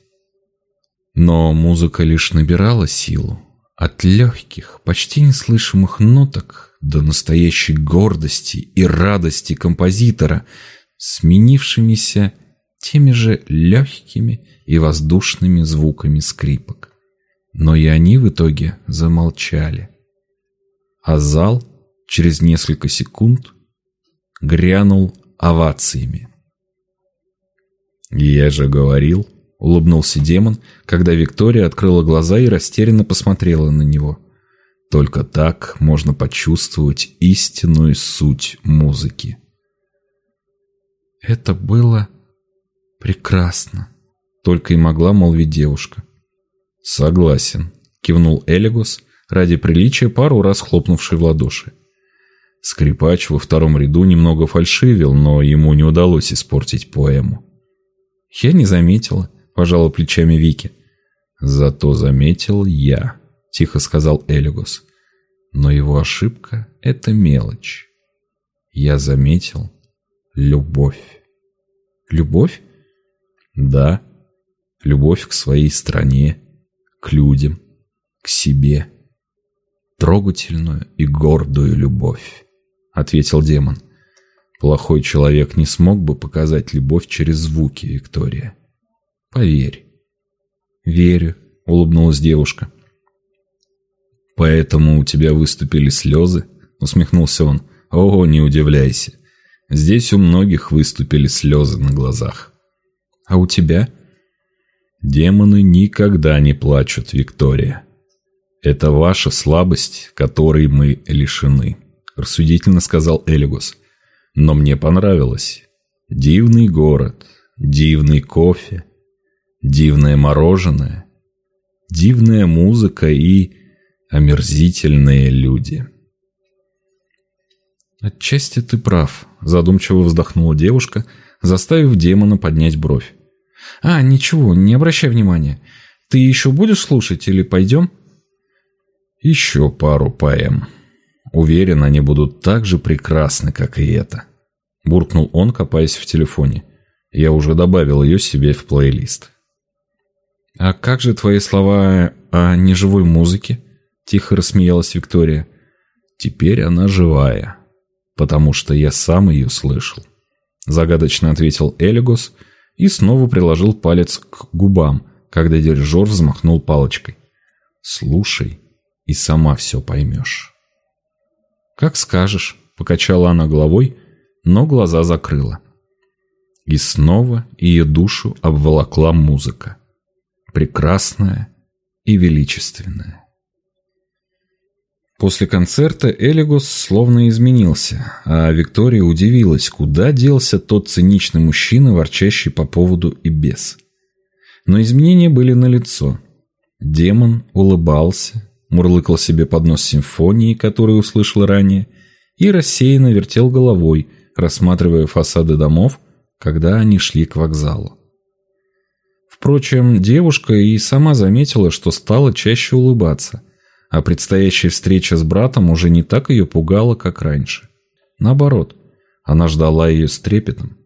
Но музыка лишь набирала силу. От легких, почти неслышимых ноток до настоящей гордости и радости композитора, сменившимися теми же легкими и воздушными звуками скрипок. Но и они в итоге замолчали. А зал через несколько секунд грянул овациями. «Я же говорил», — улыбнулся демон, когда Виктория открыла глаза и растерянно посмотрела на него. «Только так можно почувствовать истинную суть музыки». Это было прекрасно только и могла молвить девушка. «Согласен», — кивнул Элигос, ради приличия пару раз хлопнувший в ладоши. Скрипач во втором ряду немного фальшивил, но ему не удалось испортить поэму. «Я не заметила», — пожала плечами Вики. «Зато заметил я», — тихо сказал Элигос. «Но его ошибка — это мелочь. Я заметил любовь». «Любовь?» «Да, любовь к своей стране, к людям, к себе. Трогательную и гордую любовь, ответил демон. Плохой человек не смог бы показать любовь через звуки, Виктория. Поверь. Верю, улыбнулась девушка. Поэтому у тебя выступили слезы? Усмехнулся он. Ого, не удивляйся. Здесь у многих выступили слезы на глазах. А у тебя? Демоны никогда не плачут, Виктория. Это ваша слабость, которой мы лишены, рассудительно сказал Элигус. Но мне понравилось. Дивный город, дивный кофе, дивное мороженое, дивная музыка и омерзительные люди. Отчасти ты прав, задумчиво вздохнула девушка, заставив демона поднять бровь. А, ничего, не обращай внимания. Ты еще будешь слушать или пойдем? Еще пару поэм. Уверен, они будут так же прекрасны, как и это. Буркнул он, копаясь в телефоне. Я уже добавил ее себе в плейлист. А как же твои слова о неживой музыке? Тихо рассмеялась Виктория. Теперь она живая, потому что я сам ее слышал. Загадочно ответил Элигос и снова приложил палец к губам, когда дирижер взмахнул палочкой. «Слушай, и сама все поймешь». «Как скажешь», — покачала она головой, но глаза закрыла. И снова ее душу обволокла музыка. Прекрасная и величественная. После концерта Элигус словно изменился, а Виктория удивилась, куда делся тот циничный мужчина, ворчащий по поводу и без. Но изменения были налицо. Демон улыбался, мурлыкал себе под нос симфонии, которую услышал ранее, и рассеянно вертел головой, рассматривая фасады домов, когда они шли к вокзалу. Впрочем, девушка и сама заметила, что стала чаще улыбаться, а предстоящая встреча с братом уже не так ее пугала, как раньше. Наоборот, она ждала ее с трепетом.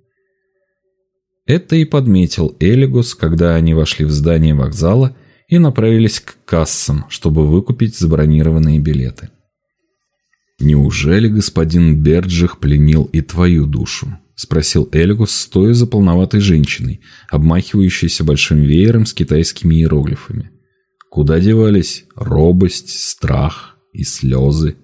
Это и подметил Элигус, когда они вошли в здание вокзала и направились к кассам, чтобы выкупить забронированные билеты. «Неужели господин Берджих пленил и твою душу?» — спросил Элигус, стоя за полноватой женщиной, обмахивающейся большим веером с китайскими иероглифами. Куда девались робость, страх и слезы?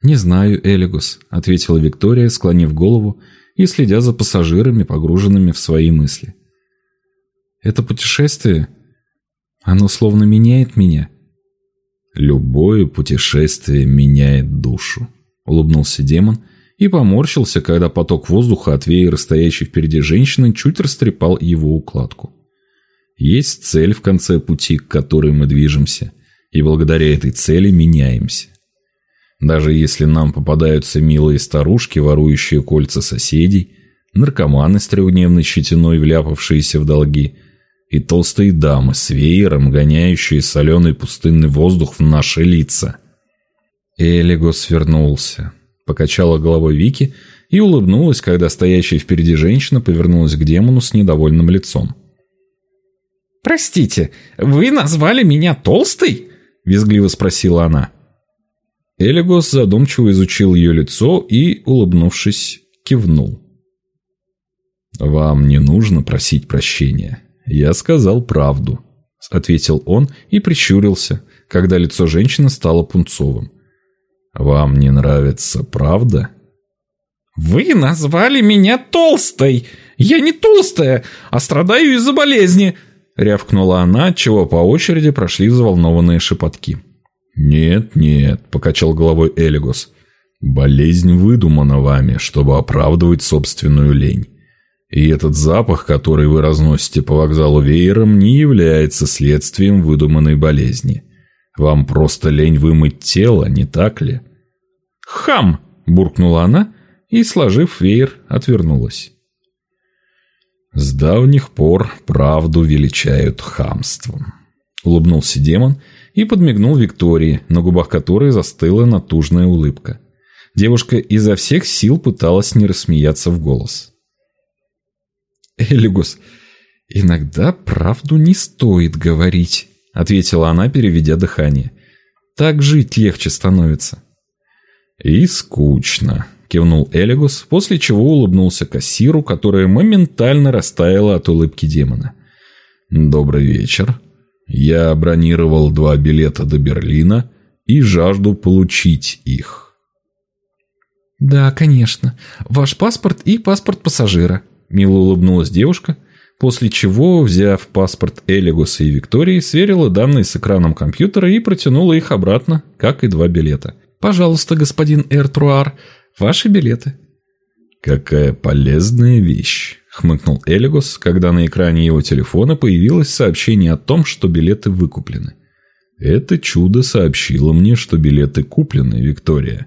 «Не знаю, Элигус», — ответила Виктория, склонив голову и следя за пассажирами, погруженными в свои мысли. «Это путешествие, оно словно меняет меня». «Любое путешествие меняет душу», — улыбнулся демон и поморщился, когда поток воздуха от веера, стоящей впереди женщины, чуть растрепал его укладку. Есть цель в конце пути, к которой мы движемся, и благодаря этой цели меняемся. Даже если нам попадаются милые старушки, ворующие кольца соседей, наркоманы с трехдневной щетиной, вляпавшиеся в долги, и толстые дамы с веером, гоняющие соленый пустынный воздух в наши лица. Элиго свернулся. Покачала головой Вики и улыбнулась, когда стоящая впереди женщина повернулась к демону с недовольным лицом. «Простите, вы назвали меня толстой?» – визгливо спросила она. Элигос задумчиво изучил ее лицо и, улыбнувшись, кивнул. «Вам не нужно просить прощения. Я сказал правду», — ответил он и прищурился, когда лицо женщины стало пунцовым. «Вам не нравится правда?» «Вы назвали меня толстой! Я не толстая, а страдаю из-за болезни!» — рявкнула она, чего по очереди прошли взволнованные шепотки. «Нет, нет», — покачал головой Элигос. «Болезнь выдумана вами, чтобы оправдывать собственную лень. И этот запах, который вы разносите по вокзалу веером, не является следствием выдуманной болезни. Вам просто лень вымыть тело, не так ли?» «Хам!» — буркнула она и, сложив веер, отвернулась. С давних пор правду величают хамством. Улыбнулся демон и подмигнул Виктории, на губах которой застыла натужная улыбка. Девушка изо всех сил пыталась не рассмеяться в голос. «Элигус, «Иногда правду не стоит говорить», — ответила она, переведя дыхание. «Так жить легче становится». «И скучно», — кивнул Элегус, после чего улыбнулся кассиру, которая моментально растаяла от улыбки демона. «Добрый вечер. Я бронировал два билета до Берлина и жажду получить их». «Да, конечно. Ваш паспорт и паспорт пассажира», — мило улыбнулась девушка, после чего, взяв паспорт Элигуса и Виктории, сверила данные с экраном компьютера и протянула их обратно, как и два билета. «Пожалуйста, господин Эртруар, ваши билеты». «Какая полезная вещь», — хмыкнул Элигус, когда на экране его телефона появилось сообщение о том, что билеты выкуплены. «Это чудо сообщило мне, что билеты куплены, Виктория».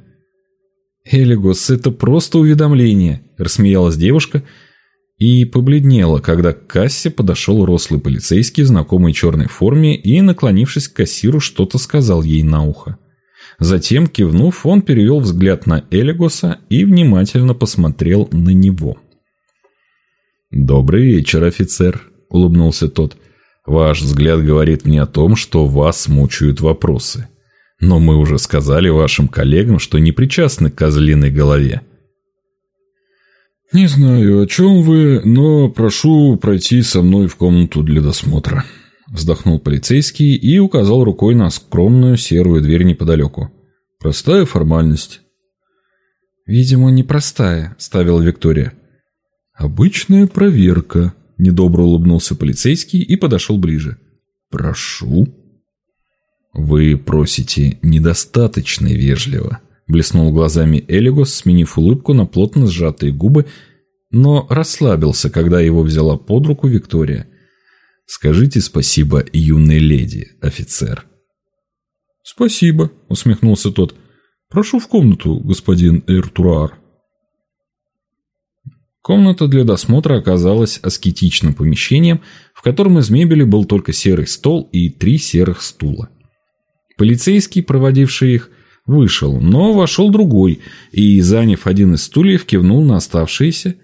«Элигус, это просто уведомление», — рассмеялась девушка и побледнела, когда к кассе подошел рослый полицейский в знакомой черной форме и, наклонившись к кассиру, что-то сказал ей на ухо. Затем, кивнув, он перевел взгляд на Элигоса и внимательно посмотрел на него. «Добрый вечер, офицер», — улыбнулся тот. «Ваш взгляд говорит мне о том, что вас мучают вопросы. Но мы уже сказали вашим коллегам, что не причастны к козлиной голове». «Не знаю, о чем вы, но прошу пройти со мной в комнату для досмотра», Вздохнул полицейский и указал рукой на скромную серую дверь неподалеку. «Простая формальность». «Видимо, непростая», — ставила Виктория. «Обычная проверка», — недобро улыбнулся полицейский и подошел ближе. «Прошу». «Вы просите недостаточно вежливо», — блеснул глазами Элигос, сменив улыбку на плотно сжатые губы, но расслабился, когда его взяла под руку Виктория. Скажите спасибо юной леди, офицер. Спасибо, усмехнулся тот. Прошу в комнату, господин Эртуар. Комната для досмотра оказалась аскетичным помещением, в котором из мебели был только серый стол и три серых стула. Полицейский, проводивший их, вышел, но вошел другой и, заняв один из стульев, кивнул на оставшиеся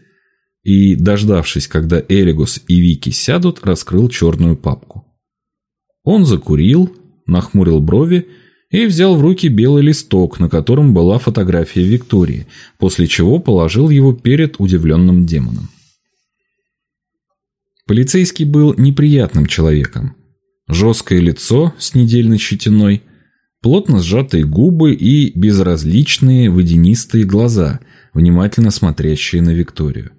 и, дождавшись, когда Элигус и Вики сядут, раскрыл черную папку. Он закурил, нахмурил брови и взял в руки белый листок, на котором была фотография Виктории, после чего положил его перед удивленным демоном. Полицейский был неприятным человеком. Жесткое лицо с недельной щетиной, плотно сжатые губы и безразличные водянистые глаза, внимательно смотрящие на Викторию.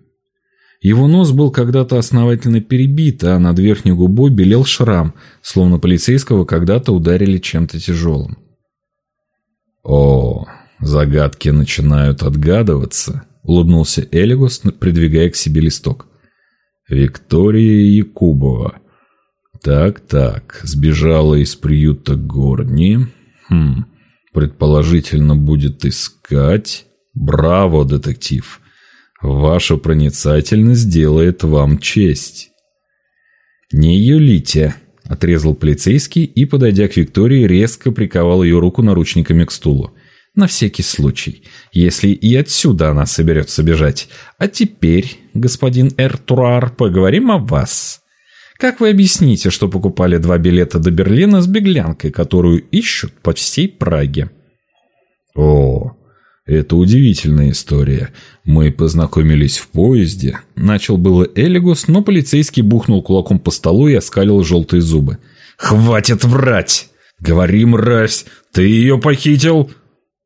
Его нос был когда-то основательно перебит, а над верхней губой белел шрам, словно полицейского когда-то ударили чем-то тяжелым. «О, загадки начинают отгадываться», — улыбнулся Элигус, придвигая к себе листок. «Виктория Якубова. Так-так, сбежала из приюта Горни. Хм, предположительно будет искать. Браво, детектив. Ваша проницательность делает вам честь. Не юлите, отрезал полицейский и, подойдя к Виктории, резко приковал ее руку наручниками к стулу. На всякий случай, если и отсюда она соберется бежать. А теперь, господин Эртуар, поговорим о вас. Как вы объясните, что покупали два билета до Берлина с беглянкой, которую ищут по всей Праге? О, это удивительная история. Мы познакомились в поезде. Начал было Элигус, но полицейский бухнул кулаком по столу и оскалил желтые зубы. «Хватит врать! Говори, мразь, ты ее похитил?»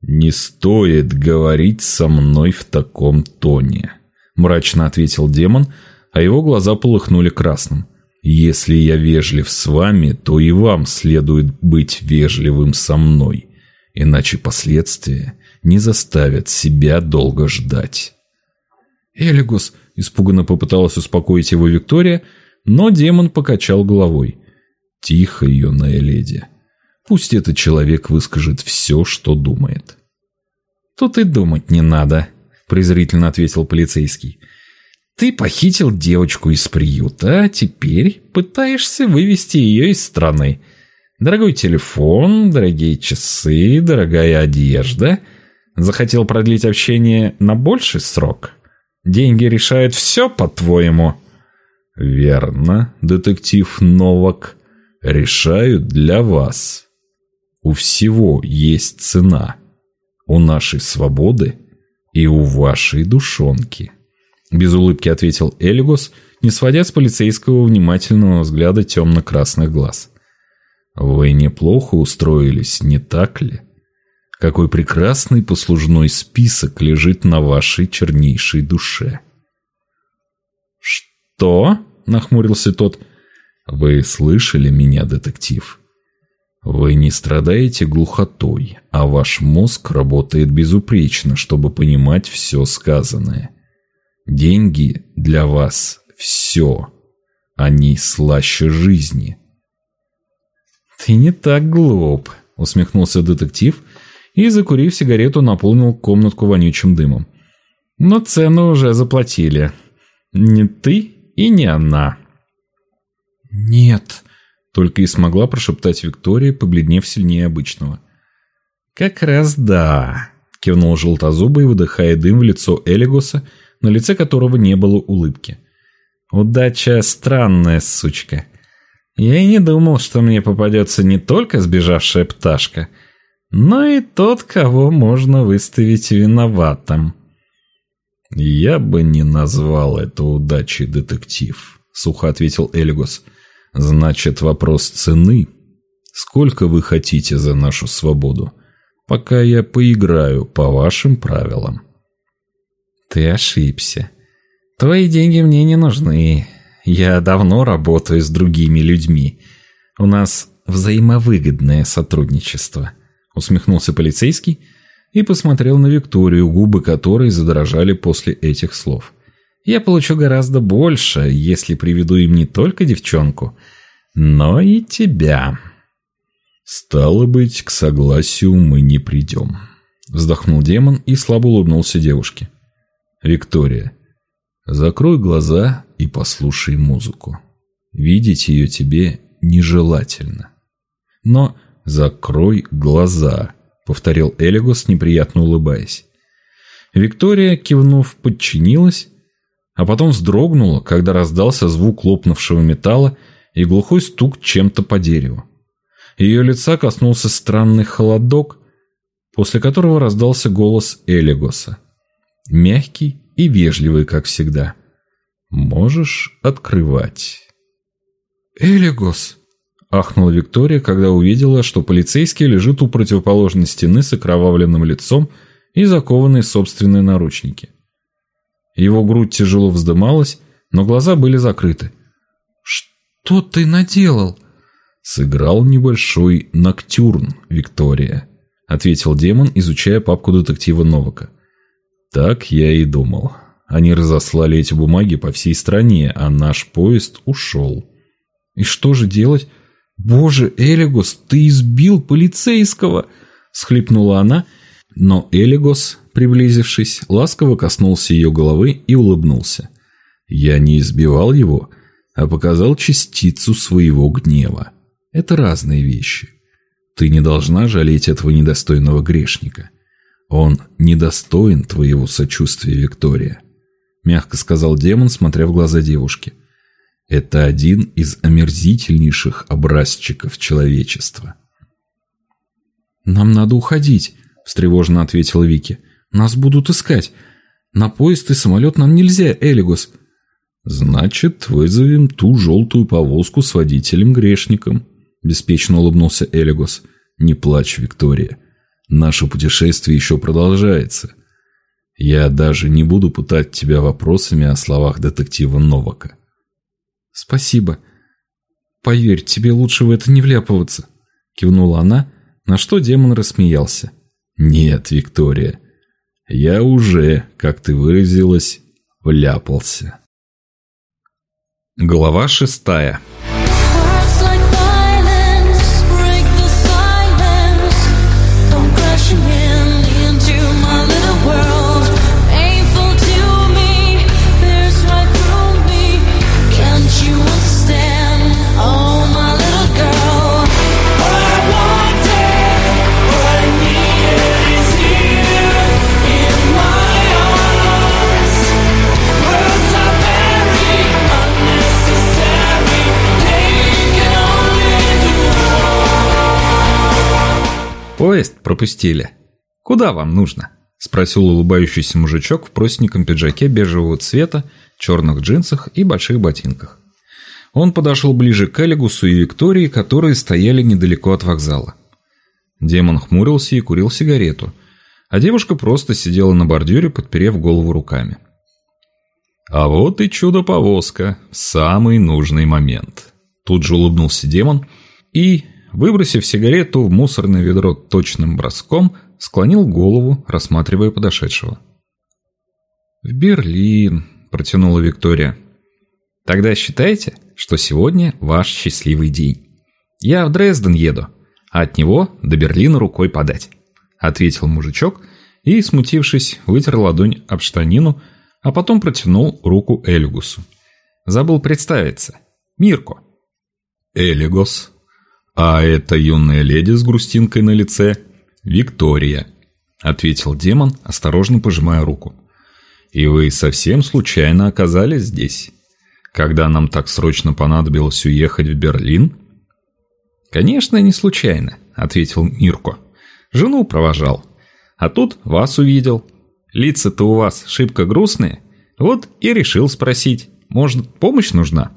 «Не стоит говорить со мной в таком тоне», — мрачно ответил демон, а его глаза полыхнули красным. «Если я вежлив с вами, то и вам следует быть вежливым со мной, иначе последствия не заставят себя долго ждать. «Элигус!» – испуганно попыталась успокоить его Виктория, но демон покачал головой. «Тихо, юная леди. Пусть этот человек выскажет все, что думает». «Тут и думать не надо», – презрительно ответил полицейский. «Ты похитил девочку из приюта, а теперь пытаешься вывести ее из страны. Дорогой телефон, дорогие часы, дорогая одежда – Захотел продлить общение на больший срок? Деньги решают все, по-твоему?» Верно, детектив Новак. Решаю для вас. У всего есть цена. У нашей свободы и у вашей душонки. Без улыбки ответил Элигос, не сводя с полицейского внимательного взгляда темно-красных глаз. Вы неплохо устроились, не так ли? Какой прекрасный послужной список лежит на вашей чернейшей душе. «Что?» – нахмурился тот. «Вы слышали меня, детектив? Вы не страдаете глухотой, а ваш мозг работает безупречно, чтобы понимать все сказанное. Деньги для вас – все. Они слаще жизни». «Ты не так глуп», – усмехнулся детектив и, закурив сигарету, наполнил комнатку вонючим дымом. «Но цену уже заплатили. Не ты и не она. «Нет», — только и смогла прошептать Виктория, побледнев сильнее обычного. «Как раз да», — кивнул желтозубый, выдыхая дым в лицо Элигоса, на лице которого не было улыбки. «Удача странная, сучка. Я и не думал, что мне попадется не только сбежавшая пташка, но и тот, кого можно выставить виноватым». «Я бы не назвал это удачей, детектив», — сухо ответил Элигос. «Значит, вопрос цены. Сколько вы хотите за нашу свободу? Пока я поиграю по вашим правилам». «Ты ошибся. Твои деньги мне не нужны. Я давно работаю с другими людьми. У нас взаимовыгодное сотрудничество», — усмехнулся полицейский, — и посмотрел на Викторию, губы которой задрожали после этих слов. «Я получу гораздо больше, если приведу им не только девчонку, но и тебя». «Стало быть, к согласию мы не придем», — вздохнул демон и слабо улыбнулся девушке. «Виктория, закрой глаза и послушай музыку. Видеть ее тебе нежелательно. Но закрой глаза повторил Элигос, неприятно улыбаясь. Виктория, кивнув, подчинилась, а потом вздрогнула, когда раздался звук лопнувшего металла и глухой стук чем-то по дереву. Ее лица коснулся странный холодок, после которого раздался голос Элигоса. Мягкий и вежливый, как всегда. «Можешь открывать». «Элигос!» Ахнула Виктория, когда увидела, что полицейский лежит у противоположной стены с окровавленным лицом и закованный в собственные наручники. Его грудь тяжело вздымалась, но глаза были закрыты. «Что ты наделал?» «Сыграл небольшой ноктюрн, Виктория», — ответил демон, изучая папку детектива Новака. «Так я и думал. Они разослали эти бумаги по всей стране, а наш поезд ушел». «И что же делать?» «Боже, Элигос, ты избил полицейского!» – схлипнула она, но Элигос, приблизившись, ласково коснулся ее головы и улыбнулся. «Я не избивал его, а показал частицу своего гнева. Это разные вещи. Ты не должна жалеть этого недостойного грешника. Он недостоин твоего сочувствия, Виктория», – мягко сказал демон, смотря в глаза девушки – это один из омерзительнейших образчиков человечества. «Нам надо уходить», – встревоженно ответила Вики. «Нас будут искать. На поезд и самолет нам нельзя, Элигос». «Значит, вызовем ту желтую повозку с водителем-грешником», – беспечно улыбнулся Элигос. «Не плачь, Виктория. Наше путешествие еще продолжается. Я даже не буду пытать тебя вопросами о словах детектива Новака. «Спасибо. Поверь, тебе лучше в это не вляпываться», — кивнула она, на что демон рассмеялся. «Нет, Виктория, я уже, как ты выразилась, вляпался». Глава шестая. Поезд пропустили. Куда вам нужно?» – спросил улыбающийся мужичок в простеньком пиджаке бежевого цвета, черных джинсах и больших ботинках. Он подошел ближе к Элигусу и Виктории, которые стояли недалеко от вокзала. Демон хмурился и курил сигарету, а девушка просто сидела на бордюре, подперев голову руками. «А вот и чудо-повозка самый нужный момент», – тут же улыбнулся демон и, выбросив сигарету в мусорное ведро точным броском, склонил голову, рассматривая подошедшего. «В Берлин», – протянула Виктория. «Тогда считайте, что сегодня ваш счастливый день. Я в Дрезден еду, а от него до Берлина рукой подать», – ответил мужичок и, смутившись, вытер ладонь об штанину, а потом протянул руку Эльгусу. Забыл представиться. Мирко. Элигос. А это юная леди с грустинкой на лице Виктория, ответил демон, осторожно пожимая руку. И вы совсем случайно оказались здесь, когда нам так срочно понадобилось уехать в Берлин? Конечно, не случайно, ответил Мирко. Жену провожал. А тут вас увидел. Лица-то у вас шибко грустные. Вот и решил спросить, может, помощь нужна?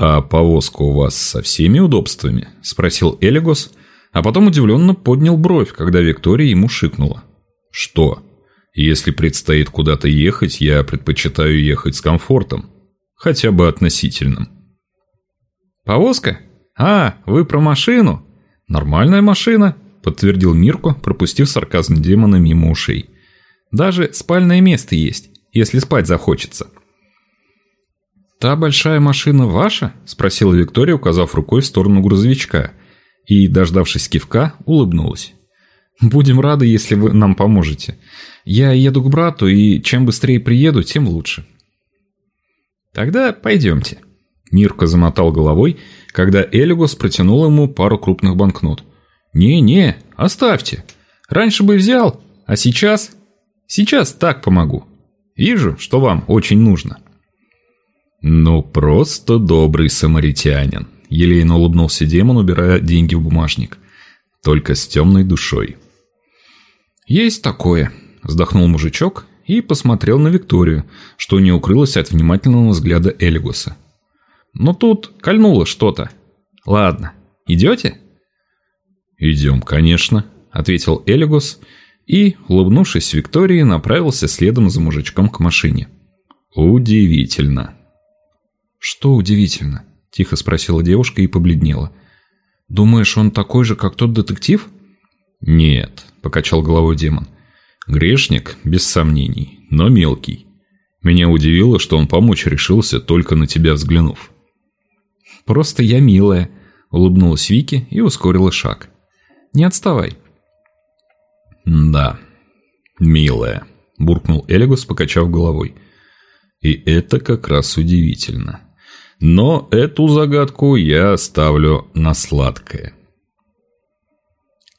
«А повозка у вас со всеми удобствами?» – спросил Элигос, а потом удивленно поднял бровь, когда Виктория ему шикнула. «Что? Если предстоит куда-то ехать, я предпочитаю ехать с комфортом, хотя бы относительным». «Повозка? А, вы про машину? Нормальная машина», – подтвердил Мирко, пропустив сарказм демона мимо ушей. «Даже спальное место есть, если спать захочется». «Та большая машина ваша?» – спросила Виктория, указав рукой в сторону грузовичка. И, дождавшись кивка, улыбнулась. «Будем рады, если вы нам поможете. Я еду к брату, и чем быстрее приеду, тем лучше». «Тогда пойдемте». Мирка замотал головой, когда Элигос протянул ему пару крупных банкнот. «Не-не, оставьте. Раньше бы взял, а сейчас...» «Сейчас так помогу. Вижу, что вам очень нужно». «Ну, просто добрый самаритянин», — елейно улыбнулся демон, убирая деньги в бумажник. «Только с темной душой». «Есть такое», — вздохнул мужичок и посмотрел на Викторию, что не укрылось от внимательного взгляда Элигуса. «Но тут кольнуло что-то. Ладно, идете?» «Идем, конечно», — ответил Элигус и, улыбнувшись Виктории, направился следом за мужичком к машине. «Удивительно». «Что удивительно?» – тихо спросила девушка и побледнела. «Думаешь, он такой же, как тот детектив?» «Нет», – покачал головой демон. «Грешник, без сомнений, но мелкий. Меня удивило, что он помочь решился, только на тебя взглянув». «Просто я милая», – улыбнулась Вики и ускорила шаг. «Не отставай». «Да, милая», – буркнул Элигус, покачав головой. «И это как раз удивительно». Но эту загадку я оставлю на сладкое.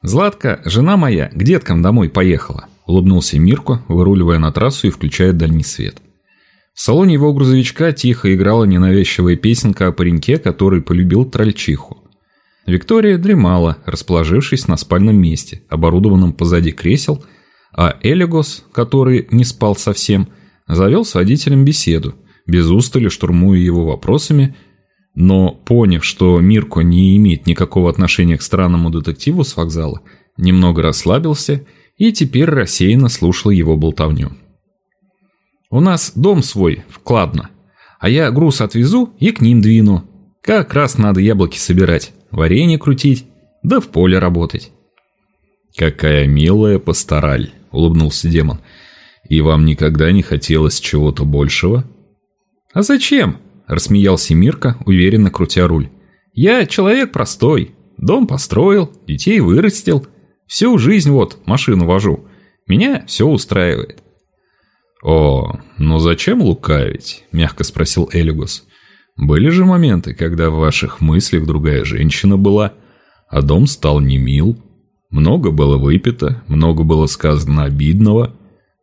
«Златка, жена моя, к деткам домой поехала», – улыбнулся Мирко, выруливая на трассу и включая дальний свет. В салоне его грузовичка тихо играла ненавязчивая песенка о пареньке, который полюбил трольчиху. Виктория дремала, расположившись на спальном месте, оборудованном позади кресел, а Элегос, который не спал совсем, завел с водителем беседу – без устали штурмуя его вопросами, но, поняв, что Мирко не имеет никакого отношения к странному детективу с вокзала, немного расслабился и теперь рассеянно слушал его болтовню. «У нас дом свой, вкладно, а я груз отвезу и к ним двину. Как раз надо яблоки собирать, варенье крутить, да в поле работать». «Какая милая пастораль», — улыбнулся демон. «И вам никогда не хотелось чего-то большего?» «А зачем?» – рассмеялся Мирка, уверенно крутя руль. «Я человек простой. Дом построил, детей вырастил. Всю жизнь вот машину вожу. Меня все устраивает». «О, ну зачем лукавить?» – мягко спросил Элигус. «Были же моменты, когда в ваших мыслях другая женщина была, а дом стал не мил. Много было выпито, много было сказано обидного.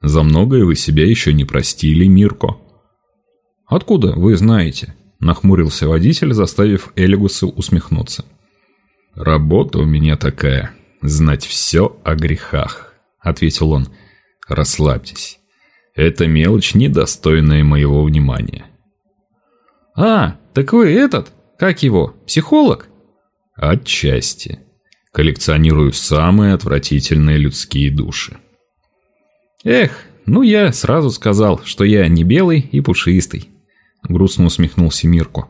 За многое вы себя еще не простили, Мирко». «Откуда вы знаете?» – нахмурился водитель, заставив Элигуса усмехнуться. «Работа у меня такая – знать все о грехах», — ответил он. «Расслабьтесь. Это мелочь, недостойная моего внимания». «А, так вы этот, как его, психолог?» «Отчасти. Коллекционирую самые отвратительные людские души». «Эх, ну я сразу сказал, что я не белый и пушистый», — грустно усмехнулся Мирко.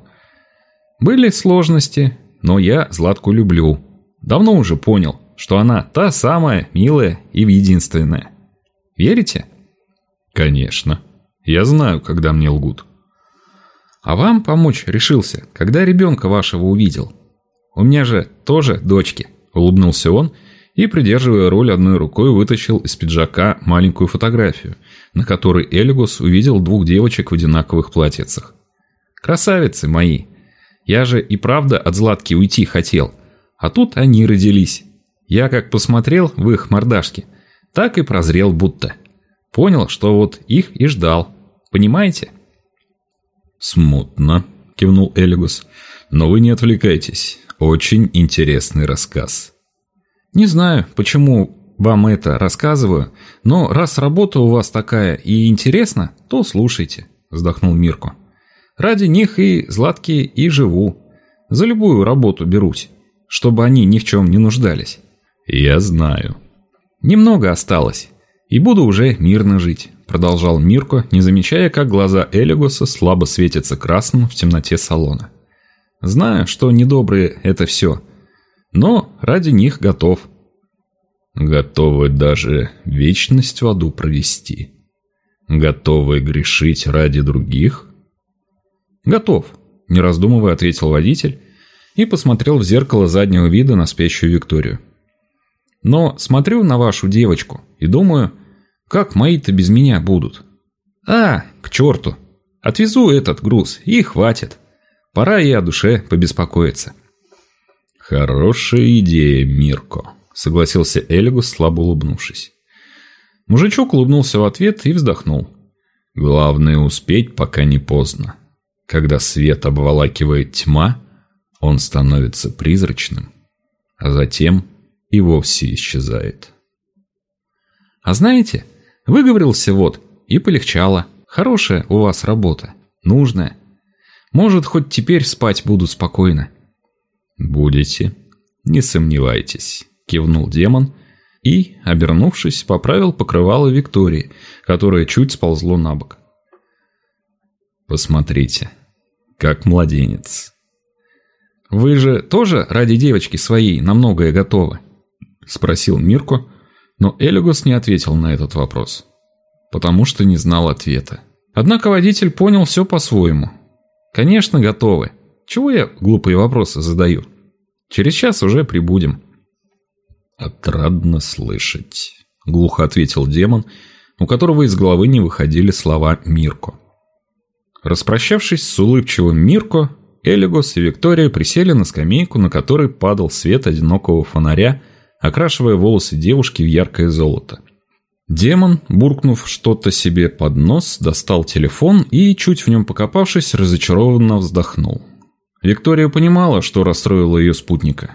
«Были сложности, но я Златку люблю. Давно уже понял, что она та самая милая и единственная. Верите?» «Конечно. Я знаю, когда мне лгут». «А вам помочь решился, когда ребенка вашего увидел. У меня же тоже дочки», — улыбнулся он и, придерживая руль одной рукой, вытащил из пиджака маленькую фотографию, на которой Элигус увидел двух девочек в одинаковых платьицах. «Красавицы мои! Я же и правда от Златки уйти хотел, а тут они родились. Я как посмотрел в их мордашки, так и прозрел будто. Понял, что вот их и ждал. Понимаете?» «Смутно», — кивнул Элигус. «Но вы не отвлекайтесь. Очень интересный рассказ». Не знаю, почему вам это рассказываю, но раз работа у вас такая и интересна, то слушайте, вздохнул Мирко. Ради них и Златки и живу. За любую работу берусь, чтобы они ни в чем не нуждались. Я знаю. Немного осталось, и буду уже мирно жить, продолжал Мирко, не замечая, как глаза Элигоса слабо светятся красным в темноте салона. Знаю, что недобрые это все, но ради них готов. Готовы даже вечность в аду провести. Готовы грешить ради других? Готов, не раздумывая ответил водитель и посмотрел в зеркало заднего вида на спящую Викторию. Но смотрю на вашу девочку и думаю, как мои-то без меня будут. А, к черту. Отвезу этот груз и хватит. Пора и о душе побеспокоиться. «Хорошая идея, Мирко», — согласился Эльгус, слабо улыбнувшись. Мужичок улыбнулся в ответ и вздохнул. «Главное успеть, пока не поздно. Когда свет обволакивает тьма, он становится призрачным, а затем и вовсе исчезает». «А знаете, выговорился вот, и полегчало. Хорошая у вас работа, нужная. Может, хоть теперь спать буду спокойно». «Будете, не сомневайтесь», – кивнул демон и, обернувшись, поправил покрывало Виктории, которое чуть сползло на бок. «Посмотрите, как младенец». «Вы же тоже ради девочки своей на многое готовы?» – спросил Мирко, но Элигус не ответил на этот вопрос, потому что не знал ответа. Однако водитель понял все по-своему. «Конечно, готовы. Чего я глупые вопросы задаю? Через час уже прибудем. Отрадно слышать, глухо ответил демон, у которого из головы не выходили слова Мирко. Распрощавшись с улыбчивым Мирко, Элигос и Виктория присели на скамейку, на которой падал свет одинокого фонаря, окрашивая волосы девушки в яркое золото. Демон, буркнув что-то себе под нос, достал телефон и, чуть в нем покопавшись, разочарованно вздохнул. Виктория понимала, что расстроило ее спутника.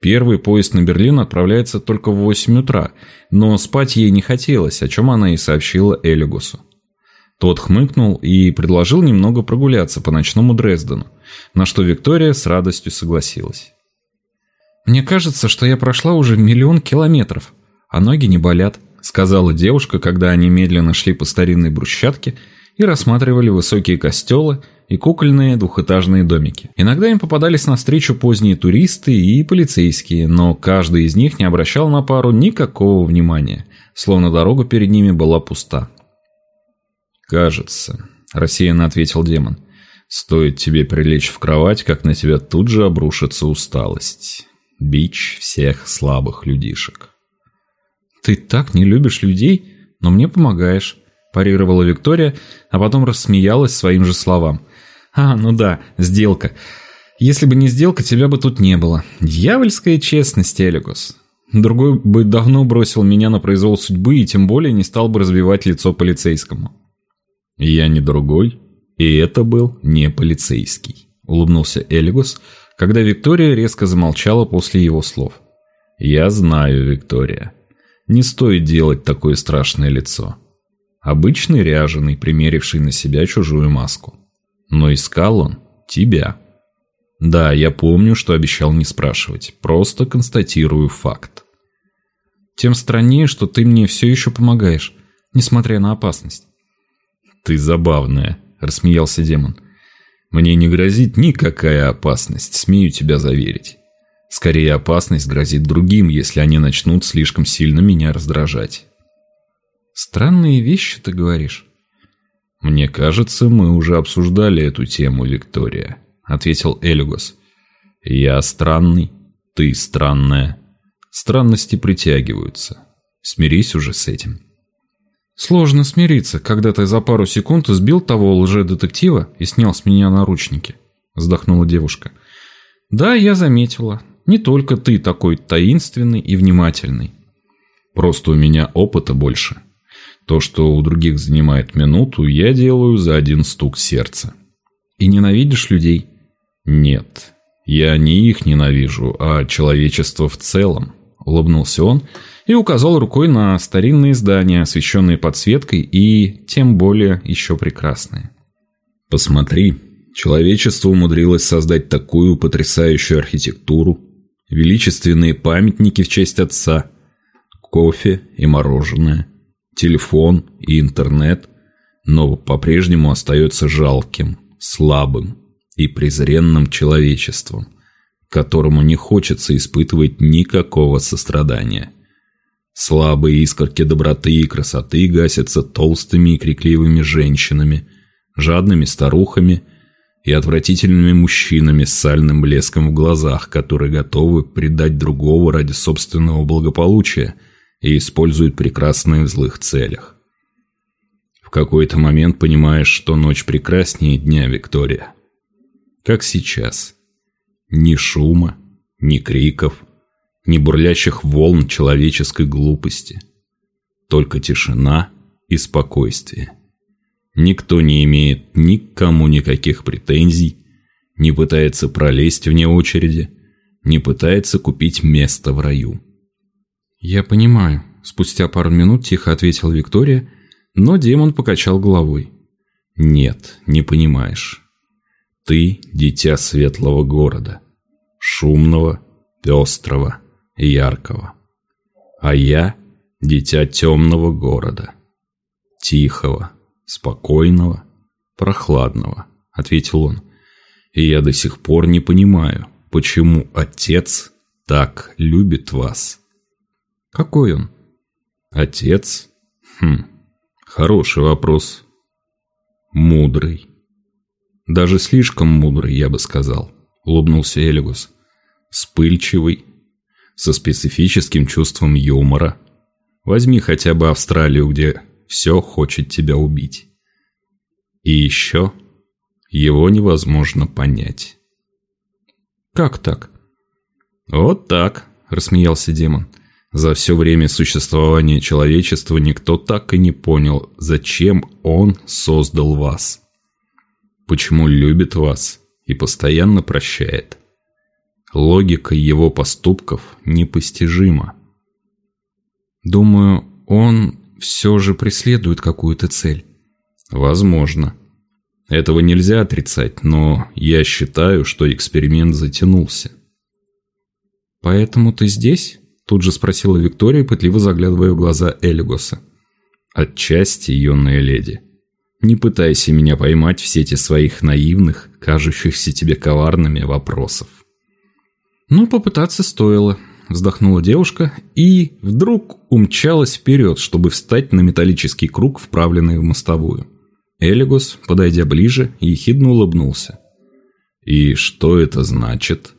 Первый поезд на Берлин отправляется только в 8 утра, но спать ей не хотелось, о чем она и сообщила Элигусу. Тот хмыкнул и предложил немного прогуляться по ночному Дрездену, на что Виктория с радостью согласилась. «Мне кажется, что я прошла уже миллион километров, а ноги не болят», сказала девушка, когда они медленно шли по старинной брусчатке и рассматривали высокие костелы и кукольные двухэтажные домики. Иногда им попадались навстречу поздние туристы и полицейские, но каждый из них не обращал на пару никакого внимания, словно дорога перед ними была пуста. «Кажется», – рассеянно ответил демон, – «стоит тебе прилечь в кровать, как на тебя тут же обрушится усталость. Бич всех слабых людишек». «Ты так не любишь людей, но мне помогаешь», – парировала Виктория, а потом рассмеялась своим же словам. «А, ну да, сделка. Если бы не сделка, тебя бы тут не было. Дьявольская честность, Элигус. Другой бы давно бросил меня на произвол судьбы и тем более не стал бы разбивать лицо полицейскому». «Я не другой, и это был не полицейский», – улыбнулся Элигус, когда Виктория резко замолчала после его слов. Я знаю, Виктория. Не стоит делать такое страшное лицо. Обычный ряженый, примеривший на себя чужую маску. Но искал он тебя. Да, я помню, что обещал не спрашивать. Просто констатирую факт. Тем страннее, что ты мне все еще помогаешь, несмотря на опасность. Ты забавная, рассмеялся демон. Мне не грозит никакая опасность, смею тебя заверить. Скорее, опасность грозит другим, если они начнут слишком сильно меня раздражать. Странные вещи ты говоришь. Мне кажется, мы уже обсуждали эту тему, Виктория, ответил Элюгос. Я странный, ты странная. Странности притягиваются. Смирись уже с этим. Сложно смириться, когда ты за пару секунд сбил того лже-детектива и снял с меня наручники, вздохнула девушка. Да, я заметила. Не только ты такой таинственный и внимательный. Просто у меня опыта больше. То, что у других занимает минуту, я делаю за один стук сердца. И ненавидишь людей? Нет. Я не их ненавижу, а человечество в целом, улыбнулся он и указал рукой на старинные здания, освещенные подсветкой и, тем более, еще прекрасные. «Посмотри, человечество умудрилось создать такую потрясающую архитектуру, величественные памятники в честь отца, кофе и мороженое, телефон и интернет, но по-прежнему остается жалким, слабым и презренным человечеством, которому не хочется испытывать никакого сострадания. Слабые искорки доброты и красоты гасятся толстыми и крикливыми женщинами, жадными старухами и отвратительными мужчинами с сальным блеском в глазах, которые готовы предать другого ради собственного благополучия и используют прекрасные в злых целях. В какой-то момент понимаешь, что ночь прекраснее дня, Виктория. Как сейчас. Ни шума, ни криков, ни бурлящих волн человеческой глупости. Только тишина и спокойствие. Никто не имеет никому никаких претензий, не пытается пролезть вне очереди, не пытается купить место в раю. «Я понимаю», – спустя пару минут тихо ответила Виктория, но демон покачал головой. «Нет, не понимаешь. Ты – дитя светлого города, шумного, пестрого, яркого. А я – дитя темного города, тихого, спокойного, прохладного, ответил он. И я до сих пор не понимаю, почему отец так любит вас. Какой он? Отец? Хм, хороший вопрос. Мудрый. Даже слишком мудрый, я бы сказал, улыбнулся Элигус. Вспыльчивый, со специфическим чувством юмора. Возьми хотя бы Австралию, где все хочет тебя убить. И еще его невозможно понять. «Как так?» «Вот так», – рассмеялся демон. «За все время существования человечества никто так и не понял, зачем он создал вас. Почему любит вас и постоянно прощает. Логика его поступков непостижима. Думаю, он все же преследует какую-то цель. Возможно. Этого нельзя отрицать, но я считаю, что эксперимент затянулся. «Поэтому ты здесь?» – тут же спросила Виктория, пытливо заглядывая в глаза Элигоса. «Отчасти, юная леди. Не пытайся меня поймать в сети своих наивных, кажущихся тебе коварными вопросов». Ну, попытаться стоило, вздохнула девушка и вдруг умчалась вперед, чтобы встать на металлический круг, вправленный в мостовую. Элигос, подойдя ближе, ехидно улыбнулся. «И что это значит?»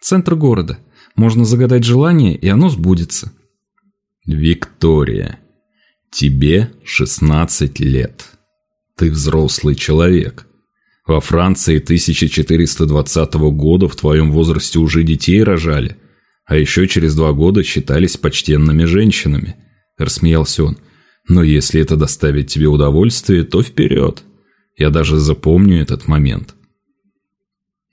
«Центр города. Можно загадать желание, и оно сбудется». «Виктория, тебе 16 лет. Ты взрослый человек. Во Франции 1420 года в твоем возрасте уже детей рожали, а еще через два года считались почтенными женщинами», – рассмеялся он. «Но если это доставит тебе удовольствие, то вперед. Я даже запомню этот момент».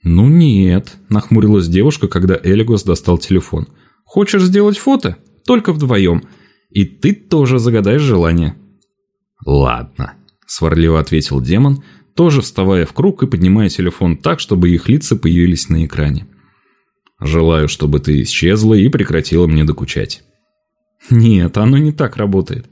«Ну нет», – нахмурилась девушка, когда Элигос достал телефон. Хочешь сделать фото? Только вдвоем. И ты тоже загадаешь желание». «Ладно», — сварливо ответил демон, тоже вставая в круг и поднимая телефон так, чтобы их лица появились на экране. «Желаю, чтобы ты исчезла и прекратила мне докучать». «Нет, оно не так работает.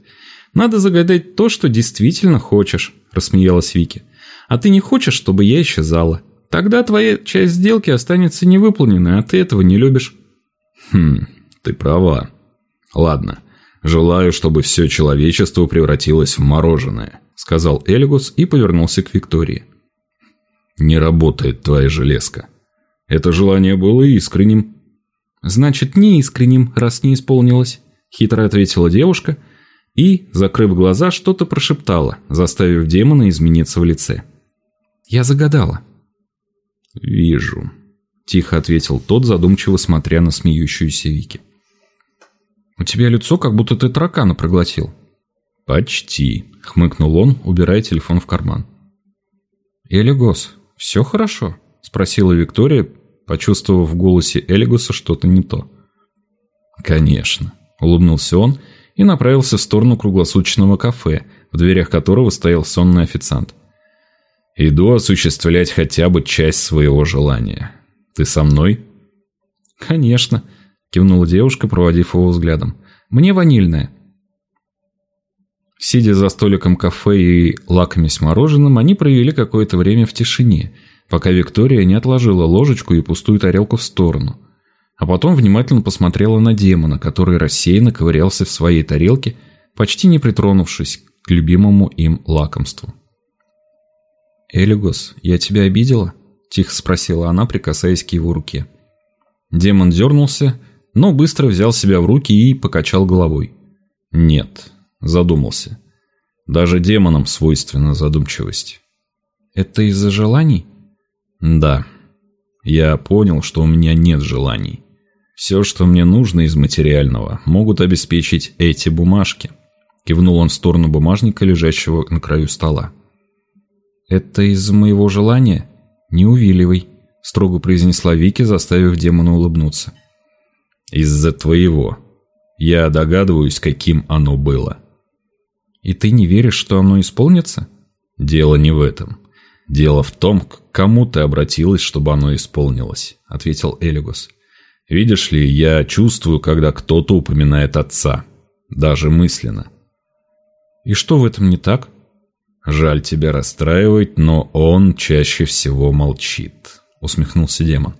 Надо загадать то, что действительно хочешь», – рассмеялась Вики. «А ты не хочешь, чтобы я исчезала? Тогда твоя часть сделки останется невыполненной, а ты этого не любишь». «Хм, ты права. Ладно, желаю, чтобы все человечество превратилось в мороженое», – сказал Эльгус и повернулся к Виктории. «Не работает твоя железка. Это желание было искренним». «Значит, не искренним, раз не исполнилось», – хитро ответила девушка – и, закрыв глаза, что-то прошептала, заставив демона измениться в лице. «Я загадала». «Вижу», – тихо ответил тот, задумчиво смотря на смеющуюся Вики. «У тебя лицо, как будто ты таракана проглотил». «Почти», – хмыкнул он, убирая телефон в карман. «Элигос, все хорошо?» – спросила Виктория, почувствовав в голосе Элигоса что-то не то. «Конечно», – улыбнулся он и направился в сторону круглосуточного кафе, в дверях которого стоял сонный официант. «Иду осуществлять хотя бы часть своего желания. Ты со мной?» «Конечно», – кивнула девушка, проводив его взглядом. «Мне ванильное». Сидя за столиком кафе и лакомясь мороженым, они провели какое-то время в тишине, пока Виктория не отложила ложечку и пустую тарелку в сторону – а потом внимательно посмотрела на демона, который рассеянно ковырялся в своей тарелке, почти не притронувшись к любимому им лакомству. «Элигос, я тебя обидела?» – тихо спросила она, прикасаясь к его руке. Демон дернулся, но быстро взял себя в руки и покачал головой. «Нет», – задумался. «Даже демонам свойственна задумчивость». «Это из-за желаний?» «Да. Я понял, что у меня нет желаний. Все, что мне нужно из материального, могут обеспечить эти бумажки. Кивнул он в сторону бумажника, лежащего на краю стола. «Это из-за моего желания? Не увиливай», – строго произнесла Вики, заставив демона улыбнуться. «Из-за твоего. Я догадываюсь, каким оно было». «И ты не веришь, что оно исполнится?» «Дело не в этом. Дело в том, к кому ты обратилась, чтобы оно исполнилось», – ответил Элигус. Видишь ли, я чувствую, когда кто-то упоминает отца. Даже мысленно. И что в этом не так? Жаль тебя расстраивать, но он чаще всего молчит, усмехнулся демон.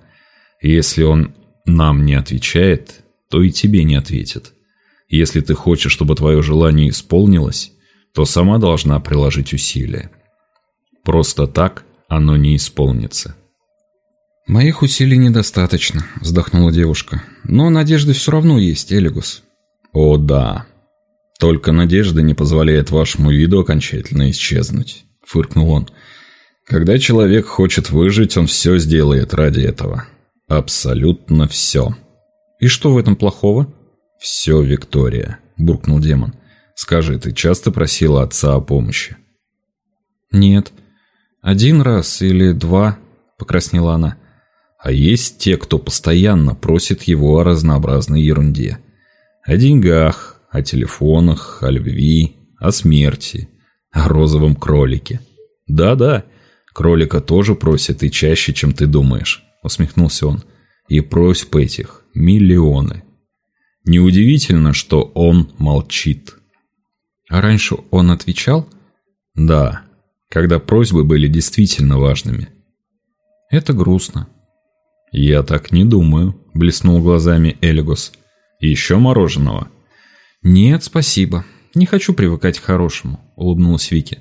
Если он нам не отвечает, то и тебе не ответит. Если ты хочешь, чтобы твое желание исполнилось, то сама должна приложить усилия. Просто так оно не исполнится. «Моих усилий недостаточно», – вздохнула девушка. «Но надежды все равно есть, Элигус». «О, да. Только надежда не позволяет вашему виду окончательно исчезнуть», – фыркнул он. «Когда человек хочет выжить, он все сделает ради этого. Абсолютно все». «И что в этом плохого?» «Все, Виктория», – буркнул демон. «Скажи, ты часто просила отца о помощи?» «Нет. Один раз или два», – покраснела она. А есть те, кто постоянно просит его о разнообразной ерунде. О деньгах, о телефонах, о любви, о смерти, о розовом кролике. Да-да, кролика тоже просят и чаще, чем ты думаешь, усмехнулся он. И просьб этих миллионы. Неудивительно, что он молчит. А раньше он отвечал? Да, когда просьбы были действительно важными. Это грустно. «Я так не думаю», – блеснул глазами Элигос. «Еще мороженого?» «Нет, спасибо. Не хочу привыкать к хорошему», – улыбнулась Вики.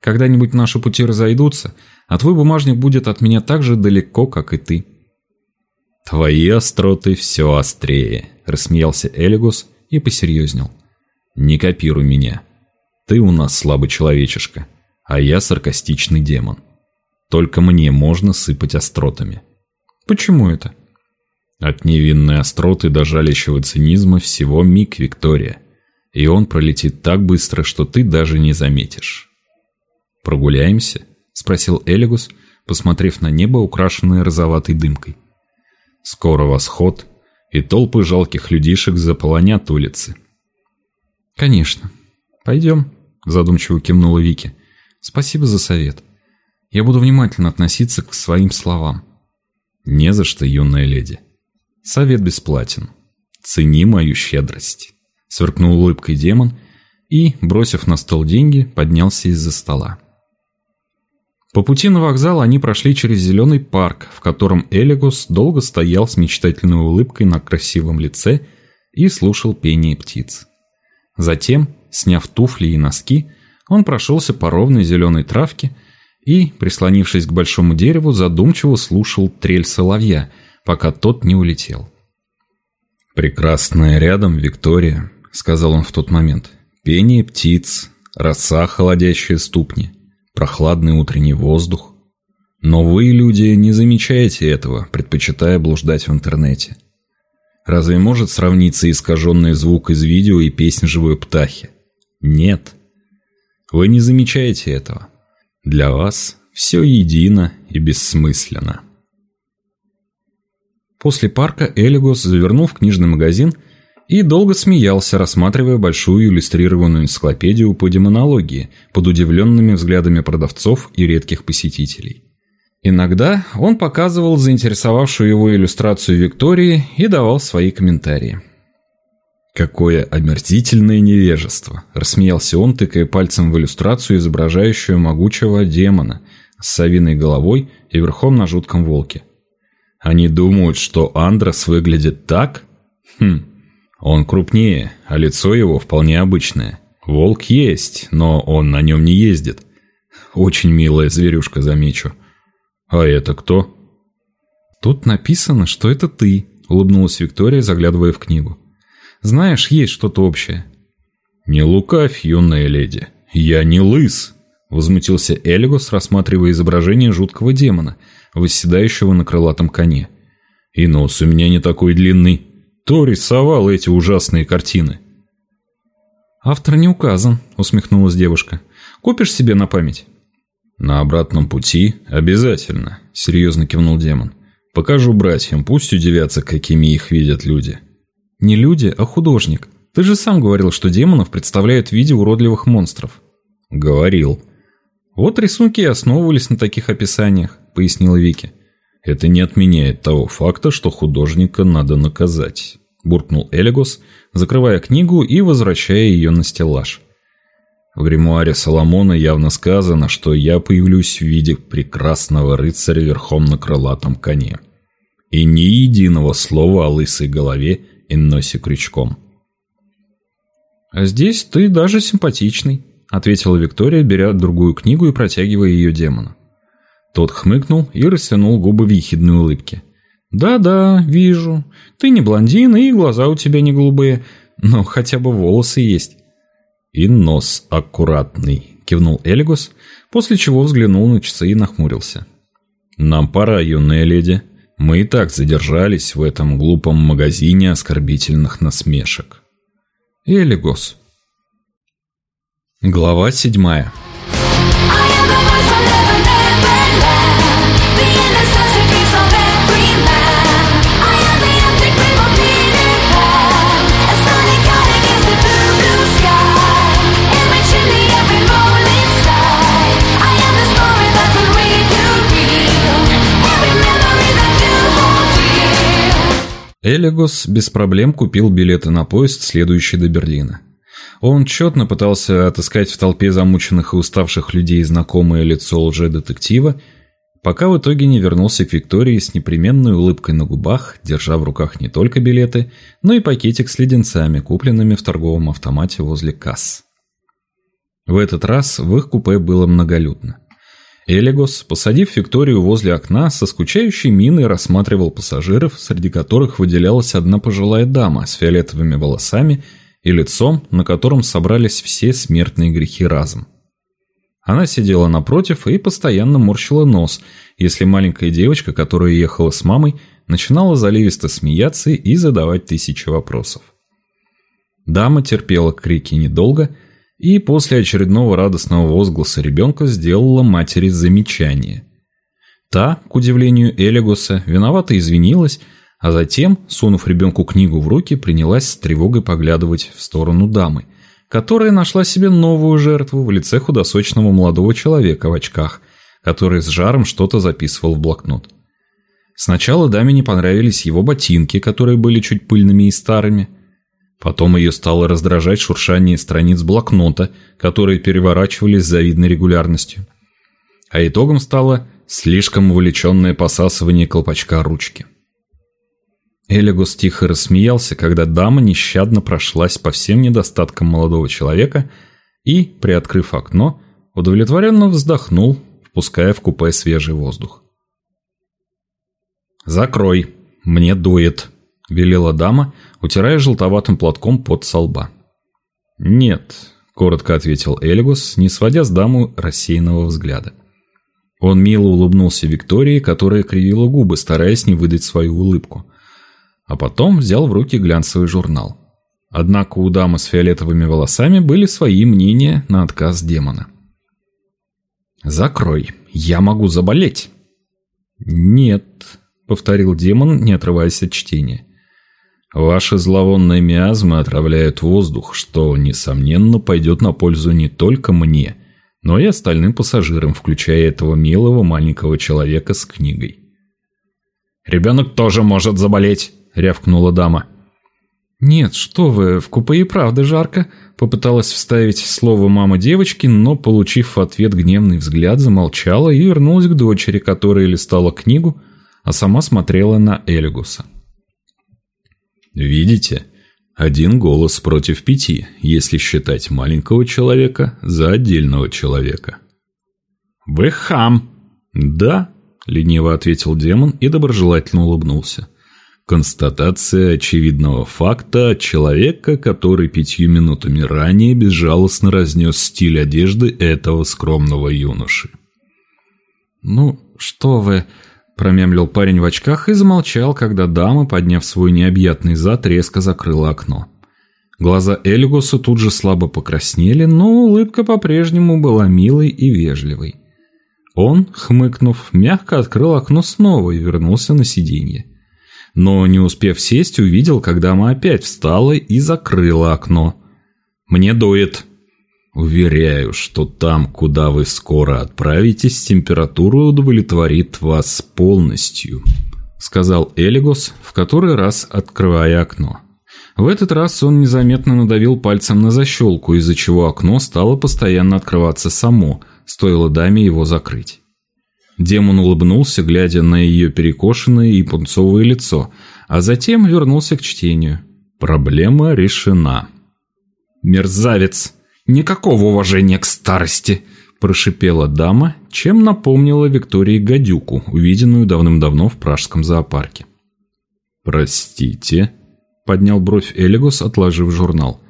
«Когда-нибудь наши пути разойдутся, а твой бумажник будет от меня так же далеко, как и ты». «Твои остроты все острее», – рассмеялся Элигос и посерьезнел. «Не копируй меня. Ты у нас слабый человечишка, а я саркастичный демон. Только мне можно сыпать остротами». Почему это? От невинной остроты до жалящего цинизма всего миг, Виктория. И он пролетит так быстро, что ты даже не заметишь. «Прогуляемся?» – спросил Элигус, посмотрев на небо, украшенное розоватой дымкой. «Скоро восход, и толпы жалких людишек заполонят улицы. «Конечно. Пойдем», – задумчиво кивнула Вики. «Спасибо за совет. Я буду внимательно относиться к своим словам». «Не за что, юная леди. Совет бесплатен. Цени мою щедрость», – сверкнул улыбкой демон и, бросив на стол деньги, поднялся из-за стола. По пути на вокзал они прошли через зеленый парк, в котором Элигус долго стоял с мечтательной улыбкой на красивом лице и слушал пение птиц. Затем, сняв туфли и носки, он прошелся по ровной зеленой травке и, прислонившись к большому дереву, задумчиво слушал трель соловья, пока тот не улетел. «Прекрасная рядом Виктория», — сказал он в тот момент. «Пение птиц, роса, холодящие ступни» прохладный утренний воздух. Но вы, люди, не замечаете этого, предпочитая блуждать в интернете. Разве может сравниться искаженный звук из видео и песнь живой птахи? Нет. Вы не замечаете этого. Для вас все едино и бессмысленно. После парка Элигос завернул в книжный магазин и долго смеялся, рассматривая большую иллюстрированную энциклопедию по демонологии под удивленными взглядами продавцов и редких посетителей. Иногда он показывал заинтересовавшую его иллюстрацию Виктории и давал свои комментарии. «Какое омерзительное невежество!» – рассмеялся он, тыкая пальцем в иллюстрацию, изображающую могучего демона с совиной головой и верхом на жутком волке. «Они думают, что Андрос выглядит так? Хм, он крупнее, а лицо его вполне обычное. Волк есть, но он на нем не ездит. Очень милая зверюшка, замечу. А это кто? Тут написано, что это ты, улыбнулась Виктория, заглядывая в книгу. Знаешь, есть что-то общее. Не лукавь, юная леди. Я не лыс, возмутился Эльгос, рассматривая изображение жуткого демона, восседающего на крылатом коне. И нос у меня не такой длинный. Кто рисовал эти ужасные картины? Автор не указан, усмехнулась девушка. Купишь себе на память? На обратном пути обязательно, серьезно кивнул демон. Покажу братьям, пусть удивятся, какими их видят люди. Не люди, а художник. Ты же сам говорил, что демонов представляют в виде уродливых монстров. Говорил. Вот рисунки и основывались на таких описаниях, пояснила Вики. Это не отменяет того факта, что художника надо наказать, буркнул Элегос, закрывая книгу и возвращая ее на стеллаж. В гримуаре Соломона явно сказано, что я появлюсь в виде прекрасного рыцаря верхом на крылатом коне. И ни единого слова о лысой голове и носе крючком. «А здесь ты даже симпатичный», — ответила Виктория, беря другую книгу и протягивая ее демону. Тот хмыкнул и растянул губы в ехидной улыбке. «Да-да, вижу. Ты не блондин, и глаза у тебя не голубые, но хотя бы волосы есть». «И нос аккуратный», — кивнул Элигус, после чего взглянул на часы и нахмурился. «Нам пора, юная леди. Мы и так задержались в этом глупом магазине оскорбительных насмешек». «Элигус». Глава седьмая. Элегос без проблем купил билеты на поезд, следующий до Берлина. Он тщетно пытался отыскать в толпе замученных и уставших людей знакомое лицо лже-детектива, пока в итоге не вернулся к Виктории с непременной улыбкой на губах, держа в руках не только билеты, но и пакетик с леденцами, купленными в торговом автомате возле касс. В этот раз в их купе было многолюдно. Элегос, посадив Викторию возле окна, со скучающей миной рассматривал пассажиров, среди которых выделялась одна пожилая дама с фиолетовыми волосами и лицом, на котором собрались все смертные грехи разом. Она сидела напротив и постоянно морщила нос, если маленькая девочка, которая ехала с мамой, начинала заливисто смеяться и задавать тысячи вопросов. Дама терпела крики недолго и после очередного радостного возгласа ребенка сделала матери замечание. Та, к удивлению Элегуса, виновато извинилась, А затем, сунув ребенку книгу в руки, принялась с тревогой поглядывать в сторону дамы, которая нашла себе новую жертву в лице худосочного молодого человека в очках, который с жаром что-то записывал в блокнот. Сначала даме не понравились его ботинки, которые были чуть пыльными и старыми. Потом ее стало раздражать шуршание страниц блокнота, которые переворачивались с завидной регулярностью. А итогом стало слишком увлеченное посасывание колпачка ручки. Элегус тихо рассмеялся, когда дама нещадно прошлась по всем недостаткам молодого человека и, приоткрыв окно, удовлетворенно вздохнул, впуская в купе свежий воздух. «Закрой, мне дует», — велела дама, утирая желтоватым платком под со лба. «Нет», — коротко ответил Элигус, не сводя с даму рассеянного взгляда. Он мило улыбнулся Виктории, которая кривила губы, стараясь не выдать свою улыбку. А потом взял в руки глянцевый журнал. Однако у дамы с фиолетовыми волосами были свои мнения на отказ демона. «Закрой, я могу заболеть». «Нет», — повторил демон, не отрываясь от чтения. «Ваши зловонные миазмы отравляют воздух, что, несомненно, пойдет на пользу не только мне, но и остальным пассажирам, включая этого милого маленького человека с книгой». «Ребенок тоже может заболеть», — рявкнула дама. «Нет, что вы, в купе и правда жарко», — попыталась вставить слово мама девочки, но, получив в ответ гневный взгляд, замолчала и вернулась к дочери, которая листала книгу, а сама смотрела на Элигуса. «Видите? Один голос против пяти, если считать маленького человека за отдельного человека». «Вы хам!» «Да», — лениво ответил демон и доброжелательно улыбнулся. Констатация очевидного факта человека, который пятью минутами ранее безжалостно разнес стиль одежды этого скромного юноши. «Ну, что вы...» Промямлил парень в очках и замолчал, когда дама, подняв свой необъятный зад, резко закрыла окно. Глаза Эльгуса тут же слабо покраснели, но улыбка по-прежнему была милой и вежливой. Он, хмыкнув, мягко открыл окно снова и вернулся на сиденье. Но, не успев сесть, увидел, как дама опять встала и закрыла окно. «Мне дует», Уверяю, что там, куда вы скоро отправитесь, температура удовлетворит вас полностью», — сказал Элигос, в который раз открывая окно. В этот раз он незаметно надавил пальцем на защелку, из-за чего окно стало постоянно открываться само, стоило даме его закрыть. Демон улыбнулся, глядя на ее перекошенное и пунцовое лицо, а затем вернулся к чтению. Проблема решена. «Мерзавец!» Никакого уважения к старости!» – прошипела дама, чем напомнила Виктории гадюку, увиденную давным-давно в пражском зоопарке. «Простите?» – поднял бровь Элигус, отложив журнал.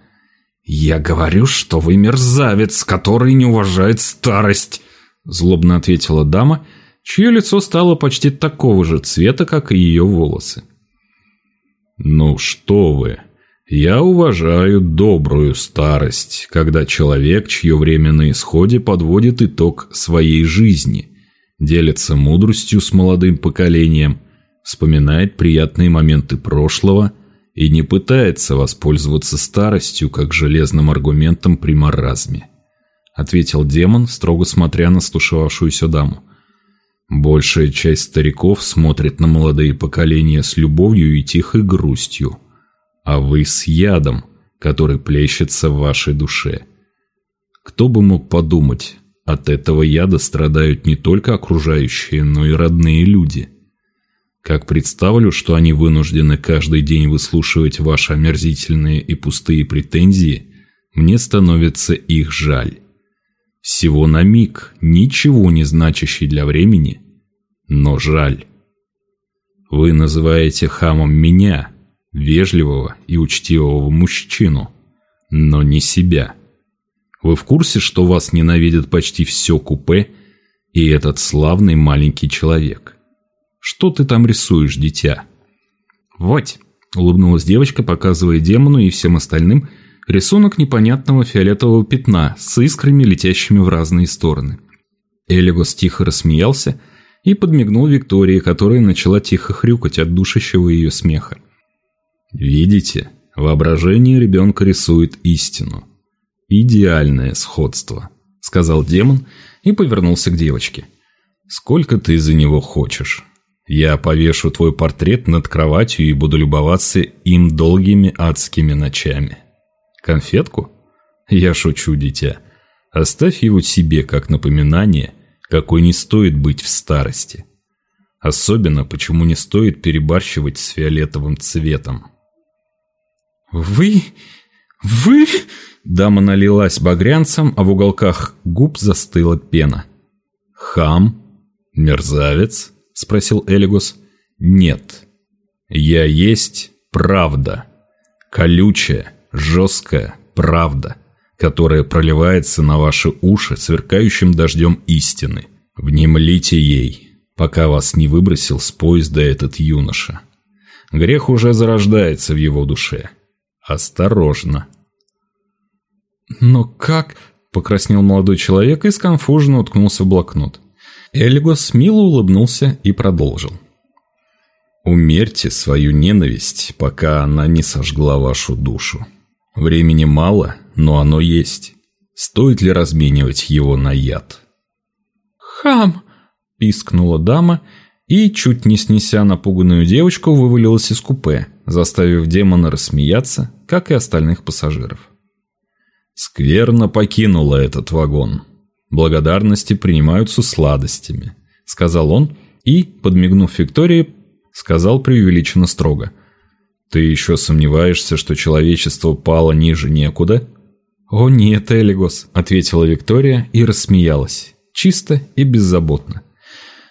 «Я говорю, что вы мерзавец, который не уважает старость!» – злобно ответила дама, чье лицо стало почти такого же цвета, как и ее волосы. «Ну что вы!» Я уважаю добрую старость, когда человек, чье время на исходе, подводит итог своей жизни, делится мудростью с молодым поколением, вспоминает приятные моменты прошлого и не пытается воспользоваться старостью как железным аргументом при маразме. Ответил демон, строго смотря на стушевавшуюся даму. Большая часть стариков смотрит на молодые поколения с любовью и тихой грустью – а вы с ядом, который плещется в вашей душе. Кто бы мог подумать, от этого яда страдают не только окружающие, но и родные люди. Как представлю, что они вынуждены каждый день выслушивать ваши омерзительные и пустые претензии, мне становится их жаль. Всего на миг, ничего не значащий для времени, но жаль. Вы называете хамом меня – вежливого и учтивого мужчину, но не себя. Вы в курсе, что вас ненавидит почти все купе и этот славный маленький человек? Что ты там рисуешь, дитя? Вот, улыбнулась девочка, показывая демону и всем остальным рисунок непонятного фиолетового пятна с искрами, летящими в разные стороны. Элигос тихо рассмеялся и подмигнул Виктории, которая начала тихо хрюкать от душащего ее смеха. «Видите, воображение ребенка рисует истину. Идеальное сходство», — сказал демон и повернулся к девочке. «Сколько ты за него хочешь?» Я повешу твой портрет над кроватью и буду любоваться им долгими адскими ночами. Конфетку? Я шучу, дитя. Оставь его себе как напоминание, какой не стоит быть в старости. Особенно, почему не стоит перебарщивать с фиолетовым цветом. «Вы... вы...» Дама налилась багрянцем, а в уголках губ застыла пена. «Хам? Мерзавец?» — спросил Элигус. «Нет. Я есть правда. Колючая, жесткая правда, которая проливается на ваши уши сверкающим дождем истины. Внемлите ей, пока вас не выбросил с поезда этот юноша. Грех уже зарождается в его душе. Осторожно». «Но как...» — покраснел молодой человек и сконфуженно уткнулся в блокнот. Эльгос мило улыбнулся и продолжил. «Умерьте свою ненависть, пока она не сожгла вашу душу. Времени мало, но оно есть. Стоит ли разменивать его на яд?» «Хам!» – пискнула дама и, чуть не снеся напуганную девочку, вывалилась из купе, заставив демона рассмеяться, как и остальных пассажиров. «Скверно покинула этот вагон», Благодарности принимаются сладостями», — сказал он и, подмигнув Виктории, сказал преувеличенно строго. «Ты еще сомневаешься, что человечество пало ниже некуда?» «О нет, Элигос», — ответила Виктория и рассмеялась, чисто и беззаботно.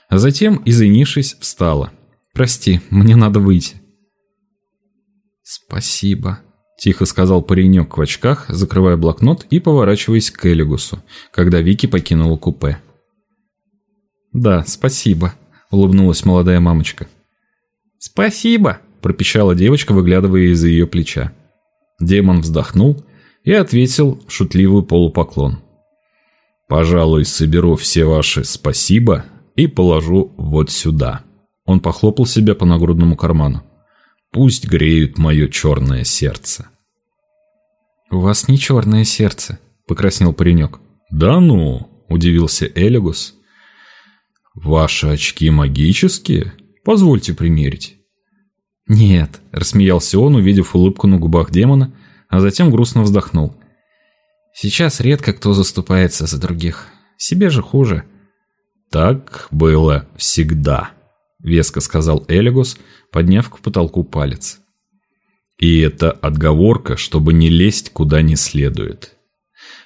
А затем, извинившись, встала. «Прости, мне надо выйти». «Спасибо», — тихо сказал паренек в очках, закрывая блокнот и поворачиваясь к Элигусу, когда Вики покинула купе. «Да, спасибо», — улыбнулась молодая мамочка. «Спасибо», — пропищала девочка, выглядывая из-за ее плеча. Демон вздохнул и ответил шутливый полупоклон. «Пожалуй, соберу все ваши «спасибо» и положу вот сюда». Он похлопал себя по нагрудному карману. Пусть греют мое черное сердце. «У вас не черное сердце», — покраснел паренек. «Да ну», — удивился Элигус. «Ваши очки магические? Позвольте примерить». «Нет», — рассмеялся он, увидев улыбку на губах демона, а затем грустно вздохнул. «Сейчас редко кто заступается за других. Себе же хуже». «Так было всегда», — веско сказал Элигус, подняв к потолку палец. И это отговорка, чтобы не лезть куда не следует.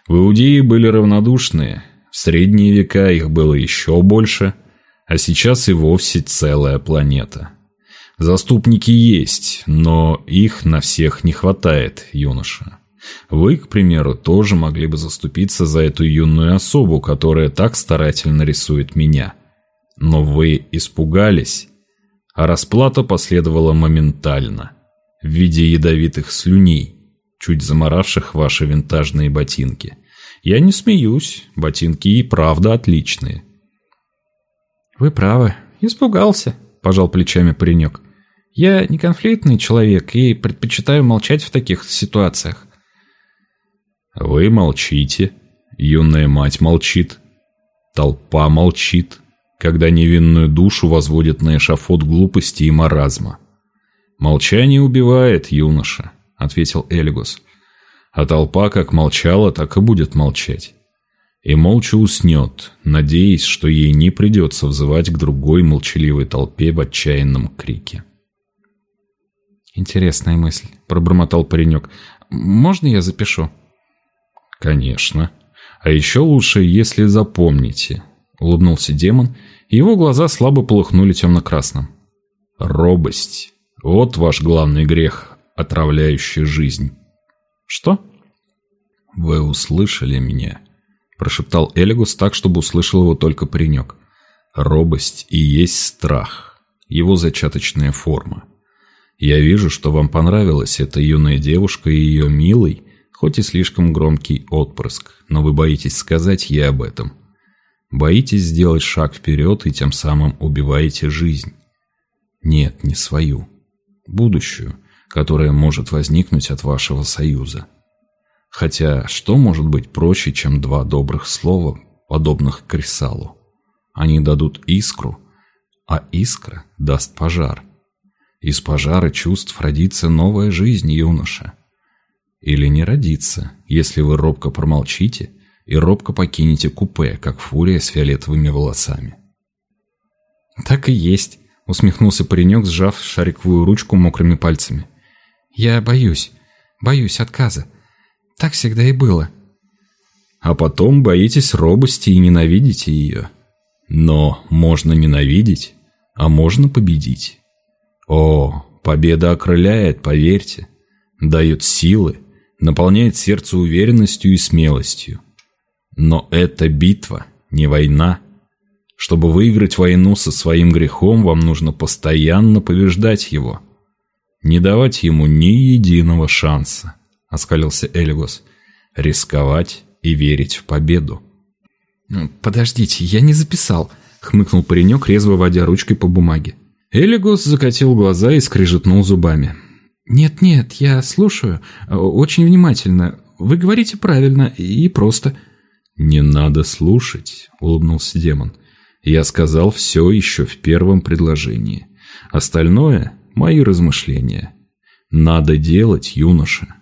В Иудеи были равнодушные, в средние века их было еще больше, а сейчас и вовсе целая планета. Заступники есть, но их на всех не хватает, юноша. Вы, к примеру, тоже могли бы заступиться за эту юную особу, которая так старательно рисует меня. Но вы испугались а расплата последовала моментально, в виде ядовитых слюней, чуть заморавших ваши винтажные ботинки. Я не смеюсь, ботинки и правда отличные. «Вы правы, испугался», – пожал плечами паренек. «Я не конфликтный человек и предпочитаю молчать в таких ситуациях». «Вы молчите, юная мать молчит, толпа молчит, когда невинную душу возводят на эшафот глупости и маразма. «Молчание убивает, юноша», — ответил Эльгус. «А толпа как молчала, так и будет молчать. И молча уснет, надеясь, что ей не придется взывать к другой молчаливой толпе в отчаянном крике». «Интересная мысль», — пробормотал паренек. «Можно я запишу?» «Конечно. А еще лучше, если запомните», — улыбнулся демон, и его глаза слабо полыхнули темно-красным. «Робость. Вот ваш главный грех, отравляющий жизнь». «Что?» «Вы услышали меня», — прошептал Элигус так, чтобы услышал его только паренек. «Робость и есть страх, его зачаточная форма. Я вижу, что вам понравилась эта юная девушка и ее милый, хоть и слишком громкий отпрыск, но вы боитесь сказать ей об этом. Боитесь сделать шаг вперед и тем самым убиваете жизнь. Нет, не свою. Будущую, которая может возникнуть от вашего союза. Хотя что может быть проще, чем два добрых слова, подобных кресалу? Они дадут искру, а искра даст пожар. Из пожара чувств родится новая жизнь юноша. Или не родится, если вы робко промолчите и робко покинете купе, как фурия с фиолетовыми волосами. «Так и есть», — усмехнулся паренек, сжав шариковую ручку мокрыми пальцами. «Я боюсь, боюсь отказа. Так всегда и было». А потом боитесь робости и ненавидите ее. Но можно ненавидеть, а можно победить. О, победа окрыляет, поверьте, дает силы, наполняет сердце уверенностью и смелостью. Но это битва, не война. Чтобы выиграть войну со своим грехом, вам нужно постоянно побеждать его. Не давать ему ни единого шанса, — оскалился Эльгос. Рисковать и верить в победу. «Подождите, я не записал», — хмыкнул паренек, резво водя ручкой по бумаге. Элигос закатил глаза и скрежетнул зубами. «Нет-нет, я слушаю. Очень внимательно. Вы говорите правильно и просто». «Не надо слушать», — улыбнулся демон. «Я сказал все еще в первом предложении. Остальное — мои размышления. Надо делать, юноша.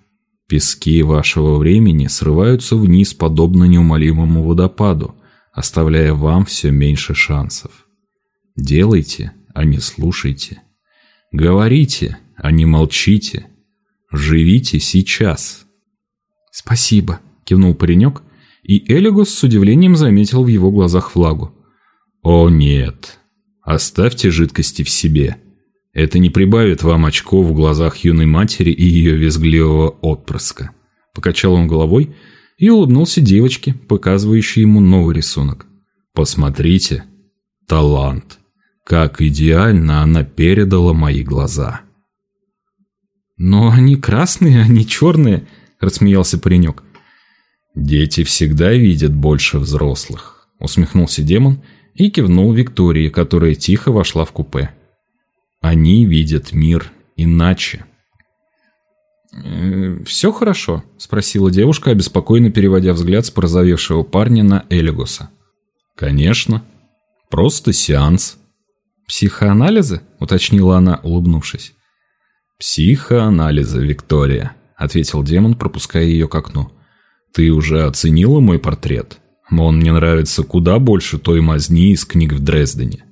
Пески вашего времени срываются вниз, подобно неумолимому водопаду, оставляя вам все меньше шансов. Делайте, а не слушайте. Говорите, а не молчите. Живите сейчас. Спасибо, кивнул паренек, и Элигус с удивлением заметил в его глазах влагу. О нет, оставьте жидкости в себе. Это не прибавит вам очков в глазах юной матери и ее визгливого отпрыска. Покачал он головой и улыбнулся девочке, показывающей ему новый рисунок. Посмотрите, талант. Как идеально она передала мои глаза. «Но они красные, а не черные», — рассмеялся паренек. «Дети всегда видят больше взрослых», — усмехнулся демон и кивнул Виктории, которая тихо вошла в купе. «Они видят мир иначе». «Э, «Все хорошо?» — спросила девушка, обеспокоенно переводя взгляд с порозовевшего парня на Элигуса. «Конечно. Просто сеанс», «Психоанализы?» — уточнила она, улыбнувшись. «Психоанализы, Виктория», — ответил демон, пропуская ее к окну. «Ты уже оценила мой портрет? Он мне нравится куда больше той мазни из книг в Дрездене».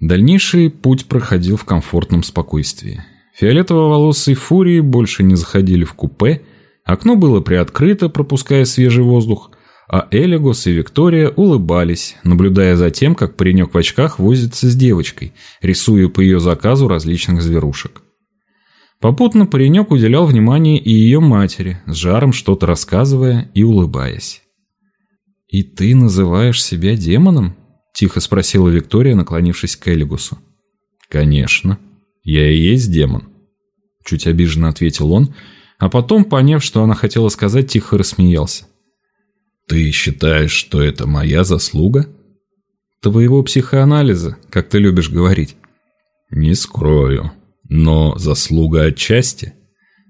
Дальнейший путь проходил в комфортном спокойствии. Фиолетово-волосые фурии больше не заходили в купе, окно было приоткрыто, пропуская свежий воздух, а Элигос и Виктория улыбались, наблюдая за тем, как паренек в очках возится с девочкой, рисуя по ее заказу различных зверушек. Попутно паренек уделял внимание и ее матери, с жаром что-то рассказывая и улыбаясь. «И ты называешь себя демоном?» – тихо спросила Виктория, наклонившись к Элигусу. «Конечно. Я и есть демон», – чуть обиженно ответил он, а потом, поняв, что она хотела сказать, тихо рассмеялся. Ты считаешь, что это моя заслуга? Твоего психоанализа, как ты любишь говорить. Не скрою, но заслуга отчасти.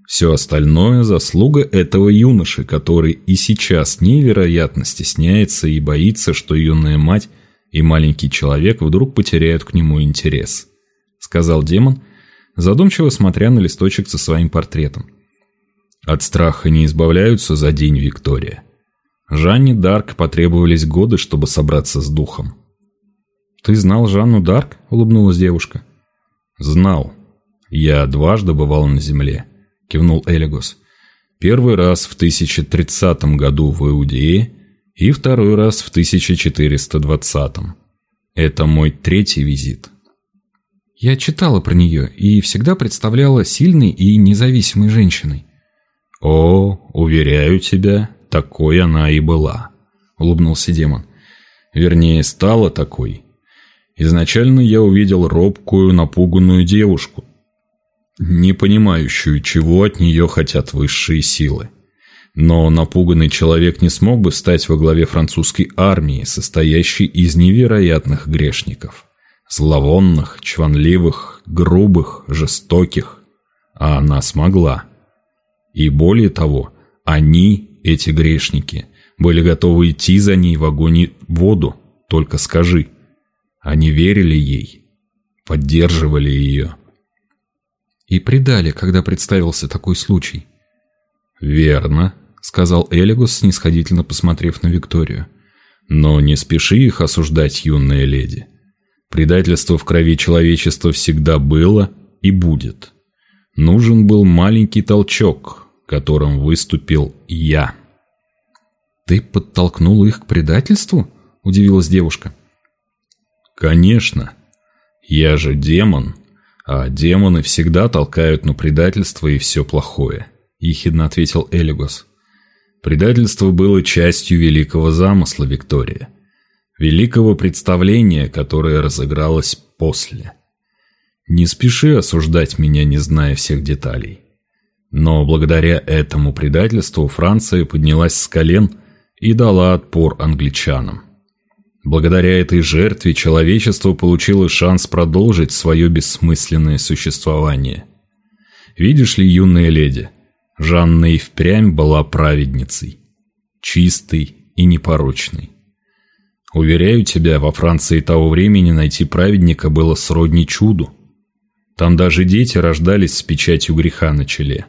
Все остальное – заслуга этого юноши, который и сейчас невероятно стесняется и боится, что юная мать и маленький человек вдруг потеряют к нему интерес, сказал демон, задумчиво смотря на листочек со своим портретом. От страха не избавляются за день Виктория. Жанне Дарк потребовались годы, чтобы собраться с духом. «Ты знал Жанну Дарк?» – улыбнулась девушка. «Знал. Я дважды бывал на Земле», – кивнул Элигос. «Первый раз в 1030 году в Иудее и второй раз в 1420. Это мой третий визит». Я читала про нее и всегда представляла сильной и независимой женщиной. «О, уверяю тебя, такой она и была», — улыбнулся демон. «Вернее, стала такой. Изначально я увидел робкую, напуганную девушку, не понимающую, чего от нее хотят высшие силы. Но напуганный человек не смог бы стать во главе французской армии, состоящей из невероятных грешников. Зловонных, чванливых, грубых, жестоких. А она смогла. И более того, они, эти грешники, были готовы идти за ней в огонь и воду, только скажи. Они верили ей, поддерживали ее. И предали, когда представился такой случай. «Верно», — сказал Элигус, снисходительно посмотрев на Викторию. «Но не спеши их осуждать, юная леди. Предательство в крови человечества всегда было и будет. Нужен был маленький толчок, которым выступил я». «Ты подтолкнул их к предательству?» – удивилась девушка. «Конечно. Я же демон, а демоны всегда толкают на предательство и все плохое», – ехидно ответил Элигос. «Предательство было частью великого замысла, Виктория. Великого представления, которое разыгралось после. Не спеши осуждать меня, не зная всех деталей. Но благодаря этому предательству Франция поднялась с колен – и дала отпор англичанам. Благодаря этой жертве человечество получило шанс продолжить свое бессмысленное существование. Видишь ли, юная леди, Жанна и впрямь была праведницей, чистой и непорочной. Уверяю тебя, во Франции того времени найти праведника было сродни чуду. Там даже дети рождались с печатью греха на челе.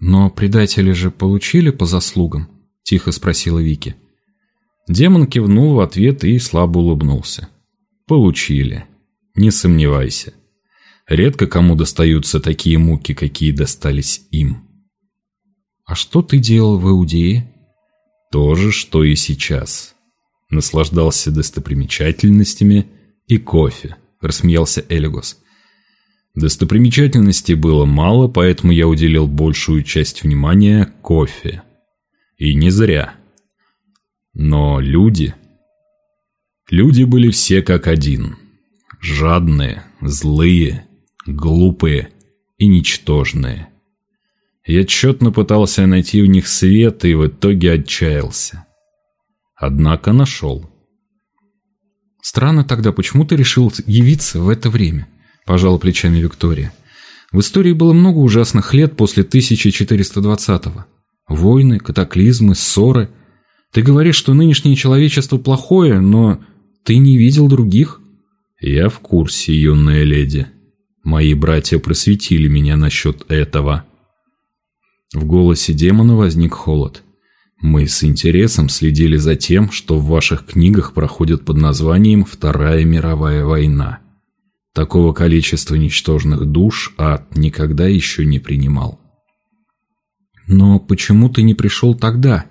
Но предатели же получили по заслугам. – тихо спросила Вики. Демон кивнул в ответ и слабо улыбнулся. «Получили. Не сомневайся. Редко кому достаются такие муки, какие достались им». «А что ты делал в Иудее?» «То же, что и сейчас. Наслаждался достопримечательностями и кофе», – рассмеялся Элигос. Достопримечательностей было мало, поэтому я уделил большую часть внимания кофе. И не зря. Но люди... Люди были все как один. Жадные, злые, глупые и ничтожные. Я тщетно пытался найти в них свет и в итоге отчаялся. Однако нашел. «Странно тогда, почему ты решил явиться в это время?» – пожала плечами Виктория. «В истории было много ужасных лет после 1420-го. Войны, катаклизмы, ссоры. Ты говоришь, что нынешнее человечество плохое, но ты не видел других? Я в курсе, юная леди. Мои братья просветили меня насчет этого. В голосе демона возник холод. Мы с интересом следили за тем, что в ваших книгах проходит под названием «Вторая мировая война». Такого количества ничтожных душ ад никогда еще не принимал. «Но почему ты не пришел тогда?»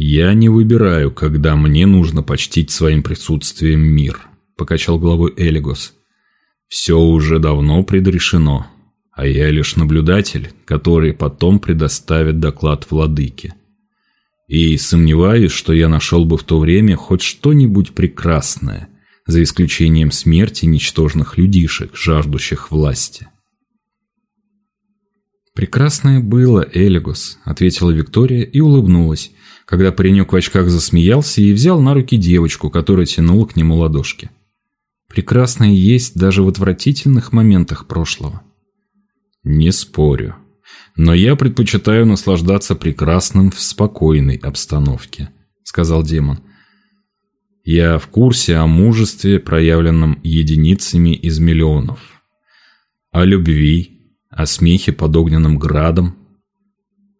«Я не выбираю, когда мне нужно почтить своим присутствием мир», — покачал головой Элигос. «Все уже давно предрешено, а я лишь наблюдатель, который потом предоставит доклад владыке. И сомневаюсь, что я нашел бы в то время хоть что-нибудь прекрасное, за исключением смерти ничтожных людишек, жаждущих власти». «Прекрасное было, Элигус», — ответила Виктория и улыбнулась, когда паренек в очках засмеялся и взял на руки девочку, которая тянула к нему ладошки. «Прекрасное есть даже в отвратительных моментах прошлого». «Не спорю. Но я предпочитаю наслаждаться прекрасным в спокойной обстановке», — сказал демон. «Я в курсе о мужестве, проявленном единицами из миллионов, о любви, о смехе под огненным градом.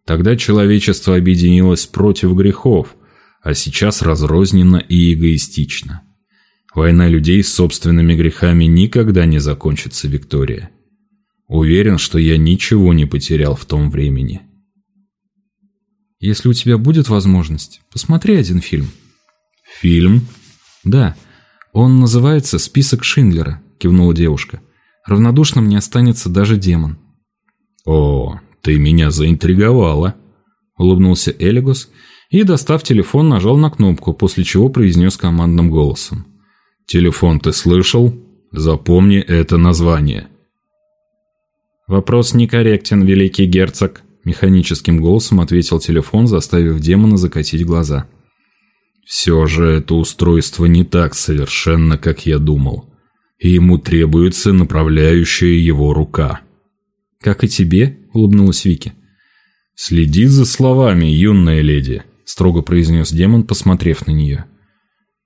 Тогда человечество объединилось против грехов, а сейчас разрозненно и эгоистично. Война людей с собственными грехами никогда не закончится, Виктория. Уверен, что я ничего не потерял в том времени. Если у тебя будет возможность, посмотри один фильм. Фильм? Да. Он называется «Список Шиндлера», кивнула девушка. Равнодушным не останется даже демон. «О, ты меня заинтриговала», — улыбнулся Элигос и, достав телефон, нажал на кнопку, после чего произнес командным голосом. «Телефон ты слышал? Запомни это название». «Вопрос некорректен, великий герцог», — Механическим голосом ответил телефон, заставив демона закатить глаза. Все же это устройство не так совершенно, как я думал. И ему требуется направляющая его рука. «Как и тебе?» – улыбнулась Вики. «Следи за словами, юная леди», – строго произнес демон, посмотрев на нее.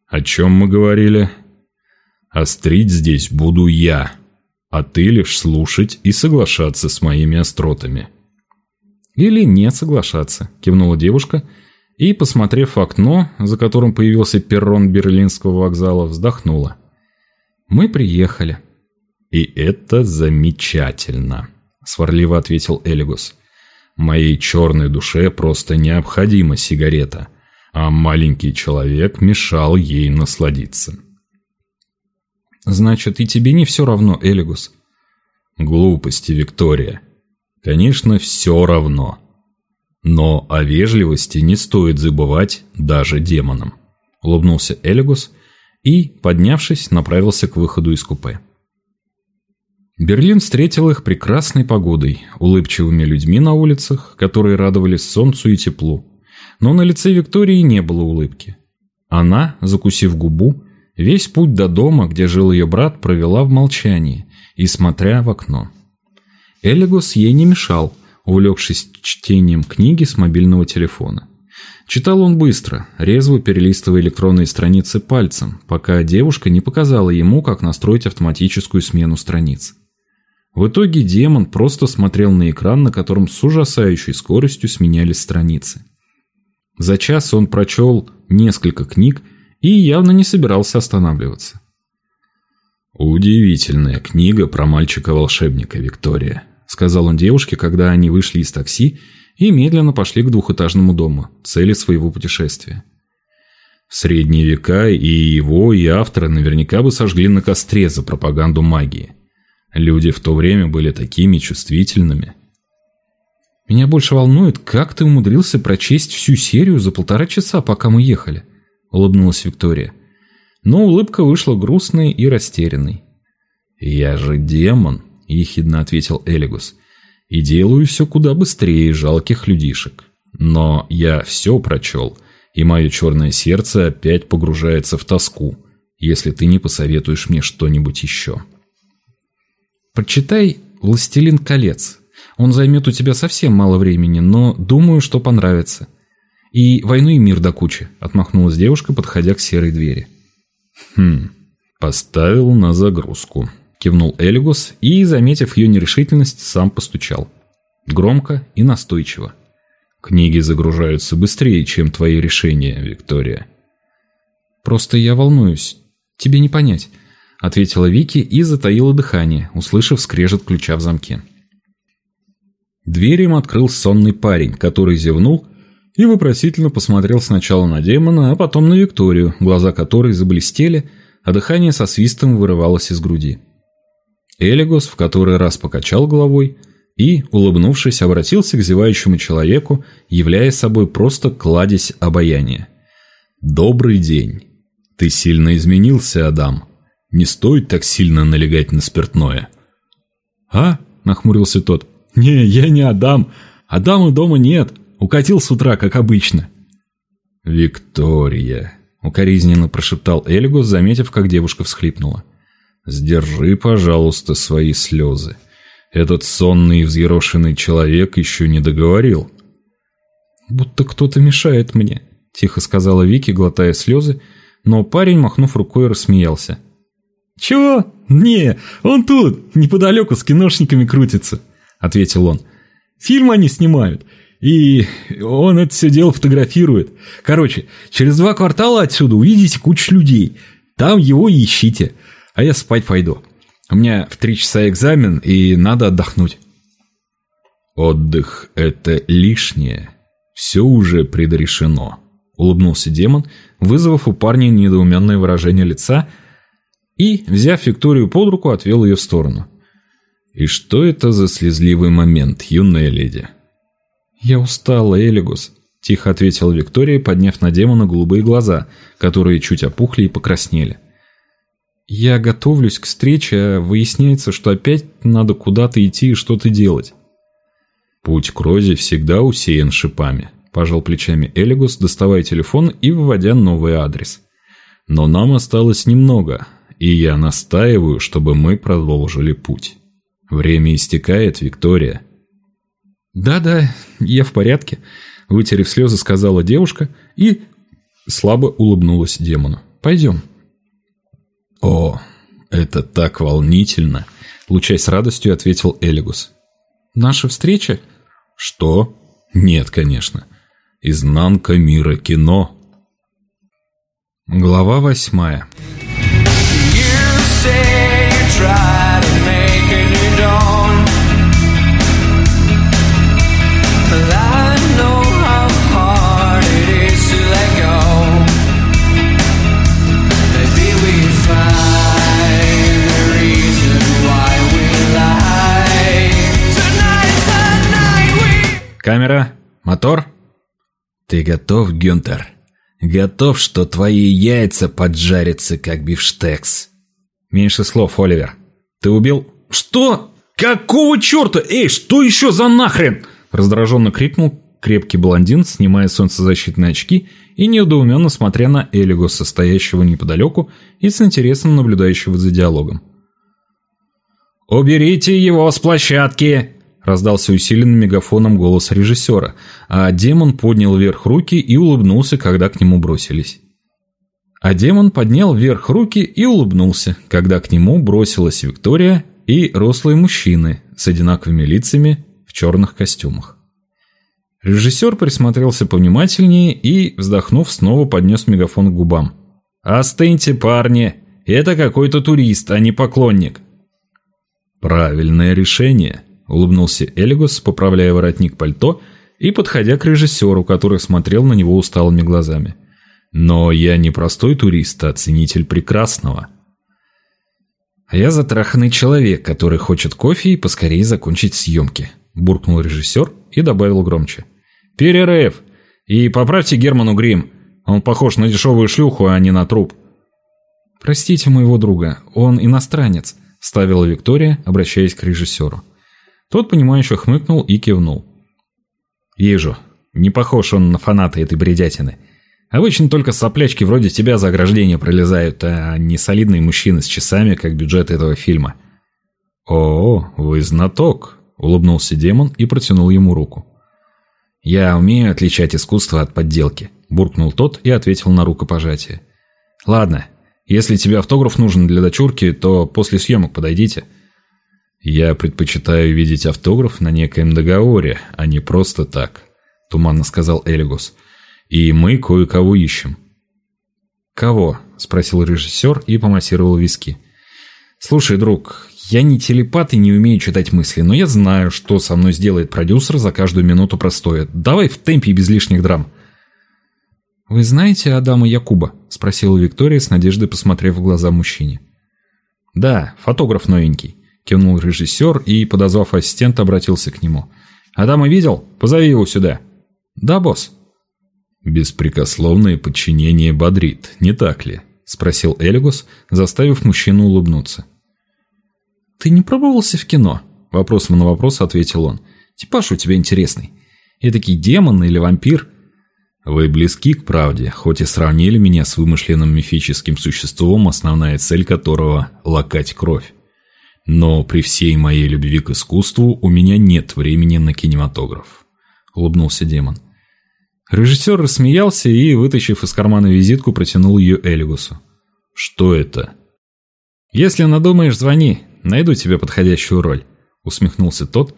«О чем мы говорили?» «Острить здесь буду я, а ты лишь слушать и соглашаться с моими остротами». «Или не соглашаться», – кивнула девушка и, посмотрев в окно, за которым появился перрон Берлинского вокзала, вздохнула. «Мы приехали». «И это замечательно», – сварливо ответил Элигус. «Моей черной душе просто необходима сигарета, а маленький человек мешал ей насладиться». «Значит, и тебе не все равно, Элигус?» «Глупости, Виктория. Конечно, все равно. Но о вежливости не стоит забывать даже демонам. Улыбнулся Элигус и, поднявшись, направился к выходу из купе. Берлин встретил их прекрасной погодой, улыбчивыми людьми на улицах, которые радовались солнцу и теплу. Но на лице Виктории не было улыбки. Она, закусив губу, весь путь до дома, где жил ее брат, провела в молчании и смотря в окно. Элигус ей не мешал, увлекшись чтением книги с мобильного телефона. Читал он быстро, резво перелистывая электронные страницы пальцем, пока девушка не показала ему, как настроить автоматическую смену страниц. В итоге демон просто смотрел на экран, на котором с ужасающей скоростью сменялись страницы. За час он прочел несколько книг и явно не собирался останавливаться. «Удивительная книга про мальчика-волшебника, Виктория», сказал он девушке, когда они вышли из такси и медленно пошли к двухэтажному дому, цели своего путешествия. В средние века и его, и автора наверняка бы сожгли на костре за пропаганду магии. Люди в то время были такими чувствительными. «Меня больше волнует, как ты умудрился прочесть всю серию за полтора часа, пока мы ехали», — улыбнулась Виктория. Но улыбка вышла грустной и растерянной. «Я же демон», – ехидно ответил Элигус. «И делаю все куда быстрее жалких людишек. Но я все прочел, и мое черное сердце опять погружается в тоску, если ты не посоветуешь мне что-нибудь еще». «Прочитай «Властелин колец». Он займет у тебя совсем мало времени, но думаю, что понравится. И «Войну и мир до кучи», – отмахнулась девушка, подходя к серой двери. «Хм, поставил на загрузку», кивнул Элигус и, заметив ее нерешительность, сам постучал. Громко и настойчиво. Книги загружаются быстрее, чем твои решения, Виктория. Просто я волнуюсь. Тебе не понять, ответила Вики и затаила дыхание, услышав скрежет ключа в замке. Дверь им открыл сонный парень, который зевнул и вопросительно посмотрел сначала на демона, а потом на Викторию, глаза которой заблестели, а дыхание со свистом вырывалось из груди. Элигос в который раз покачал головой и, улыбнувшись, обратился к зевающему человеку, являя собой просто кладезь обаяния. «Добрый день. Ты сильно изменился, Адам. Не стоит так сильно налегать на спиртное». «А?» – нахмурился тот. «Не, я не Адам. Адама дома нет. Укатил с утра, как обычно». «Виктория», – укоризненно прошептал Эльгус, заметив, как девушка всхлипнула. Сдержи, пожалуйста, свои слезы. Этот сонный и взъерошенный человек еще не договорил. «Будто кто-то мешает мне», – тихо сказала Вики, глотая слезы, но парень, махнув рукой, рассмеялся. «Чего? Не, он тут, неподалеку с киношниками крутится», – ответил он. «Фильм они снимают, и он это все дело фотографирует. Короче, через два квартала отсюда увидите кучу людей. Там его и ищите а я спать пойду. У меня в три часа экзамен, и надо отдохнуть. Отдых – это лишнее. Все уже предрешено. Улыбнулся демон, вызвав у парня недоуменное выражение лица и, взяв Викторию под руку, отвел ее в сторону. «И что это за слезливый момент, юная леди?» «Я устала, Элигус», – тихо ответила Виктория, подняв на демона голубые глаза, которые чуть опухли и покраснели. Я готовлюсь к встрече, а выясняется, что опять надо куда-то идти и что-то делать. Путь к Розе всегда усеян шипами. Пожал плечами Элигус, доставая телефон и вводя новый адрес. Но нам осталось немного, и я настаиваю, чтобы мы продолжили путь. Время истекает, Виктория. Да-да, я в порядке, вытерев слезы, сказала девушка и слабо улыбнулась демону. Пойдем. О, это так волнительно, лучаясь радостью, ответил Элигус. Наша встреча? Что? Нет, конечно. Изнанка мира кино. Глава восьмая. Камера, мотор. Ты готов, Гюнтер? Готов, что твои яйца поджарятся, как бифштекс? Меньше слов, Оливер. Ты убил... Что? Какого черта? Эй, что еще за нахрен? Раздраженно крикнул крепкий блондин, снимая солнцезащитные очки и недоуменно смотря на Элиго, состоящего неподалеку и с интересом наблюдающего за диалогом. «Уберите его с площадки!» Раздался усиленным мегафоном голос режиссера, а демон поднял вверх руки и улыбнулся, когда к нему бросились. А демон поднял вверх руки и улыбнулся, когда к нему бросилась Виктория и рослые мужчины с одинаковыми лицами в черных костюмах. Режиссер присмотрелся повнимательнее и, вздохнув, снова поднес мегафон к губам. «Остыньте, парни! Это какой-то турист, а не поклонник!» «Правильное решение!» улыбнулся Элигос, поправляя воротник пальто и подходя к режиссеру, который смотрел на него усталыми глазами. «Но я не простой турист, а ценитель прекрасного». «А я затраханный человек, который хочет кофе и поскорее закончить съемки», буркнул режиссер и добавил громче. «Перерыв! И поправьте Герману грим. Он похож на дешевую шлюху, а не на труп». «Простите моего друга, он иностранец», – ставила Виктория, обращаясь к режиссеру. Тот, понимающе хмыкнул и кивнул. «Вижу. Не похож он на фаната этой бредятины. Обычно только соплячки вроде тебя за ограждение пролезают, а не солидные мужчины с часами, как бюджет этого фильма». «О, вы знаток», — улыбнулся демон и протянул ему руку. «Я умею отличать искусство от подделки», — буркнул тот и ответил на рукопожатие. «Ладно, если тебе автограф нужен для дочурки, то после съемок подойдите». «Я предпочитаю видеть автограф на некоем договоре, а не просто так», — туманно сказал Элигус. «И мы кое-кого ищем». «Кого?» — спросил режиссер и помассировал виски. «Слушай, друг, я не телепат и не умею читать мысли, но я знаю, что со мной сделает продюсер за каждую минуту простоя. Давай в темпе и без лишних драм». «Вы знаете Адама Якуба?» — спросила Виктория с надеждой, посмотрев в глаза мужчине. «Да, фотограф новенький. – кивнул режиссер и, подозвав ассистента, обратился к нему. «Адама видел? Позови его сюда». «Да, босс». «Беспрекословное подчинение бодрит, не так ли?» – спросил Элигус, заставив мужчину улыбнуться. «Ты не пробовался в кино?» – вопросом на вопрос ответил он. «Типаж у тебя интересный. Эдакий демон или вампир?» «Вы близки к правде, хоть и сравнили меня с вымышленным мифическим существом, основная цель которого – лакать кровь. Но при всей моей любви к искусству у меня нет времени на кинематограф», — улыбнулся демон. Режиссер рассмеялся и, вытащив из кармана визитку, протянул ее Элигусу. «Что это?» «Если надумаешь, звони, найду тебе подходящую роль», — усмехнулся тот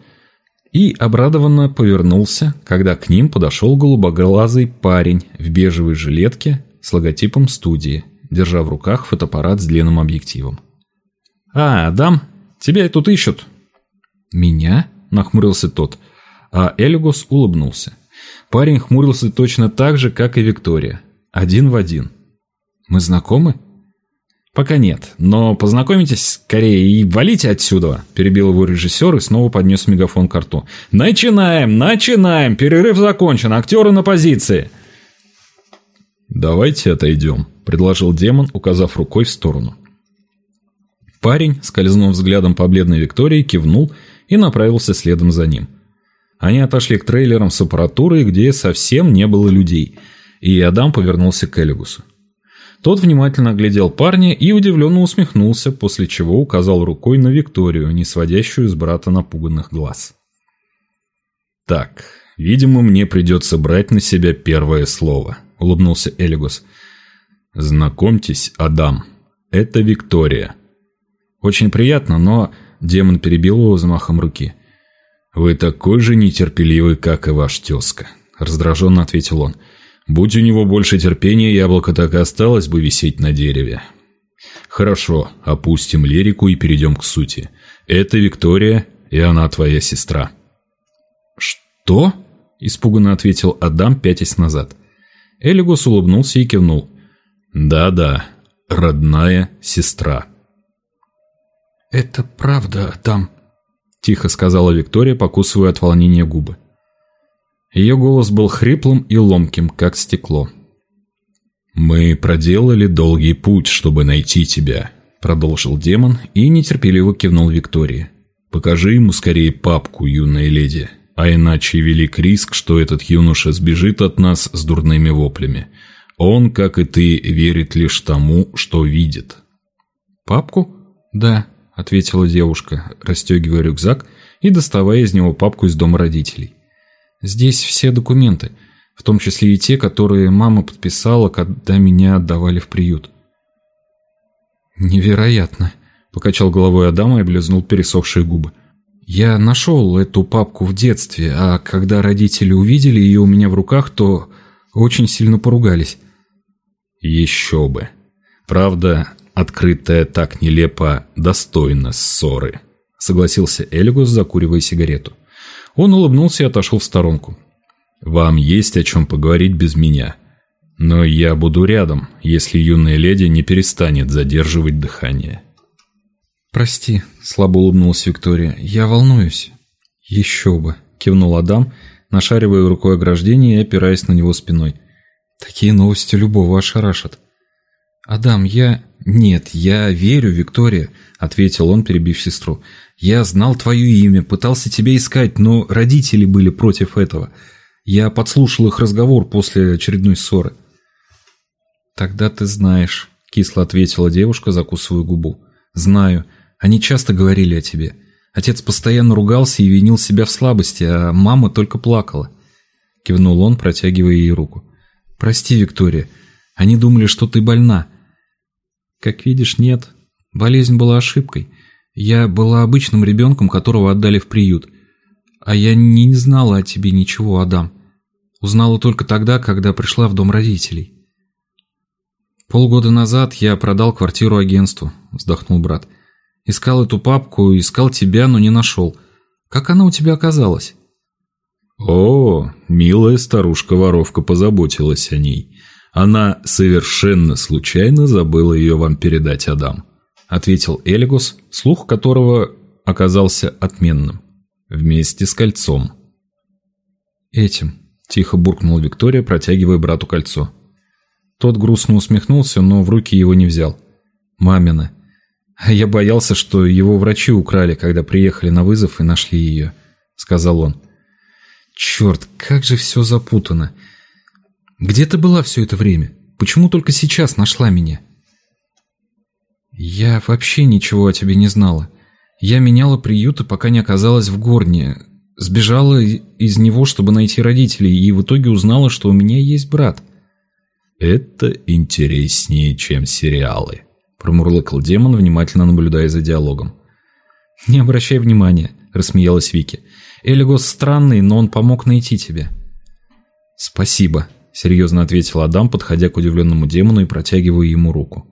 и обрадованно повернулся, когда к ним подошел голубоглазый парень в бежевой жилетке с логотипом студии, держа в руках фотоаппарат с длинным объективом. «А, Адам, Тебя тут ищут». «Меня?» – нахмурился тот, а Эльгус улыбнулся. Парень хмурился точно так же, как и Виктория. Один в один. «Мы знакомы?» «Пока нет, но познакомитесь скорее и валите отсюда!» Перебил его режиссер и снова поднес мегафон к рту. «Начинаем! Начинаем! Перерыв закончен! Актеры на позиции!» «Давайте отойдем», — предложил демон, указав рукой в сторону. Парень, скользнув взглядом по бледной Виктории, кивнул и направился следом за ним. Они отошли к трейлерам с аппаратурой, где совсем не было людей, и Адам повернулся к Элигусу. Тот внимательно оглядел парня и удивленно усмехнулся, после чего указал рукой на Викторию, не сводящую с брата напуганных глаз. «Так, видимо, мне придется брать на себя первое слово», — улыбнулся Элигус. «Знакомьтесь, Адам, это Виктория». «Очень приятно, но...» — демон перебил его взмахом руки. «Вы такой же нетерпеливый, как и ваш тезка», — раздраженно ответил он. Будь у него больше терпения, яблоко так и осталось бы висеть на дереве. Хорошо, опустим лирику и перейдем к сути. Это Виктория, и она твоя сестра. Что? Испуганно ответил Адам, пятясь назад. Элигус улыбнулся и кивнул. Да-да, родная сестра. Это правда, Адам, тихо сказала Виктория, покусывая от волнения губы. Ее голос был хриплым и ломким, как стекло. «Мы проделали долгий путь, чтобы найти тебя», — продолжил демон и нетерпеливо кивнул Виктории. «Покажи ему скорее папку, юная леди, а иначе велик риск, что этот юноша сбежит от нас с дурными воплями. Он, как и ты, верит лишь тому, что видит». «Папку?» «Да», — ответила девушка, расстегивая рюкзак и доставая из него папку из дома родителей. Здесь все документы, в том числе и те, которые мама подписала, когда меня отдавали в приют. Невероятно, покачал головой Адам и облизнул пересохшие губы. Я нашел эту папку в детстве, а когда родители увидели ее у меня в руках, то очень сильно поругались. Еще бы. Правда, открытая так нелепо достойна ссоры, согласился Эльгус, закуривая сигарету. Он улыбнулся и отошел в сторонку. «Вам есть о чем поговорить без меня. Но я буду рядом, если юная леди не перестанет задерживать дыхание». «Прости», — слабо улыбнулась Виктория, — «я волнуюсь». «Еще бы», — кивнул Адам, нашаривая рукой ограждение и опираясь на него спиной. «Такие новости любого ошарашат». «Адам, я...» «Нет, я верю, Виктория», — ответил он, перебив сестру. Я знал твое имя, пытался тебя искать, но родители были против этого. Я подслушал их разговор после очередной ссоры. Тогда ты знаешь, кисло ответила девушка, закусывая губу. Знаю. Они часто говорили о тебе. Отец постоянно ругался и винил себя в слабости, а мама только плакала. Кивнул он, протягивая ей руку. Прости, Виктория. Они думали, что ты больна. Как видишь, нет. Болезнь была ошибкой. Я была обычным ребенком, которого отдали в приют. А я не знала о тебе ничего, Адам. Узнала только тогда, когда пришла в дом родителей. Полгода назад я продал квартиру агентству, вздохнул брат. Искал эту папку, искал тебя, но не нашел. Как она у тебя оказалась? О, милая старушка-воровка позаботилась о ней. Она совершенно случайно забыла ее вам передать, Адам. — ответил Элигус, слух которого оказался отменным. «Вместе с кольцом». «Этим», — тихо буркнула Виктория, протягивая брату кольцо. Тот грустно усмехнулся, но в руки его не взял. «Мамина. А я боялся, что его врачи украли, когда приехали на вызов и нашли ее», — сказал он. «Черт, как же все запутано. Где ты была все это время? Почему только сейчас нашла меня?» «Я вообще ничего о тебе не знала. Я меняла приюты, пока не оказалась в Горне. Сбежала из него, чтобы найти родителей, и в итоге узнала, что у меня есть брат». «Это интереснее, чем сериалы», — промурлыкал демон, внимательно наблюдая за диалогом. «Не обращай внимания», — рассмеялась Вики. «Элигос странный, но он помог найти тебя». «Спасибо», — серьезно ответил Адам, подходя к удивленному демону и протягивая ему руку.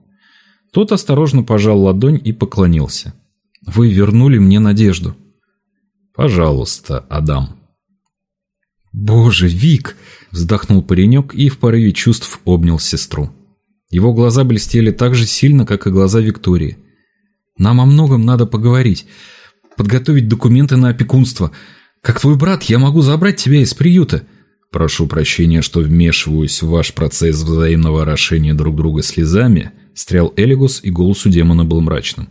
Тот осторожно пожал ладонь и поклонился. «Вы вернули мне надежду». «Пожалуйста, Адам». «Боже, Вик!» – вздохнул паренек и в порыве чувств обнял сестру. Его глаза блестели так же сильно, как и глаза Виктории. «Нам о многом надо поговорить. Подготовить документы на опекунство. Как твой брат, я могу забрать тебя из приюта». «Прошу прощения, что вмешиваюсь в ваш процесс взаимного орошения друг друга слезами», Стрял Элигус, и голос у демона был мрачным.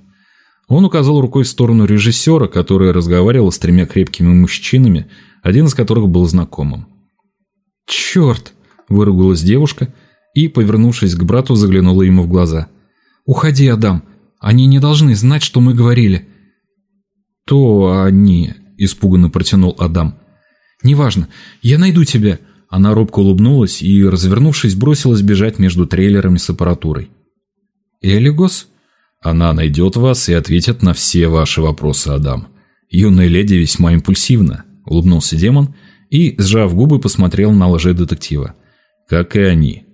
Он указал рукой в сторону режиссера, который разговаривал с тремя крепкими мужчинами, один из которых был знакомым. «Черт!» – выругалась девушка и, повернувшись к брату, заглянула ему в глаза. «Уходи, Адам! Они не должны знать, что мы говорили!» «То они...» – испуганно протянул Адам. «Неважно. Я найду тебя!» Она робко улыбнулась и, развернувшись, бросилась бежать между трейлерами с аппаратурой. «Элигос?» «Она найдет вас и ответит на все ваши вопросы, Адам. Юная леди весьма импульсивна», – улыбнулся демон и, сжав губы, посмотрел на лже-детектива. «Как и они.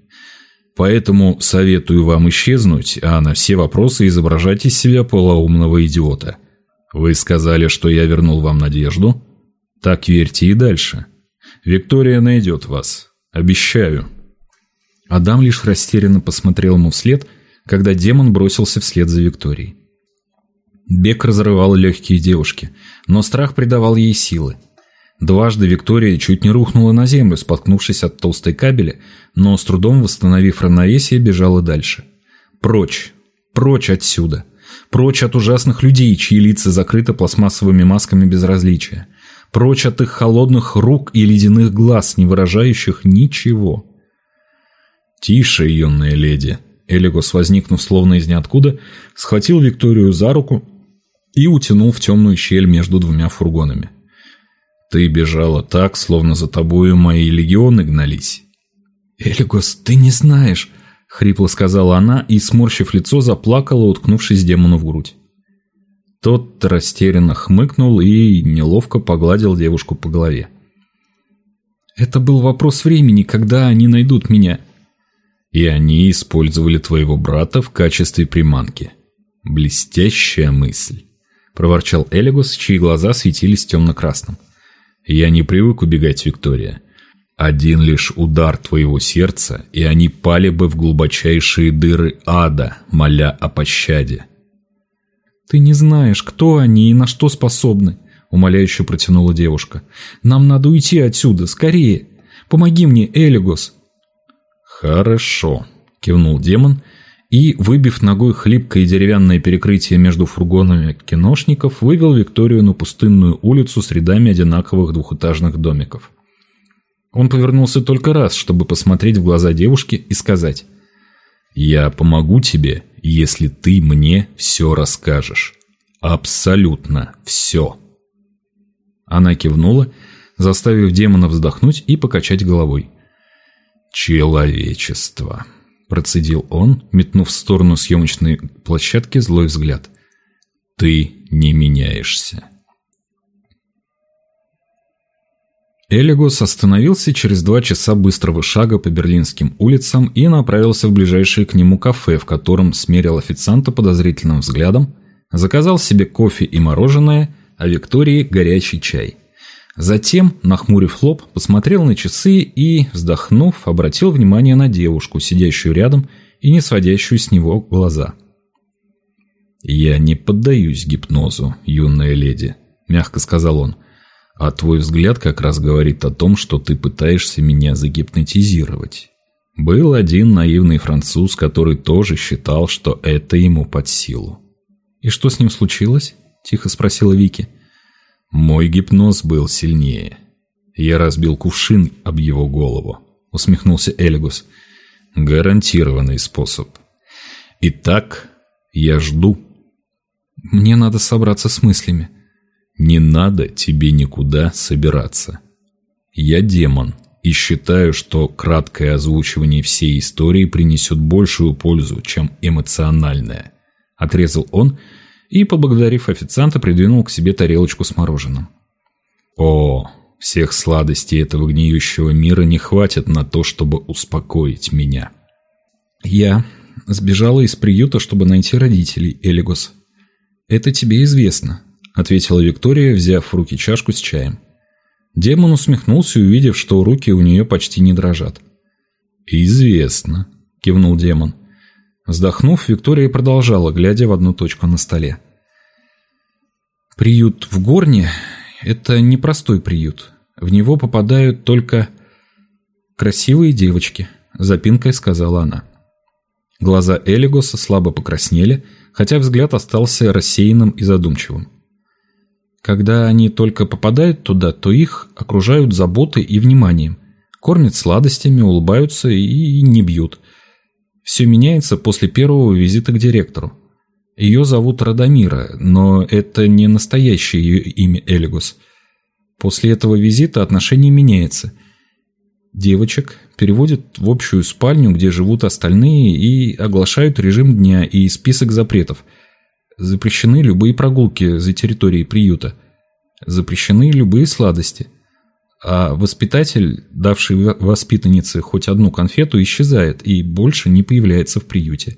Поэтому советую вам исчезнуть, а на все вопросы изображать из себя полоумного идиота. Вы сказали, что я вернул вам надежду? Так верьте и дальше. Виктория найдет вас. Обещаю». Адам лишь растерянно посмотрел ему вслед, когда демон бросился вслед за Викторией. Бег разрывал легкие девушки, но страх придавал ей силы. Дважды Виктория чуть не рухнула на землю, споткнувшись от толстой кабели, но с трудом восстановив равновесие, бежала дальше. Прочь, прочь отсюда. Прочь от ужасных людей, чьи лица закрыты пластмассовыми масками безразличия. Прочь от их холодных рук и ледяных глаз, не выражающих ничего. «Тише, юная леди!» Элигос, возникнув словно из ниоткуда, схватил Викторию за руку и утянул в темную щель между двумя фургонами. «Ты бежала так, словно за тобою мои легионы гнались». «Элигос, ты не знаешь!» — хрипло сказала она и, сморщив лицо, заплакала, уткнувшись демону в грудь. Тот растерянно хмыкнул и неловко погладил девушку по голове. «Это был вопрос времени, когда они найдут меня». «И они использовали твоего брата в качестве приманки. Блестящая мысль», — проворчал Элигос, чьи глаза светились темно-красным. «Я не привык убегать, Виктория. Один лишь удар твоего сердца, и они пали бы в глубочайшие дыры ада, моля о пощаде. «Ты не знаешь, кто они и на что способны», — умоляюще протянула девушка. «Нам надо уйти отсюда, скорее. Помоги мне, Элигос». «Хорошо», — кивнул демон, и, выбив ногой хлипкое деревянное перекрытие между фургонами киношников, вывел Викторию на пустынную улицу с рядами одинаковых двухэтажных домиков. Он повернулся только раз, чтобы посмотреть в глаза девушки и сказать «Я помогу тебе, если ты мне все расскажешь. Абсолютно все». Она кивнула, заставив демона вздохнуть и покачать головой. «Человечество», – процедил он, метнув в сторону съемочной площадки злой взгляд. «Ты не меняешься». Элигос остановился через два часа быстрого шага по берлинским улицам и направился в ближайшее к нему кафе, в котором смерил официанта подозрительным взглядом, заказал себе кофе и мороженое, а Виктории горячий чай. Затем, нахмурив лоб, посмотрел на часы и, вздохнув, обратил внимание на девушку, сидящую рядом и не сводящую с него глаза. «Я не поддаюсь гипнозу, юная леди», – мягко сказал он. – а твой взгляд как раз говорит о том, что ты пытаешься меня загипнотизировать. Был один наивный француз, который тоже считал, что это ему под силу. «И что с ним случилось?» – тихо спросила Вики. «Мой гипноз был сильнее. Я разбил кувшин об его голову», – усмехнулся Элигус. «Гарантированный способ. Итак, я жду». «Мне надо собраться с мыслями», не надо тебе никуда собираться. Я демон и считаю, что краткое озвучивание всей истории принесет большую пользу, чем эмоциональное. Отрезал он и, поблагодарив официанта, придвинул к себе тарелочку с мороженым. О, всех сладостей этого гниющего мира не хватит на то, чтобы успокоить меня. Я сбежала из приюта, чтобы найти родителей, Элигос. Это тебе известно, ответила Виктория, взяв в руки чашку с чаем. Демон усмехнулся, увидев, что руки у нее почти не дрожат. «Известно», – кивнул демон. Вздохнув, Виктория продолжала, глядя в одну точку на столе. «Приют в Горне – это непростой приют. В него попадают только красивые девочки», – запинкой сказала она. Глаза Элигоса слабо покраснели, хотя взгляд остался рассеянным и задумчивым. Когда они только попадают туда, то их окружают заботой и вниманием. Кормят сладостями, улыбаются и не бьют. Все меняется после первого визита к директору. Ее зовут Радомира, но это не настоящее ее имя Элигус. После этого визита отношение меняется. Девочек переводят в общую спальню, где живут остальные, и оглашают режим дня и список запретов. Запрещены любые прогулки за территорией приюта. Запрещены любые сладости. А воспитатель, давший воспитаннице хоть одну конфету, исчезает и больше не появляется в приюте.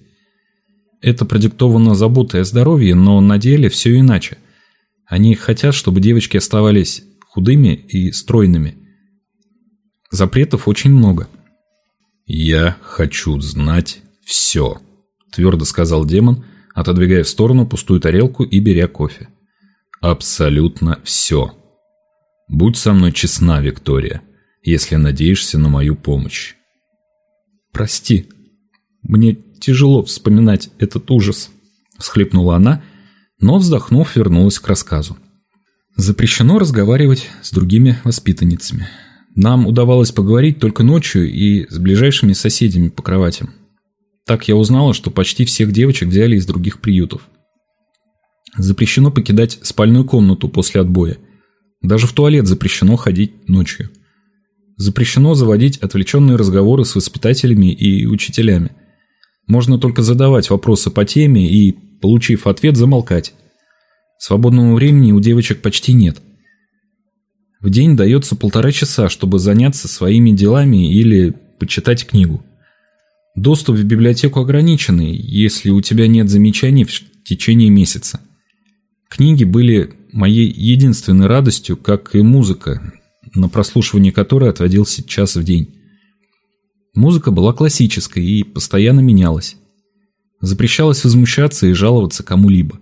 Это продиктовано заботой о здоровье, но на деле все иначе. Они хотят, чтобы девочки оставались худыми и стройными. Запретов очень много. «Я хочу знать все», – твердо сказал демон, отодвигая в сторону пустую тарелку и беря кофе. «Абсолютно все. Будь со мной честна, Виктория, если надеешься на мою помощь». «Прости, мне тяжело вспоминать этот ужас», – всхлипнула она, но, вздохнув, вернулась к рассказу. Запрещено разговаривать с другими воспитанницами. Нам удавалось поговорить только ночью и с ближайшими соседями по кроватям. Так я узнала, что почти всех девочек взяли из других приютов. Запрещено покидать спальную комнату после отбоя. Даже в туалет запрещено ходить ночью. Запрещено заводить отвлеченные разговоры с воспитателями и учителями. Можно только задавать вопросы по теме и, получив ответ, замолкать. Свободного времени у девочек почти нет. В день дается полтора часа, чтобы заняться своими делами или почитать книгу. Доступ в библиотеку ограниченный, если у тебя нет замечаний в течение месяца. Книги были моей единственной радостью, как и музыка, на прослушивание которой отводился час в день. Музыка была классической и постоянно менялась. Запрещалось возмущаться и жаловаться кому-либо.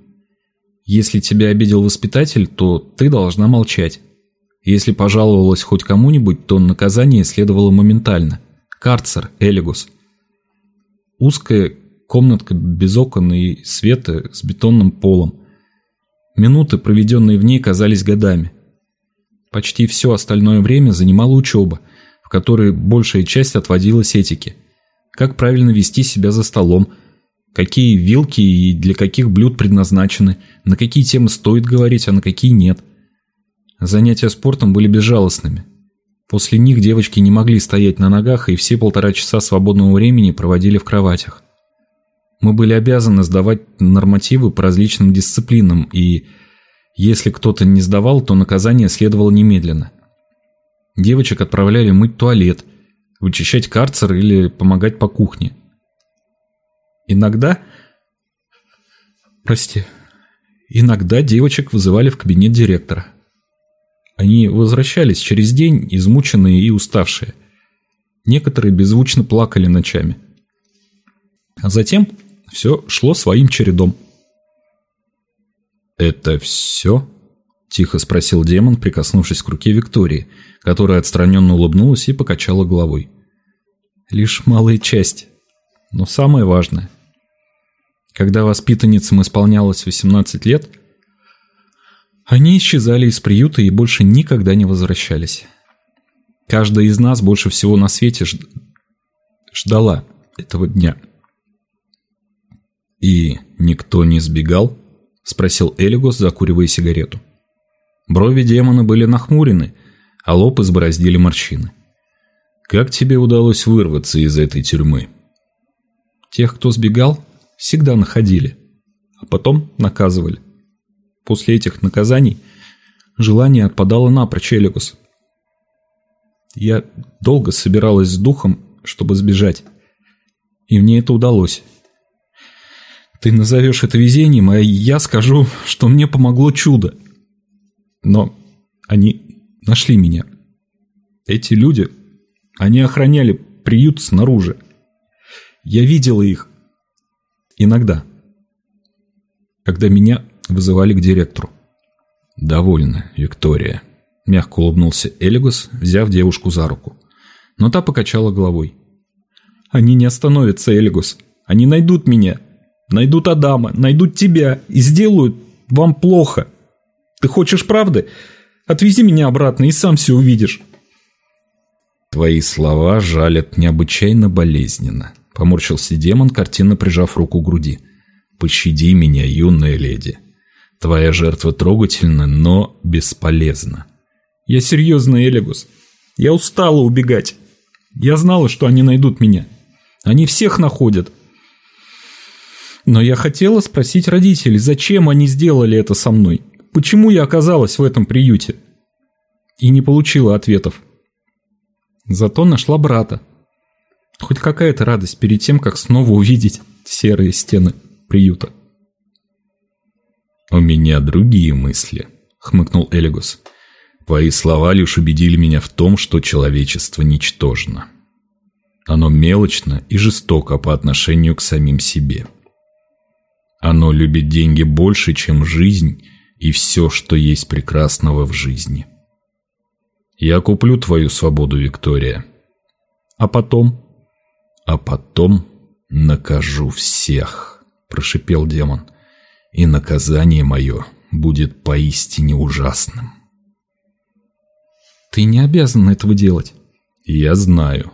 Если тебя обидел воспитатель, то ты должна молчать. Если пожаловалась хоть кому-нибудь, то наказание следовало моментально. Карцер, Элигус. Узкая комнатка без окон и света с бетонным полом. Минуты, проведенные в ней, казались годами. Почти все остальное время занимала учеба, в которой большая часть отводилась этике. Как правильно вести себя за столом, какие вилки и для каких блюд предназначены, на какие темы стоит говорить, а на какие нет. Занятия спортом были безжалостными. После них девочки не могли стоять на ногах и все полтора часа свободного времени проводили в кроватях. Мы были обязаны сдавать нормативы по различным дисциплинам, и если кто-то не сдавал, то наказание следовало немедленно. Девочек отправляли мыть туалет, вычищать карцер или помогать по кухне. Иногда... Прости. Иногда девочек вызывали в кабинет директора. Они возвращались через день, измученные и уставшие. Некоторые беззвучно плакали ночами. А затем все шло своим чередом. «Это все?» – тихо спросил демон, прикоснувшись к руке Виктории, которая отстраненно улыбнулась и покачала головой. «Лишь малая часть, но самое важное. Когда воспитанницам исполнялось 18 лет, они исчезали из приюта и больше никогда не возвращались. Каждая из нас больше всего на свете жд... ждала этого дня. «И никто не сбегал?» – спросил Элигос, закуривая сигарету. Брови демона были нахмурены, а лоб избороздили морщины. «Как тебе удалось вырваться из этой тюрьмы?» «Тех, кто сбегал, всегда находили, а потом наказывали. После этих наказаний желание отпадало напрочь Элигус. Я долго собиралась с духом, чтобы сбежать, и мне это удалось. Ты назовешь это везением, а я скажу, что мне помогло чудо. Но они нашли меня. Эти люди, они охраняли приют снаружи. Я видела их, Иногда. Когда меня вызывали к директору. «Довольно, Виктория», – мягко улыбнулся Элигус, взяв девушку за руку. Но та покачала головой. «Они не остановятся, Элигус. Они найдут меня. Найдут Адама, найдут тебя и сделают вам плохо. Ты хочешь правды? Отвези меня обратно и сам все увидишь. Твои слова жалят необычайно болезненно. Поморщился демон, картинно прижав руку к груди. Пощади меня, юная леди. Твоя жертва трогательна, но бесполезна. Я серьезно, Элегус. Я устала убегать. Я знала, что они найдут меня. Они всех находят. Но я хотела спросить родителей, зачем они сделали это со мной? Почему я оказалась в этом приюте? И не получила ответов. Зато нашла брата. Хоть какая-то радость перед тем, как снова увидеть серые стены приюта. «У меня другие мысли», — хмыкнул Элигус. «Твои слова лишь убедили меня в том, что человечество ничтожно. Оно мелочно и жестоко по отношению к самим себе. Оно любит деньги больше, чем жизнь и все, что есть прекрасного в жизни. Я куплю твою свободу, Виктория. А потом? А потом накажу всех, прошипел демон. И наказание мое будет поистине ужасным. Ты не обязан этого делать. Я знаю.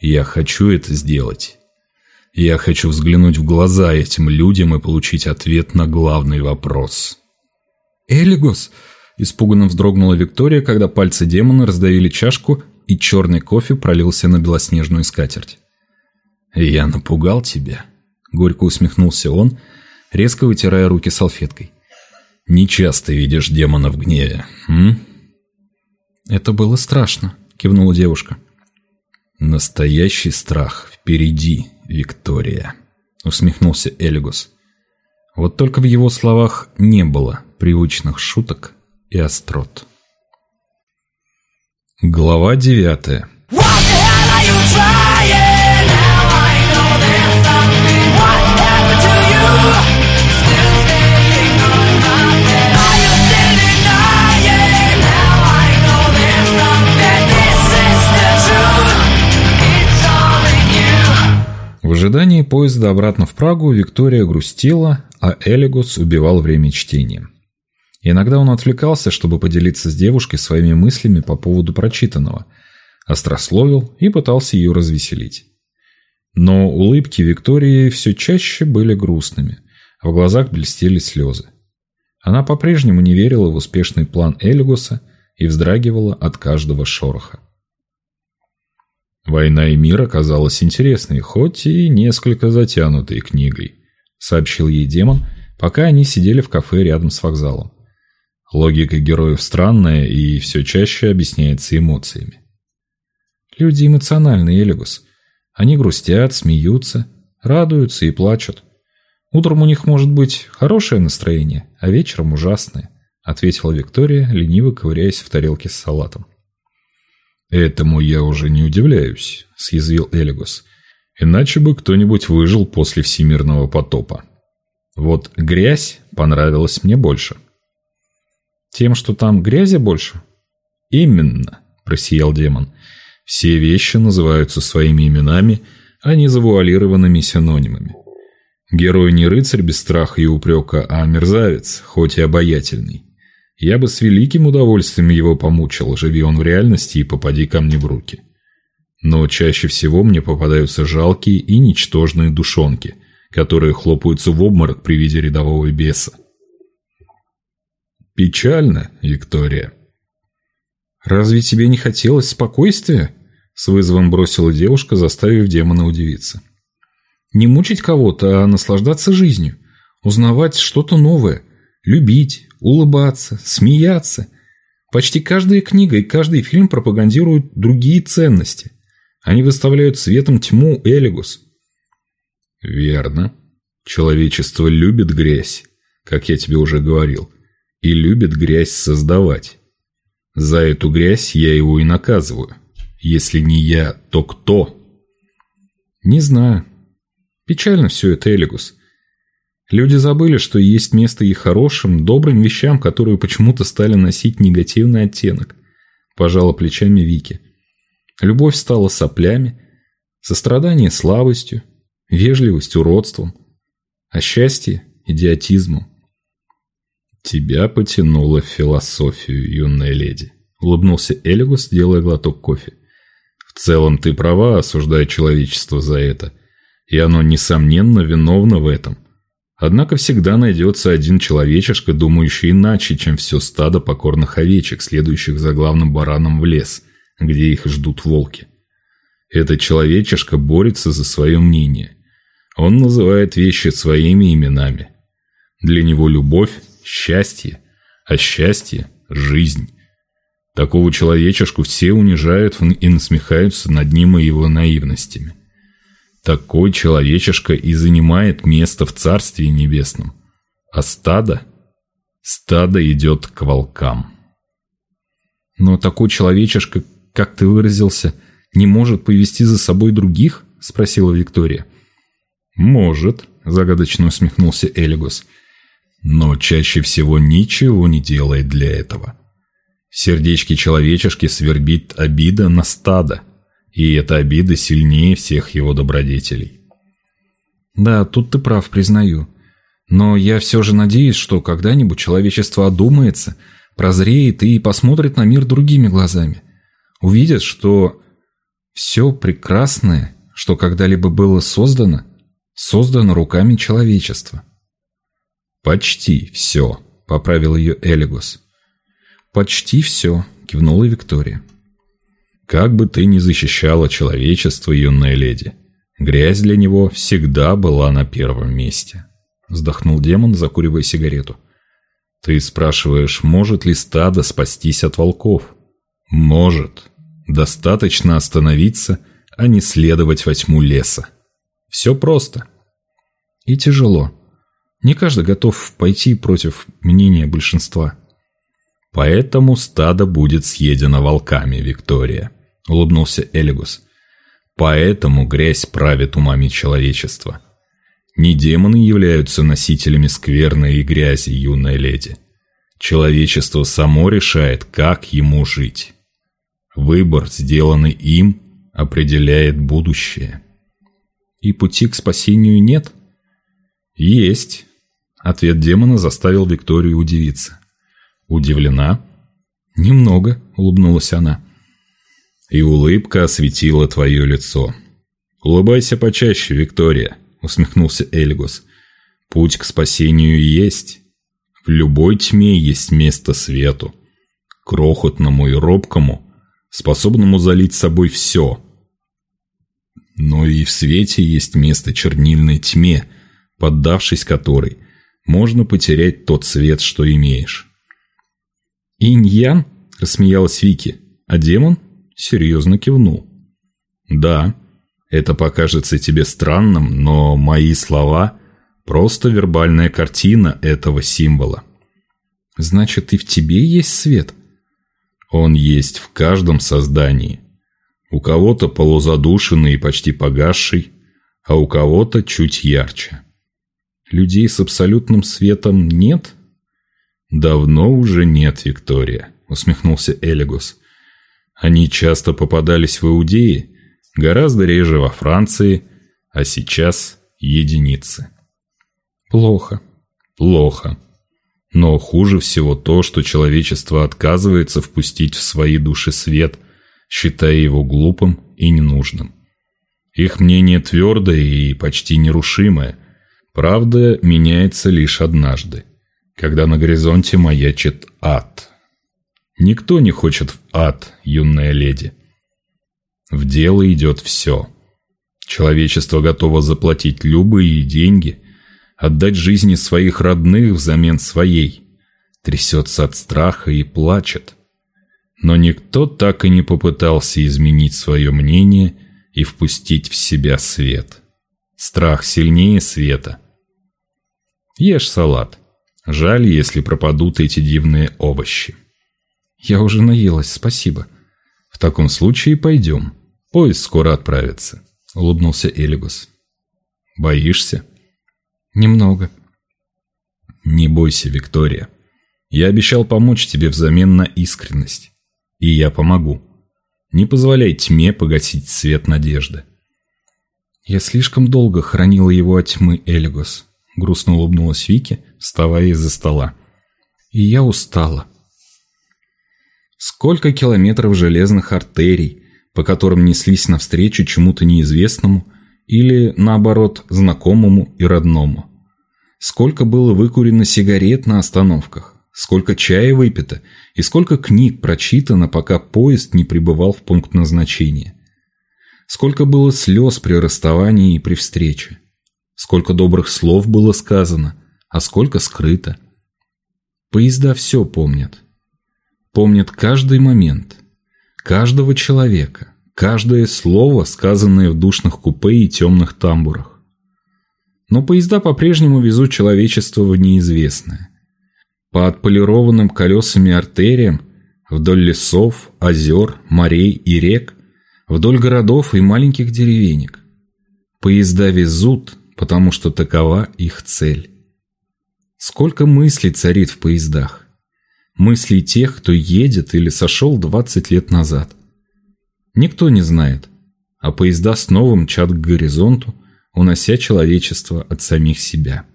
Я хочу это сделать. Я хочу взглянуть в глаза этим людям и получить ответ на главный вопрос. «Элигос!» – испуганно вздрогнула Виктория, когда пальцы демона раздавили чашку, и черный кофе пролился на белоснежную скатерть. «Я напугал тебя?» – горько усмехнулся он, резко вытирая руки салфеткой. «Не часто видишь демона в гневе, м?» «Это было страшно», – кивнула девушка. «Настоящий страх впереди, Виктория», — усмехнулся Элигус. Вот только в его словах не было привычных шуток и острот. Глава девятая. В ожидании поезда обратно в Прагу Виктория грустила, а Элигус убивал время чтением. Иногда он отвлекался, чтобы поделиться с девушкой своими мыслями по поводу прочитанного, острословил и пытался ее развеселить. Но улыбки Виктории все чаще были грустными, а в глазах блестели слезы. Она по-прежнему не верила в успешный план Элигуса и вздрагивала от каждого шороха. «Война и мир» оказалась интересной, хоть и несколько затянутой книгой, сообщил ей демон, пока они сидели в кафе рядом с вокзалом. Логика героев странная и все чаще объясняется эмоциями. Люди эмоциональные, Элигус. Они грустят, смеются, радуются и плачут. Утром у них может быть хорошее настроение, а вечером ужасное, ответила Виктория, лениво ковыряясь в тарелке с салатом. «Этому я уже не удивляюсь», — съязвил Элигус. «Иначе бы кто-нибудь выжил после всемирного потопа. Вот грязь понравилась мне больше». «Тем, что там грязи больше?» «Именно», — просиял демон. «Все вещи называются своими именами, а не завуалированными синонимами. Герой не рыцарь без страха и упрека, а мерзавец, хоть и обаятельный. Я бы с великим удовольствием его помучил, живи он в реальности и попади ко мне в руки. Но чаще всего мне попадаются жалкие и ничтожные душонки, которые хлопаются в обморок при виде рядового беса. Печально, Виктория. Разве тебе не хотелось спокойствия? С вызовом бросила девушка, заставив демона удивиться. Не мучить кого-то, а наслаждаться жизнью, узнавать что-то новое, любить, улыбаться, смеяться. Почти каждая книга и каждый фильм пропагандируют другие ценности. Они выставляют светом тьму Элигус. Верно. Человечество любит грязь, как я тебе уже говорил, и любит грязь создавать. За эту грязь я его и наказываю. Если не я, то кто? Не знаю. Печально все это, Элигус. Люди забыли, что есть место и хорошим, добрым вещам, которые почему-то стали носить негативный оттенок. Пожала плечами Вики. Любовь стала соплями, сострадание слабостью, вежливость уродством. А счастье – идиотизму. «Тебя потянуло в философию, юная леди», – улыбнулся Элигус, делая глоток кофе. «В целом ты права, осуждая человечество за это, и оно, несомненно, виновно в этом. Однако всегда найдется один человечишка, думающий иначе, чем все стадо покорных овечек, следующих за главным бараном в лес, где их ждут волки. Этот человечишка борется за свое мнение. Он называет вещи своими именами. Для него любовь – счастье, а счастье – жизнь. Такого человечешку все унижают и насмехаются над ним и его наивностями. Такой человечишка и занимает место в Царстве Небесном. А стадо? Стадо идет к волкам. Но такой человечишка, как ты выразился, не может повести за собой других? Спросила Виктория. Может, загадочно усмехнулся Элигус. Но чаще всего ничего не делает для этого. Сердечки человечешки свербит обида на стадо, и эта обида сильнее всех его добродетелей. Да, тут ты прав, признаю. Но я все же надеюсь, что когда-нибудь человечество одумается, прозреет и посмотрит на мир другими глазами. Увидит, что все прекрасное, что когда-либо было создано, создано руками человечества. «Почти все», — поправил ее Элигус. «Почти все», — кивнула Виктория. Как бы ты ни защищала человечество, юная леди, грязь для него всегда была на первом месте. Вздохнул демон, закуривая сигарету. Ты спрашиваешь, может ли стадо спастись от волков? Может. Достаточно остановиться, а не следовать во тьму леса. Все просто. И тяжело. Не каждый готов пойти против мнения большинства. Поэтому стадо будет съедено волками, Виктория, улыбнулся Элигус. Поэтому грязь правит умами человечества. Не демоны являются носителями скверной и грязи, юная леди. Человечество само решает, как ему жить. Выбор, сделанный им, определяет будущее. И пути к спасению нет? Есть. Ответ демона заставил Викторию удивиться. Удивлена? Немного, улыбнулась она. И улыбка осветила твое лицо. Улыбайся почаще, Виктория, усмехнулся Эльгус. Путь к спасению есть. В любой тьме есть место свету. Крохотному и робкому, способному залить собой все. Но и в свете есть место чернильной тьме, поддавшись которой, можно потерять тот свет, что имеешь. «Инь-Ян?» – рассмеялась Вики, а демон серьезно кивнул. «Да, это покажется тебе странным, но мои слова – просто вербальная картина этого символа». «Значит, и в тебе есть свет?» «Он есть в каждом создании. У кого-то полузадушенный и почти погасший, а у кого-то чуть ярче». «Людей с абсолютным светом нет?» «Давно уже нет, Виктория», — усмехнулся Элигус. «Они часто попадались в Иудее, гораздо реже во Франции, а сейчас единицы». «Плохо». «Плохо. Но хуже всего то, что человечество отказывается впустить в свои души свет, считая его глупым и ненужным. Их мнение твердое и почти нерушимое, правда меняется лишь однажды когда на горизонте маячит ад. Никто не хочет в ад, юная леди. В дело идет все. Человечество готово заплатить любые деньги, отдать жизни своих родных взамен своей. Трясется от страха и плачет. Но никто так и не попытался изменить свое мнение и впустить в себя свет. Страх сильнее света. Ешь салат. Жаль, если пропадут эти дивные овощи. Я уже наелась, спасибо. В таком случае пойдем. Поезд скоро отправится, улыбнулся Элигус. Боишься? Немного. Не бойся, Виктория. Я обещал помочь тебе взамен на искренность. И я помогу. Не позволяй тьме погасить свет надежды. Я слишком долго хранила его от тьмы, Элигус. грустно улыбнулась Вики, вставая из-за стола. И я устала. Сколько километров железных артерий, по которым неслись навстречу чему-то неизвестному или, наоборот, знакомому и родному. Сколько было выкурено сигарет на остановках, сколько чая выпито и сколько книг прочитано, пока поезд не прибывал в пункт назначения. Сколько было слез при расставании и при встрече. Сколько добрых слов было сказано, а сколько скрыто. Поезда все помнят. Помнят каждый момент – каждого человека, каждое слово, сказанное в душных купе и темных тамбурах. Но поезда по-прежнему везут человечество в неизвестное. По отполированным колесами артериям, вдоль лесов, озер, морей и рек, вдоль городов и маленьких деревенек. Поезда везут, потому что такова их цель. Сколько мыслей царит в поездах мыслей тех, кто едет или сошел 20 лет назад. Никто не знает, а поезда снова мчат к горизонту, унося человечество от самих себя.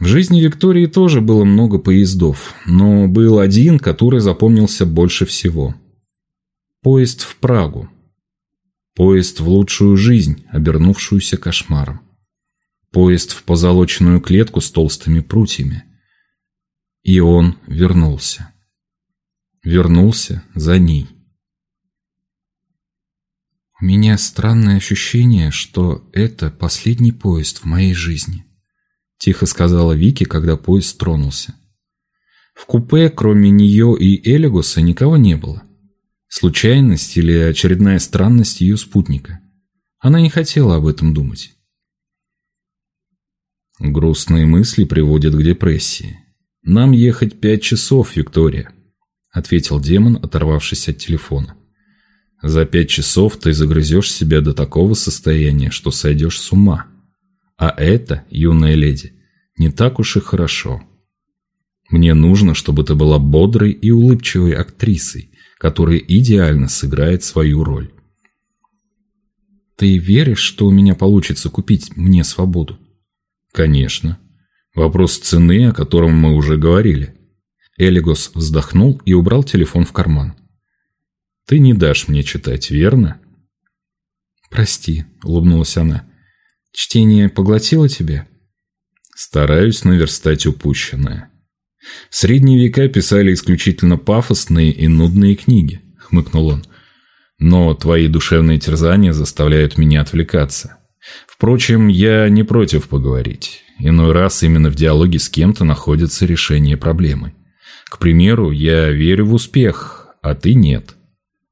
В жизни Виктории тоже было много поездов, но был один, который запомнился больше всего. Поезд в Прагу. Поезд в лучшую жизнь, обернувшуюся кошмаром. Поезд в позолоченную клетку с толстыми прутьями – и он вернулся. Вернулся за ней. У меня странное ощущение, что это последний поезд в моей жизни, тихо сказала Вики, когда поезд тронулся. В купе, кроме нее и Элигуса, никого не было. Случайность или очередная странность ее спутника. Она не хотела об этом думать. Грустные мысли приводят к депрессии. «Нам ехать пять часов, Виктория», — ответил демон, оторвавшись от телефона. «За пять часов ты загрызешь себя до такого состояния, что сойдешь с ума. А это, юная леди, не так уж и хорошо. Мне нужно, чтобы ты была бодрой и улыбчивой актрисой, которая идеально сыграет свою роль». «Ты веришь, что у меня получится купить мне свободу?» «Конечно. Вопрос цены, о котором мы уже говорили. Элигос вздохнул и убрал телефон в карман. «Ты не дашь мне читать, верно?» «Прости», — улыбнулась она. «Чтение поглотило тебя?» «Стараюсь наверстать упущенное». «В средние века писали исключительно пафосные и нудные книги», — хмыкнул он. «Но твои душевные терзания заставляют меня отвлекаться. Впрочем, я не против поговорить. Иной раз именно в диалоге с кем-то находится решение проблемы. К примеру, я верю в успех, а ты нет.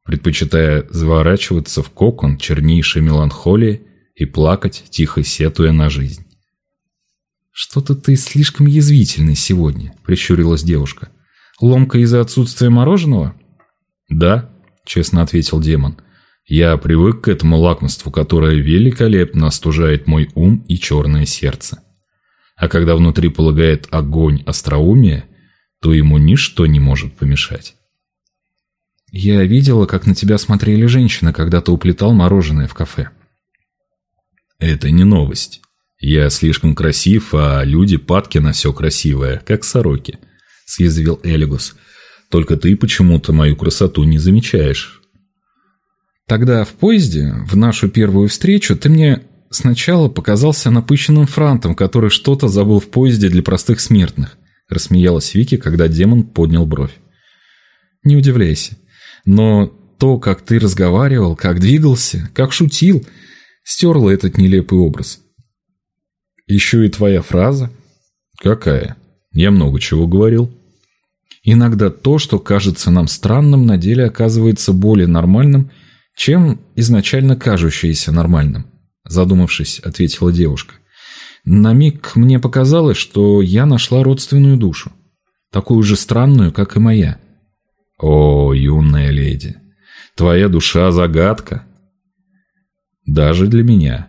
Предпочитая заворачиваться в кокон чернейшей меланхолии и плакать, тихо сетуя на жизнь. «Что-то ты слишком язвительный сегодня», — прищурилась девушка. «Ломка из-за отсутствия мороженого?» «Да», — честно ответил демон. «Я привык к этому лакомству, которое великолепно остужает мой ум и черное сердце». А когда внутри полагает огонь остроумия, то ему ничто не может помешать. Я видела, как на тебя смотрели женщины, когда ты уплетал мороженое в кафе. Это не новость. Я слишком красив, а люди падки на все красивое, как сороки, съязвил Элигус. Только ты почему-то мою красоту не замечаешь. Тогда в поезде, в нашу первую встречу, ты мне сначала показался напыщенным франтом, который что-то забыл в поезде для простых смертных», – рассмеялась Вики, когда демон поднял бровь. «Не удивляйся. Но то, как ты разговаривал, как двигался, как шутил, стерло этот нелепый образ». «Еще и твоя фраза?» «Какая? Я много чего говорил». «Иногда то, что кажется нам странным, на деле оказывается более нормальным, чем изначально кажущееся нормальным задумавшись, ответила девушка. На миг мне показалось, что я нашла родственную душу, такую же странную, как и моя. О, юная леди, твоя душа загадка. Даже для меня.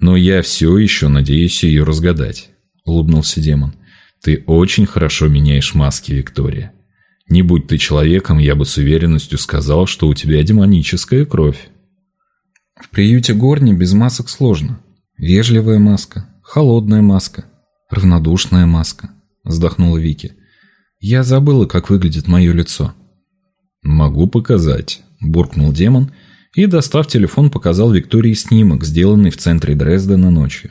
Но я все еще надеюсь ее разгадать, улыбнулся демон. Ты очень хорошо меняешь маски, Виктория. Не будь ты человеком, я бы с уверенностью сказал, что у тебя демоническая кровь. В приюте Горни без масок сложно. Вежливая маска, холодная маска, равнодушная маска, вздохнула Вики. Я забыла, как выглядит мое лицо. Могу показать, буркнул демон и, достав телефон, показал Виктории снимок, сделанный в центре Дрездена ночью.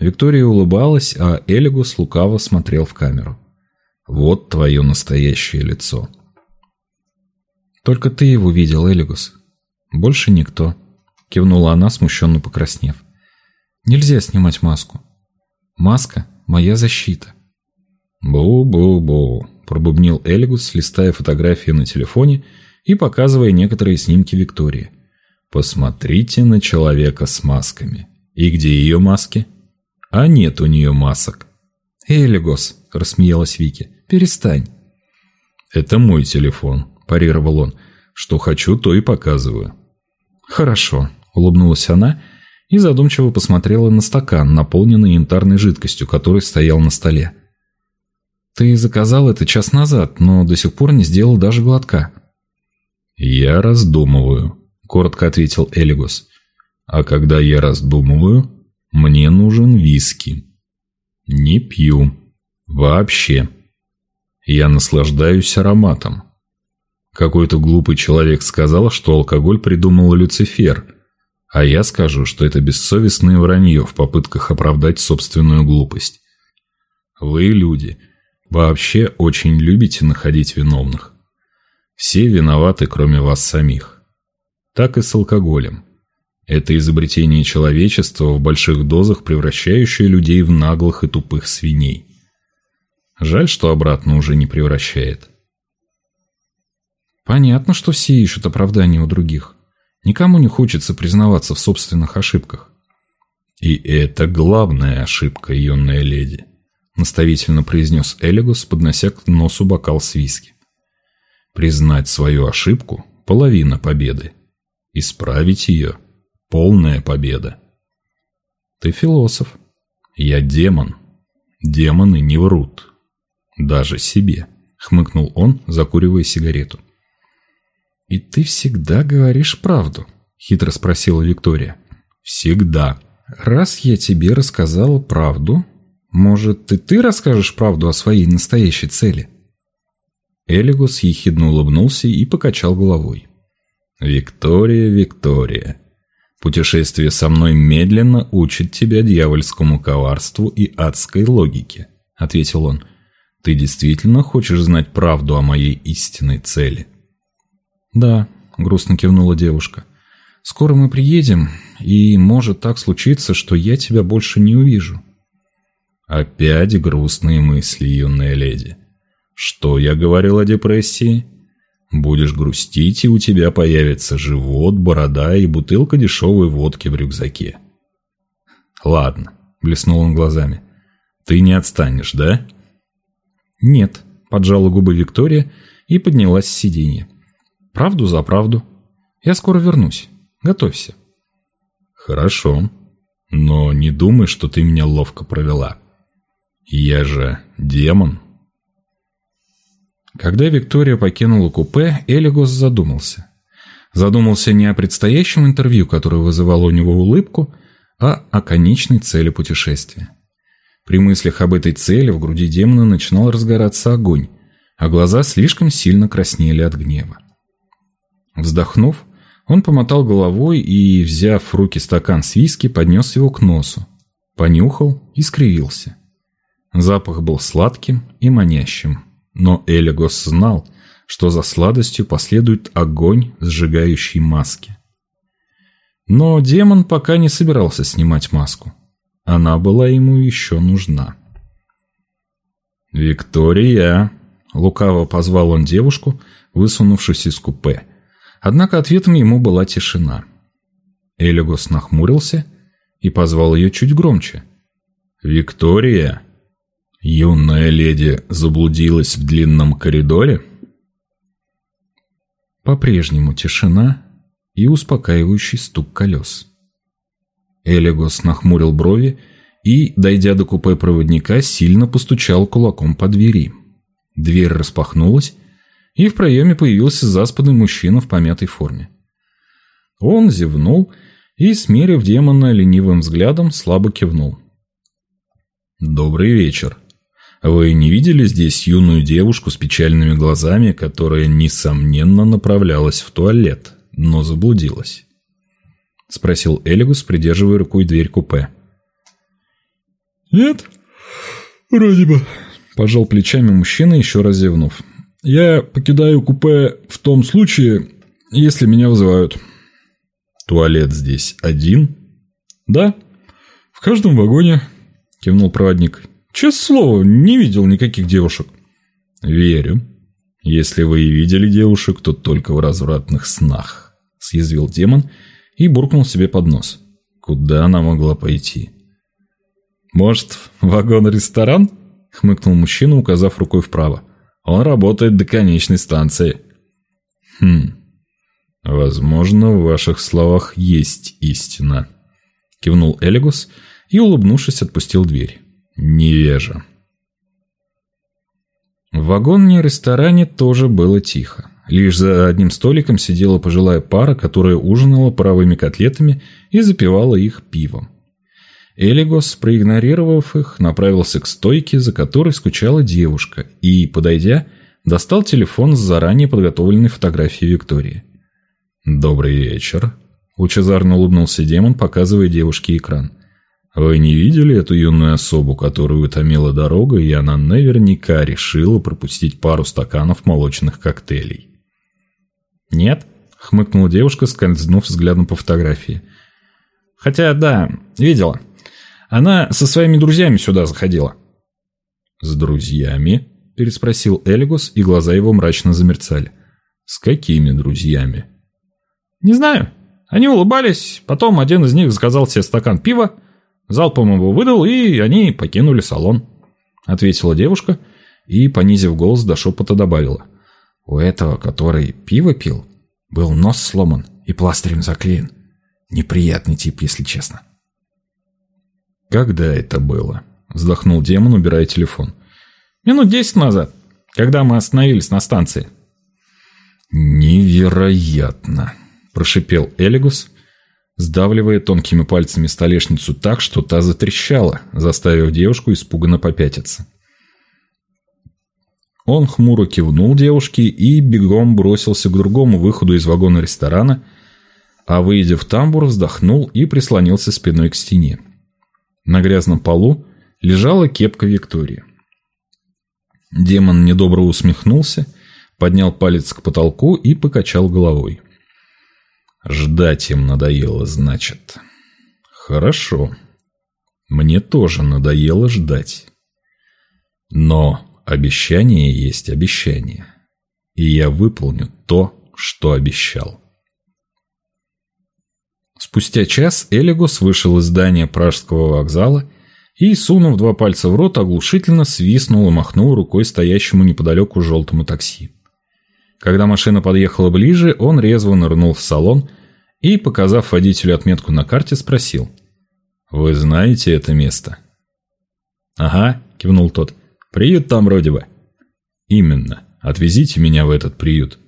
Виктория улыбалась, а Элигус лукаво смотрел в камеру. «Вот твое настоящее лицо». «Только ты его видел, Элигус. Больше никто», — кивнула она, смущенно покраснев. «Нельзя снимать маску. Маска — моя защита». «Бу-бу-бу», — пробубнил Элигус, листая фотографии на телефоне и показывая некоторые снимки Виктории. «Посмотрите на человека с масками. И где ее маски?» «А нет у нее масок». «Элигос», — рассмеялась Вики, — «перестань». «Это мой телефон», – парировал он. «Что хочу, то и показываю». «Хорошо», – улыбнулась она и задумчиво посмотрела на стакан, наполненный янтарной жидкостью, который стоял на столе. «Ты заказал это час назад, но до сих пор не сделал даже глотка». «Я раздумываю», – коротко ответил Элигос. «А когда я раздумываю, мне нужен виски. Не пью. Вообще». Я наслаждаюсь ароматом. Какой-то глупый человек сказал, что алкоголь придумал Люцифер, а я скажу, что это бессовестное вранье в попытках оправдать собственную глупость. Вы, люди, вообще очень любите находить виновных. Все виноваты, кроме вас самих. Так и с алкоголем. Это изобретение человечества в больших дозах, превращающее людей в наглых и тупых свиней. Жаль, что обратно уже не превращает. Понятно, что все ищут оправдания у других. Никому не хочется признаваться в собственных ошибках. «И это главная ошибка, юная леди», — наставительно произнес Элигус, поднося к носу бокал с виски. «Признать свою ошибку — половина победы. Исправить ее — полная победа». «Ты философ». «Я демон. Демоны не врут. Даже себе, хмыкнул он, закуривая сигарету. И ты всегда говоришь правду? хитро спросила Виктория. Всегда. Раз я тебе рассказала правду, может, и ты расскажешь правду о своей настоящей цели? Элигус ехидно улыбнулся и покачал головой. «Виктория, Виктория, путешествие со мной медленно учит тебя дьявольскому коварству и адской логике», — ответил он. Ты действительно хочешь знать правду о моей истинной цели? Да, грустно кивнула девушка. Скоро мы приедем, и может так случиться, что я тебя больше не увижу. Опять грустные мысли, юная леди. Что я говорил о депрессии? Будешь грустить, и у тебя появится живот, борода и бутылка дешевой водки в рюкзаке. Ладно, блеснул он глазами. Ты не отстанешь, да? «Нет», – поджала губы Виктория и поднялась с сиденья. «Правду за правду. Я скоро вернусь. Готовься». «Хорошо. Но не думай, что ты меня ловко провела. Я же демон». Когда Виктория покинула купе, Элигос задумался. Задумался не о предстоящем интервью, которое вызывало у него улыбку, а о конечной цели путешествия. При мыслях об этой цели в груди демона начинал разгораться огонь, а глаза слишком сильно краснели от гнева. Вздохнув, он помотал головой и, взяв в руки стакан с виски, поднес его к носу, понюхал и скривился. Запах был сладким и манящим, но Элегос знал, что за сладостью последует огонь, сжигающий маски. Но демон пока не собирался снимать маску. Она была ему еще нужна. «Виктория!» – лукаво позвал он девушку, высунувшись из купе. Однако ответом ему была тишина. Элигос нахмурился и позвал ее чуть громче. «Виктория!» Юная леди заблудилась в длинном коридоре? По-прежнему тишина и успокаивающий стук колес. Элегос нахмурил брови и, дойдя до купе проводника, сильно постучал кулаком по двери. Дверь распахнулась, и в проеме появился заспанный мужчина в помятой форме. Он зевнул и, смерив демона ленивым взглядом, слабо кивнул. «Добрый вечер. Вы не видели здесь юную девушку с печальными глазами, которая, несомненно, направлялась в туалет, но заблудилась?» — спросил Элигус, придерживая рукой дверь купе. «Нет, вроде бы», – пожал плечами мужчина, еще раз зевнув. «Я покидаю купе в том случае, если меня вызывают». «Туалет здесь один?» «Да, в каждом вагоне», – кивнул проводник. «Честное слово, не видел никаких девушек». «Верю. Если вы и видели девушек, то только в развратных снах», – съязвил демон и буркнул себе под нос. «Куда она могла пойти?» «Может, вагон-ресторан?» – хмыкнул мужчина, указав рукой вправо. «Он работает до конечной станции». «Хм, возможно, в ваших словах есть истина», – кивнул Элигус и, улыбнувшись, отпустил дверь. «Невежа». В вагоне-ресторане тоже было тихо. Лишь за одним столиком сидела пожилая пара, которая ужинала паровыми котлетами и запивала их пивом. Элигос, проигнорировав их, направился к стойке, за которой скучала девушка, и, подойдя, достал телефон с заранее подготовленной фотографией Виктории. «Добрый вечер», – лучезарно улыбнулся демон, показывая девушке экран. «Вы не видели эту юную особу, которую утомила дорога, и она наверняка решила пропустить пару стаканов молочных коктейлей?» «Нет», – хмыкнула девушка, скользнув взглядом по фотографии. «Хотя, да, видела». Она со своими друзьями сюда заходила». «С друзьями?» – переспросил Элигус, и глаза его мрачно замерцали. «С какими друзьями?» «Не знаю. Они улыбались, потом один из них заказал себе стакан пива, залпом его выдал, и они покинули салон», – ответила девушка и, понизив голос до шепота, добавила. «У этого, который пиво пил, был нос сломан и пластырем заклеен. Неприятный тип, если честно». «Когда это было?» – вздохнул демон, убирая телефон. «Минут десять назад, когда мы остановились на станции». «Невероятно!» – прошипел Элигус, сдавливая тонкими пальцами столешницу так, что та затрещала, заставив девушку испуганно попятиться. Он хмуро кивнул девушке и бегом бросился к другому выходу из вагона ресторана, а, выйдя в тамбур, вздохнул и прислонился спиной к стене. На грязном полу лежала кепка Виктории. Демон недобро усмехнулся, поднял палец к потолку и покачал головой. Ждать им надоело, значит. Хорошо. Мне тоже надоело ждать. Но обещание есть обещание. И я выполню то, что обещал. Спустя час Элигос вышел из здания Пражского вокзала и, сунув два пальца в рот, оглушительно свистнул и махнул рукой стоящему неподалеку желтому такси. Когда машина подъехала ближе, он резво нырнул в салон и, показав водителю отметку на карте, спросил. «Вы знаете это место?» «Ага», – кивнул тот. «Приют там вроде бы». «Именно. Отвезите меня в этот приют».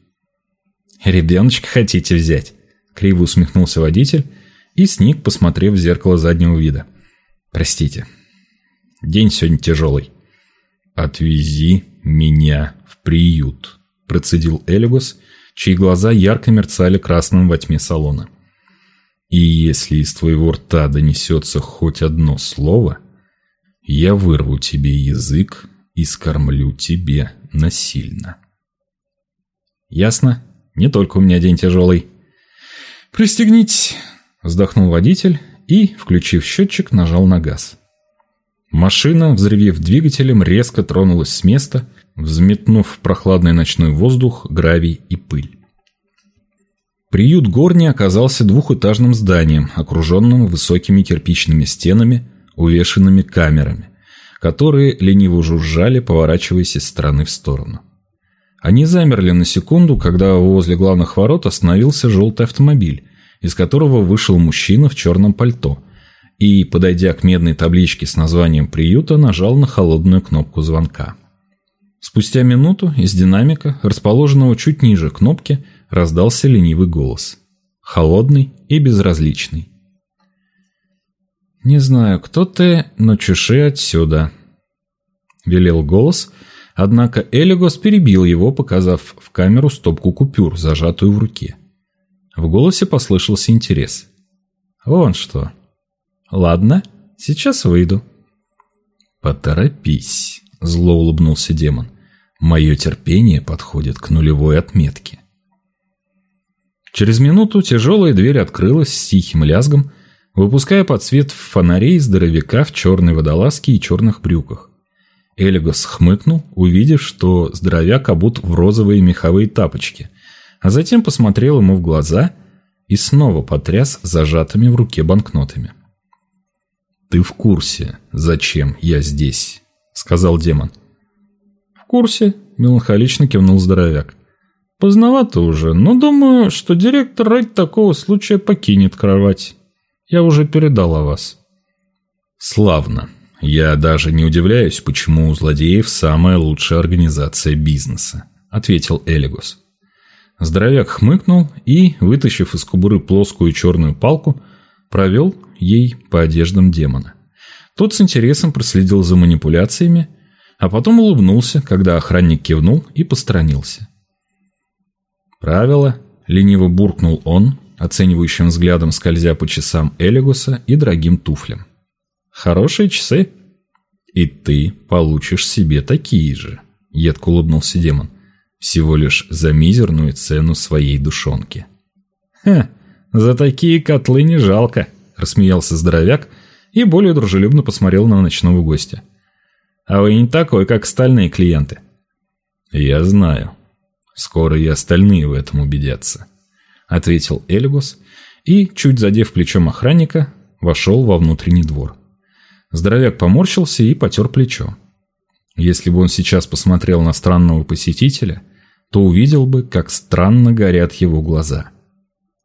«Ребеночка хотите взять?» Криво усмехнулся водитель и сник, посмотрев в зеркало заднего вида. «Простите. День сегодня тяжелый». «Отвези меня в приют», – процедил Элигус, чьи глаза ярко мерцали красным во тьме салона. «И если из твоего рта донесется хоть одно слово, я вырву тебе язык и скормлю тебе насильно». «Ясно. Не только у меня день тяжелый», «Пристегнитесь!» – вздохнул водитель и, включив счетчик, нажал на газ. Машина, взрывев двигателем, резко тронулась с места, взметнув в прохладный ночной воздух гравий и пыль. Приют Горни оказался двухэтажным зданием, окруженным высокими кирпичными стенами, увешанными камерами, которые лениво жужжали, поворачиваясь из стороны в сторону. Они замерли на секунду, когда возле главных ворот остановился желтый автомобиль, из которого вышел мужчина в черном пальто и, подойдя к медной табличке с названием приюта, нажал на холодную кнопку звонка. Спустя минуту из динамика, расположенного чуть ниже кнопки, раздался ленивый голос. Холодный и безразличный. «Не знаю, кто ты, но чеши отсюда», — велел голос, однако Элигос перебил его, показав в камеру стопку купюр, зажатую в руке. В голосе послышался интерес. «Вон что. Ладно, сейчас выйду». «Поторопись», — зло улыбнулся демон. «Мое терпение подходит к нулевой отметке». Через минуту тяжелая дверь открылась с тихим лязгом, выпуская под свет фонарей здоровяка в черной водолазке и черных брюках. Элигос хмыкнул, увидев, что здоровяк обут в розовые меховые тапочки, а затем посмотрел ему в глаза и снова потряс зажатыми в руке банкнотами. «Ты в курсе, зачем я здесь?» — сказал демон. «В курсе», — меланхолично кивнул здоровяк. «Поздновато уже, но думаю, что директор ради такого случая покинет кровать. Я уже передал о вас». «Славно. Я даже не удивляюсь, почему у злодеев самая лучшая организация бизнеса», — ответил Элигос. Здоровяк хмыкнул и, вытащив из кобуры плоскую черную палку, провел ей по одеждам демона. Тот с интересом проследил за манипуляциями, а потом улыбнулся, когда охранник кивнул и посторонился. «Правило», — лениво буркнул он, оценивающим взглядом скользя по часам Элигуса и дорогим туфлям. «Хорошие часы». «И ты получишь себе такие же», — едко улыбнулся демон. «Всего лишь за мизерную цену своей душонки». «Ха, за такие котлы не жалко», рассмеялся здоровяк и более дружелюбно посмотрел на ночного гостя. «А вы не такой, как остальные клиенты». «Я знаю. Скоро и остальные в этом убедятся», — ответил Эльгус и, чуть задев плечом охранника, вошел во внутренний двор. Здоровяк поморщился и потер плечо. Если бы он сейчас посмотрел на странного посетителя, то увидел бы, как странно горят его глаза.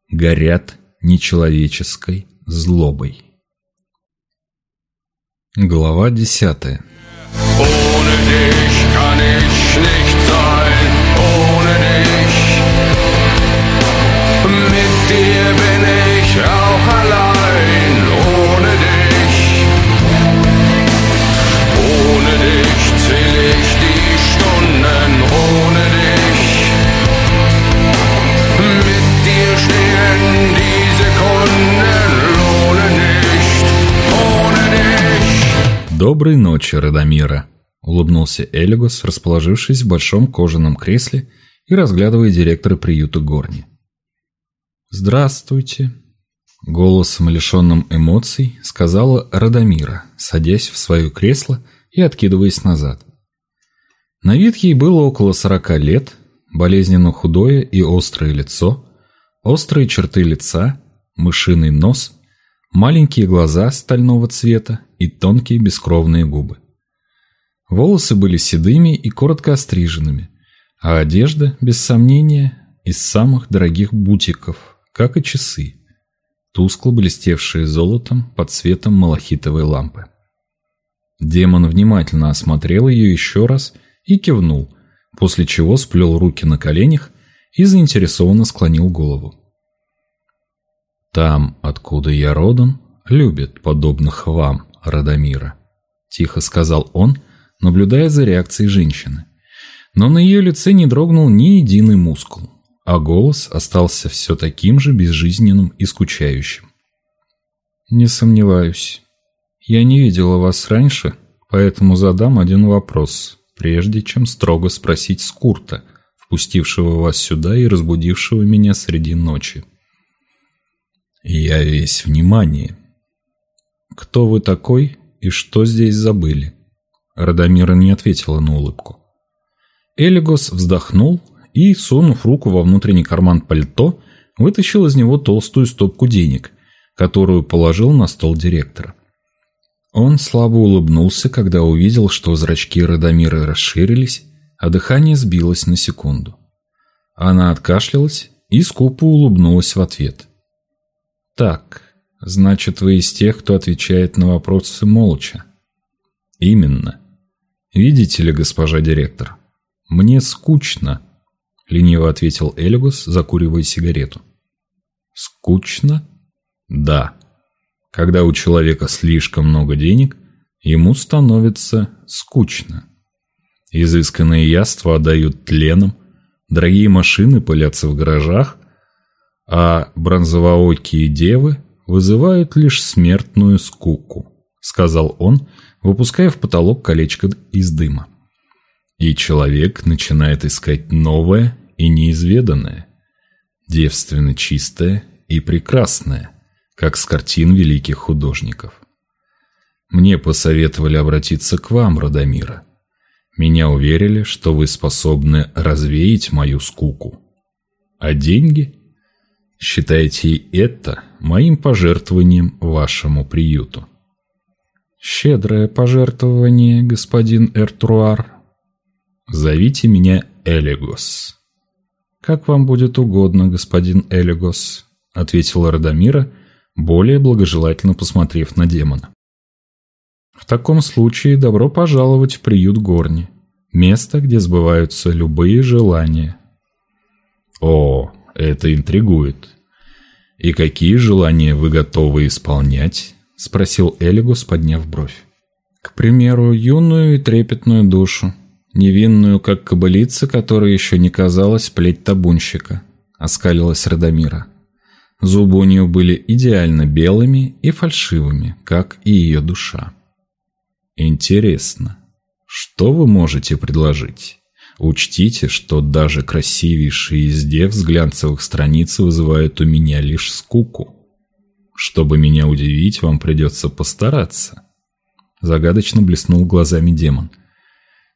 Горят нечеловеческой злобой. Глава десятая Ohne «Доброй ночи, Радомира», — улыбнулся Элигос, расположившись в большом кожаном кресле и разглядывая директора приюта Горни. «Здравствуйте», — голосом, лишенным эмоций, сказала Радомира, садясь в свое кресло и откидываясь назад. На вид ей было около сорока лет, болезненно худое и острое лицо, острые черты лица, мышиный нос, маленькие глаза стального цвета и тонкие бескровные губы. Волосы были седыми и коротко остриженными, а одежда, без сомнения, из самых дорогих бутиков, как и часы, тускло блестевшие золотом под цветом малахитовой лампы. Демон внимательно осмотрел ее еще раз и кивнул, после чего сплел руки на коленях и заинтересованно склонил голову. «Там, откуда я родом, любят подобных вам, Радомира», — тихо сказал он, наблюдая за реакцией женщины. Но на ее лице не дрогнул ни единый мускул, а голос остался все таким же безжизненным и скучающим. «Не сомневаюсь. Я не видела вас раньше, поэтому задам один вопрос, прежде чем строго спросить Скурта, впустившего вас сюда и разбудившего меня среди ночи». «Я весь внимание», «Кто вы такой и что здесь забыли?» Радомира не ответила на улыбку. Элигос вздохнул и, сунув руку во внутренний карман пальто, вытащил из него толстую стопку денег, которую положил на стол директора. Он слабо улыбнулся, когда увидел, что зрачки Радомира расширились, а дыхание сбилось на секунду. Она откашлялась и скупо улыбнулась в ответ. «Так, Значит, вы из тех, кто отвечает на вопросы молча. Именно. Видите ли, госпожа директор, мне скучно, лениво ответил Эльгус, закуривая сигарету. Скучно? Да. Когда у человека слишком много денег, ему становится скучно. Изысканные яства отдают тленом, дорогие машины пылятся в гаражах, а бронзовоокие девы вызывают лишь смертную скуку, сказал он, выпуская в потолок колечко из дыма. И человек начинает искать новое и неизведанное, девственно чистое и прекрасное, как с картин великих художников. Мне посоветовали обратиться к вам, Радомира. Меня уверили, что вы способны развеять мою скуку. А деньги? Считайте это моим пожертвованием вашему приюту. Щедрое пожертвование, господин Эртруар. Зовите меня Элегос. Как вам будет угодно, господин Элегос, ответила Радомира, более благожелательно посмотрев на демона. В таком случае добро пожаловать в приют Горни, место, где сбываются любые желания. О, это интригует. И какие желания вы готовы исполнять? спросил Элигус, подняв бровь. К примеру, юную и трепетную душу, невинную, как кобылица, которая еще не казалась плеть табунщика, оскалилась Радомира. Зубы у нее были идеально белыми и фальшивыми, как и ее душа. Интересно, что вы можете предложить? Учтите, что даже красивейшие из дев с глянцевых страниц вызывают у меня лишь скуку. Чтобы меня удивить, вам придется постараться. Загадочно блеснул глазами демон.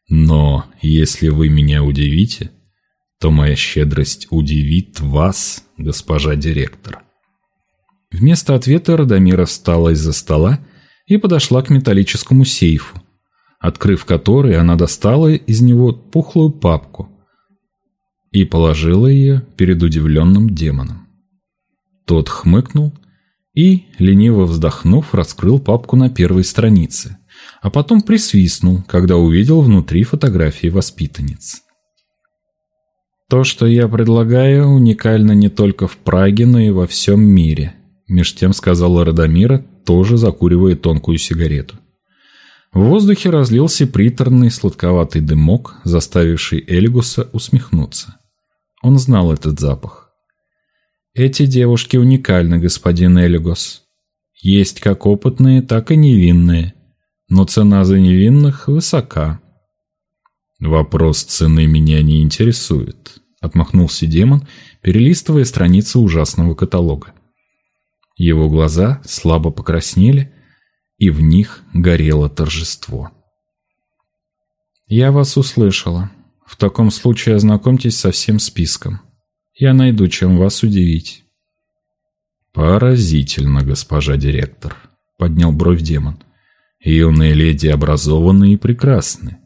Но если вы меня удивите, то моя щедрость удивит вас, госпожа директор. Вместо ответа Радомира встала из-за стола и подошла к металлическому сейфу, открыв который, она достала из него пухлую папку и положила ее перед удивленным демоном. Тот хмыкнул и, лениво вздохнув, раскрыл папку на первой странице, а потом присвистнул, когда увидел внутри фотографии воспитанниц. То, что я предлагаю, уникально не только в Праге, но и во всем мире, меж тем сказала Радомира, тоже закуривая тонкую сигарету. В воздухе разлился приторный сладковатый дымок, заставивший Эльгуса усмехнуться. Он знал этот запах. Эти девушки уникальны, господин Эльгус. Есть как опытные, так и невинные, но цена за невинных высока. Вопрос цены меня не интересует, отмахнулся демон, перелистывая страницы ужасного каталога. Его глаза слабо покраснели, и в них горело торжество. «Я вас услышала. В таком случае ознакомьтесь со всем списком. Я найду, чем вас удивить». «Поразительно, госпожа директор», — поднял бровь демон. «Юные леди образованы и прекрасны,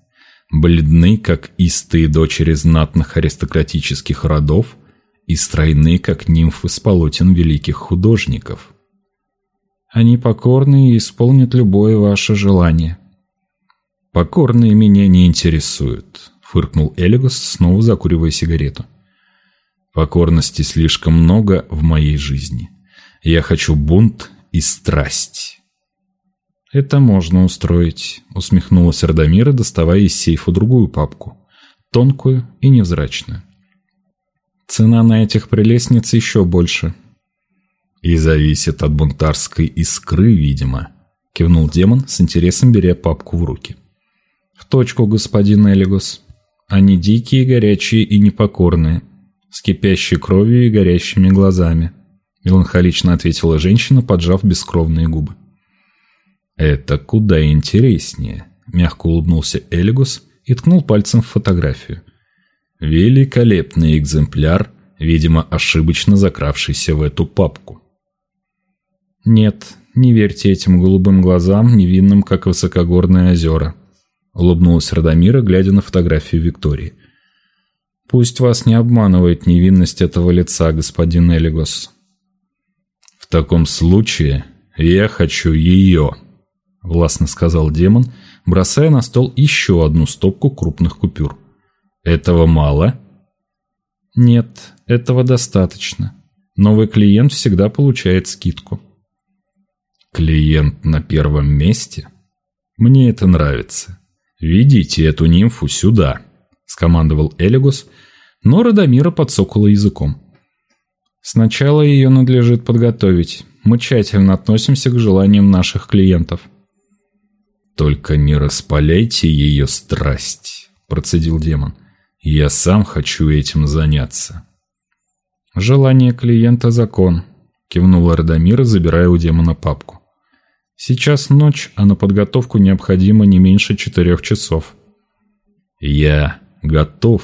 бледны, как истые дочери знатных аристократических родов, и стройны, как нимфы с полотен великих художников. Они покорны и исполнят любое ваше желание. Покорные меня не интересуют, фыркнул Элигос, снова закуривая сигарету. Покорности слишком много в моей жизни. Я хочу бунт и страсть. Это можно устроить, усмехнулась Радомира, доставая из сейфа другую папку, тонкую и невзрачную. Цена на этих прелестниц еще больше. И зависит от бунтарской искры, видимо, кивнул демон с интересом беря папку в руки. В точку, господин Элигус. Они дикие, горячие и непокорные, с кипящей кровью и горящими глазами, меланхолично ответила женщина, поджав бескровные губы. Это куда интереснее, мягко улыбнулся Элигус и ткнул пальцем в фотографию. Великолепный экземпляр, видимо, ошибочно закравшийся в эту папку. Нет, не верьте этим голубым глазам, невинным, как высокогорные озера. Улыбнулась Радомира, глядя на фотографию Виктории. Пусть вас не обманывает невинность этого лица, господин Элигос. В таком случае я хочу ее, властно сказал демон, бросая на стол еще одну стопку крупных купюр. Этого мало? Нет, этого достаточно. Новый клиент всегда получает скидку. Клиент на первом месте? Мне это нравится. Ведите эту нимфу сюда, скомандовал Элигус, но Радомира подсокала языком. Сначала ее надлежит подготовить. Мы тщательно относимся к желаниям наших клиентов. Только не распаляйте ее страсть, процедил демон. Я сам хочу этим заняться. Желание клиента – закон, кивнула Радомира, забирая у демона папку. Сейчас ночь, а на подготовку необходимо не меньше четырех часов. Я готов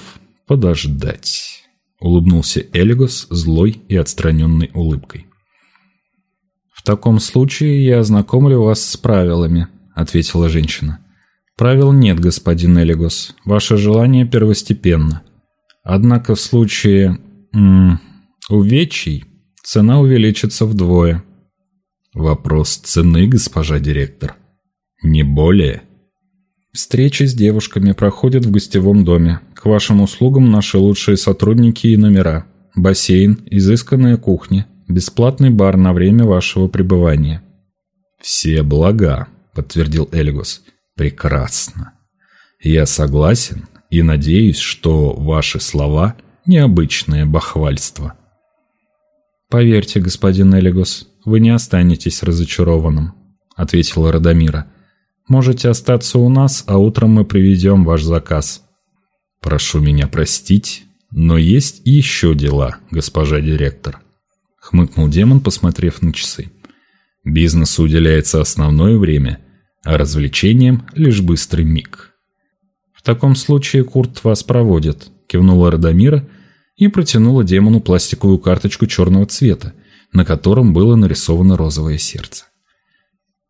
подождать, улыбнулся Элигос злой и отстраненной улыбкой. В таком случае я ознакомлю вас с правилами, ответила женщина. Правил нет, господин Элигос. Ваше желание первостепенно. Однако в случае м -м, увечий цена увеличится вдвое. Вопрос цены, госпожа директор. Не более. Встречи с девушками проходят в гостевом доме. К вашим услугам наши лучшие сотрудники и номера. Бассейн, изысканная кухня, бесплатный бар на время вашего пребывания. Все блага, подтвердил Эльгус. Прекрасно. Я согласен и надеюсь, что ваши слова необычное бахвальство. Поверьте, господин Элигос, вы не останетесь разочарованным, ответила Радомира. Можете остаться у нас, а утром мы приведем ваш заказ. Прошу меня простить, но есть еще дела, госпожа директор, хмыкнул демон, посмотрев на часы. Бизнесу уделяется основное время, а развлечениям лишь быстрый миг. В таком случае Курт вас проводит, кивнула Радомира и протянула демону пластиковую карточку черного цвета, на котором было нарисовано розовое сердце.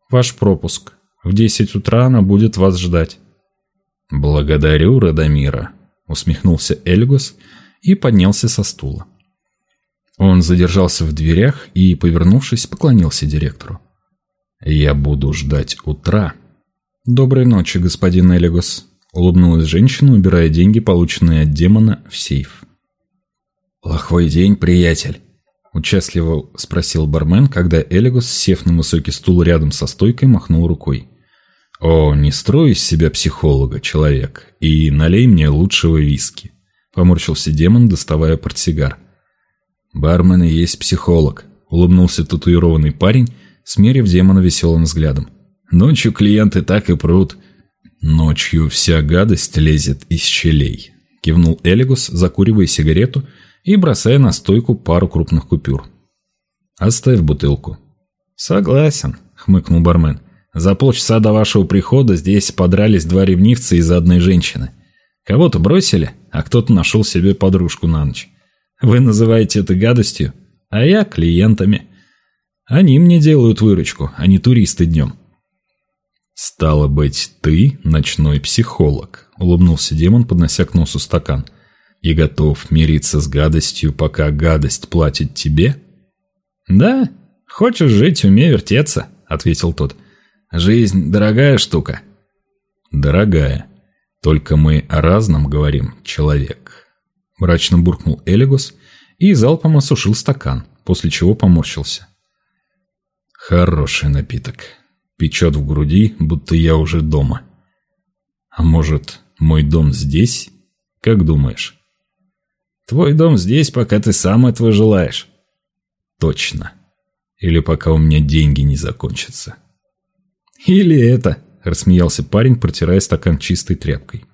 Ваш пропуск. В десять утра она будет вас ждать. Благодарю, Радомира, усмехнулся Эльгус и поднялся со стула. Он задержался в дверях и, повернувшись, поклонился директору. «Я буду ждать утра». «Доброй ночи, господин Элигос», — улыбнулась женщина, убирая деньги, полученные от демона, в сейф. «Плохой день, приятель», — участливо спросил бармен, когда Элигос, сев на высокий стул рядом со стойкой, махнул рукой. «О, не строй из себя психолога, человек, и налей мне лучшего виски», — поморщился демон, доставая портсигар. «Бармен и есть психолог», — улыбнулся татуированный парень, смерив демона веселым взглядом. «Ночью клиенты так и прут». «Ночью вся гадость лезет из щелей», — кивнул Элигус, закуривая сигарету и бросая на стойку пару крупных купюр. «Оставь бутылку». «Согласен», — хмыкнул бармен. «За полчаса до вашего прихода здесь подрались два ревнивца из-за одной женщины. Кого-то бросили, а кто-то нашел себе подружку на ночь. Вы называете это гадостью, а я клиентами». Они мне делают выручку, а не туристы днем. «Стало быть, ты ночной психолог», — улыбнулся демон, поднося к носу стакан. «И готов мириться с гадостью, пока гадость платит тебе?» «Да, хочешь жить, умей вертеться», — ответил тот. «Жизнь — дорогая штука». «Дорогая. Только мы о разном говорим, человек», — мрачно буркнул Элигус и залпом осушил стакан, после чего поморщился. Хороший напиток. Печет в груди, будто я уже дома. А может, мой дом здесь? Как думаешь? Твой дом здесь, пока ты сам этого желаешь. Точно. Или пока у меня деньги не закончатся. Или это, рассмеялся парень, протирая стакан чистой тряпкой.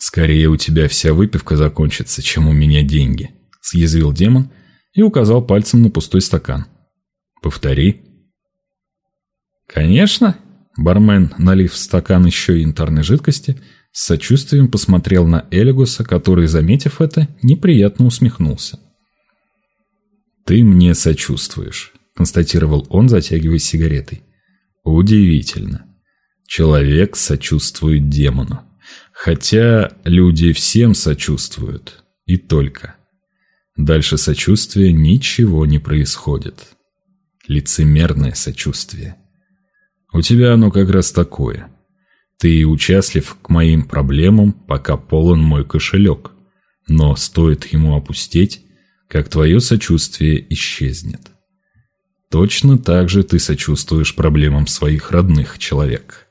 Скорее у тебя вся выпивка закончится, чем у меня деньги, съязвил демон и указал пальцем на пустой стакан. Повтори. Конечно. Бармен, налив в стакан еще янтарной жидкости, с сочувствием посмотрел на Элигуса, который, заметив это, неприятно усмехнулся. «Ты мне сочувствуешь», — констатировал он, затягиваясь сигаретой. «Удивительно. Человек сочувствует демону. Хотя люди всем сочувствуют. И только. Дальше сочувствия ничего не происходит» лицемерное сочувствие. У тебя оно как раз такое. Ты участлив к моим проблемам, пока полон мой кошелек. Но стоит ему опустить, как твое сочувствие исчезнет. Точно так же ты сочувствуешь проблемам своих родных, человек.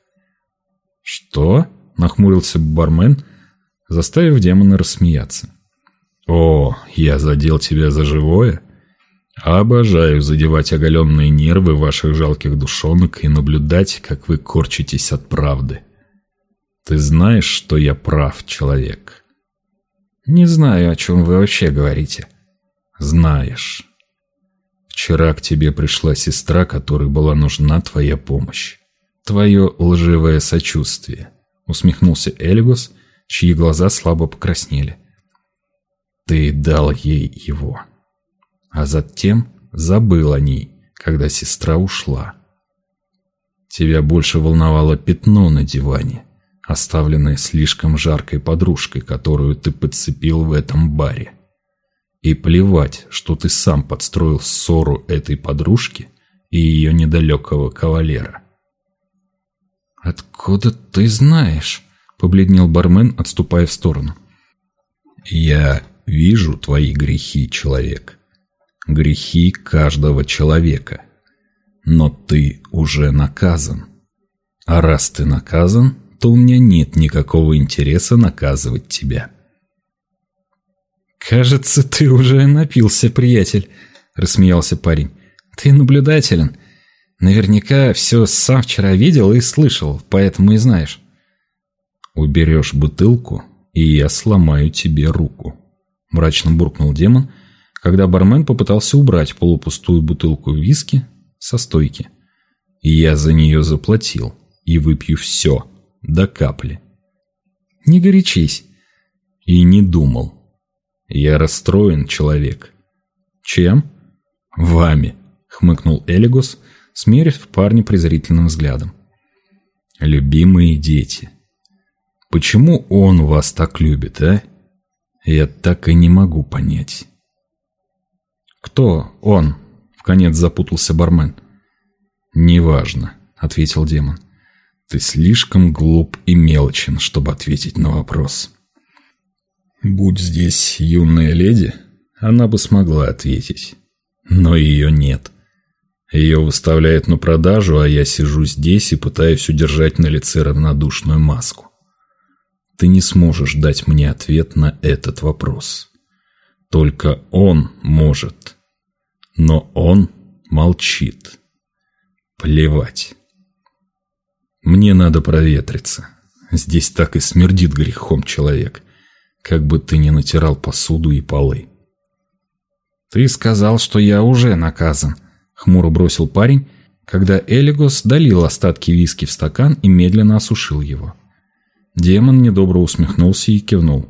Что? Нахмурился бармен, заставив демона рассмеяться. О, я задел тебя за живое? Обожаю задевать оголенные нервы ваших жалких душонок и наблюдать, как вы корчитесь от правды. Ты знаешь, что я прав, человек? Не знаю, о чем вы вообще говорите. Знаешь. Вчера к тебе пришла сестра, которой была нужна твоя помощь. Твое лживое сочувствие. Усмехнулся Эльгос, чьи глаза слабо покраснели. Ты дал ей его. А затем забыл о ней, когда сестра ушла. Тебя больше волновало пятно на диване, оставленное слишком жаркой подружкой, которую ты подцепил в этом баре. И плевать, что ты сам подстроил ссору этой подружки и ее недалекого кавалера. «Откуда ты знаешь?» — побледнел бармен, отступая в сторону. «Я вижу твои грехи, человек. Грехи каждого человека. Но ты уже наказан. А раз ты наказан, то у меня нет никакого интереса наказывать тебя». «Кажется, ты уже напился, приятель», — рассмеялся парень. «Ты наблюдателен. Наверняка все сам вчера видел и слышал, поэтому и знаешь». «Уберешь бутылку, и я сломаю тебе руку», — мрачно буркнул демон, когда бармен попытался убрать полупустую бутылку виски со стойки. «И я за нее заплатил, и выпью все, до капли». «Не горячись». «И не думал. Я расстроен, человек. Чем? Вами, хмыкнул Элигос, смерив парня презрительным взглядом. Любимые дети. Почему он вас так любит, а? Я так и не могу понять. Кто он? Вконец запутался бармен. Неважно, ответил демон. Ты слишком глуп и мелочен, чтобы ответить на вопрос. Будь здесь юная леди, она бы смогла ответить. Но ее нет. Ее выставляют на продажу, а я сижу здесь и пытаюсь удержать на лице равнодушную маску. Ты не сможешь дать мне ответ на этот вопрос. Только он может. Но он молчит. Плевать. Мне надо проветриться. Здесь так и смердит грехом человек как бы ты ни натирал посуду и полы. «Ты сказал, что я уже наказан», — хмуро бросил парень, когда Элигос долил остатки виски в стакан и медленно осушил его. Демон недобро усмехнулся и кивнул.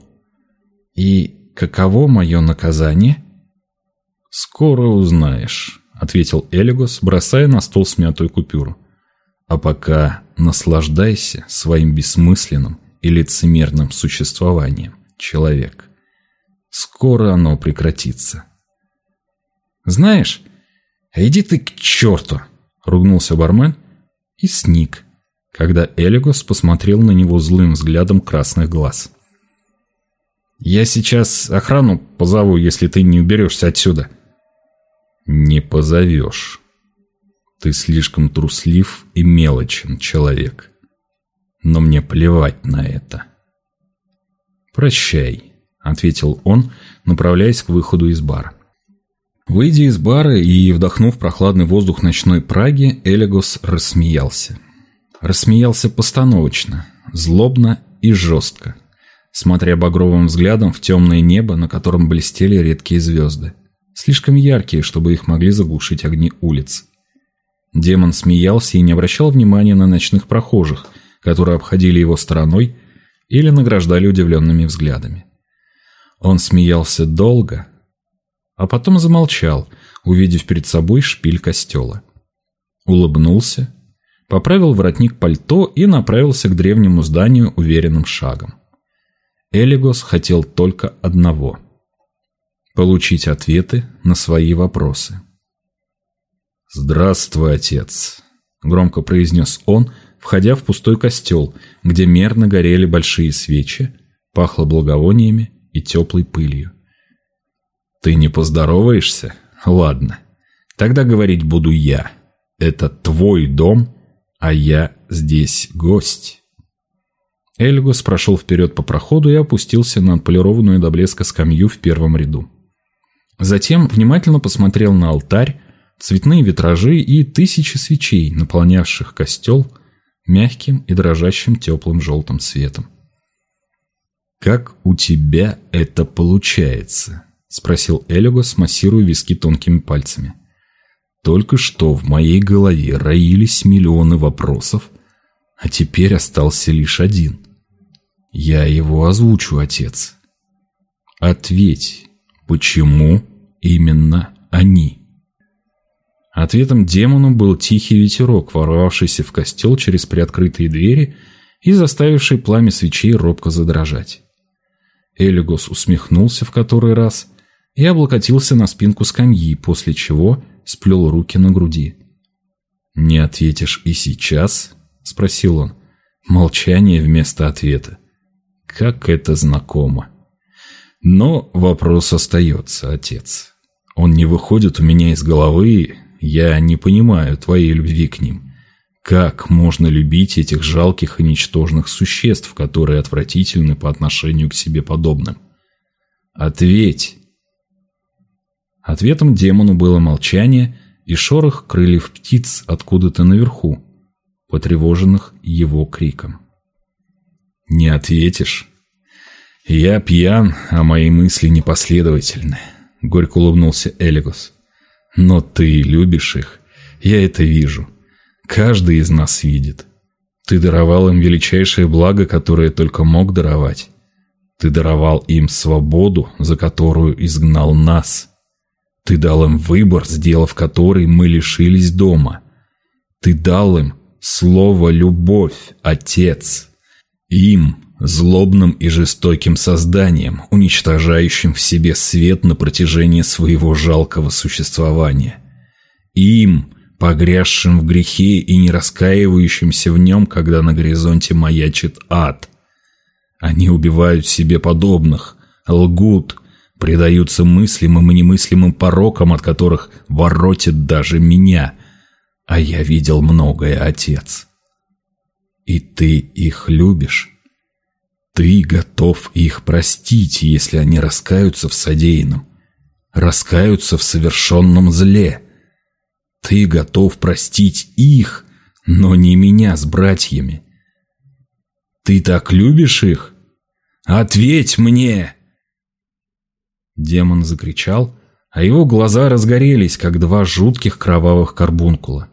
«И каково мое наказание?» «Скоро узнаешь», — ответил Элигос, бросая на стол смятую купюру. «А пока наслаждайся своим бессмысленным и лицемерным существованием человек. Скоро оно прекратится. «Знаешь, иди ты к черту!» — ругнулся бармен и сник, когда Элигос посмотрел на него злым взглядом красных глаз. «Я сейчас охрану позову, если ты не уберешься отсюда». «Не позовешь. Ты слишком труслив и мелочен, человек. Но мне плевать на это». «Прощай», — ответил он, направляясь к выходу из бара. Выйдя из бара и вдохнув прохладный воздух ночной Праги, Элегос рассмеялся. Рассмеялся постановочно, злобно и жестко, смотря багровым взглядом в темное небо, на котором блестели редкие звезды, слишком яркие, чтобы их могли заглушить огни улиц. Демон смеялся и не обращал внимания на ночных прохожих, которые обходили его стороной или награждали удивленными взглядами. Он смеялся долго, а потом замолчал, увидев перед собой шпиль костела. Улыбнулся, поправил воротник пальто и направился к древнему зданию уверенным шагом. Элигос хотел только одного – получить ответы на свои вопросы. «Здравствуй, отец», – громко произнес он – входя в пустой костел, где мерно горели большие свечи, пахло благовониями и теплой пылью. «Ты не поздороваешься? Ладно. Тогда говорить буду я. Это твой дом, а я здесь гость. Эльгус прошел вперед по проходу и опустился на отполированную до блеска скамью в первом ряду. Затем внимательно посмотрел на алтарь, цветные витражи и тысячи свечей, наполнявших костел мягким и дрожащим теплым желтым светом. «Как у тебя это получается?» — спросил Элегос, массируя виски тонкими пальцами. «Только что в моей голове роились миллионы вопросов, а теперь остался лишь один. Я его озвучу, отец. Ответь, почему именно они?» Ответом демону был тихий ветерок, ворвавшийся в костел через приоткрытые двери и заставивший пламя свечей робко задрожать. Элигос усмехнулся в который раз и облокотился на спинку скамьи, после чего сплел руки на груди. «Не ответишь и сейчас?» — спросил он. Молчание вместо ответа. Как это знакомо. Но вопрос остается, отец. Он не выходит у меня из головы, я не понимаю твоей любви к ним. Как можно любить этих жалких и ничтожных существ, которые отвратительны по отношению к себе подобным? Ответь. Ответом демону было молчание и шорох крыльев птиц откуда-то наверху, потревоженных его криком. Не ответишь? Я пьян, а мои мысли непоследовательны, горько улыбнулся Элигос. Но ты любишь их, я это вижу. Каждый из нас видит. Ты даровал им величайшее благо, которое только мог даровать. Ты даровал им свободу, за которую изгнал нас. Ты дал им выбор, сделав который мы лишились дома. Ты дал им слово «любовь», Отец. Им, злобным и жестоким созданием, уничтожающим в себе свет на протяжении своего жалкого существования. Им, погрязшим в грехе и не раскаивающимся в нем, когда на горизонте маячит ад. Они убивают себе подобных, лгут, предаются мыслимым и немыслимым порокам, от которых воротит даже меня. А я видел многое, отец. И ты их любишь? Ты готов их простить, если они раскаются в содеянном, раскаются в совершенном зле. Ты готов простить их, но не меня с братьями. Ты так любишь их? Ответь мне!» Демон закричал, а его глаза разгорелись, как два жутких кровавых карбункула.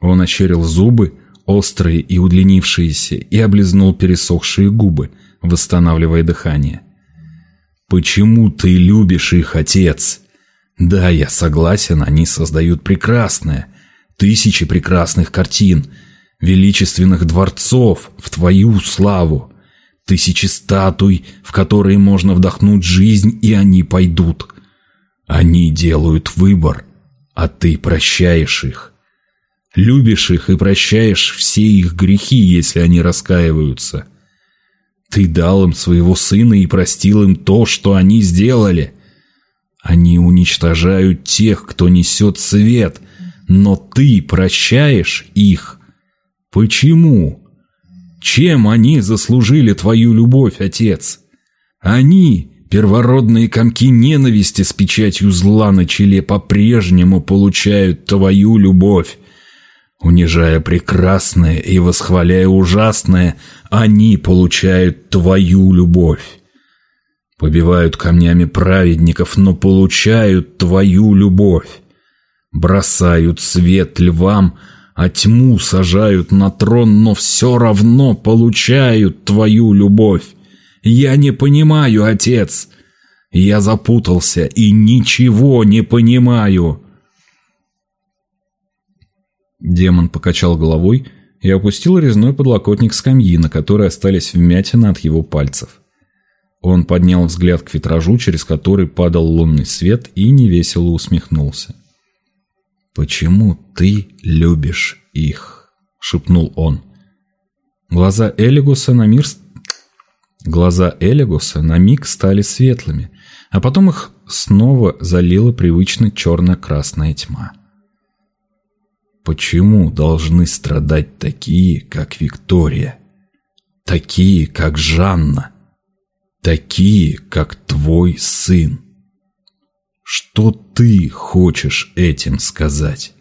Он ощерил зубы, острые и удлинившиеся, и облизнул пересохшие губы, восстанавливая дыхание. «Почему ты любишь их, отец? Да, я согласен, они создают прекрасное, тысячи прекрасных картин, величественных дворцов в твою славу, тысячи статуй, в которые можно вдохнуть жизнь, и они пойдут. Они делают выбор, а ты прощаешь их. Любишь их и прощаешь все их грехи, если они раскаиваются. Ты дал им своего сына и простил им то, что они сделали. Они уничтожают тех, кто несет свет, но ты прощаешь их. Почему? Чем они заслужили твою любовь, отец? Они, первородные комки ненависти с печатью зла на челе, по-прежнему получают твою любовь. Унижая прекрасное и восхваляя ужасное, они получают твою любовь. Побивают камнями праведников, но получают твою любовь. Бросают свет львам, а тьму сажают на трон, но все равно получают твою любовь. Я не понимаю, отец. Я запутался и ничего не понимаю. Демон покачал головой и опустил резной подлокотник скамьи, на которой остались вмятины от его пальцев. Он поднял взгляд к витражу, через который падал лунный свет, и невесело усмехнулся. «Почему ты любишь их?» — шепнул он. Глаза Элигуса на мир... Глаза Элегуса на миг стали светлыми, а потом их снова залила привычно черно-красная тьма. Почему должны страдать такие, как Виктория? Такие, как Жанна? Такие, как твой сын? Что ты хочешь этим сказать?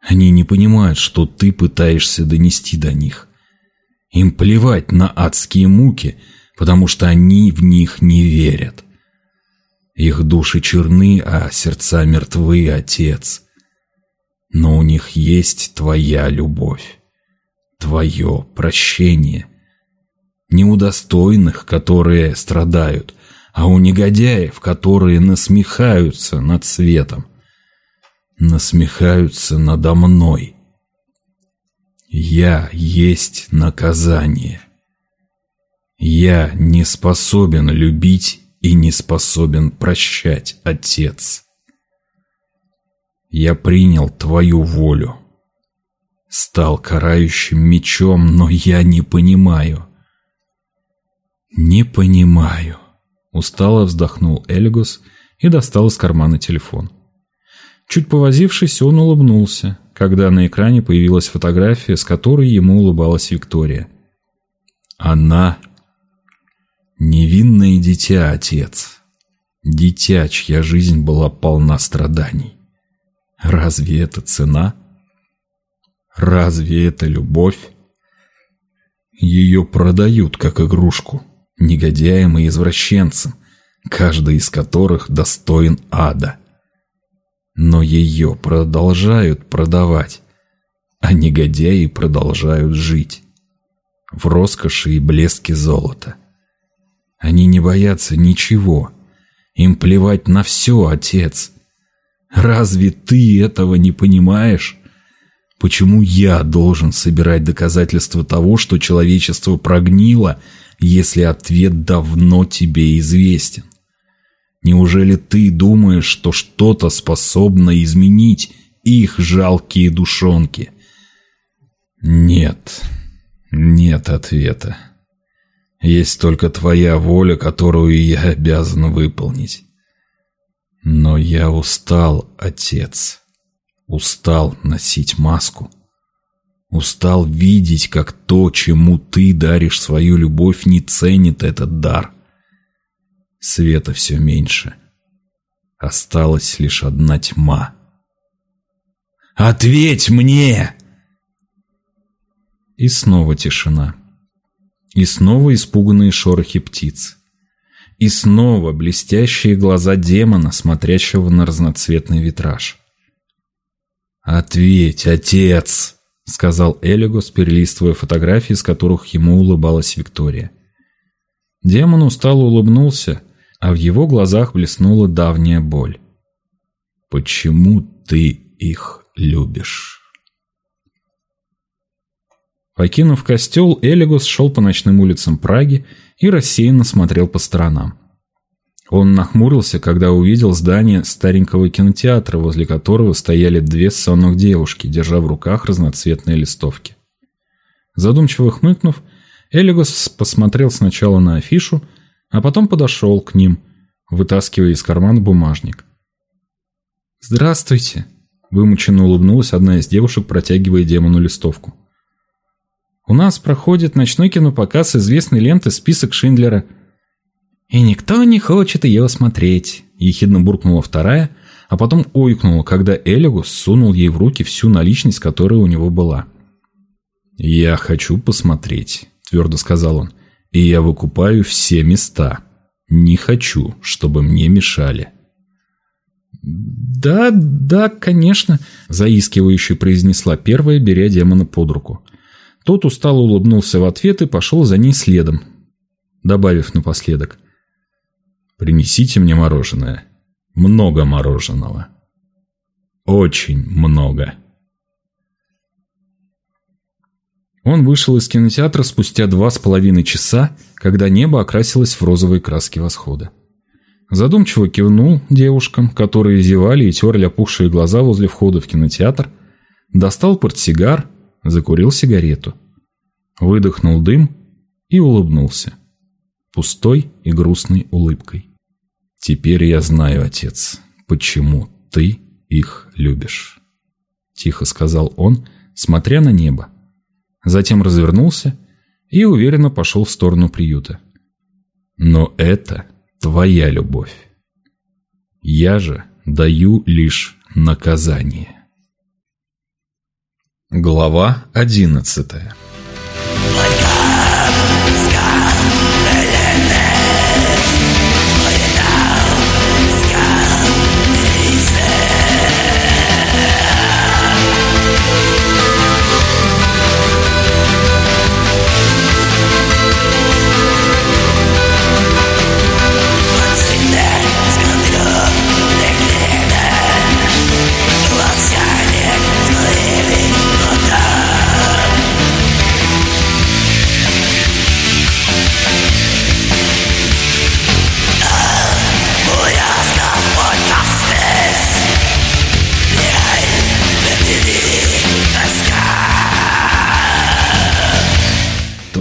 Они не понимают, что ты пытаешься донести до них. Им плевать на адские муки, потому что они в них не верят. Их души черны, а сердца мертвы, Отец. Но у них есть твоя любовь, твое прощение. Не у достойных, которые страдают, а у негодяев, которые насмехаются над светом. Насмехаются надо мной. Я есть наказание. Я не способен любить и не способен прощать, Отец. Я принял твою волю. Стал карающим мечом, но я не понимаю. Не понимаю. Устало вздохнул Эльгус и достал из кармана телефон. Чуть повозившись, он улыбнулся, когда на экране появилась фотография, с которой ему улыбалась Виктория. Она невинное дитя, отец. Дитя, чья жизнь была полна страданий. Разве это цена? Разве это любовь? Ее продают как игрушку, негодяям и извращенцам, каждый из которых достоин ада. Но ее продолжают продавать, а негодяи продолжают жить в роскоши и блеске золота. Они не боятся ничего. Им плевать на все, отец. Разве ты этого не понимаешь? Почему я должен собирать доказательства того, что человечество прогнило, если ответ давно тебе известен? Неужели ты думаешь, что что-то способно изменить их жалкие душонки? Нет, нет ответа. Есть только твоя воля, которую я обязан выполнить. Но я устал, отец. Устал носить маску. Устал видеть, как то, чему ты даришь свою любовь, не ценит этот дар. Света все меньше. Осталась лишь одна тьма. «Ответь мне!» И снова тишина. И снова испуганные шорохи птиц. И снова блестящие глаза демона, смотрящего на разноцветный витраж. «Ответь, отец!» — сказал Элигос, перелистывая фотографии, с которых ему улыбалась Виктория. Демон устало улыбнулся, а в его глазах блеснула давняя боль. «Почему ты их любишь?» Покинув костел, Элигос шел по ночным улицам Праги и рассеянно смотрел по сторонам. Он нахмурился, когда увидел здание старенького кинотеатра, возле которого стояли две сонных девушки, держа в руках разноцветные листовки. Задумчиво хмыкнув, Элигос посмотрел сначала на афишу, а потом подошел к ним, вытаскивая из кармана бумажник. «Здравствуйте!» – вымученно улыбнулась одна из девушек, протягивая демону листовку. У нас проходит ночной кинопоказ известной ленты «Список Шиндлера». «И никто не хочет ее смотреть», – ехидно буркнула вторая, а потом ойкнула, когда Элигус сунул ей в руки всю наличность, которая у него была. «Я хочу посмотреть», – твердо сказал он, – «и я выкупаю все места. Не хочу, чтобы мне мешали». «Да, да, конечно», – заискивающе произнесла первая, беря демона под руку. Тот устало улыбнулся в ответ и пошел за ней следом, добавив напоследок. «Принесите мне мороженое. Много мороженого. Очень много». Он вышел из кинотеатра спустя два с половиной часа, когда небо окрасилось в розовые краски восхода. Задумчиво кивнул девушкам, которые зевали и терли опухшие глаза возле входа в кинотеатр, достал портсигар закурил сигарету, выдохнул дым и улыбнулся. пустой и грустной улыбкой. «Теперь я знаю, отец, почему ты их любишь», — тихо сказал он, смотря на небо. Затем развернулся и уверенно пошел в сторону приюта. «Но это твоя любовь. Я же даю лишь наказание». Глава одиннадцатая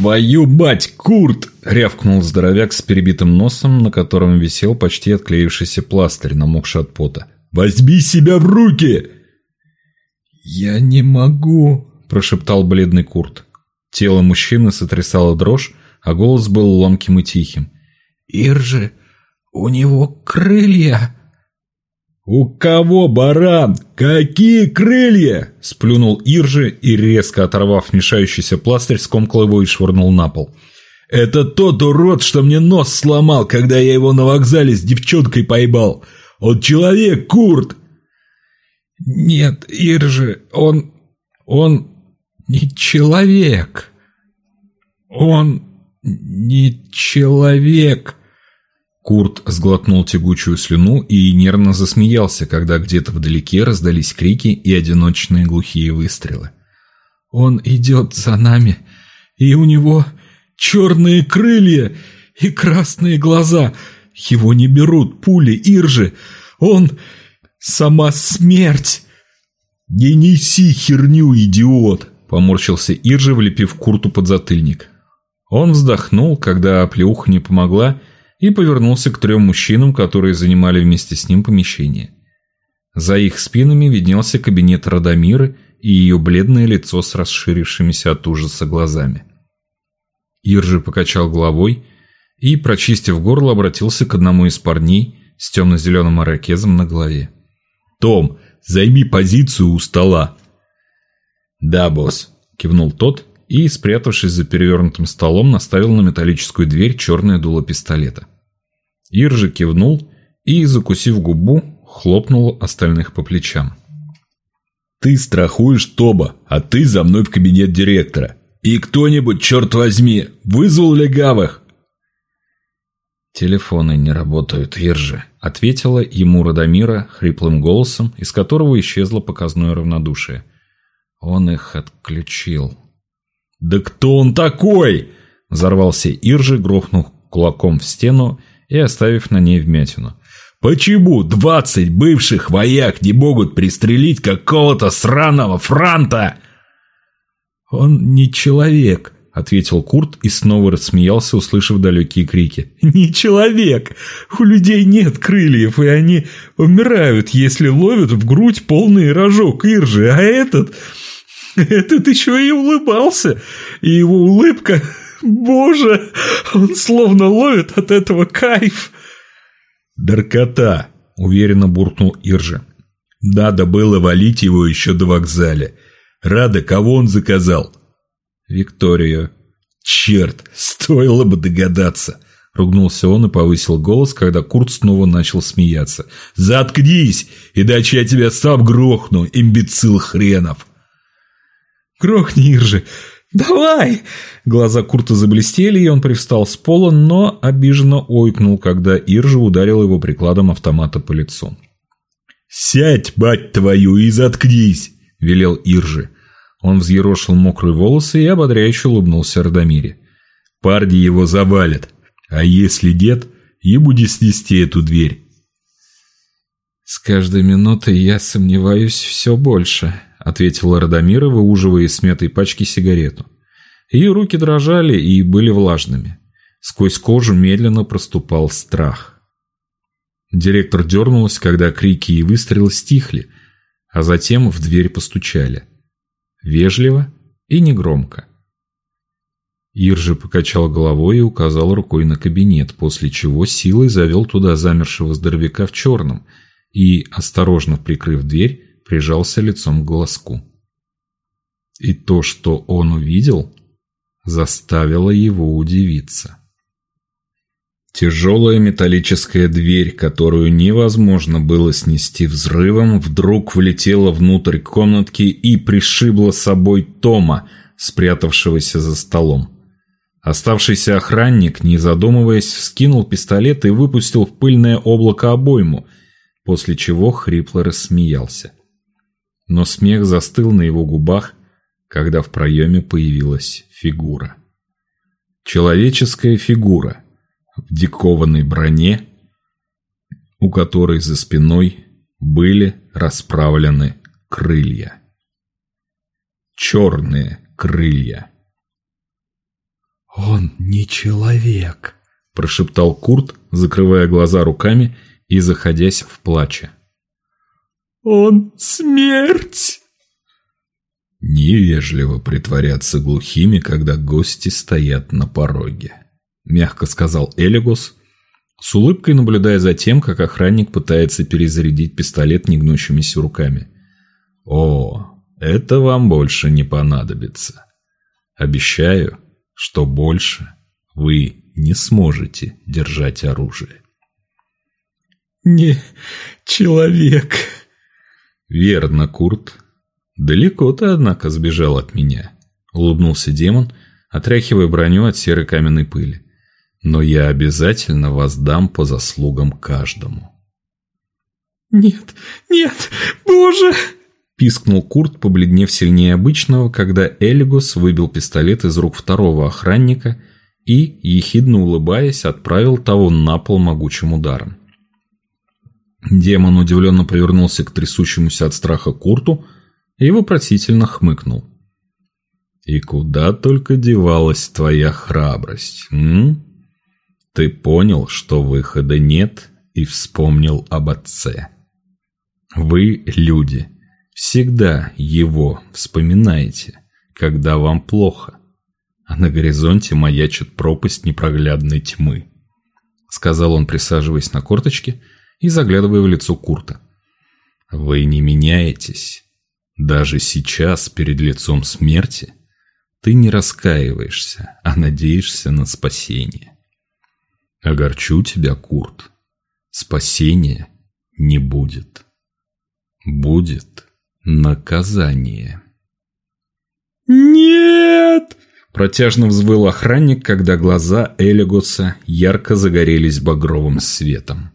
«Твою мать, Курт!» — рявкнул здоровяк с перебитым носом, на котором висел почти отклеившийся пластырь, намокший от пота. «Возьми себя в руки!» «Я не могу!» — прошептал бледный Курт. Тело мужчины сотрясало дрожь, а голос был ломким и тихим. «Иржи, у него крылья!» «У кого баран? Какие крылья?» Сплюнул Иржи и, резко оторвав мешающийся пластырь, скомкал его и швырнул на пол. «Это тот урод, что мне нос сломал, когда я его на вокзале с девчонкой поебал. Он человек, Курт!» «Нет, Иржи, он... он не человек. Он не человек». Курт сглотнул тягучую слюну и нервно засмеялся, когда где-то вдалеке раздались крики и одиночные глухие выстрелы. «Он идет за нами, и у него черные крылья и красные глаза. Его не берут пули, Иржи. Он сама смерть!» «Не неси херню, идиот!» – поморщился Иржи, влепив Курту под затыльник. Он вздохнул, когда оплеуха не помогла, и повернулся к трем мужчинам, которые занимали вместе с ним помещение. За их спинами виднелся кабинет Радомиры и ее бледное лицо с расширившимися от ужаса глазами. Иржи покачал головой и, прочистив горло, обратился к одному из парней с темно-зеленым аракезом на голове. «Том, займи позицию у стола!» «Да, босс», — кивнул тот и, спрятавшись за перевернутым столом, наставил на металлическую дверь черное дуло пистолета. Иржи кивнул и, закусив губу, хлопнул остальных по плечам. «Ты страхуешь Тоба, а ты за мной в кабинет директора. И кто-нибудь, черт возьми, вызвал легавых?» «Телефоны не работают, Иржи», — ответила ему Радомира хриплым голосом, из которого исчезло показное равнодушие. Он их отключил. «Да кто он такой?» — взорвался Иржи, грохнув кулаком в стену и оставив на ней вмятину. «Почему двадцать бывших вояк не могут пристрелить какого-то сраного франта?» «Он не человек», — ответил Курт и снова рассмеялся, услышав далекие крики. «Не человек! У людей нет крыльев, и они умирают, если ловят в грудь полный рожок иржи, а этот... этот еще и улыбался, и его улыбка Боже, он словно ловит от этого кайф. Даркота, уверенно буркнул Иржа. Надо было валить его еще до вокзаля. Рада, кого он заказал? Викторию. Черт, стоило бы догадаться. Ругнулся он и повысил голос, когда Курт снова начал смеяться. «Заткнись, иначе я тебя сам грохну, имбецил хренов!» «Грохни, Иржи, «Давай!» Глаза Курта заблестели, и он привстал с пола, но обиженно ойкнул, когда Иржа ударил его прикладом автомата по лицу. «Сядь, бать твою, и заткнись!» – велел Иржи. Он взъерошил мокрые волосы и ободряюще улыбнулся Радомире. «Парни его завалят, а если нет, ему не снести эту дверь». «С каждой минутой я сомневаюсь все больше», ответила Радомира, выуживая из смятой пачки сигарету. Ее руки дрожали и были влажными. Сквозь кожу медленно проступал страх. Директор дернулась, когда крики и выстрелы стихли, а затем в дверь постучали. Вежливо и негромко. Иржи покачал головой и указал рукой на кабинет, после чего силой завел туда замершего здоровяка в черном и, осторожно прикрыв дверь, прижался лицом к глазку. И то, что он увидел, заставило его удивиться. Тяжелая металлическая дверь, которую невозможно было снести взрывом, вдруг влетела внутрь комнатки и пришибла собой Тома, спрятавшегося за столом. Оставшийся охранник, не задумываясь, вскинул пистолет и выпустил в пыльное облако обойму, после чего хрипло рассмеялся. Но смех застыл на его губах, когда в проеме появилась фигура. Человеческая фигура, в дикованной броне, у которой за спиной были расправлены крылья. Черные крылья. «Он не человек», – прошептал Курт, закрывая глаза руками и заходясь в плаче. «Он смерть!» Невежливо притворяться глухими, когда гости стоят на пороге. — мягко сказал Элигус, с улыбкой наблюдая за тем, как охранник пытается перезарядить пистолет негнущимися руками. «О, это вам больше не понадобится. Обещаю, что больше вы не сможете держать оружие». «Не человек». «Верно, Курт. Далеко ты, однако, сбежал от меня», — улыбнулся демон, отряхивая броню от серой каменной пыли но я обязательно воздам по заслугам каждому. «Нет, нет, боже!» Пискнул Курт, побледнев сильнее обычного, когда Эльгус выбил пистолет из рук второго охранника и, ехидно улыбаясь, отправил того на пол могучим ударом. Демон удивленно повернулся к трясущемуся от страха Курту и вопросительно хмыкнул. «И куда только девалась твоя храбрость, м?» Ты понял, что выхода нет, и вспомнил об отце. Вы, люди, всегда его вспоминаете, когда вам плохо, а на горизонте маячит пропасть непроглядной тьмы. Сказал он, присаживаясь на корточки и заглядывая в лицо Курта. Вы не меняетесь. Даже сейчас, перед лицом смерти, ты не раскаиваешься, а надеешься на спасение. Огорчу тебя, Курт. Спасения не будет. Будет наказание. «Нет!» Протяжно взвыл охранник, когда глаза Элигоса ярко загорелись багровым светом.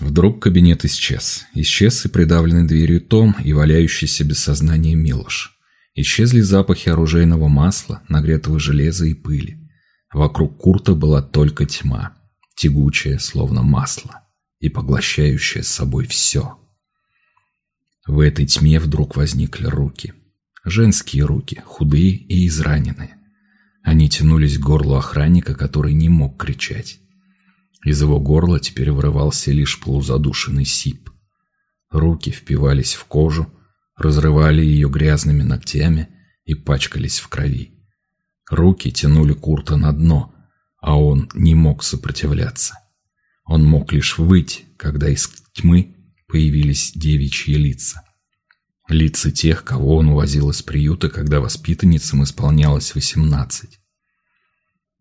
Вдруг кабинет исчез. Исчез и придавленный дверью Том, и валяющийся без сознания Милош. Исчезли запахи оружейного масла, нагретого железа и пыли. Вокруг Курта была только тьма, тягучая, словно масло, и поглощающая с собой все. В этой тьме вдруг возникли руки. Женские руки, худые и израненные. Они тянулись к горлу охранника, который не мог кричать. Из его горла теперь вырывался лишь полузадушенный сип. Руки впивались в кожу, разрывали ее грязными ногтями и пачкались в крови. Руки тянули Курта на дно, а он не мог сопротивляться. Он мог лишь выть, когда из тьмы появились девичьи лица. Лица тех, кого он увозил из приюта, когда воспитанницам исполнялось восемнадцать.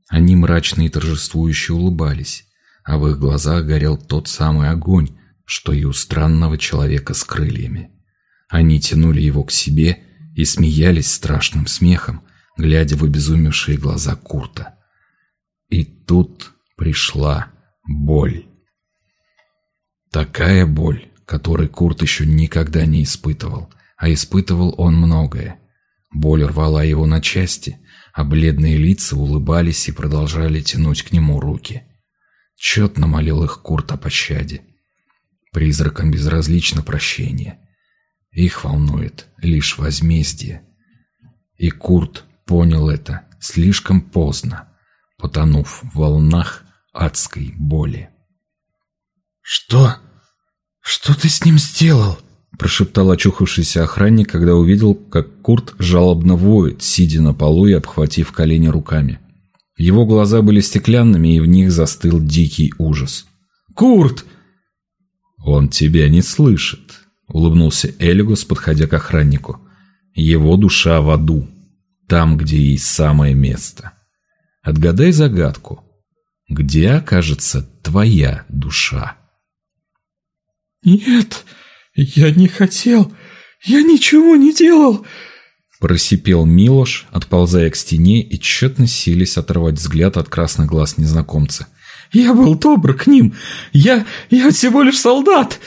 Они мрачно и торжествующе улыбались, а в их глазах горел тот самый огонь, что и у странного человека с крыльями. Они тянули его к себе и смеялись страшным смехом, глядя в обезумевшие глаза Курта. И тут пришла боль. Такая боль, которой Курт еще никогда не испытывал, а испытывал он многое. Боль рвала его на части, а бледные лица улыбались и продолжали тянуть к нему руки. Четно молил их Курт о пощаде. Призракам безразлично прощение. Их волнует лишь возмездие. И Курт понял это слишком поздно, потонув в волнах адской боли. «Что? Что ты с ним сделал?» Прошептал очухавшийся охранник, когда увидел, как Курт жалобно воет, сидя на полу и обхватив колени руками. Его глаза были стеклянными, и в них застыл дикий ужас. «Курт!» «Он тебя не слышит», — улыбнулся Элигус, подходя к охраннику. «Его душа в аду, там, где ей самое место. Отгадай загадку. Где окажется твоя душа?» «Нет, я не хотел. Я ничего не делал!» Просипел Милош, отползая к стене и тщетно сились оторвать взгляд от красных глаз незнакомца. «Я был добр к ним! Я... я всего лишь солдат!»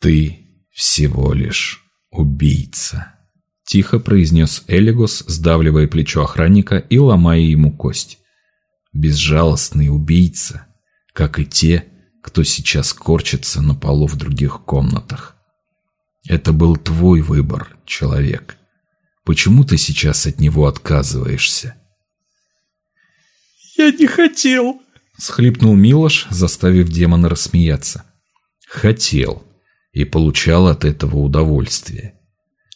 «Ты всего лишь убийца!» Тихо произнес Элигос, сдавливая плечо охранника и ломая ему кость. «Безжалостный убийца, как и те, кто сейчас корчится на полу в других комнатах. Это был твой выбор, человек». Почему ты сейчас от него отказываешься?» «Я не хотел!» — схлипнул Милош, заставив демона рассмеяться. «Хотел и получал от этого удовольствие.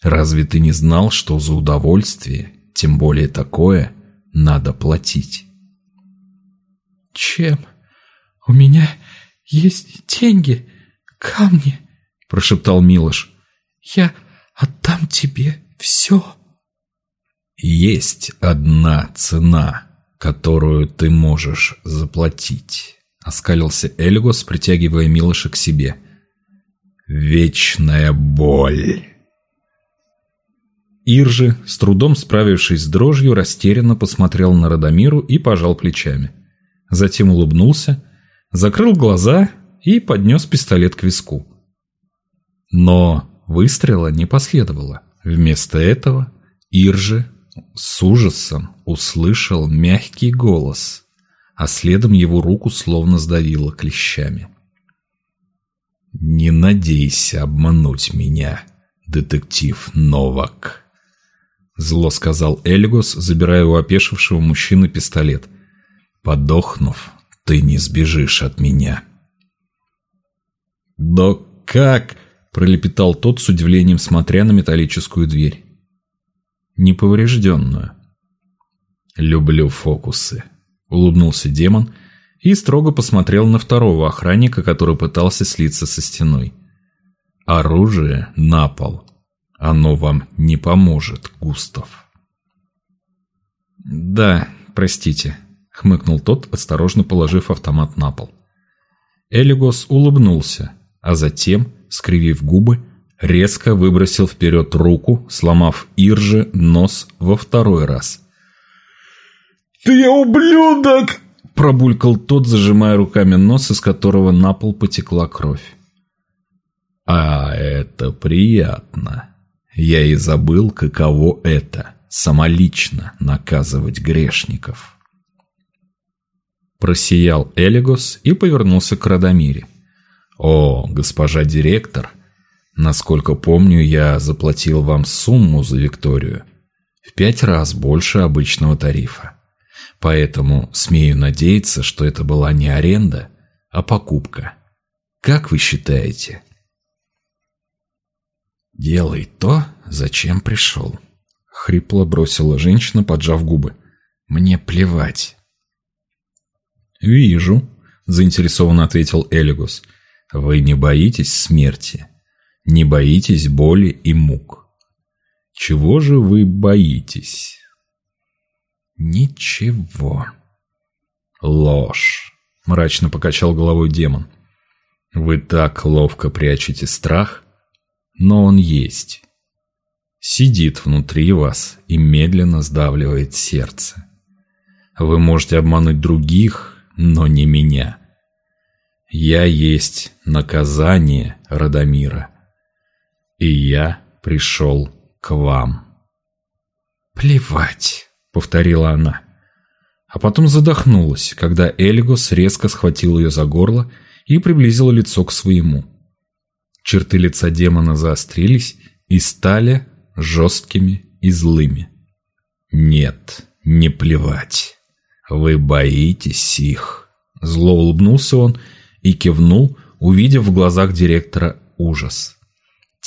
Разве ты не знал, что за удовольствие, тем более такое, надо платить?» «Чем? У меня есть деньги, камни», — прошептал Милош. «Я отдам тебе все». Есть одна цена, которую ты можешь заплатить, оскалился Эльгос, притягивая Милоша к себе. Вечная боль. Иржи, с трудом справившись с дрожью, растерянно посмотрел на Радомиру и пожал плечами. Затем улыбнулся, закрыл глаза и поднес пистолет к виску. Но выстрела не последовало. Вместо этого Иржи с ужасом услышал мягкий голос, а следом его руку словно сдавило клещами. «Не надейся обмануть меня, детектив Новак», — зло сказал Эльгос, забирая у опешившего мужчины пистолет. «Подохнув, ты не сбежишь от меня». «Да как?» — пролепетал тот с удивлением, смотря на металлическую дверь неповрежденную. «Люблю фокусы», — улыбнулся демон и строго посмотрел на второго охранника, который пытался слиться со стеной. «Оружие на пол. Оно вам не поможет, Густав». «Да, простите», — хмыкнул тот, осторожно положив автомат на пол. Элигос улыбнулся, а затем, скривив губы, резко выбросил вперед руку, сломав Ирже нос во второй раз. «Ты ублюдок!» – пробулькал тот, зажимая руками нос, из которого на пол потекла кровь. «А это приятно. Я и забыл, каково это – самолично наказывать грешников». Просиял Элигос и повернулся к Радомире. «О, госпожа директор, Насколько помню, я заплатил вам сумму за Викторию. В пять раз больше обычного тарифа. Поэтому смею надеяться, что это была не аренда, а покупка. Как вы считаете? «Делай то, зачем пришел», — хрипло бросила женщина, поджав губы. «Мне плевать». «Вижу», — заинтересованно ответил Элигус. «Вы не боитесь смерти?» Не боитесь боли и мук. Чего же вы боитесь? Ничего. Ложь, мрачно покачал головой демон. Вы так ловко прячете страх, но он есть. Сидит внутри вас и медленно сдавливает сердце. Вы можете обмануть других, но не меня. Я есть наказание Радомира и я пришел к вам. «Плевать», — повторила она. А потом задохнулась, когда Эльгос резко схватил ее за горло и приблизил лицо к своему. Черты лица демона заострились и стали жесткими и злыми. «Нет, не плевать. «Вы боитесь их?» Зло улыбнулся он и кивнул, увидев в глазах директора ужас.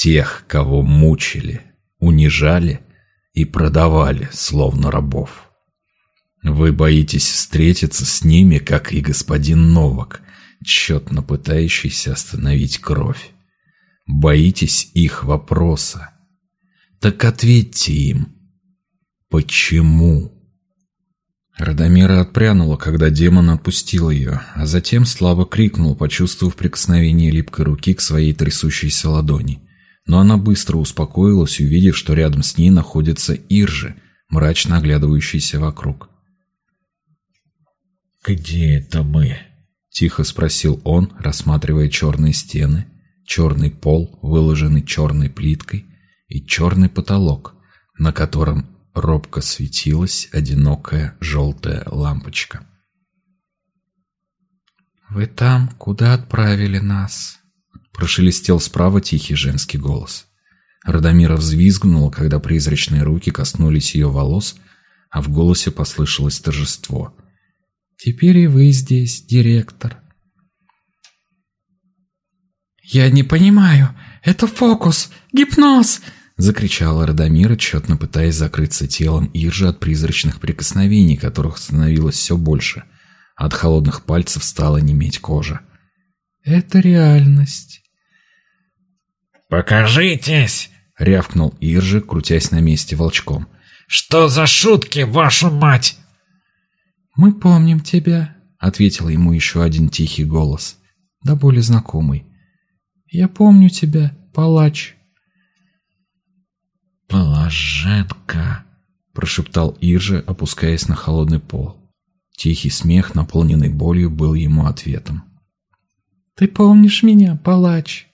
«Тех, кого мучили, унижали и продавали, словно рабов. Вы боитесь встретиться с ними, как и господин Новак, тщетно пытающийся остановить кровь. Боитесь их вопроса. Так ответьте им. Почему? Радомира отпрянула, когда демон отпустил ее, а затем слабо крикнул, почувствовав прикосновение липкой руки к своей трясущейся ладони. Но она быстро успокоилась, увидев, что рядом с ней находится Иржи, мрачно оглядывающийся вокруг. «Где это мы?» — тихо спросил он, рассматривая черные стены, черный пол, выложенный черной плиткой, и черный потолок, на котором робко светилась одинокая желтая лампочка. «Вы там, куда отправили нас?» Прошелестел справа тихий женский голос. Радомира взвизгнула, когда призрачные руки коснулись ее волос, а в голосе послышалось торжество. «Теперь и вы здесь, директор». «Я не понимаю. Это фокус! Гипноз!» Закричала Радомира, тщетно пытаясь закрыться телом Иржи от призрачных прикосновений, которых становилось все больше. От холодных пальцев стала неметь кожа. «Это реальность». «Покажитесь!» — рявкнул Иржи, крутясь на месте волчком. «Что за шутки, вашу мать?» «Мы помним тебя», — ответил ему еще один тихий голос, да более знакомый. «Я помню тебя, палач». «Положенка», — прошептал Иржи, опускаясь на холодный пол. Тихий смех, наполненный болью, был ему ответом. «Ты помнишь меня, палач?»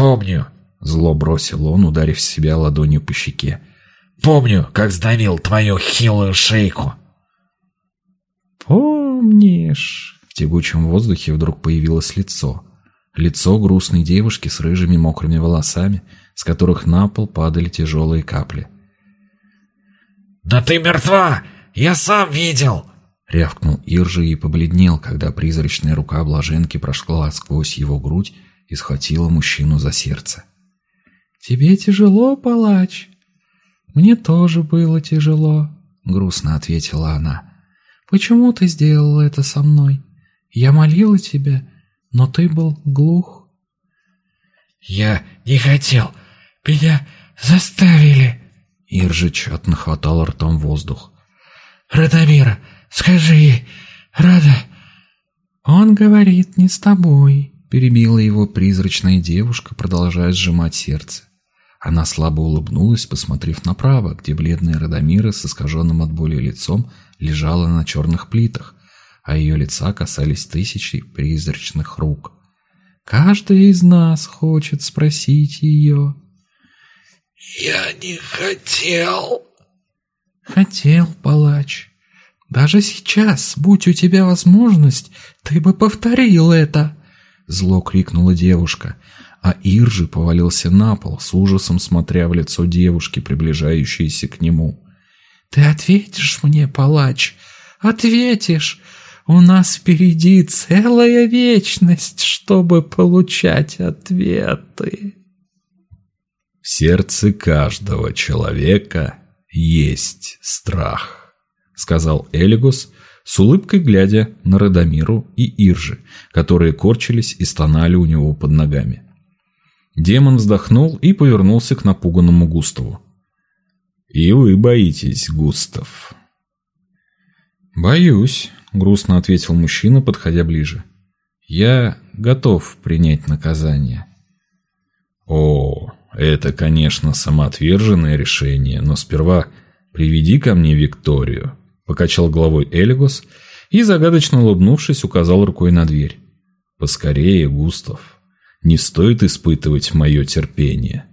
«Помню», — зло бросил он, ударив себя ладонью по щеке. «Помню, как сдавил твою хилую шейку». «Помнишь?» В тягучем воздухе вдруг появилось лицо. Лицо грустной девушки с рыжими мокрыми волосами — с которых на пол падали тяжелые капли. «Да ты мертва! Я сам видел!» Рявкнул Иржи и побледнел, когда призрачная рука блаженки прошла сквозь его грудь и схватила мужчину за сердце. «Тебе тяжело, палач?» «Мне тоже было тяжело», — грустно ответила она. «Почему ты сделал это со мной? Я молила тебя, но ты был глух». «Я не хотел. Меня заставили!» Иржи тщетно хватал ртом воздух. «Радомира, скажи ей, Рада...» «Он говорит не с тобой», — перебила его призрачная девушка, продолжая сжимать сердце. Она слабо улыбнулась, посмотрев направо, где бледная Радомира с искаженным от боли лицом лежала на черных плитах, а ее лица касались тысячи призрачных рук. «Каждый из нас хочет спросить ее, «Я не хотел...» «Хотел, палач. Даже сейчас, будь у тебя возможность, ты бы повторил это!» Зло крикнула девушка, а Иржи повалился на пол, с ужасом смотря в лицо девушки, приближающейся к нему. «Ты ответишь мне, палач? Ответишь! У нас впереди целая вечность, чтобы получать ответы!» В сердце каждого человека есть страх, сказал Элигус, с улыбкой глядя на Радомиру и Иржи, которые корчились и стонали у него под ногами. Демон вздохнул и повернулся к напуганному Густаву. «И вы боитесь, Густав?» «Боюсь», — грустно ответил мужчина, подходя ближе. «Я готов принять наказание». «О, это, конечно, самоотверженное решение, но сперва приведи ко мне Викторию, покачал головой Элигос и, загадочно улыбнувшись, указал рукой на дверь. Поскорее, Густав. Не стоит испытывать мое терпение.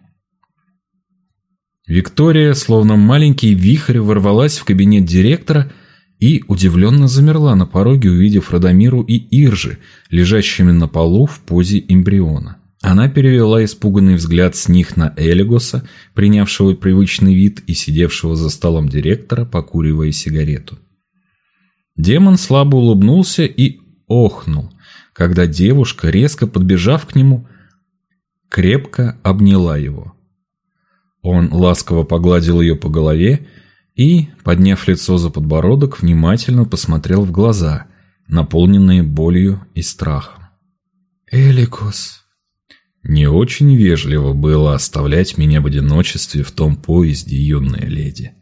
Виктория, словно маленький вихрь, ворвалась в кабинет директора и удивленно замерла на пороге, увидев Радомиру и Иржи, лежащими на полу в позе эмбриона. Она перевела испуганный взгляд с них на Элигоса, принявшего привычный вид и сидевшего за столом директора, покуривая сигарету. Демон слабо улыбнулся и охнул, когда девушка, резко подбежав к нему, крепко обняла его. Он ласково погладил ее по голове и, подняв лицо за подбородок, внимательно посмотрел в глаза, наполненные болью и страхом. «Эликус!» Не очень вежливо было оставлять меня в одиночестве в том поезде, юная леди.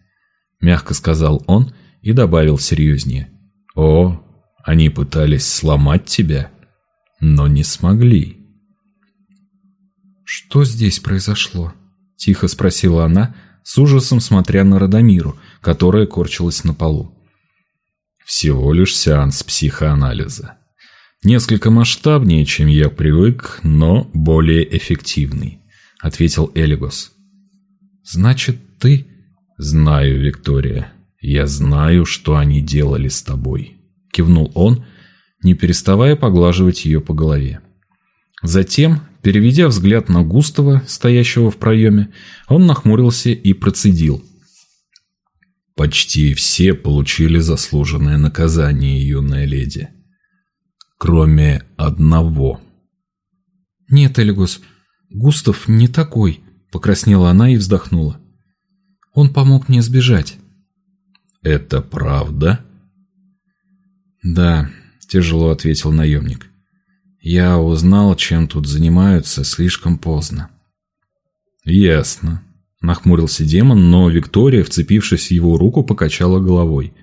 Мягко сказал он и добавил серьезнее. «О, они пытались сломать тебя, но не смогли». «Что здесь произошло?» – тихо спросила она, с ужасом смотря на Радомиру, которая корчилась на полу. «Всего лишь сеанс психоанализа. Несколько масштабнее, чем я привык, но более эффективный», – ответил Элигос. «Значит, ты...» «Знаю, Виктория. Я знаю, что они делали с тобой», – кивнул он, не переставая поглаживать ее по голове. Затем, переведя взгляд на Густава, стоящего в проеме, он нахмурился и процедил. «Почти все получили заслуженное наказание, юная леди. Кроме одного». «Нет, Элигус, Густав не такой», — покраснела она и вздохнула. «Он помог мне сбежать». «Это правда?» «Да», — тяжело ответил наемник. Я узнал, чем тут занимаются, слишком поздно. Ясно. Нахмурился демон, но Виктория, вцепившись в его руку, покачала головой.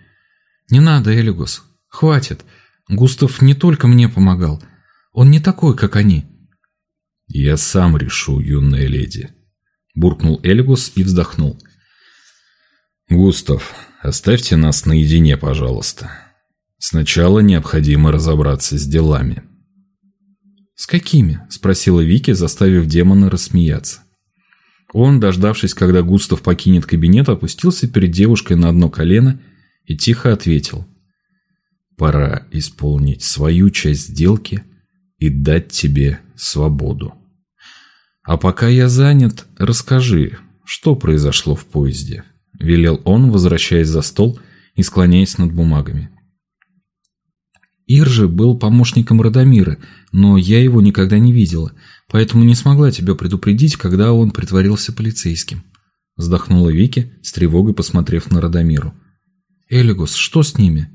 Не надо, Элигус. Хватит. Густав не только мне помогал. Он не такой, как они. Я сам решу, юная леди. Буркнул Элигус и вздохнул. Густав, оставьте нас наедине, пожалуйста. Сначала необходимо разобраться с делами. «С какими?» – спросила Вики, заставив демона рассмеяться. Он, дождавшись, когда Густав покинет кабинет, опустился перед девушкой на одно колено и тихо ответил. «Пора исполнить свою часть сделки и дать тебе свободу. А пока я занят, расскажи, что произошло в поезде?» – велел он, возвращаясь за стол и склоняясь над бумагами. Иржи был помощником Радомира, но я его никогда не видела, поэтому не смогла тебя предупредить, когда он притворился полицейским. Вздохнула Вики, с тревогой посмотрев на Радомиру. Элигус, что с ними?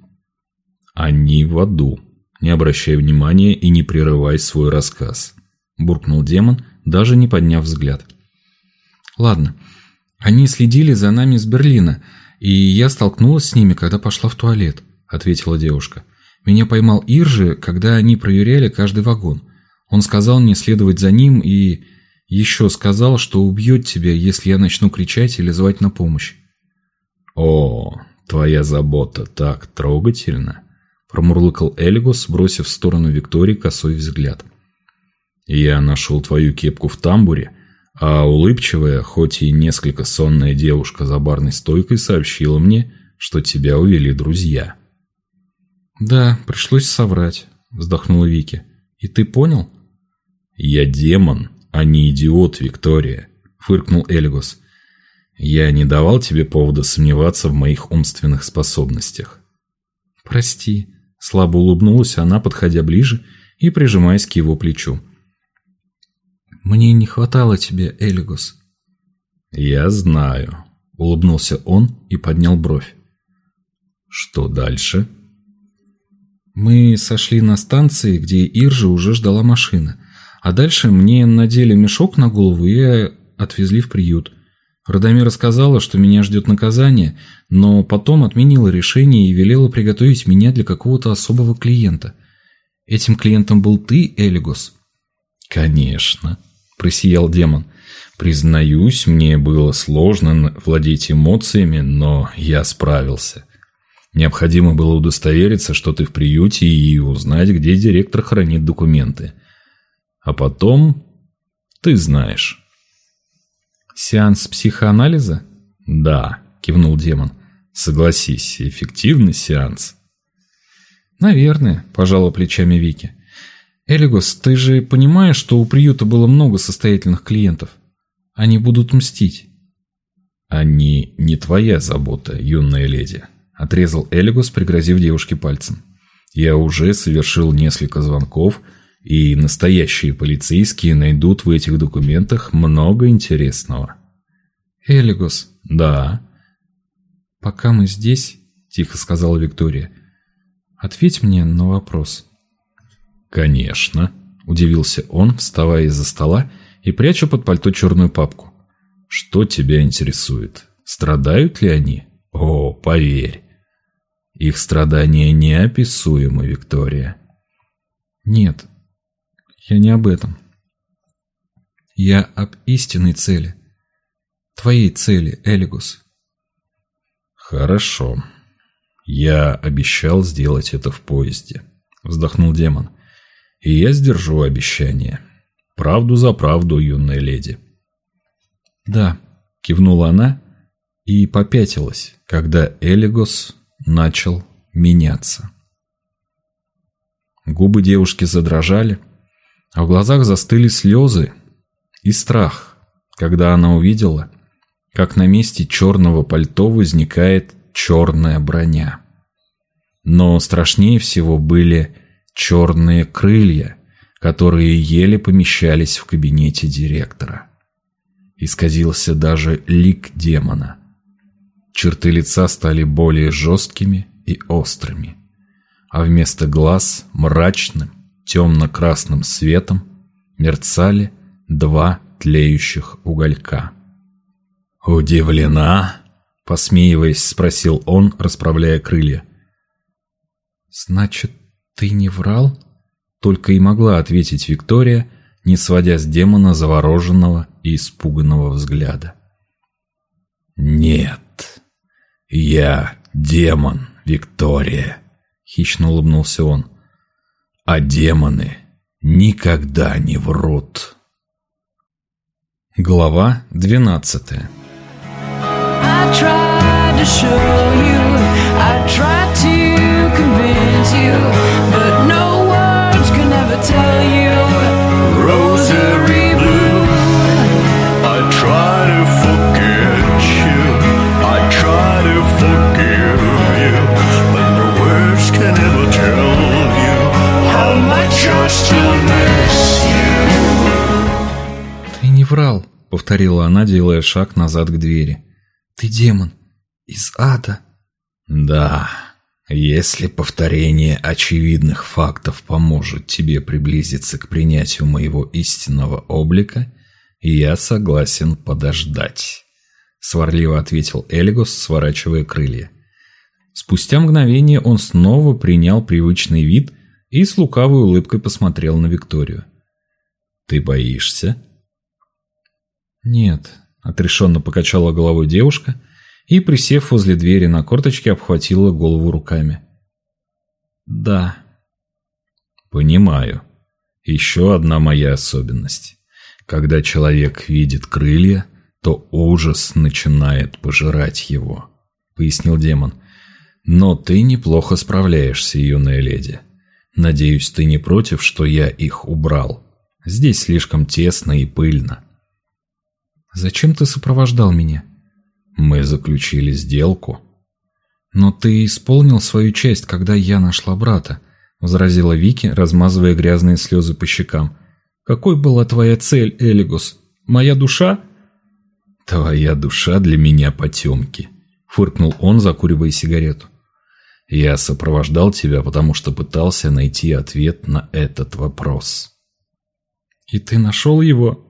Они в аду. Не обращай внимания и не прерывай свой рассказ. Буркнул демон, даже не подняв взгляд. Ладно. Они следили за нами с Берлина, и я столкнулась с ними, когда пошла в туалет, ответила девушка. Меня поймал Иржи, когда они проверяли каждый вагон. Он сказал мне следовать за ним и еще сказал, что убьет тебя, если я начну кричать или звать на помощь. «О, твоя забота так трогательна!» Промурлыкал Эльгус, бросив в сторону Виктории косой взгляд. «Я нашел твою кепку в тамбуре, а улыбчивая, хоть и несколько сонная девушка за барной стойкой сообщила мне, что тебя увели друзья». «Да, пришлось соврать», — вздохнула Вики. «И ты понял?» «Я демон, а не идиот, Виктория», — фыркнул Эльгус. «Я не давал тебе повода сомневаться в моих умственных способностях». «Прости», — слабо улыбнулась она, подходя ближе и прижимаясь к его плечу. «Мне не хватало тебе, Эльгус». «Я знаю», — улыбнулся он и поднял бровь. «Что дальше?» Мы сошли на станции, где Иржа уже ждала машина. А дальше мне надели мешок на голову и отвезли в приют. Радомира сказала, что меня ждет наказание, но потом отменила решение и велела приготовить меня для какого-то особого клиента. Этим клиентом был ты, Элигос? Конечно, просиял демон. Признаюсь, мне было сложно владеть эмоциями, но я справился. Необходимо было удостовериться, что ты в приюте, и узнать, где директор хранит документы. А потом... ты знаешь. «Сеанс психоанализа?» «Да», — кивнул демон. «Согласись, эффективный сеанс». «Наверное», — пожала плечами Вики. «Элигос, ты же понимаешь, что у приюта было много состоятельных клиентов? Они будут мстить». «Они не твоя забота, юная леди», Отрезал Элигус, пригрозив девушке пальцем. «Я уже совершил несколько звонков, и настоящие полицейские найдут в этих документах много интересного». «Элигус». «Да». «Пока мы здесь», — тихо сказала Виктория, — «ответь мне на вопрос». «Конечно», — удивился он, вставая из-за стола и пряча под пальто черную папку. «Что тебя интересует? Страдают ли они? О, поверь, их страдания неописуемы, Виктория. Нет, я не об этом. Я об истинной цели. Твоей цели, Элигус. Хорошо. Я обещал сделать это в поезде. Вздохнул демон. И я сдержу обещание. Правду за правду, юная леди. Да, кивнула она и попятилась, когда Элигос начал меняться. Губы девушки задрожали, а в глазах застыли слезы и страх, когда она увидела, как на месте черного пальто возникает черная броня. Но страшнее всего были черные крылья, которые еле помещались в кабинете директора. Исказился даже лик демона – Черты лица стали более жесткими и острыми, а вместо глаз мрачным темно-красным светом мерцали два тлеющих уголька. «Удивлена?» — посмеиваясь, спросил он, расправляя крылья. «Значит, ты не врал?» — только и могла ответить Виктория, не сводя с демона завороженного и испуганного взгляда. «Нет», «Я демон, Виктория», — хищно улыбнулся он. «А демоны никогда не врут». Глава двенадцатая «Ты не врал», — повторила она, делая шаг назад к двери. «Ты демон. Из ада». «Да, если повторение очевидных фактов поможет тебе приблизиться к принятию моего истинного облика, я согласен подождать», — сварливо ответил Эльгос, сворачивая крылья. Спустя мгновение он снова принял привычный вид и с лукавой улыбкой посмотрел на Викторию. «Ты боишься?» «Нет», — отрешенно покачала головой девушка и, присев возле двери на корточке, обхватила голову руками. «Да». «Понимаю. Еще одна моя особенность. Когда человек видит крылья, то ужас начинает пожирать его», — пояснил демон. «Но ты неплохо справляешься, юная леди. Надеюсь, ты не против, что я их убрал. Здесь слишком тесно и пыльно. Зачем ты сопровождал меня? Мы заключили сделку. Но ты исполнил свою часть, когда я нашла брата, возразила Вики, размазывая грязные слезы по щекам. Какой была твоя цель, Элигус? Моя душа? Твоя душа для меня потемки, фыркнул он, закуривая сигарету. Я сопровождал тебя, потому что пытался найти ответ на этот вопрос. И ты нашел его?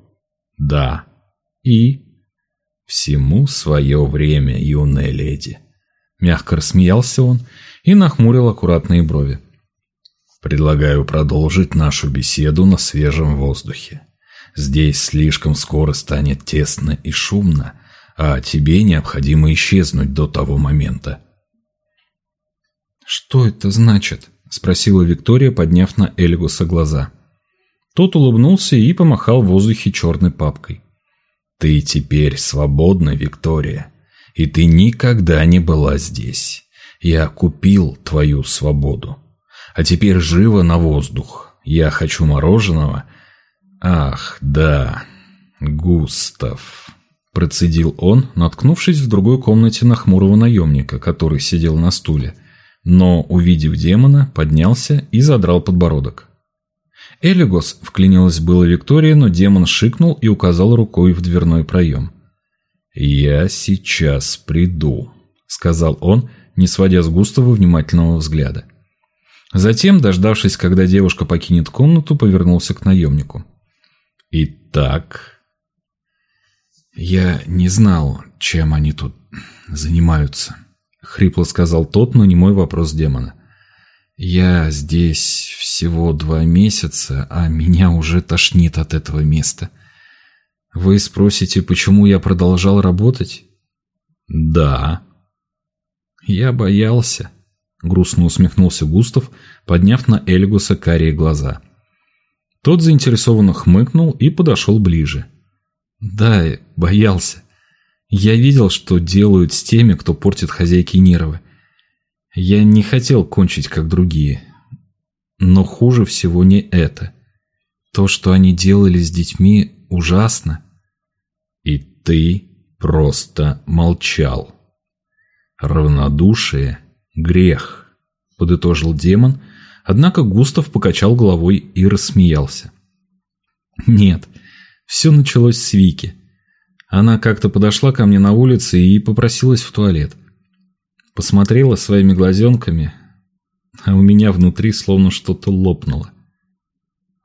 Да. И? Всему свое время, юная леди. Мягко рассмеялся он и нахмурил аккуратные брови. Предлагаю продолжить нашу беседу на свежем воздухе. Здесь слишком скоро станет тесно и шумно, а тебе необходимо исчезнуть до того момента, «Что это значит?» – спросила Виктория, подняв на Эльгуса глаза. Тот улыбнулся и помахал в воздухе черной папкой. «Ты теперь свободна, Виктория, и ты никогда не была здесь. Я купил твою свободу. А теперь живо на воздух. Я хочу мороженого. Ах, да, Густав». Процедил он, наткнувшись в другой комнате на хмурого наемника, который сидел на стуле, но, увидев демона, поднялся и задрал подбородок. «Элигос!» – вклинилась было Виктория, но демон шикнул и указал рукой в дверной проем. «Я сейчас приду», – сказал он, не сводя с Густава внимательного взгляда. Затем, дождавшись, когда девушка покинет комнату, повернулся к наемнику. «Итак...» «Я не знал, чем они тут занимаются», — хрипло сказал тот, но не мой вопрос демона. «Я здесь всего два месяца, а меня уже тошнит от этого места. Вы спросите, почему я продолжал работать?» «Да». «Я боялся», — грустно усмехнулся Густав, подняв на Эльгуса карие глаза. Тот заинтересованно хмыкнул и подошел ближе. «Да, боялся. Я видел, что делают с теми, кто портит хозяйки нервы. Я не хотел кончить, как другие. Но хуже всего не это. То, что они делали с детьми, ужасно. И ты просто молчал. Равнодушие — грех, подытожил демон, однако Густав покачал головой и рассмеялся. Нет, все началось с Вики. Она как-то подошла ко мне на улице и попросилась в туалет. Посмотрела своими глазенками, а у меня внутри словно что-то лопнуло.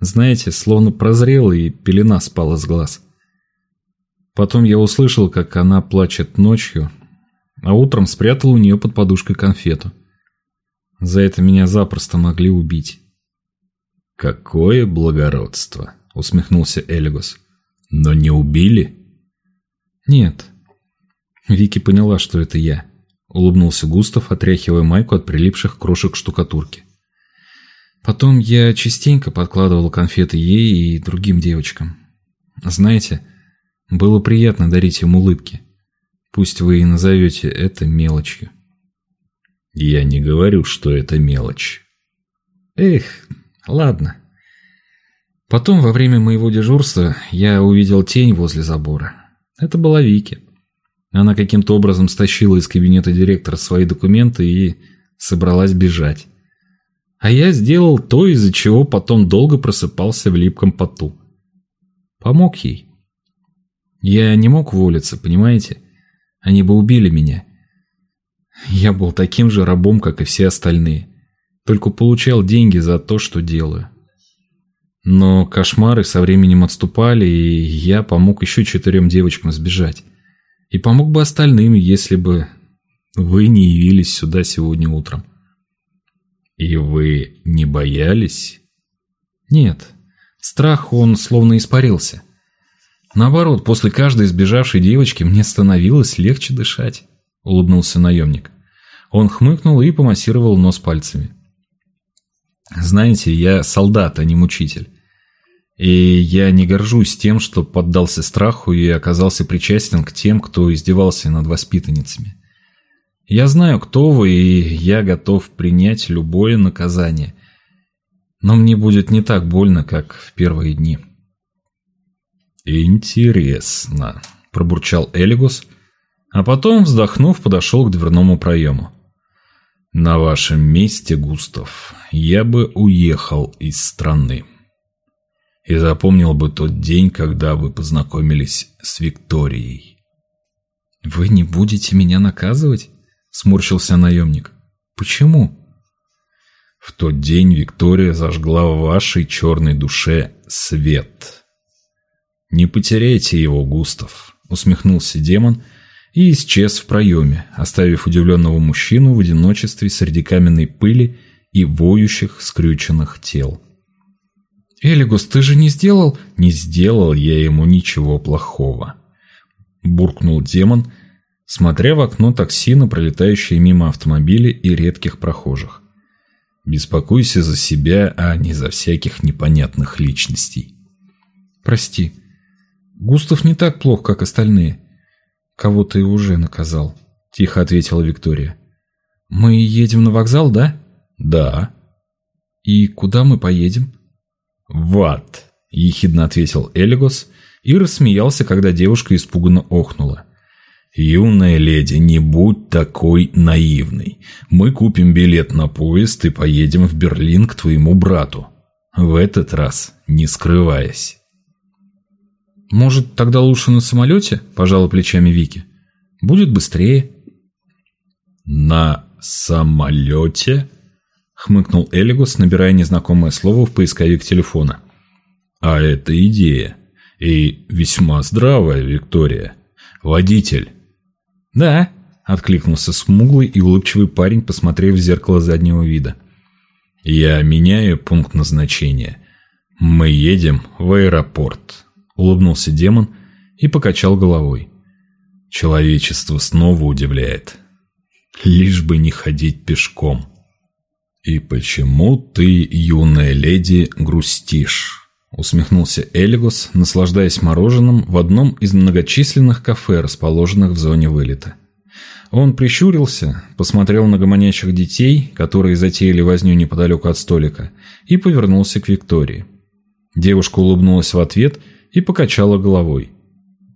Знаете, словно прозрела и пелена спала с глаз. Потом я услышал, как она плачет ночью, а утром спрятал у нее под подушкой конфету. За это меня запросто могли убить. «Какое благородство!» — усмехнулся Элигос. «Но не убили?» «Нет». Вики поняла, что это я. Улыбнулся Густав, отряхивая майку от прилипших крошек штукатурки. Потом я частенько подкладывал конфеты ей и другим девочкам. Знаете, было приятно дарить им улыбки. Пусть вы и назовете это мелочью. Я не говорю, что это мелочь. Эх, ладно. Потом, во время моего дежурства, я увидел тень возле забора. Это была Вики. Она каким-то образом стащила из кабинета директора свои документы и собралась бежать. А я сделал то, из-за чего потом долго просыпался в липком поту. Помог ей. Я не мог уволиться, понимаете? Они бы убили меня. Я был таким же рабом, как и все остальные. Только получал деньги за то, что делаю. Но кошмары со временем отступали, и я помог еще четырем девочкам сбежать. И помог бы остальным, если бы вы не явились сюда сегодня утром. И вы не боялись? Нет. Страх, он словно испарился. Наоборот, после каждой сбежавшей девочки мне становилось легче дышать, улыбнулся наемник. Он хмыкнул и помассировал нос пальцами. Знаете, я солдат, а не мучитель. И я не горжусь тем, что поддался страху и оказался причастен к тем, кто издевался над воспитанницами. Я знаю, кто вы, и я готов принять любое наказание. Но мне будет не так больно, как в первые дни. «Интересно», – пробурчал Элигос, а потом, вздохнув, подошел к дверному проему. «На вашем месте, Густав, я бы уехал из страны» и запомнил бы тот день, когда вы познакомились с Викторией. «Вы не будете меня наказывать?» – сморщился наемник. «Почему?» «В тот день Виктория зажгла в вашей черной душе свет». «Не потеряйте его, Густав», – усмехнулся демон и исчез в проеме, оставив удивленного мужчину в одиночестве среди каменной пыли и воющих скрюченных тел. «Элигус, ты же не сделал...» «Не сделал я ему ничего плохого», — буркнул демон, смотря в окно такси на пролетающие мимо автомобили и редких прохожих. «Беспокойся за себя, а не за всяких непонятных личностей». «Прости. Густав не так плох, как остальные. Кого ты уже наказал», — тихо ответила Виктория. «Мы едем на вокзал, да?» «Да». «И куда мы поедем?» «В ад!» – ехидно ответил Элигос и рассмеялся, когда девушка испуганно охнула. «Юная леди, не будь такой наивной. Мы купим билет на поезд и поедем в Берлин к твоему брату. В этот раз не скрываясь». «Может, тогда лучше на самолете?» – пожала плечами Вики. «Будет быстрее». «На самолете?» – хмыкнул Элигус, набирая незнакомое слово в поисковик телефона. «А это идея. И весьма здравая, Виктория. Водитель, «Да», — откликнулся смуглый и улыбчивый парень, посмотрев в зеркало заднего вида. «Я меняю пункт назначения. Мы едем в аэропорт», — улыбнулся демон и покачал головой. «Человечество снова удивляет. Лишь бы не ходить пешком». «И почему ты, юная леди, грустишь?» Усмехнулся Элигос, наслаждаясь мороженым в одном из многочисленных кафе, расположенных в зоне вылета. Он прищурился, посмотрел на гомонящих детей, которые затеяли возню неподалеку от столика, и повернулся к Виктории. Девушка улыбнулась в ответ и покачала головой.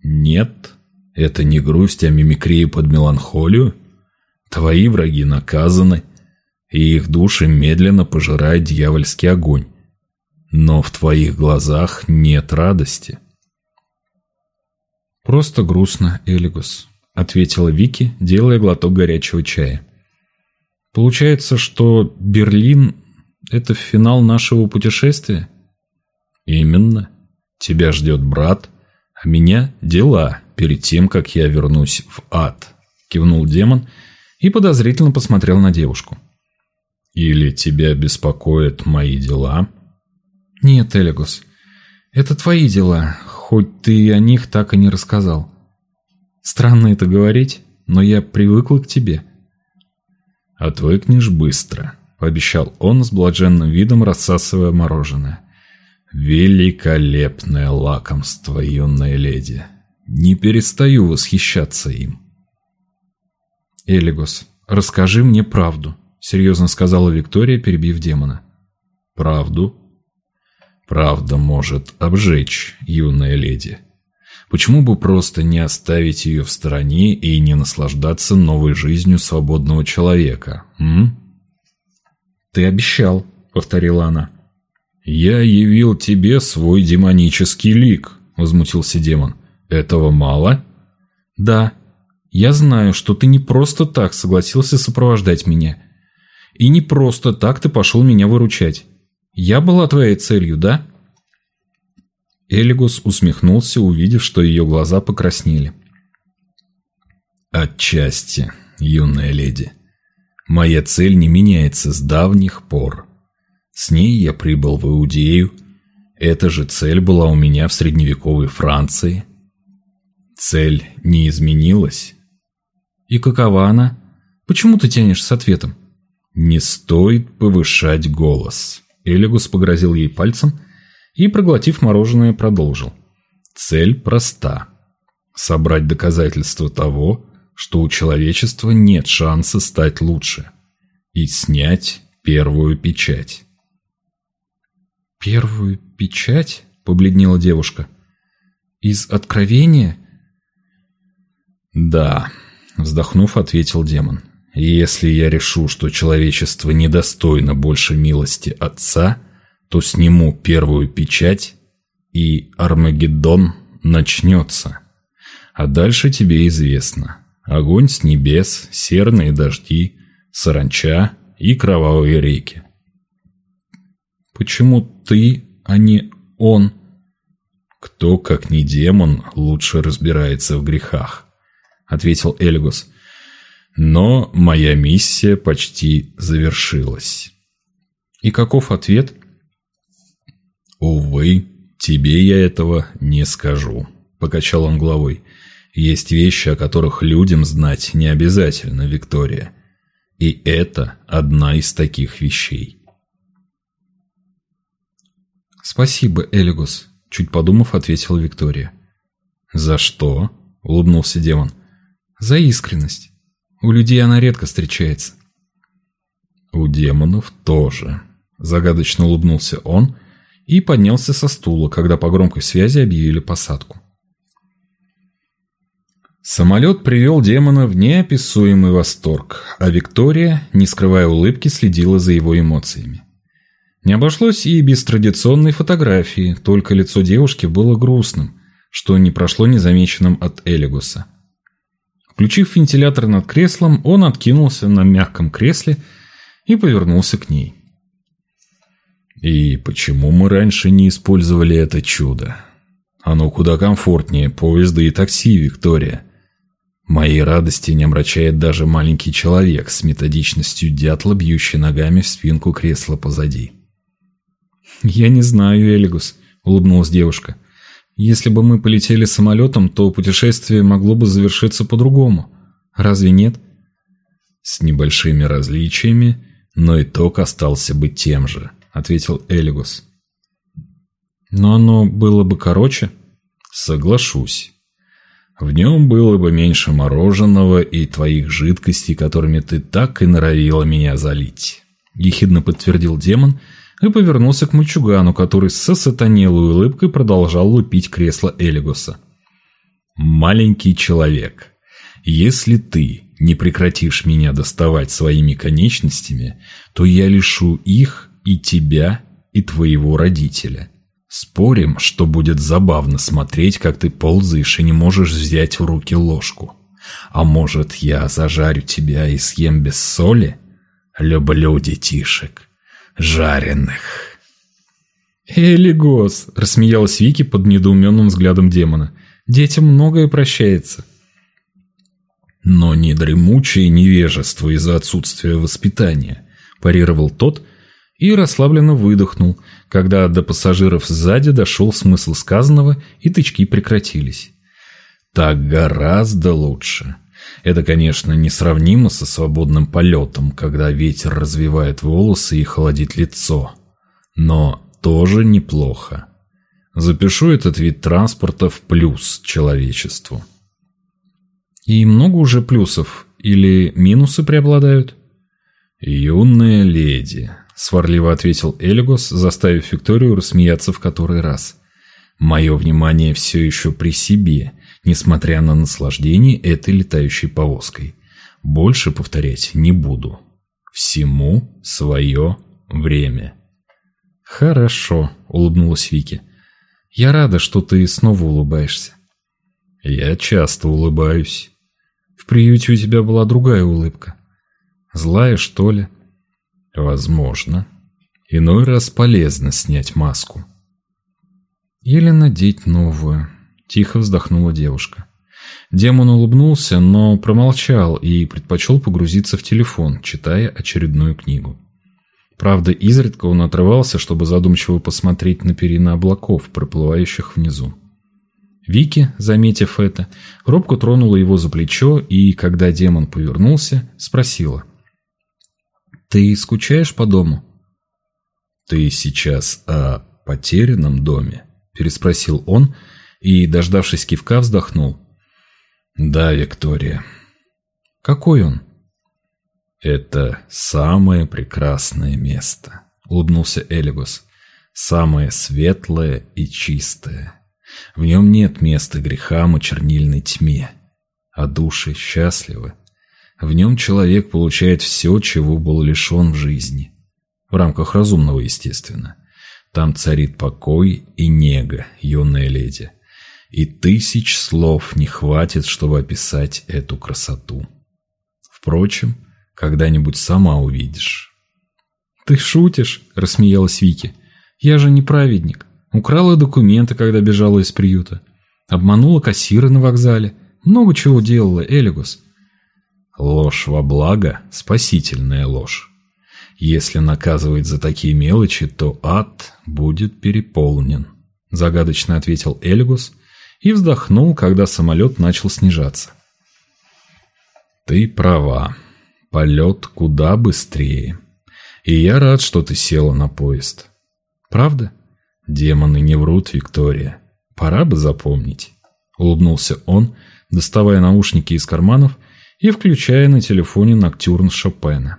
«Нет, это не грусть, а мимикрия под меланхолию. Твои враги наказаны, и их души медленно пожирает дьявольский огонь но в твоих глазах нет радости. «Просто грустно, Элигус», — ответила Вики, делая глоток горячего чая. «Получается, что Берлин — это финал нашего путешествия?» «Именно. Тебя ждет брат, а меня — дела перед тем, как я вернусь в ад», — кивнул демон и подозрительно посмотрел на девушку. «Или тебя беспокоят мои дела?» «Нет, Элегус, это твои дела, хоть ты о них так и не рассказал. Странно это говорить, но я привыкла к тебе». «Отвыкнешь быстро», — пообещал он с блаженным видом, рассасывая мороженое. «Великолепное лакомство, юная леди. Не перестаю восхищаться им». «Элигос, расскажи мне правду», — серьезно сказала Виктория, перебив демона. «Правду?» Правда может обжечь, юная леди. Почему бы просто не оставить ее в стороне и не наслаждаться новой жизнью свободного человека, м? «Ты обещал», — повторила она. «Я явил тебе свой демонический лик», — возмутился демон. «Этого мало?» «Да. Я знаю, что ты не просто так согласился сопровождать меня. И не просто так ты пошел меня выручать. Я была твоей целью, да?» Элигус усмехнулся, увидев, что ее глаза покраснели. «Отчасти, юная леди. Моя цель не меняется с давних пор. С ней я прибыл в Иудею. Эта же цель была у меня в средневековой Франции. Цель не изменилась». «И какова она? Почему ты тянешь с ответом?» «Не стоит повышать голос». Элигус погрозил ей пальцем и, проглотив мороженое, продолжил. Цель проста. Собрать доказательства того, что у человечества нет шанса стать лучше. И снять первую печать. «Первую печать?» – побледнела девушка. «Из откровения?» «Да», – вздохнув, ответил демон. Если я решу, что человечество недостойно больше милости Отца, то сниму первую печать, и Армагеддон начнется. А дальше тебе известно. Огонь с небес, серные дожди, саранча и кровавые реки. «Почему ты, а не он?» «Кто, как не демон, лучше разбирается в грехах», — ответил Эльгус. Но моя миссия почти завершилась. И каков ответ? Увы, тебе я этого не скажу, покачал он головой. Есть вещи, о которых людям знать не обязательно, Виктория. И это одна из таких вещей. «Спасибо, Элигус», — чуть подумав, ответила Виктория. «За что?» — улыбнулся демон. «За искренность. У людей она редко встречается. У демонов тоже. Загадочно улыбнулся он и поднялся со стула, когда по громкой связи объявили посадку. Самолет привел демона в неописуемый восторг, а Виктория, не скрывая улыбки, следила за его эмоциями. Не обошлось и без традиционной фотографии, только лицо девушки было грустным, что не прошло незамеченным от Элигуса. Включив вентилятор над креслом, он откинулся на мягком кресле и повернулся к ней. «И почему мы раньше не использовали это чудо? Оно куда комфортнее поезда и такси, Виктория. Моей радости не омрачает даже маленький человек с методичностью дятла, бьющий ногами в спинку кресла позади. «Я не знаю, Элигус», — улыбнулась девушка. «Если бы мы полетели самолетом, то путешествие могло бы завершиться по-другому. Разве нет?» «С небольшими различиями, но итог остался бы тем же», — ответил Элигус. «Но оно было бы короче?» «Соглашусь». В нем было бы меньше мороженого и твоих жидкостей, которыми ты так и норовила меня залить. Ехидно подтвердил демон и повернулся к мальчугану, который со сатанелой улыбкой продолжал лупить кресло Элигуса. «Маленький человек, если ты не прекратишь меня доставать своими конечностями, то я лишу их и тебя, и твоего родителя. Спорим, что будет забавно смотреть, как ты ползаешь и не можешь взять в руки ложку. А может, я зажарю тебя и съем без соли? Люблю детишек. Жареных. «Элигос!» – рассмеялась Вики под недоуменным взглядом демона. «Детям многое прощается». «Но не дремучее невежество из-за отсутствия воспитания», – парировал тот и расслабленно выдохнул, когда до пассажиров сзади дошел смысл сказанного и тычки прекратились. Так гораздо лучше. Это, конечно, несравнимо со свободным полетом, когда ветер развивает волосы и холодит лицо. Но тоже неплохо. Запишу этот вид транспорта в плюс человечеству. И много уже плюсов или минусы преобладают? Юная леди, сварливо ответил Элигос, заставив Викторию рассмеяться в который раз. Мое внимание все еще при себе, несмотря на наслаждение этой летающей повозкой. Больше повторять не буду. Всему свое время. Хорошо, улыбнулась Вики. Я рада, что ты снова улыбаешься. Я часто улыбаюсь. В приюте у тебя была другая улыбка. Злая, что ли? Возможно. Иной раз полезно снять маску. Или надеть новую. Тихо вздохнула девушка. Демон улыбнулся, но промолчал и предпочел погрузиться в телефон, читая очередную книгу. Правда, изредка он отрывался, чтобы задумчиво посмотреть на перина облаков, проплывающих внизу. Вики, заметив это, робко тронула его за плечо и, когда демон повернулся, спросила – ты скучаешь по дому? Ты сейчас о потерянном доме? Переспросил он и, дождавшись кивка, вздохнул. Да, Виктория. Какой он? Это самое прекрасное место, улыбнулся Элигос. Самое светлое и чистое. В нем нет места грехам и чернильной тьме, а души счастливы в нем человек получает все, чего был лишен в жизни. В рамках разумного, естественно. Там царит покой и нега, юная леди. И тысяч слов не хватит, чтобы описать эту красоту. Впрочем, когда-нибудь сама увидишь. «Ты шутишь?» – рассмеялась Вики. «Я же не праведник. Украла документы, когда бежала из приюта. Обманула кассира на вокзале. Много чего делала, Элигус. Ложь во благо – спасительная ложь. Если наказывать за такие мелочи, то ад будет переполнен, загадочно ответил Эльгус и вздохнул, когда самолет начал снижаться. Ты права. Полет куда быстрее. И я рад, что ты села на поезд. Правда? Демоны не врут, Виктория. Пора бы запомнить. Улыбнулся он, доставая наушники из карманов и включая на телефоне ноктюрн Шопена.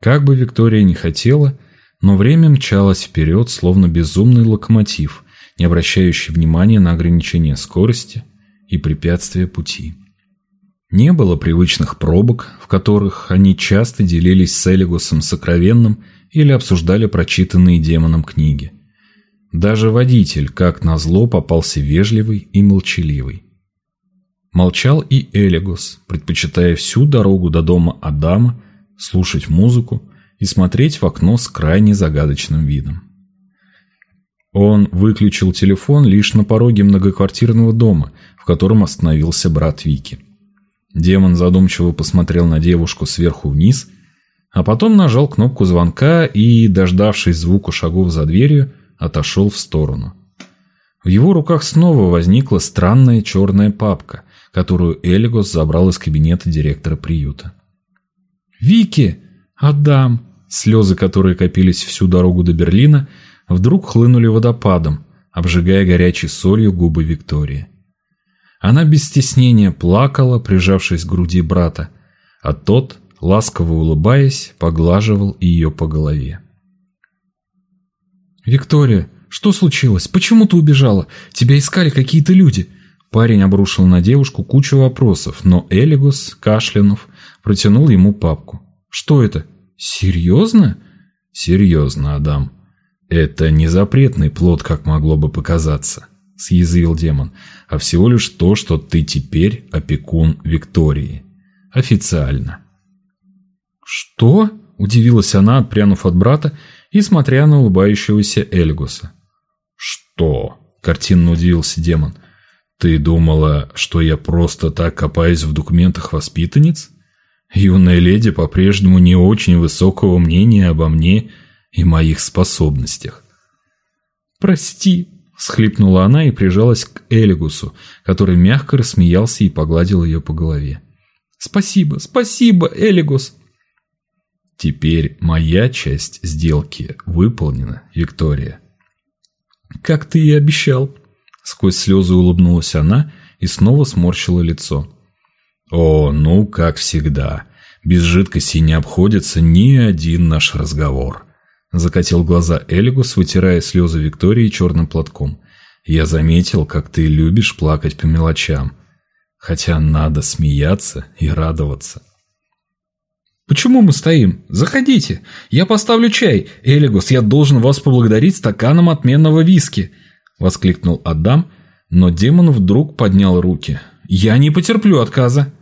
Как бы Виктория ни хотела, но время мчалось вперед, словно безумный локомотив, не обращающий внимания на ограничения скорости и препятствия пути. Не было привычных пробок, в которых они часто делились с Элигусом сокровенным или обсуждали прочитанные демоном книги. Даже водитель, как назло, попался вежливый и молчаливый. Молчал и Элигус, предпочитая всю дорогу до дома Адама слушать музыку и смотреть в окно с крайне загадочным видом. Он выключил телефон лишь на пороге многоквартирного дома, в котором остановился брат Вики. Демон задумчиво посмотрел на девушку сверху вниз, а потом нажал кнопку звонка и, дождавшись звука шагов за дверью, отошел в сторону. В его руках снова возникла странная черная папка, которую Элигос забрал из кабинета директора приюта. «Вики! Адам!» Слезы, которые копились всю дорогу до Берлина, вдруг хлынули водопадом, обжигая горячей солью губы Виктории. Она без стеснения плакала, прижавшись к груди брата, а тот, ласково улыбаясь, поглаживал ее по голове. «Виктория, что случилось? Почему ты убежала? Тебя искали какие-то люди». Парень обрушил на девушку кучу вопросов, но Элигус, кашлянув, протянул ему папку. «Что это? Серьезно?» «Серьезно, Адам. Это не запретный плод, как могло бы показаться», — съязвил демон, «а всего лишь то, что ты теперь опекун Виктории. Официально». «Что?» — удивилась она, отпрянув от брата и смотря на улыбающегося Эльгуса. «Что?» — картинно удивился демон. «Ты думала, что я просто так копаюсь в документах воспитанниц? Юная леди по-прежнему не очень высокого мнения обо мне и моих способностях». «Прости», — схлипнула она и прижалась к Элигусу, который мягко рассмеялся и погладил ее по голове. «Спасибо, спасибо, Элигус!» Теперь моя часть сделки выполнена, Виктория. Как ты и обещал. Сквозь слезы улыбнулась она и снова сморщила лицо. О, ну, как всегда. Без жидкости не обходится ни один наш разговор. Закатил глаза Элигус, вытирая слезы Виктории черным платком. Я заметил, как ты любишь плакать по мелочам. Хотя надо смеяться и радоваться. «Почему мы стоим? Заходите. Я поставлю чай. Элигус, я должен вас поблагодарить стаканом отменного виски!» Воскликнул Адам, но демон вдруг поднял руки. «Я не потерплю отказа!»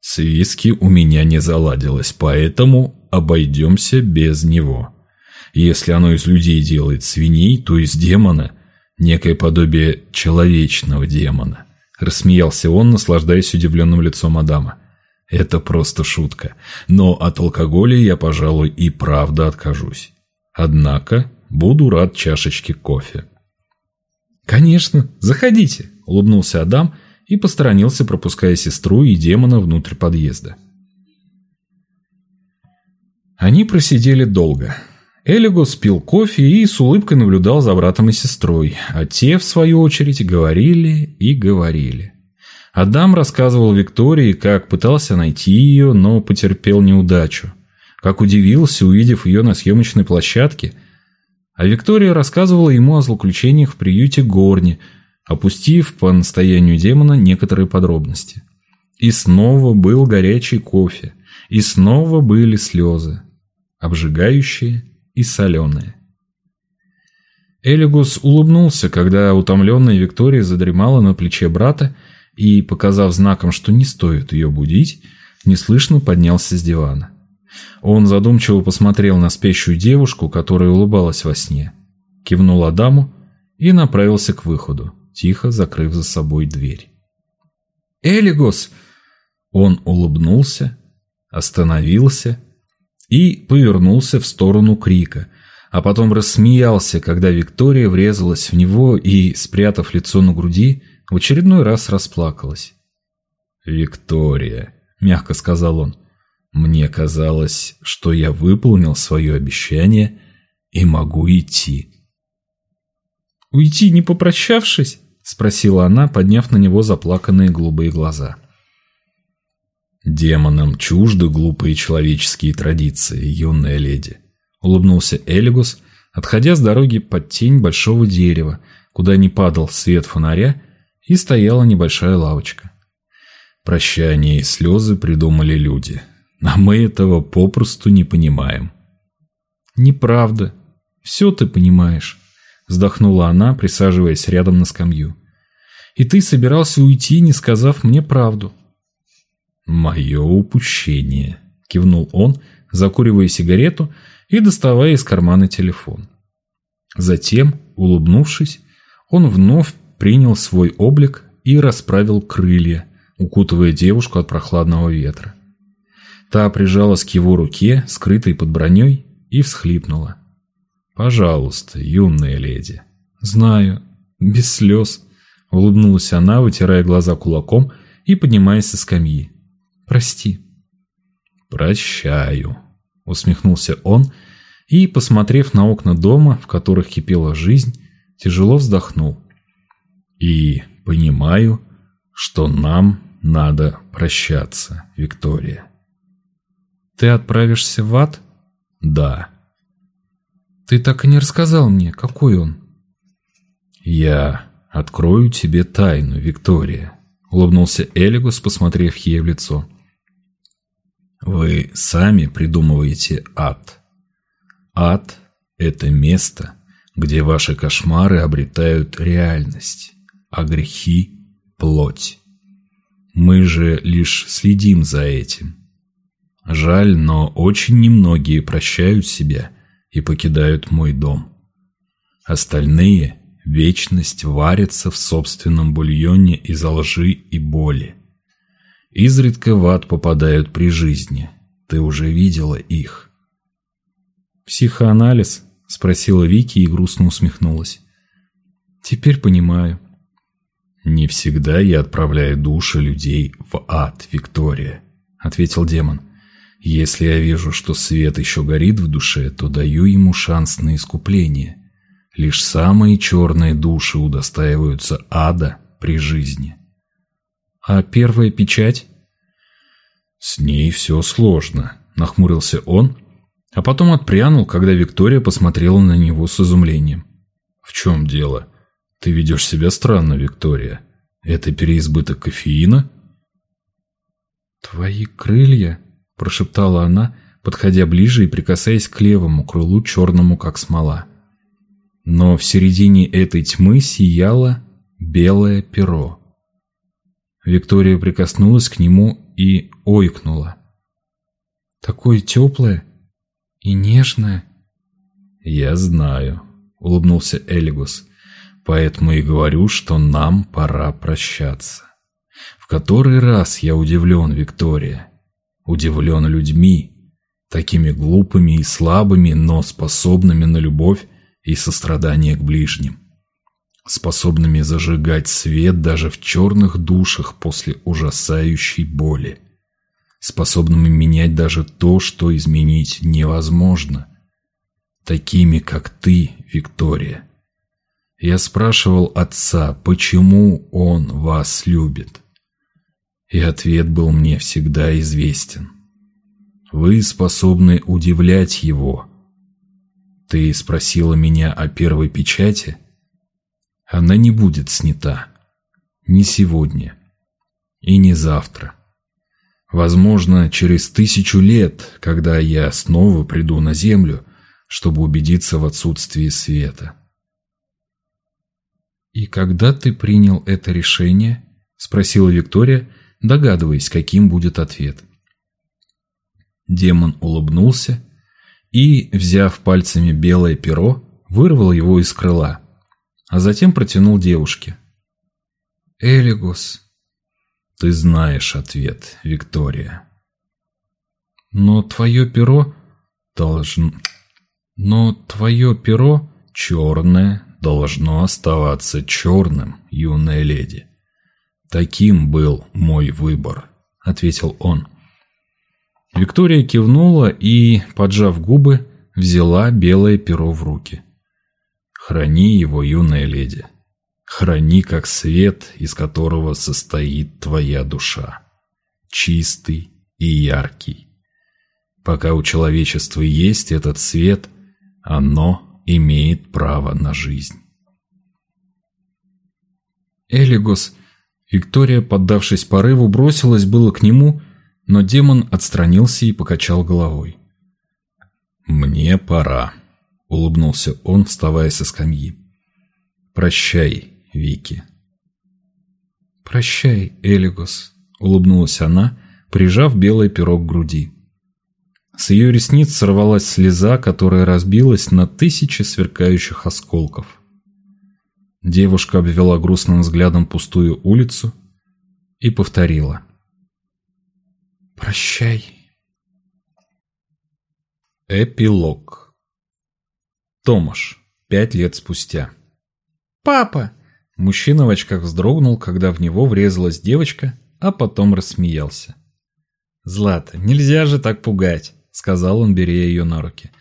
«С виски у меня не заладилось, поэтому обойдемся без него. Если оно из людей делает свиней, то из демона – некое подобие человечного демона». Рассмеялся он, наслаждаясь удивленным лицом Адама. Это просто шутка. Но от алкоголя я, пожалуй, и правда откажусь. Однако буду рад чашечке кофе. «Конечно, заходите», — улыбнулся Адам и посторонился, пропуская сестру и демона внутрь подъезда. Они просидели долго. Элигус пил кофе и с улыбкой наблюдал за братом и сестрой, а те, в свою очередь, говорили и говорили. Адам рассказывал Виктории, как пытался найти ее, но потерпел неудачу. Как удивился, увидев ее на съемочной площадке. А Виктория рассказывала ему о злоключениях в приюте Горни, опустив по настоянию демона некоторые подробности. И снова был горячий кофе, и снова были слезы, обжигающие и соленые. Элигус улыбнулся, когда утомленная Виктория задремала на плече брата и, показав знаком, что не стоит ее будить, неслышно поднялся с дивана. Он задумчиво посмотрел на спящую девушку, которая улыбалась во сне, кивнул Адаму и направился к выходу, тихо закрыв за собой дверь. «Элигос!» Он улыбнулся, остановился и повернулся в сторону крика, а потом рассмеялся, когда Виктория врезалась в него и, спрятав лицо на груди, в очередной раз расплакалась. «Виктория», — мягко сказал он, — «мне казалось, что я выполнил свое обещание и могу идти». «Уйти, не попрощавшись?» — спросила она, подняв на него заплаканные голубые глаза. «Демонам чужды глупые человеческие традиции, юная леди», улыбнулся Элигус, отходя с дороги под тень большого дерева, куда не падал свет фонаря, и стояла небольшая лавочка. Прощание и слезы придумали люди, а мы этого попросту не понимаем. Неправда. Все ты понимаешь, вздохнула она, присаживаясь рядом на скамью. И ты собирался уйти, не сказав мне правду. Мое упущение, кивнул он, закуривая сигарету и доставая из кармана телефон. Затем, улыбнувшись, он вновь принял свой облик и расправил крылья, укутывая девушку от прохладного ветра. Та прижалась к его руке, скрытой под броней, и всхлипнула. «Пожалуйста, юная леди». «Знаю, без слез», — улыбнулась она, вытирая глаза кулаком и поднимаясь со скамьи. «Прости». «Прощаю», — усмехнулся он и, посмотрев на окна дома, в которых кипела жизнь, тяжело вздохнул. «И понимаю, что нам надо прощаться, Виктория». «Ты отправишься в ад?» «Да». «Ты так и не рассказал мне, какой он?» «Я открою тебе тайну, Виктория», — улыбнулся Элигус, посмотрев ей в лицо. «Вы сами придумываете ад. Ад — это место, где ваши кошмары обретают реальность, а грехи — плоть. Мы же лишь следим за этим. Жаль, но очень немногие прощают себя и покидают мой дом. Остальные вечность варятся в собственном бульоне из лжи и боли. Изредка в ад попадают при жизни. Ты уже видела их. «Психоанализ?» – спросила Вики и грустно усмехнулась. «Теперь понимаю». «Не всегда я отправляю души людей в ад, Виктория», — ответил демон. «Если я вижу, что свет еще горит в душе, то даю ему шанс на искупление. Лишь самые черные души удостаиваются ада при жизни». «А первая печать?» «С ней все сложно», — нахмурился он, а потом отпрянул, когда Виктория посмотрела на него с изумлением. «В чем дело?» Ты ведешь себя странно, Виктория. Это переизбыток кофеина? Твои крылья, прошептала она, подходя ближе и прикасаясь к левому крылу, черному как смола. Но в середине этой тьмы сияло белое перо. Виктория прикоснулась к нему и ойкнула. Такое теплое и нежное. Я знаю, улыбнулся Элигус. Поэтому и говорю, что нам пора прощаться. В который раз я удивлен, Виктория. Удивлен людьми, такими глупыми и слабыми, но способными на любовь и сострадание к ближним. Способными зажигать свет даже в черных душах после ужасающей боли. Способными менять даже то, что изменить невозможно. Такими, как ты, Виктория. Я спрашивал отца, почему он вас любит. И ответ был мне всегда известен. Вы способны удивлять его. Ты спросила меня о первой печати? Она не будет снята. Ни сегодня. И не завтра. Возможно, через тысячу лет, когда я снова приду на Землю, чтобы убедиться в отсутствии света. «И когда ты принял это решение?» – спросила Виктория, догадываясь, каким будет ответ. Демон улыбнулся и, взяв пальцами белое перо, вырвал его из крыла, а затем протянул девушке. «Элигус». «Ты знаешь ответ, Виктория». «Но твое перо должно...» «Но твое перо черное, должно оставаться черным, юная леди. Таким был мой выбор, ответил он. Виктория кивнула и, поджав губы, взяла белое перо в руки. Храни его, юная леди. Храни как свет, из которого состоит твоя душа. Чистый и яркий. Пока у человечества есть этот свет – Оно имеет право на жизнь. Элигос. Виктория, поддавшись порыву, бросилась было к нему, но демон отстранился и покачал головой. «Мне пора», — улыбнулся он, вставая со скамьи. «Прощай, Вики». «Прощай, Элигос», — улыбнулась она, прижав белый пирог к груди. С ее ресниц сорвалась слеза, которая разбилась на тысячи сверкающих осколков. Девушка обвела грустным взглядом пустую улицу и повторила. «Прощай». Эпилог. Томаш. Пять лет спустя. «Папа!» Мужчина в очках вздрогнул, когда в него врезалась девочка, а потом рассмеялся. «Злата, нельзя же так пугать», — сказал он, беря ее на руки.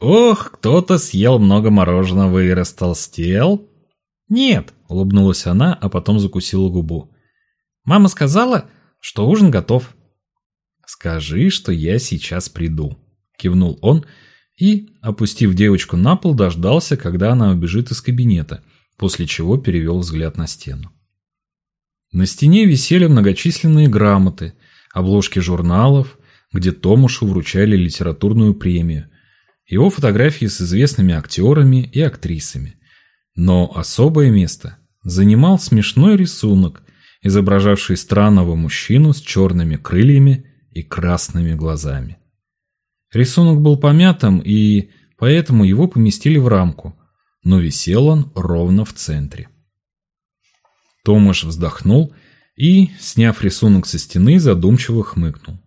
«Ох, кто-то съел много мороженого и растолстел?» «Нет», — улыбнулась она, а потом закусила губу. «Мама сказала, что ужин готов». «Скажи, что я сейчас приду», — кивнул он и, опустив девочку на пол, дождался, когда она убежит из кабинета, после чего перевел взгляд на стену. На стене висели многочисленные грамоты, обложки журналов, где Томушу вручали литературную премию, его фотографии с известными актерами и актрисами. Но особое место занимал смешной рисунок, изображавший странного мужчину с черными крыльями и красными глазами. Рисунок был помятым, и поэтому его поместили в рамку, но висел он ровно в центре. Томаш вздохнул и, сняв рисунок со стены, задумчиво хмыкнул.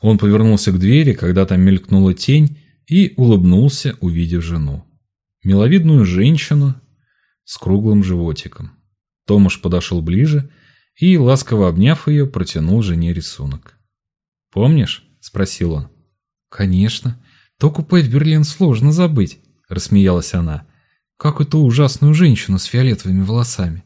Он повернулся к двери, когда там мелькнула тень, и улыбнулся, увидев жену. Миловидную женщину с круглым животиком. Томаш подошел ближе и, ласково обняв ее, протянул жене рисунок. «Помнишь?» – спросил он. «Конечно. То купе в Берлин сложно забыть», – рассмеялась она. «Как эту ужасную женщину с фиолетовыми волосами».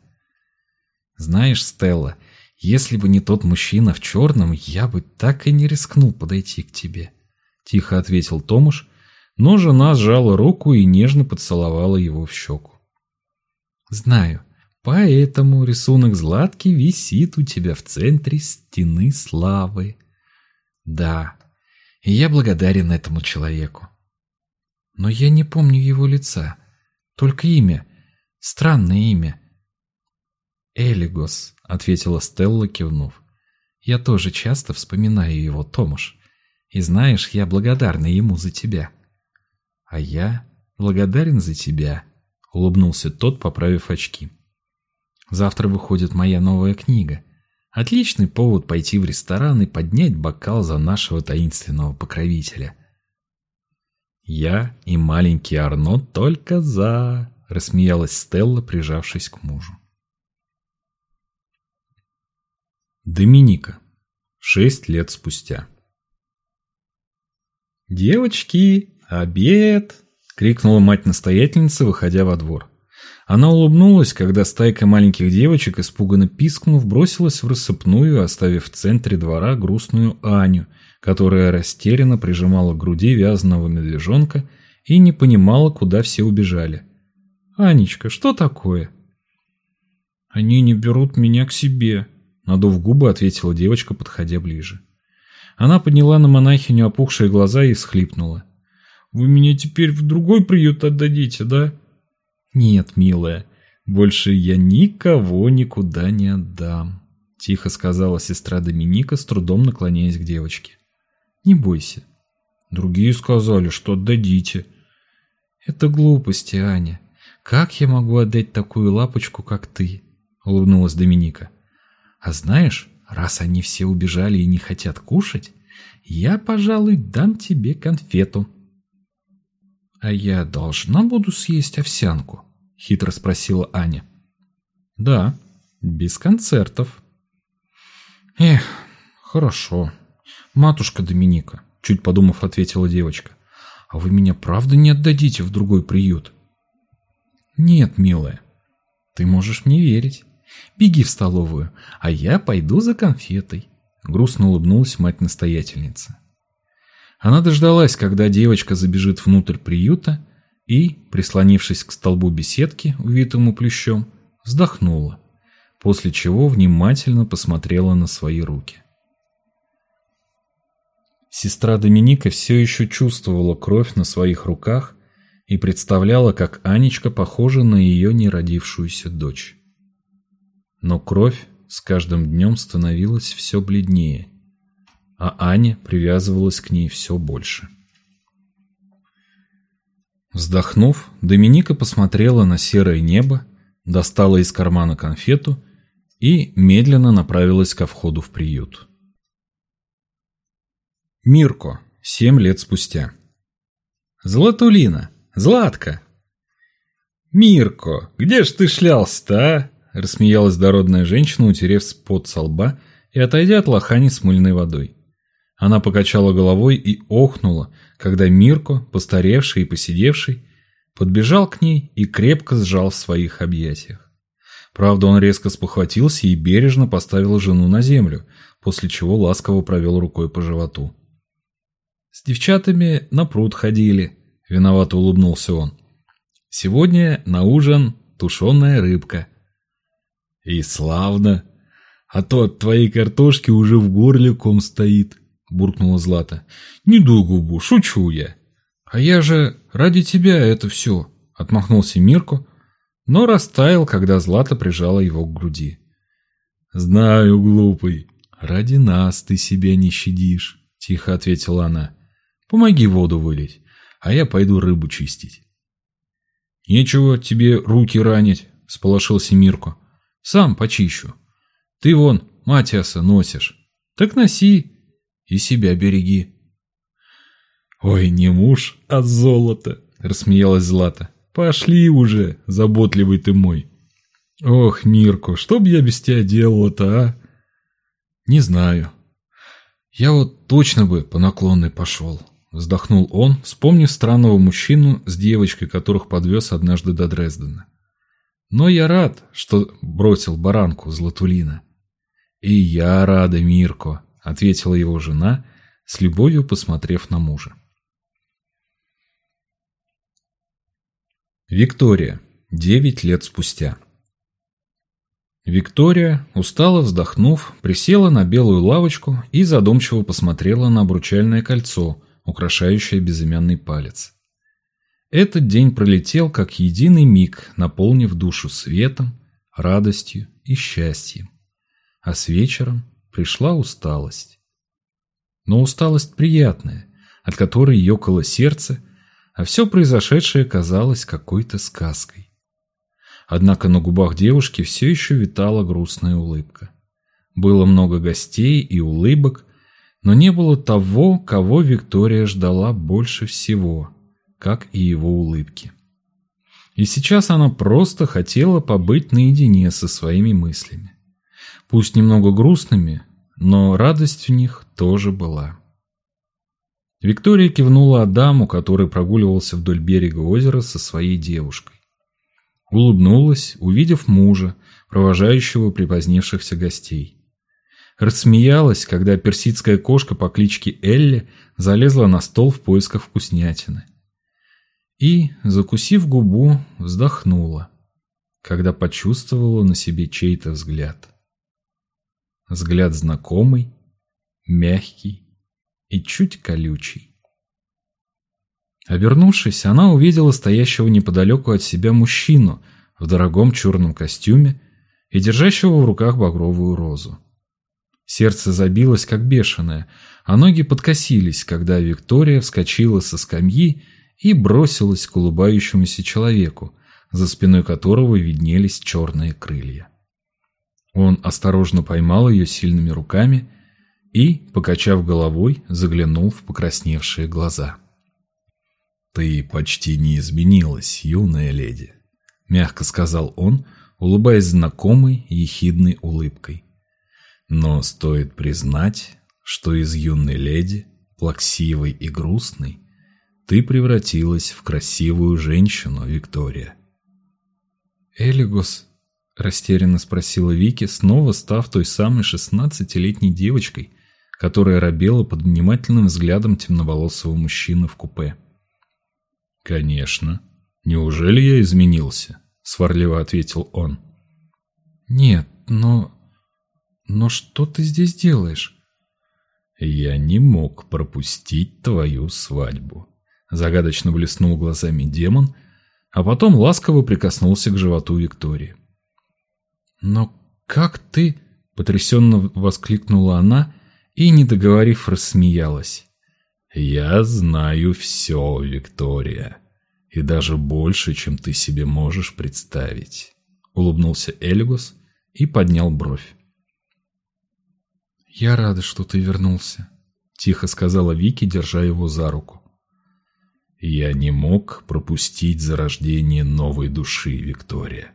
«Знаешь, Стелла, если бы не тот мужчина в черном, я бы так и не рискнул подойти к тебе», – тихо ответил Томаш, но жена сжала руку и нежно поцеловала его в щеку. «Знаю, поэтому рисунок Златки висит у тебя в центре стены славы. Да, и я благодарен этому человеку. Но я не помню его лица, только имя, странное имя. «Элигос», — ответила Стелла, кивнув. «Я тоже часто вспоминаю его, Томаш. И знаешь, я благодарна ему за тебя». «А я благодарен за тебя», — улыбнулся тот, поправив очки. «Завтра выходит моя новая книга. Отличный повод пойти в ресторан и поднять бокал за нашего таинственного покровителя». «Я и маленький Арно только за...» — рассмеялась Стелла, прижавшись к мужу. Доминика. Шесть лет спустя. «Девочки, обед!» — крикнула мать-настоятельница, выходя во двор. Она улыбнулась, когда стайка маленьких девочек, испуганно пискнув, бросилась в рассыпную, оставив в центре двора грустную Аню, которая растерянно прижимала к груди вязаного медвежонка и не понимала, куда все убежали. «Анечка, что такое?» «Они не берут меня к себе», Надув губы, ответила девочка, подходя ближе. Она подняла на монахиню опухшие глаза и всхлипнула. «Вы меня теперь в другой приют отдадите, да?» «Нет, милая, больше я никого никуда не отдам», — тихо сказала сестра Доминика, с трудом наклоняясь к девочке. «Не бойся». «Другие сказали, что отдадите». «Это глупости, Аня. Как я могу отдать такую лапочку, как ты?» — улыбнулась Доминика. А знаешь, раз они все убежали и не хотят кушать, я, пожалуй, дам тебе конфету. — А я должна буду съесть овсянку? — хитро спросила Аня. — Да, без концертов. — Эх, хорошо. Матушка Доминика, — чуть подумав, ответила девочка. — А вы меня правда не отдадите в другой приют? — Нет, милая, ты можешь мне верить. Беги в столовую, а я пойду за конфетой. Грустно улыбнулась мать-настоятельница. Она дождалась, когда девочка забежит внутрь приюта, и, прислонившись к столбу беседки, увитому плющом, вздохнула, после чего внимательно посмотрела на свои руки. Сестра Доминика все еще чувствовала кровь на своих руках и представляла, как Анечка похожа на ее неродившуюся дочь. Но кровь с каждым днем становилась все бледнее, а Аня привязывалась к ней все больше. Вздохнув, Доминика посмотрела на серое небо, достала из кармана конфету и медленно направилась ко входу в приют. Мирко, семь лет спустя. «Златулина! Златка!» «Мирко, где ж ты шлялся-то, а?» Рассмеялась дородная женщина, утерев спот со лба и отойдя от лохани с мыльной водой. Она покачала головой и охнула, когда Мирко, постаревший и посидевший, подбежал к ней и крепко сжал в своих объятиях. Правда, он резко спохватился и бережно поставил жену на землю, после чего ласково провел рукой по животу. «С девчатами на пруд ходили», — виновато улыбнулся он. «Сегодня на ужин тушеная рыбка». «И славно! А то от твоей картошки уже в горле ком стоит», — буркнула Злата. «Не дуй губу, шучу я». «А я же ради тебя это все», — отмахнулся Мирко, но растаял, когда Злата прижала его к груди. «Знаю, глупый, ради нас ты себя не щадишь», — тихо ответила она. «Помоги воду вылить, а я пойду рыбу чистить». «Нечего тебе руки ранить», — сполошился Мирко. «Сам почищу. Ты вон Матиаса носишь. Так носи, и себя береги. Ой, не муж, а золото, рассмеялась Злата. Пошли уже, заботливый ты мой. Ох, Мирко, что б я без тебя делала-то, а? Не знаю. Я вот точно бы по наклонной пошел. Вздохнул он, вспомнив странного мужчину с девочкой, которых подвез однажды до Дрездена. Но я рад, что бросил баранку Златулина. И я рада, Мирко, — ответила его жена, с любовью посмотрев на мужа. Виктория. Девять лет спустя. Виктория, устало вздохнув, присела на белую лавочку и задумчиво посмотрела на обручальное кольцо, украшающее безымянный палец. Этот день пролетел как единый миг, наполнив душу светом, радостью и счастьем. А с вечером пришла усталость. Но усталость приятная, от которой ёкало сердце, а все произошедшее казалось какой-то сказкой. Однако на губах девушки все еще витала грустная улыбка. Было много гостей и улыбок, но не было того, кого Виктория ждала больше всего, как и его улыбки. И сейчас она просто хотела побыть наедине со своими мыслями пусть немного грустными, но радость в них тоже была. Виктория кивнула Адаму, который прогуливался вдоль берега озера со своей девушкой. Улыбнулась, увидев мужа, провожающего припозднившихся гостей. Рассмеялась, когда персидская кошка по кличке Элли залезла на стол в поисках вкуснятины. И, закусив губу, вздохнула, когда почувствовала на себе чей-то взгляд. Взгляд знакомый, мягкий и чуть колючий. Обернувшись, она увидела стоящего неподалеку от себя мужчину в дорогом черном костюме и держащего в руках багровую розу. Сердце забилось, как бешеное, а ноги подкосились, когда Виктория вскочила со скамьи и бросилась к улыбающемуся человеку, за спиной которого виднелись черные крылья. Он осторожно поймал ее сильными руками и, покачав головой, заглянул в покрасневшие глаза. «Ты почти не изменилась, юная леди», — мягко сказал он, улыбаясь знакомой, ехидной улыбкой. «Но стоит признать, что из юной леди, плаксивой и грустной, ты превратилась в красивую женщину, Виктория». «Элигос», Растерянно спросила Вики, снова став той самой шестнадцатилетней девочкой, которая робела под внимательным взглядом темноволосого мужчины в купе. «Конечно», «Неужели я изменился?» — сварливо ответил он. «Нет, но... но что ты здесь делаешь?» «Я не мог пропустить твою свадьбу», — загадочно блеснул глазами демон, а потом ласково прикоснулся к животу Виктории. «Но как ты...» — потрясенно воскликнула она и, не договорив, рассмеялась. «Я знаю все, Виктория, и даже больше, чем ты себе можешь представить», — улыбнулся Эльгус и поднял бровь. «Я рада, что ты вернулся», — тихо сказала Вики, держа его за руку. «Я не мог пропустить зарождение новой души, Виктория.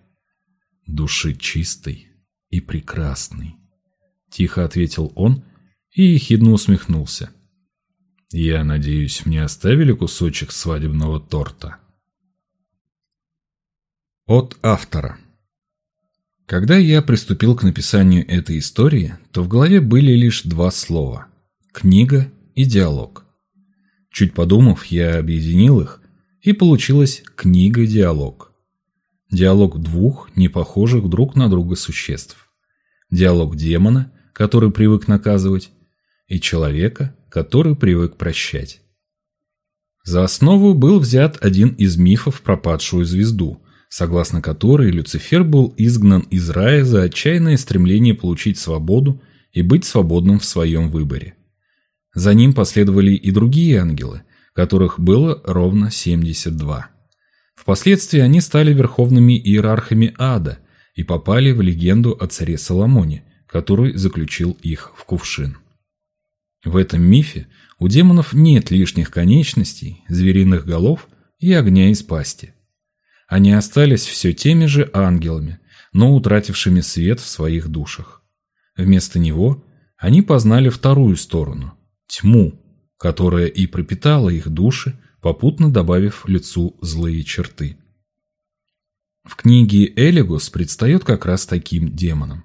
Души чистой и прекрасной», — тихо ответил он и ехидно усмехнулся. «Я надеюсь, мне оставили кусочек свадебного торта?» От автора когда я приступил к написанию этой истории, то в голове были лишь два слова – книга и диалог. Чуть подумав, я объединил их, и получилась книга-диалог. Диалог двух непохожих друг на друга существ. Диалог демона, который привык наказывать, и человека, который привык прощать. За основу был взят один из мифов про падшую звезду – согласно которой Люцифер был изгнан из рая за отчаянное стремление получить свободу и быть свободным в своем выборе. За ним последовали и другие ангелы, которых было ровно 72. Впоследствии они стали верховными иерархами ада и попали в легенду о царе Соломоне, который заключил их в кувшин. В этом мифе у демонов нет лишних конечностей, звериных голов и огня из пасти. Они остались все теми же ангелами, но утратившими свет в своих душах. Вместо него они познали вторую сторону – тьму, которая и пропитала их души, попутно добавив лицу злые черты. В книге Элигус предстает как раз таким демоном.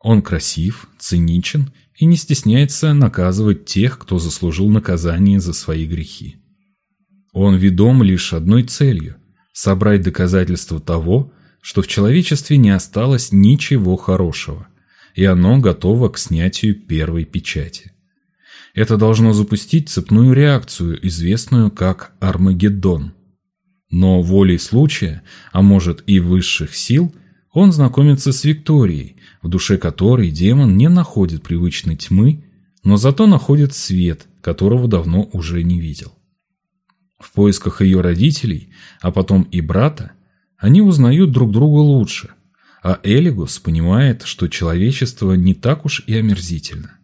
Он красив, циничен и не стесняется наказывать тех, кто заслужил наказание за свои грехи. Он ведом лишь одной целью собрать доказательства того, что в человечестве не осталось ничего хорошего, и оно готово к снятию первой печати. Это должно запустить цепную реакцию, известную как Армагеддон. Но волей случая, а может и высших сил, он знакомится с Викторией, в душе которой демон не находит привычной тьмы, но зато находит свет, которого давно уже не видел. В поисках ее родителей, а потом и брата, они узнают друг друга лучше, а Элигус понимает, что человечество не так уж и омерзительно.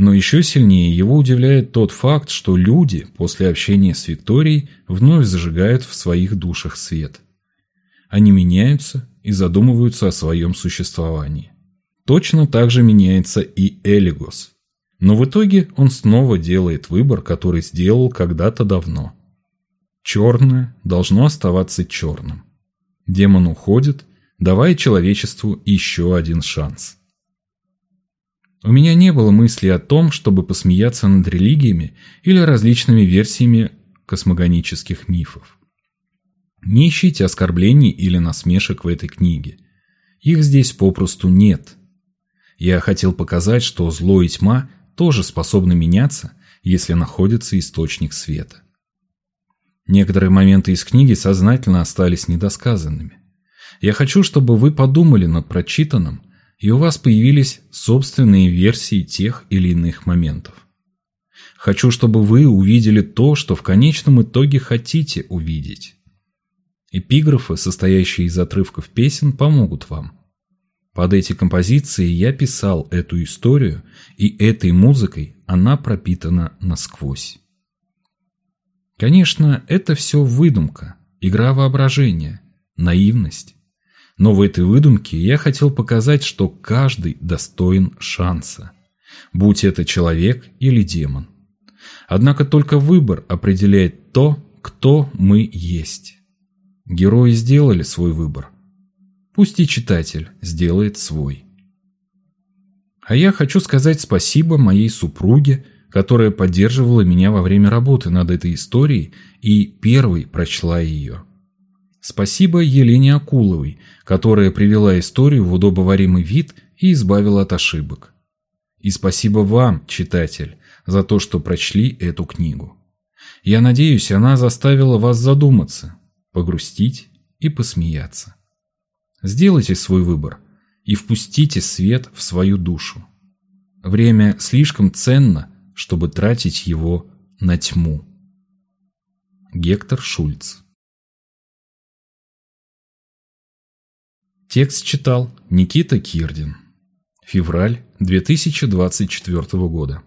Но еще сильнее его удивляет тот факт, что люди после общения с Викторией вновь зажигают в своих душах свет. Они меняются и задумываются о своем существовании. Точно так же меняется и Элигус. Но в итоге он снова делает выбор, который сделал когда-то давно – Черное должно оставаться черным. Демон уходит, давая человечеству еще один шанс. У меня не было мысли о том, чтобы посмеяться над религиями или различными версиями космогонических мифов. Не ищите оскорблений или насмешек в этой книге. Их здесь попросту нет. Я хотел показать, что зло и тьма тоже способны меняться, если находится источник света. Некоторые моменты из книги сознательно остались недосказанными. Я хочу, чтобы вы подумали над прочитанным, и у вас появились собственные версии тех или иных моментов. Хочу, чтобы вы увидели то, что в конечном итоге хотите увидеть. Эпиграфы, состоящие из отрывков песен, помогут вам. Под эти композиции я писал эту историю, и этой музыкой она пропитана насквозь. Конечно, это все выдумка, игра воображения, наивность. Но в этой выдумке я хотел показать, что каждый достоин шанса, будь это человек или демон. Однако только выбор определяет то, кто мы есть. Герои сделали свой выбор. Пусть и читатель сделает свой. А я хочу сказать спасибо моей супруге, которая поддерживала меня во время работы над этой историей и первой прочла ее. Спасибо Елене Акуловой, которая привела историю в удобоваримый вид и избавила от ошибок. И спасибо вам, читатель, за то, что прочли эту книгу. Я надеюсь, она заставила вас задуматься, погрустить и посмеяться. Сделайте свой выбор и впустите свет в свою душу. Время слишком ценно, чтобы тратить его на тьму. Гектор Шульц Текст читал Никита Кирдин. Февраль 2024 года.